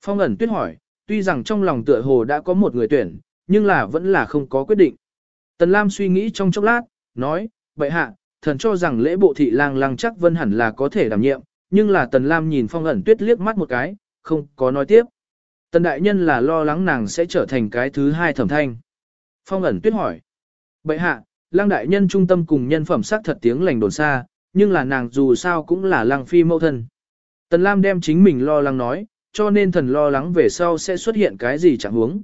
Phong ẩn tuyết hỏi, tuy rằng trong lòng tựa hồ đã có một người tuyển, nhưng là vẫn là không có quyết định. Tần Lam suy nghĩ trong chốc lát, nói, bệ hạ, thần cho rằng lễ bộ thị lang Lang chắc vân hẳn là có thể đảm nhiệm, nhưng là Tần Lam nhìn phong ẩn tuyết liếc mắt một cái, không có nói tiếp. Tần đại nhân là lo lắng nàng sẽ trở thành cái thứ hai thẩm thanh. Phong ẩn tuyết hỏi. Bệ hạ, Lang đại nhân trung tâm cùng nhân phẩm sắc thật tiếng lành đồn xa, nhưng là nàng dù sao cũng là lang phi mẫu thân. Tần Lam đem chính mình lo lắng nói, cho nên thần lo lắng về sau sẽ xuất hiện cái gì chẳng huống.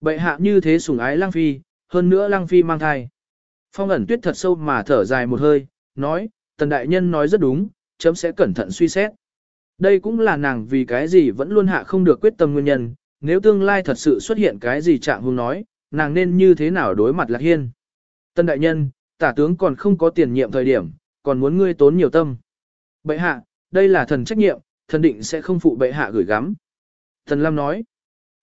Bệ hạ như thế sủng ái lang phi, hơn nữa lăng phi mang thai. Phong ẩn tuyết thật sâu mà thở dài một hơi, nói, tần đại nhân nói rất đúng, chấm sẽ cẩn thận suy xét. Đây cũng là nàng vì cái gì vẫn luôn hạ không được quyết tâm nguyên nhân, nếu tương lai thật sự xuất hiện cái gì trạng hung nói, nàng nên như thế nào đối mặt lạc hiên. Tân đại nhân, tả tướng còn không có tiền nhiệm thời điểm, còn muốn ngươi tốn nhiều tâm. Bệ hạ, đây là thần trách nhiệm, thần định sẽ không phụ bệ hạ gửi gắm. Thần Lam nói.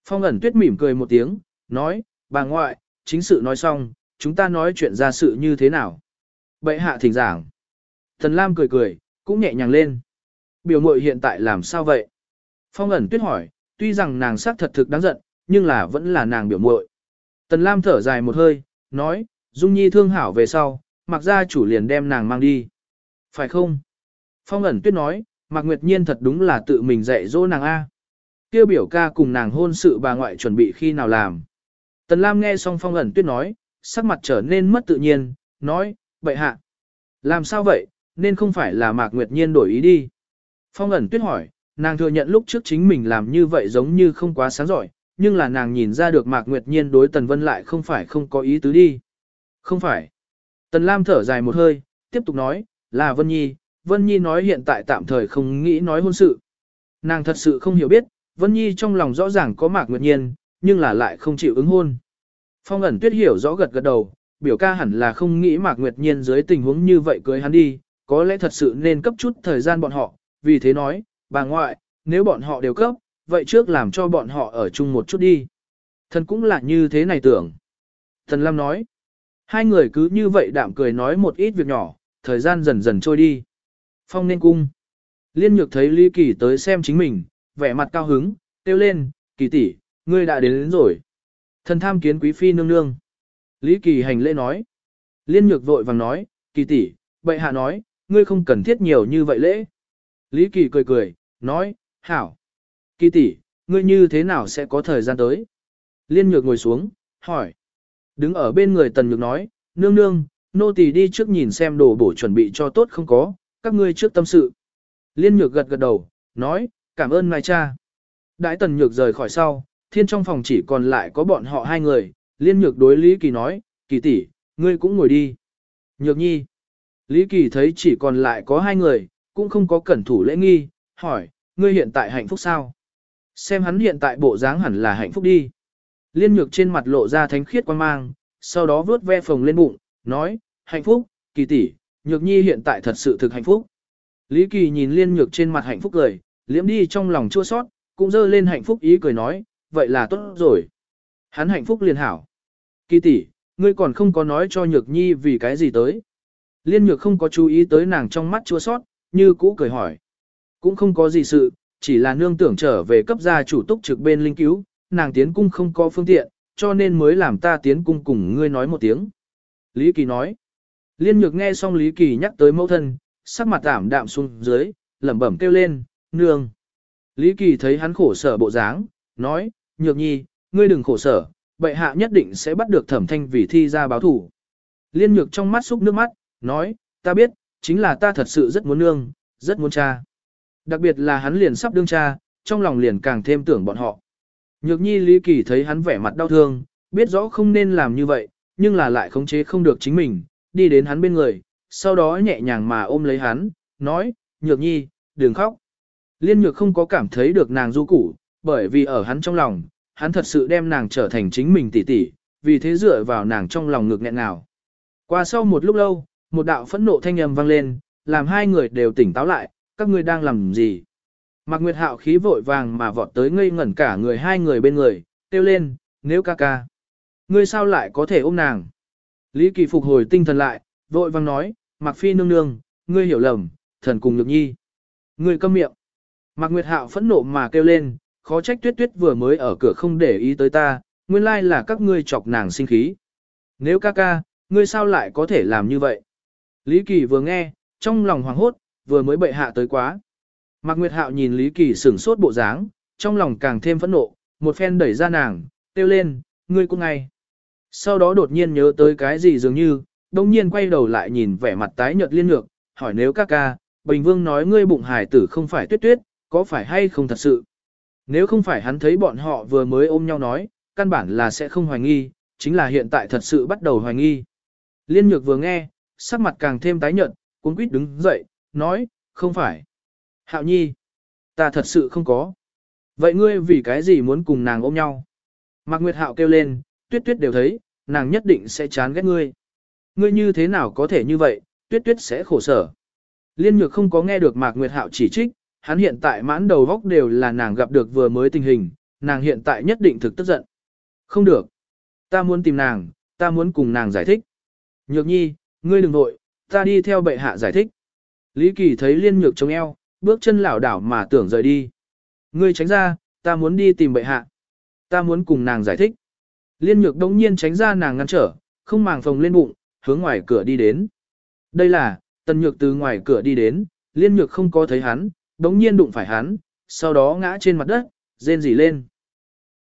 Phong ẩn tuyết mỉm cười một tiếng, nói, bà ngoại, chính sự nói xong, chúng ta nói chuyện ra sự như thế nào. Bệ hạ thỉnh giảng. Thần Lam cười cười, cũng nhẹ nhàng lên. Biểu mội hiện tại làm sao vậy? Phong ẩn tuyết hỏi, tuy rằng nàng sắc thật thực đáng giận, nhưng là vẫn là nàng biểu muội. Tần Lam thở dài một hơi, nói, Dung Nhi thương hảo về sau, mặc ra chủ liền đem nàng mang đi. Phải không? Phong ẩn tuyết nói, Mạc Nguyệt Nhiên thật đúng là tự mình dạy dỗ nàng A. Kêu biểu ca cùng nàng hôn sự bà ngoại chuẩn bị khi nào làm. Tần Lam nghe xong phong ẩn tuyết nói, sắc mặt trở nên mất tự nhiên, nói, bậy hạ. Làm sao vậy, nên không phải là Mạc Nguyệt Nhiên đổi ý đi. Phong ẩn tuyết hỏi, nàng thừa nhận lúc trước chính mình làm như vậy giống như không quá sáng giỏi, nhưng là nàng nhìn ra được Mạc Nguyệt Nhiên đối Tần Vân lại không phải không có ý tứ đi. Không phải. Tần Lam thở dài một hơi, tiếp tục nói, là Vân Nhi, Vân Nhi nói hiện tại tạm thời không nghĩ nói hôn sự. Nàng thật sự không hiểu biết, Vân Nhi trong lòng rõ ràng có Mạc Nguyệt Nhiên, nhưng là lại không chịu ứng hôn. Phong ẩn tuyết hiểu rõ gật gật đầu, biểu ca hẳn là không nghĩ Mạc Nguyệt Nhiên dưới tình huống như vậy cưới hắn đi, có lẽ thật sự nên cấp chút thời gian bọn họ, vì thế nói, bà ngoại, nếu bọn họ đều cấp, vậy trước làm cho bọn họ ở chung một chút đi. Thần cũng là như thế này tưởng. Thần Lam nói, hai người cứ như vậy đạm cười nói một ít việc nhỏ, thời gian dần dần trôi đi. Phong nên cung. Liên nhược thấy Lý Kỳ tới xem chính mình, vẻ mặt cao hứng, kêu lên, kỳ tỷ, ngươi đã đến, đến rồi. Thần tham kiến quý phi nương nương. Lý Kỳ hành lễ nói. Liên nhược vội vàng nói, kỳ tỷ, bệ hạ nói, ngươi không cần thiết nhiều như vậy lễ. Lý Kỳ cười cười, nói, hảo. Kỳ tỷ, ngươi như thế nào sẽ có thời gian tới? Liên nhược ngồi xuống, hỏi. Đứng ở bên người tần nhược nói, nương nương, nô tỳ đi trước nhìn xem đồ bổ chuẩn bị cho tốt không có, các ngươi trước tâm sự. Liên nhược gật gật đầu, nói, cảm ơn ngài cha. Đãi tần nhược rời khỏi sau, thiên trong phòng chỉ còn lại có bọn họ hai người, liên nhược đối Lý Kỳ nói, kỳ tỷ, ngươi cũng ngồi đi. Nhược nhi. Lý Kỳ thấy chỉ còn lại có hai người, cũng không có cẩn thủ lễ nghi, hỏi, ngươi hiện tại hạnh phúc sao? Xem hắn hiện tại bộ dáng hẳn là hạnh phúc đi. Liên nhược trên mặt lộ ra thánh khiết quan mang, sau đó vướt ve phồng lên bụng, nói, hạnh phúc, kỳ tỷ, nhược nhi hiện tại thật sự thực hạnh phúc. Lý kỳ nhìn liên nhược trên mặt hạnh phúc cười, liễm đi trong lòng chua sót, cũng dơ lên hạnh phúc ý cười nói, vậy là tốt rồi. Hắn hạnh phúc liền hảo. Kỳ tỷ, ngươi còn không có nói cho nhược nhi vì cái gì tới. Liên nhược không có chú ý tới nàng trong mắt chua sót, như cũ cười hỏi. Cũng không có gì sự, chỉ là nương tưởng trở về cấp gia chủ túc trực bên linh cứu, nàng tiến cung không có phương tiện, cho nên mới làm ta tiến cung cùng ngươi nói một tiếng. Lý Kỳ nói. Liên nhược nghe xong Lý Kỳ nhắc tới mẫu thân, sắc mặt tảm đạm xuống dưới, lẩm bẩm kêu lên, nương. Lý Kỳ thấy hắn khổ sở bộ dáng, nói, nhược nhi, ngươi đừng khổ sở, bệ hạ nhất định sẽ bắt được thẩm thanh vì thi ra báo thủ. Liên nhược trong mắt xúc nước mắt, nói, ta biết, chính là ta thật sự rất muốn nương, rất muốn cha. Đặc biệt là hắn liền sắp đương cha, trong lòng liền càng thêm tưởng bọn họ. Nhược nhi Lý Kỳ thấy hắn vẻ mặt đau thương, biết rõ không nên làm như vậy, nhưng là lại khống chế không được chính mình, đi đến hắn bên người, sau đó nhẹ nhàng mà ôm lấy hắn, nói, nhược nhi, đừng khóc. Liên nhược không có cảm thấy được nàng du củ, bởi vì ở hắn trong lòng, hắn thật sự đem nàng trở thành chính mình tỷ tỷ, vì thế dựa vào nàng trong lòng ngược nghẹn nào. Qua sau một lúc lâu, một đạo phẫn nộ thanh âm vang lên, làm hai người đều tỉnh táo lại, các ngươi đang làm gì? Mạc Nguyệt Hạo khí vội vàng mà vọt tới ngây ngẩn cả người hai người bên người, kêu lên, nếu ca ca. Ngươi sao lại có thể ôm nàng? Lý Kỳ phục hồi tinh thần lại, vội vàng nói, Mạc Phi nương nương, ngươi hiểu lầm, thần cùng nhược nhi. Ngươi câm miệng. Mạc Nguyệt Hạo phẫn nộ mà kêu lên, khó trách tuyết tuyết vừa mới ở cửa không để ý tới ta, nguyên lai là các ngươi chọc nàng sinh khí. Nếu ca ca, ngươi sao lại có thể làm như vậy? Lý Kỳ vừa nghe, trong lòng hoảng hốt, vừa mới bệ hạ tới quá. Mạc Nguyệt Hạo nhìn Lý Kỳ sửng sốt bộ dáng, trong lòng càng thêm phẫn nộ, một phen đẩy ra nàng, kêu lên, ngươi cũng ngay. Sau đó đột nhiên nhớ tới cái gì dường như, đông nhiên quay đầu lại nhìn vẻ mặt tái nhợt liên nhược, hỏi nếu ca ca, Bình Vương nói ngươi bụng hải tử không phải tuyết tuyết, có phải hay không thật sự? Nếu không phải hắn thấy bọn họ vừa mới ôm nhau nói, căn bản là sẽ không hoài nghi, chính là hiện tại thật sự bắt đầu hoài nghi. Liên nhược vừa nghe, sắc mặt càng thêm tái nhợt, cuốn quýt đứng dậy, nói, không phải. Hạo nhi, ta thật sự không có. Vậy ngươi vì cái gì muốn cùng nàng ôm nhau? Mạc Nguyệt Hạo kêu lên, tuyết tuyết đều thấy, nàng nhất định sẽ chán ghét ngươi. Ngươi như thế nào có thể như vậy, tuyết tuyết sẽ khổ sở. Liên nhược không có nghe được Mạc Nguyệt Hạo chỉ trích, hắn hiện tại mãn đầu góc đều là nàng gặp được vừa mới tình hình, nàng hiện tại nhất định thực tức giận. Không được. Ta muốn tìm nàng, ta muốn cùng nàng giải thích. Nhược nhi, ngươi đừng vội, ta đi theo bệ hạ giải thích. Lý Kỳ thấy liên nhược chống eo, bước chân lảo đảo mà tưởng rời đi. Ngươi tránh ra, ta muốn đi tìm bệ hạ. Ta muốn cùng nàng giải thích. Liên nhược đống nhiên tránh ra nàng ngăn trở, không màng phồng lên bụng, hướng ngoài cửa đi đến. Đây là, tần nhược từ ngoài cửa đi đến, liên nhược không có thấy hắn, đống nhiên đụng phải hắn, sau đó ngã trên mặt đất, rên rỉ lên.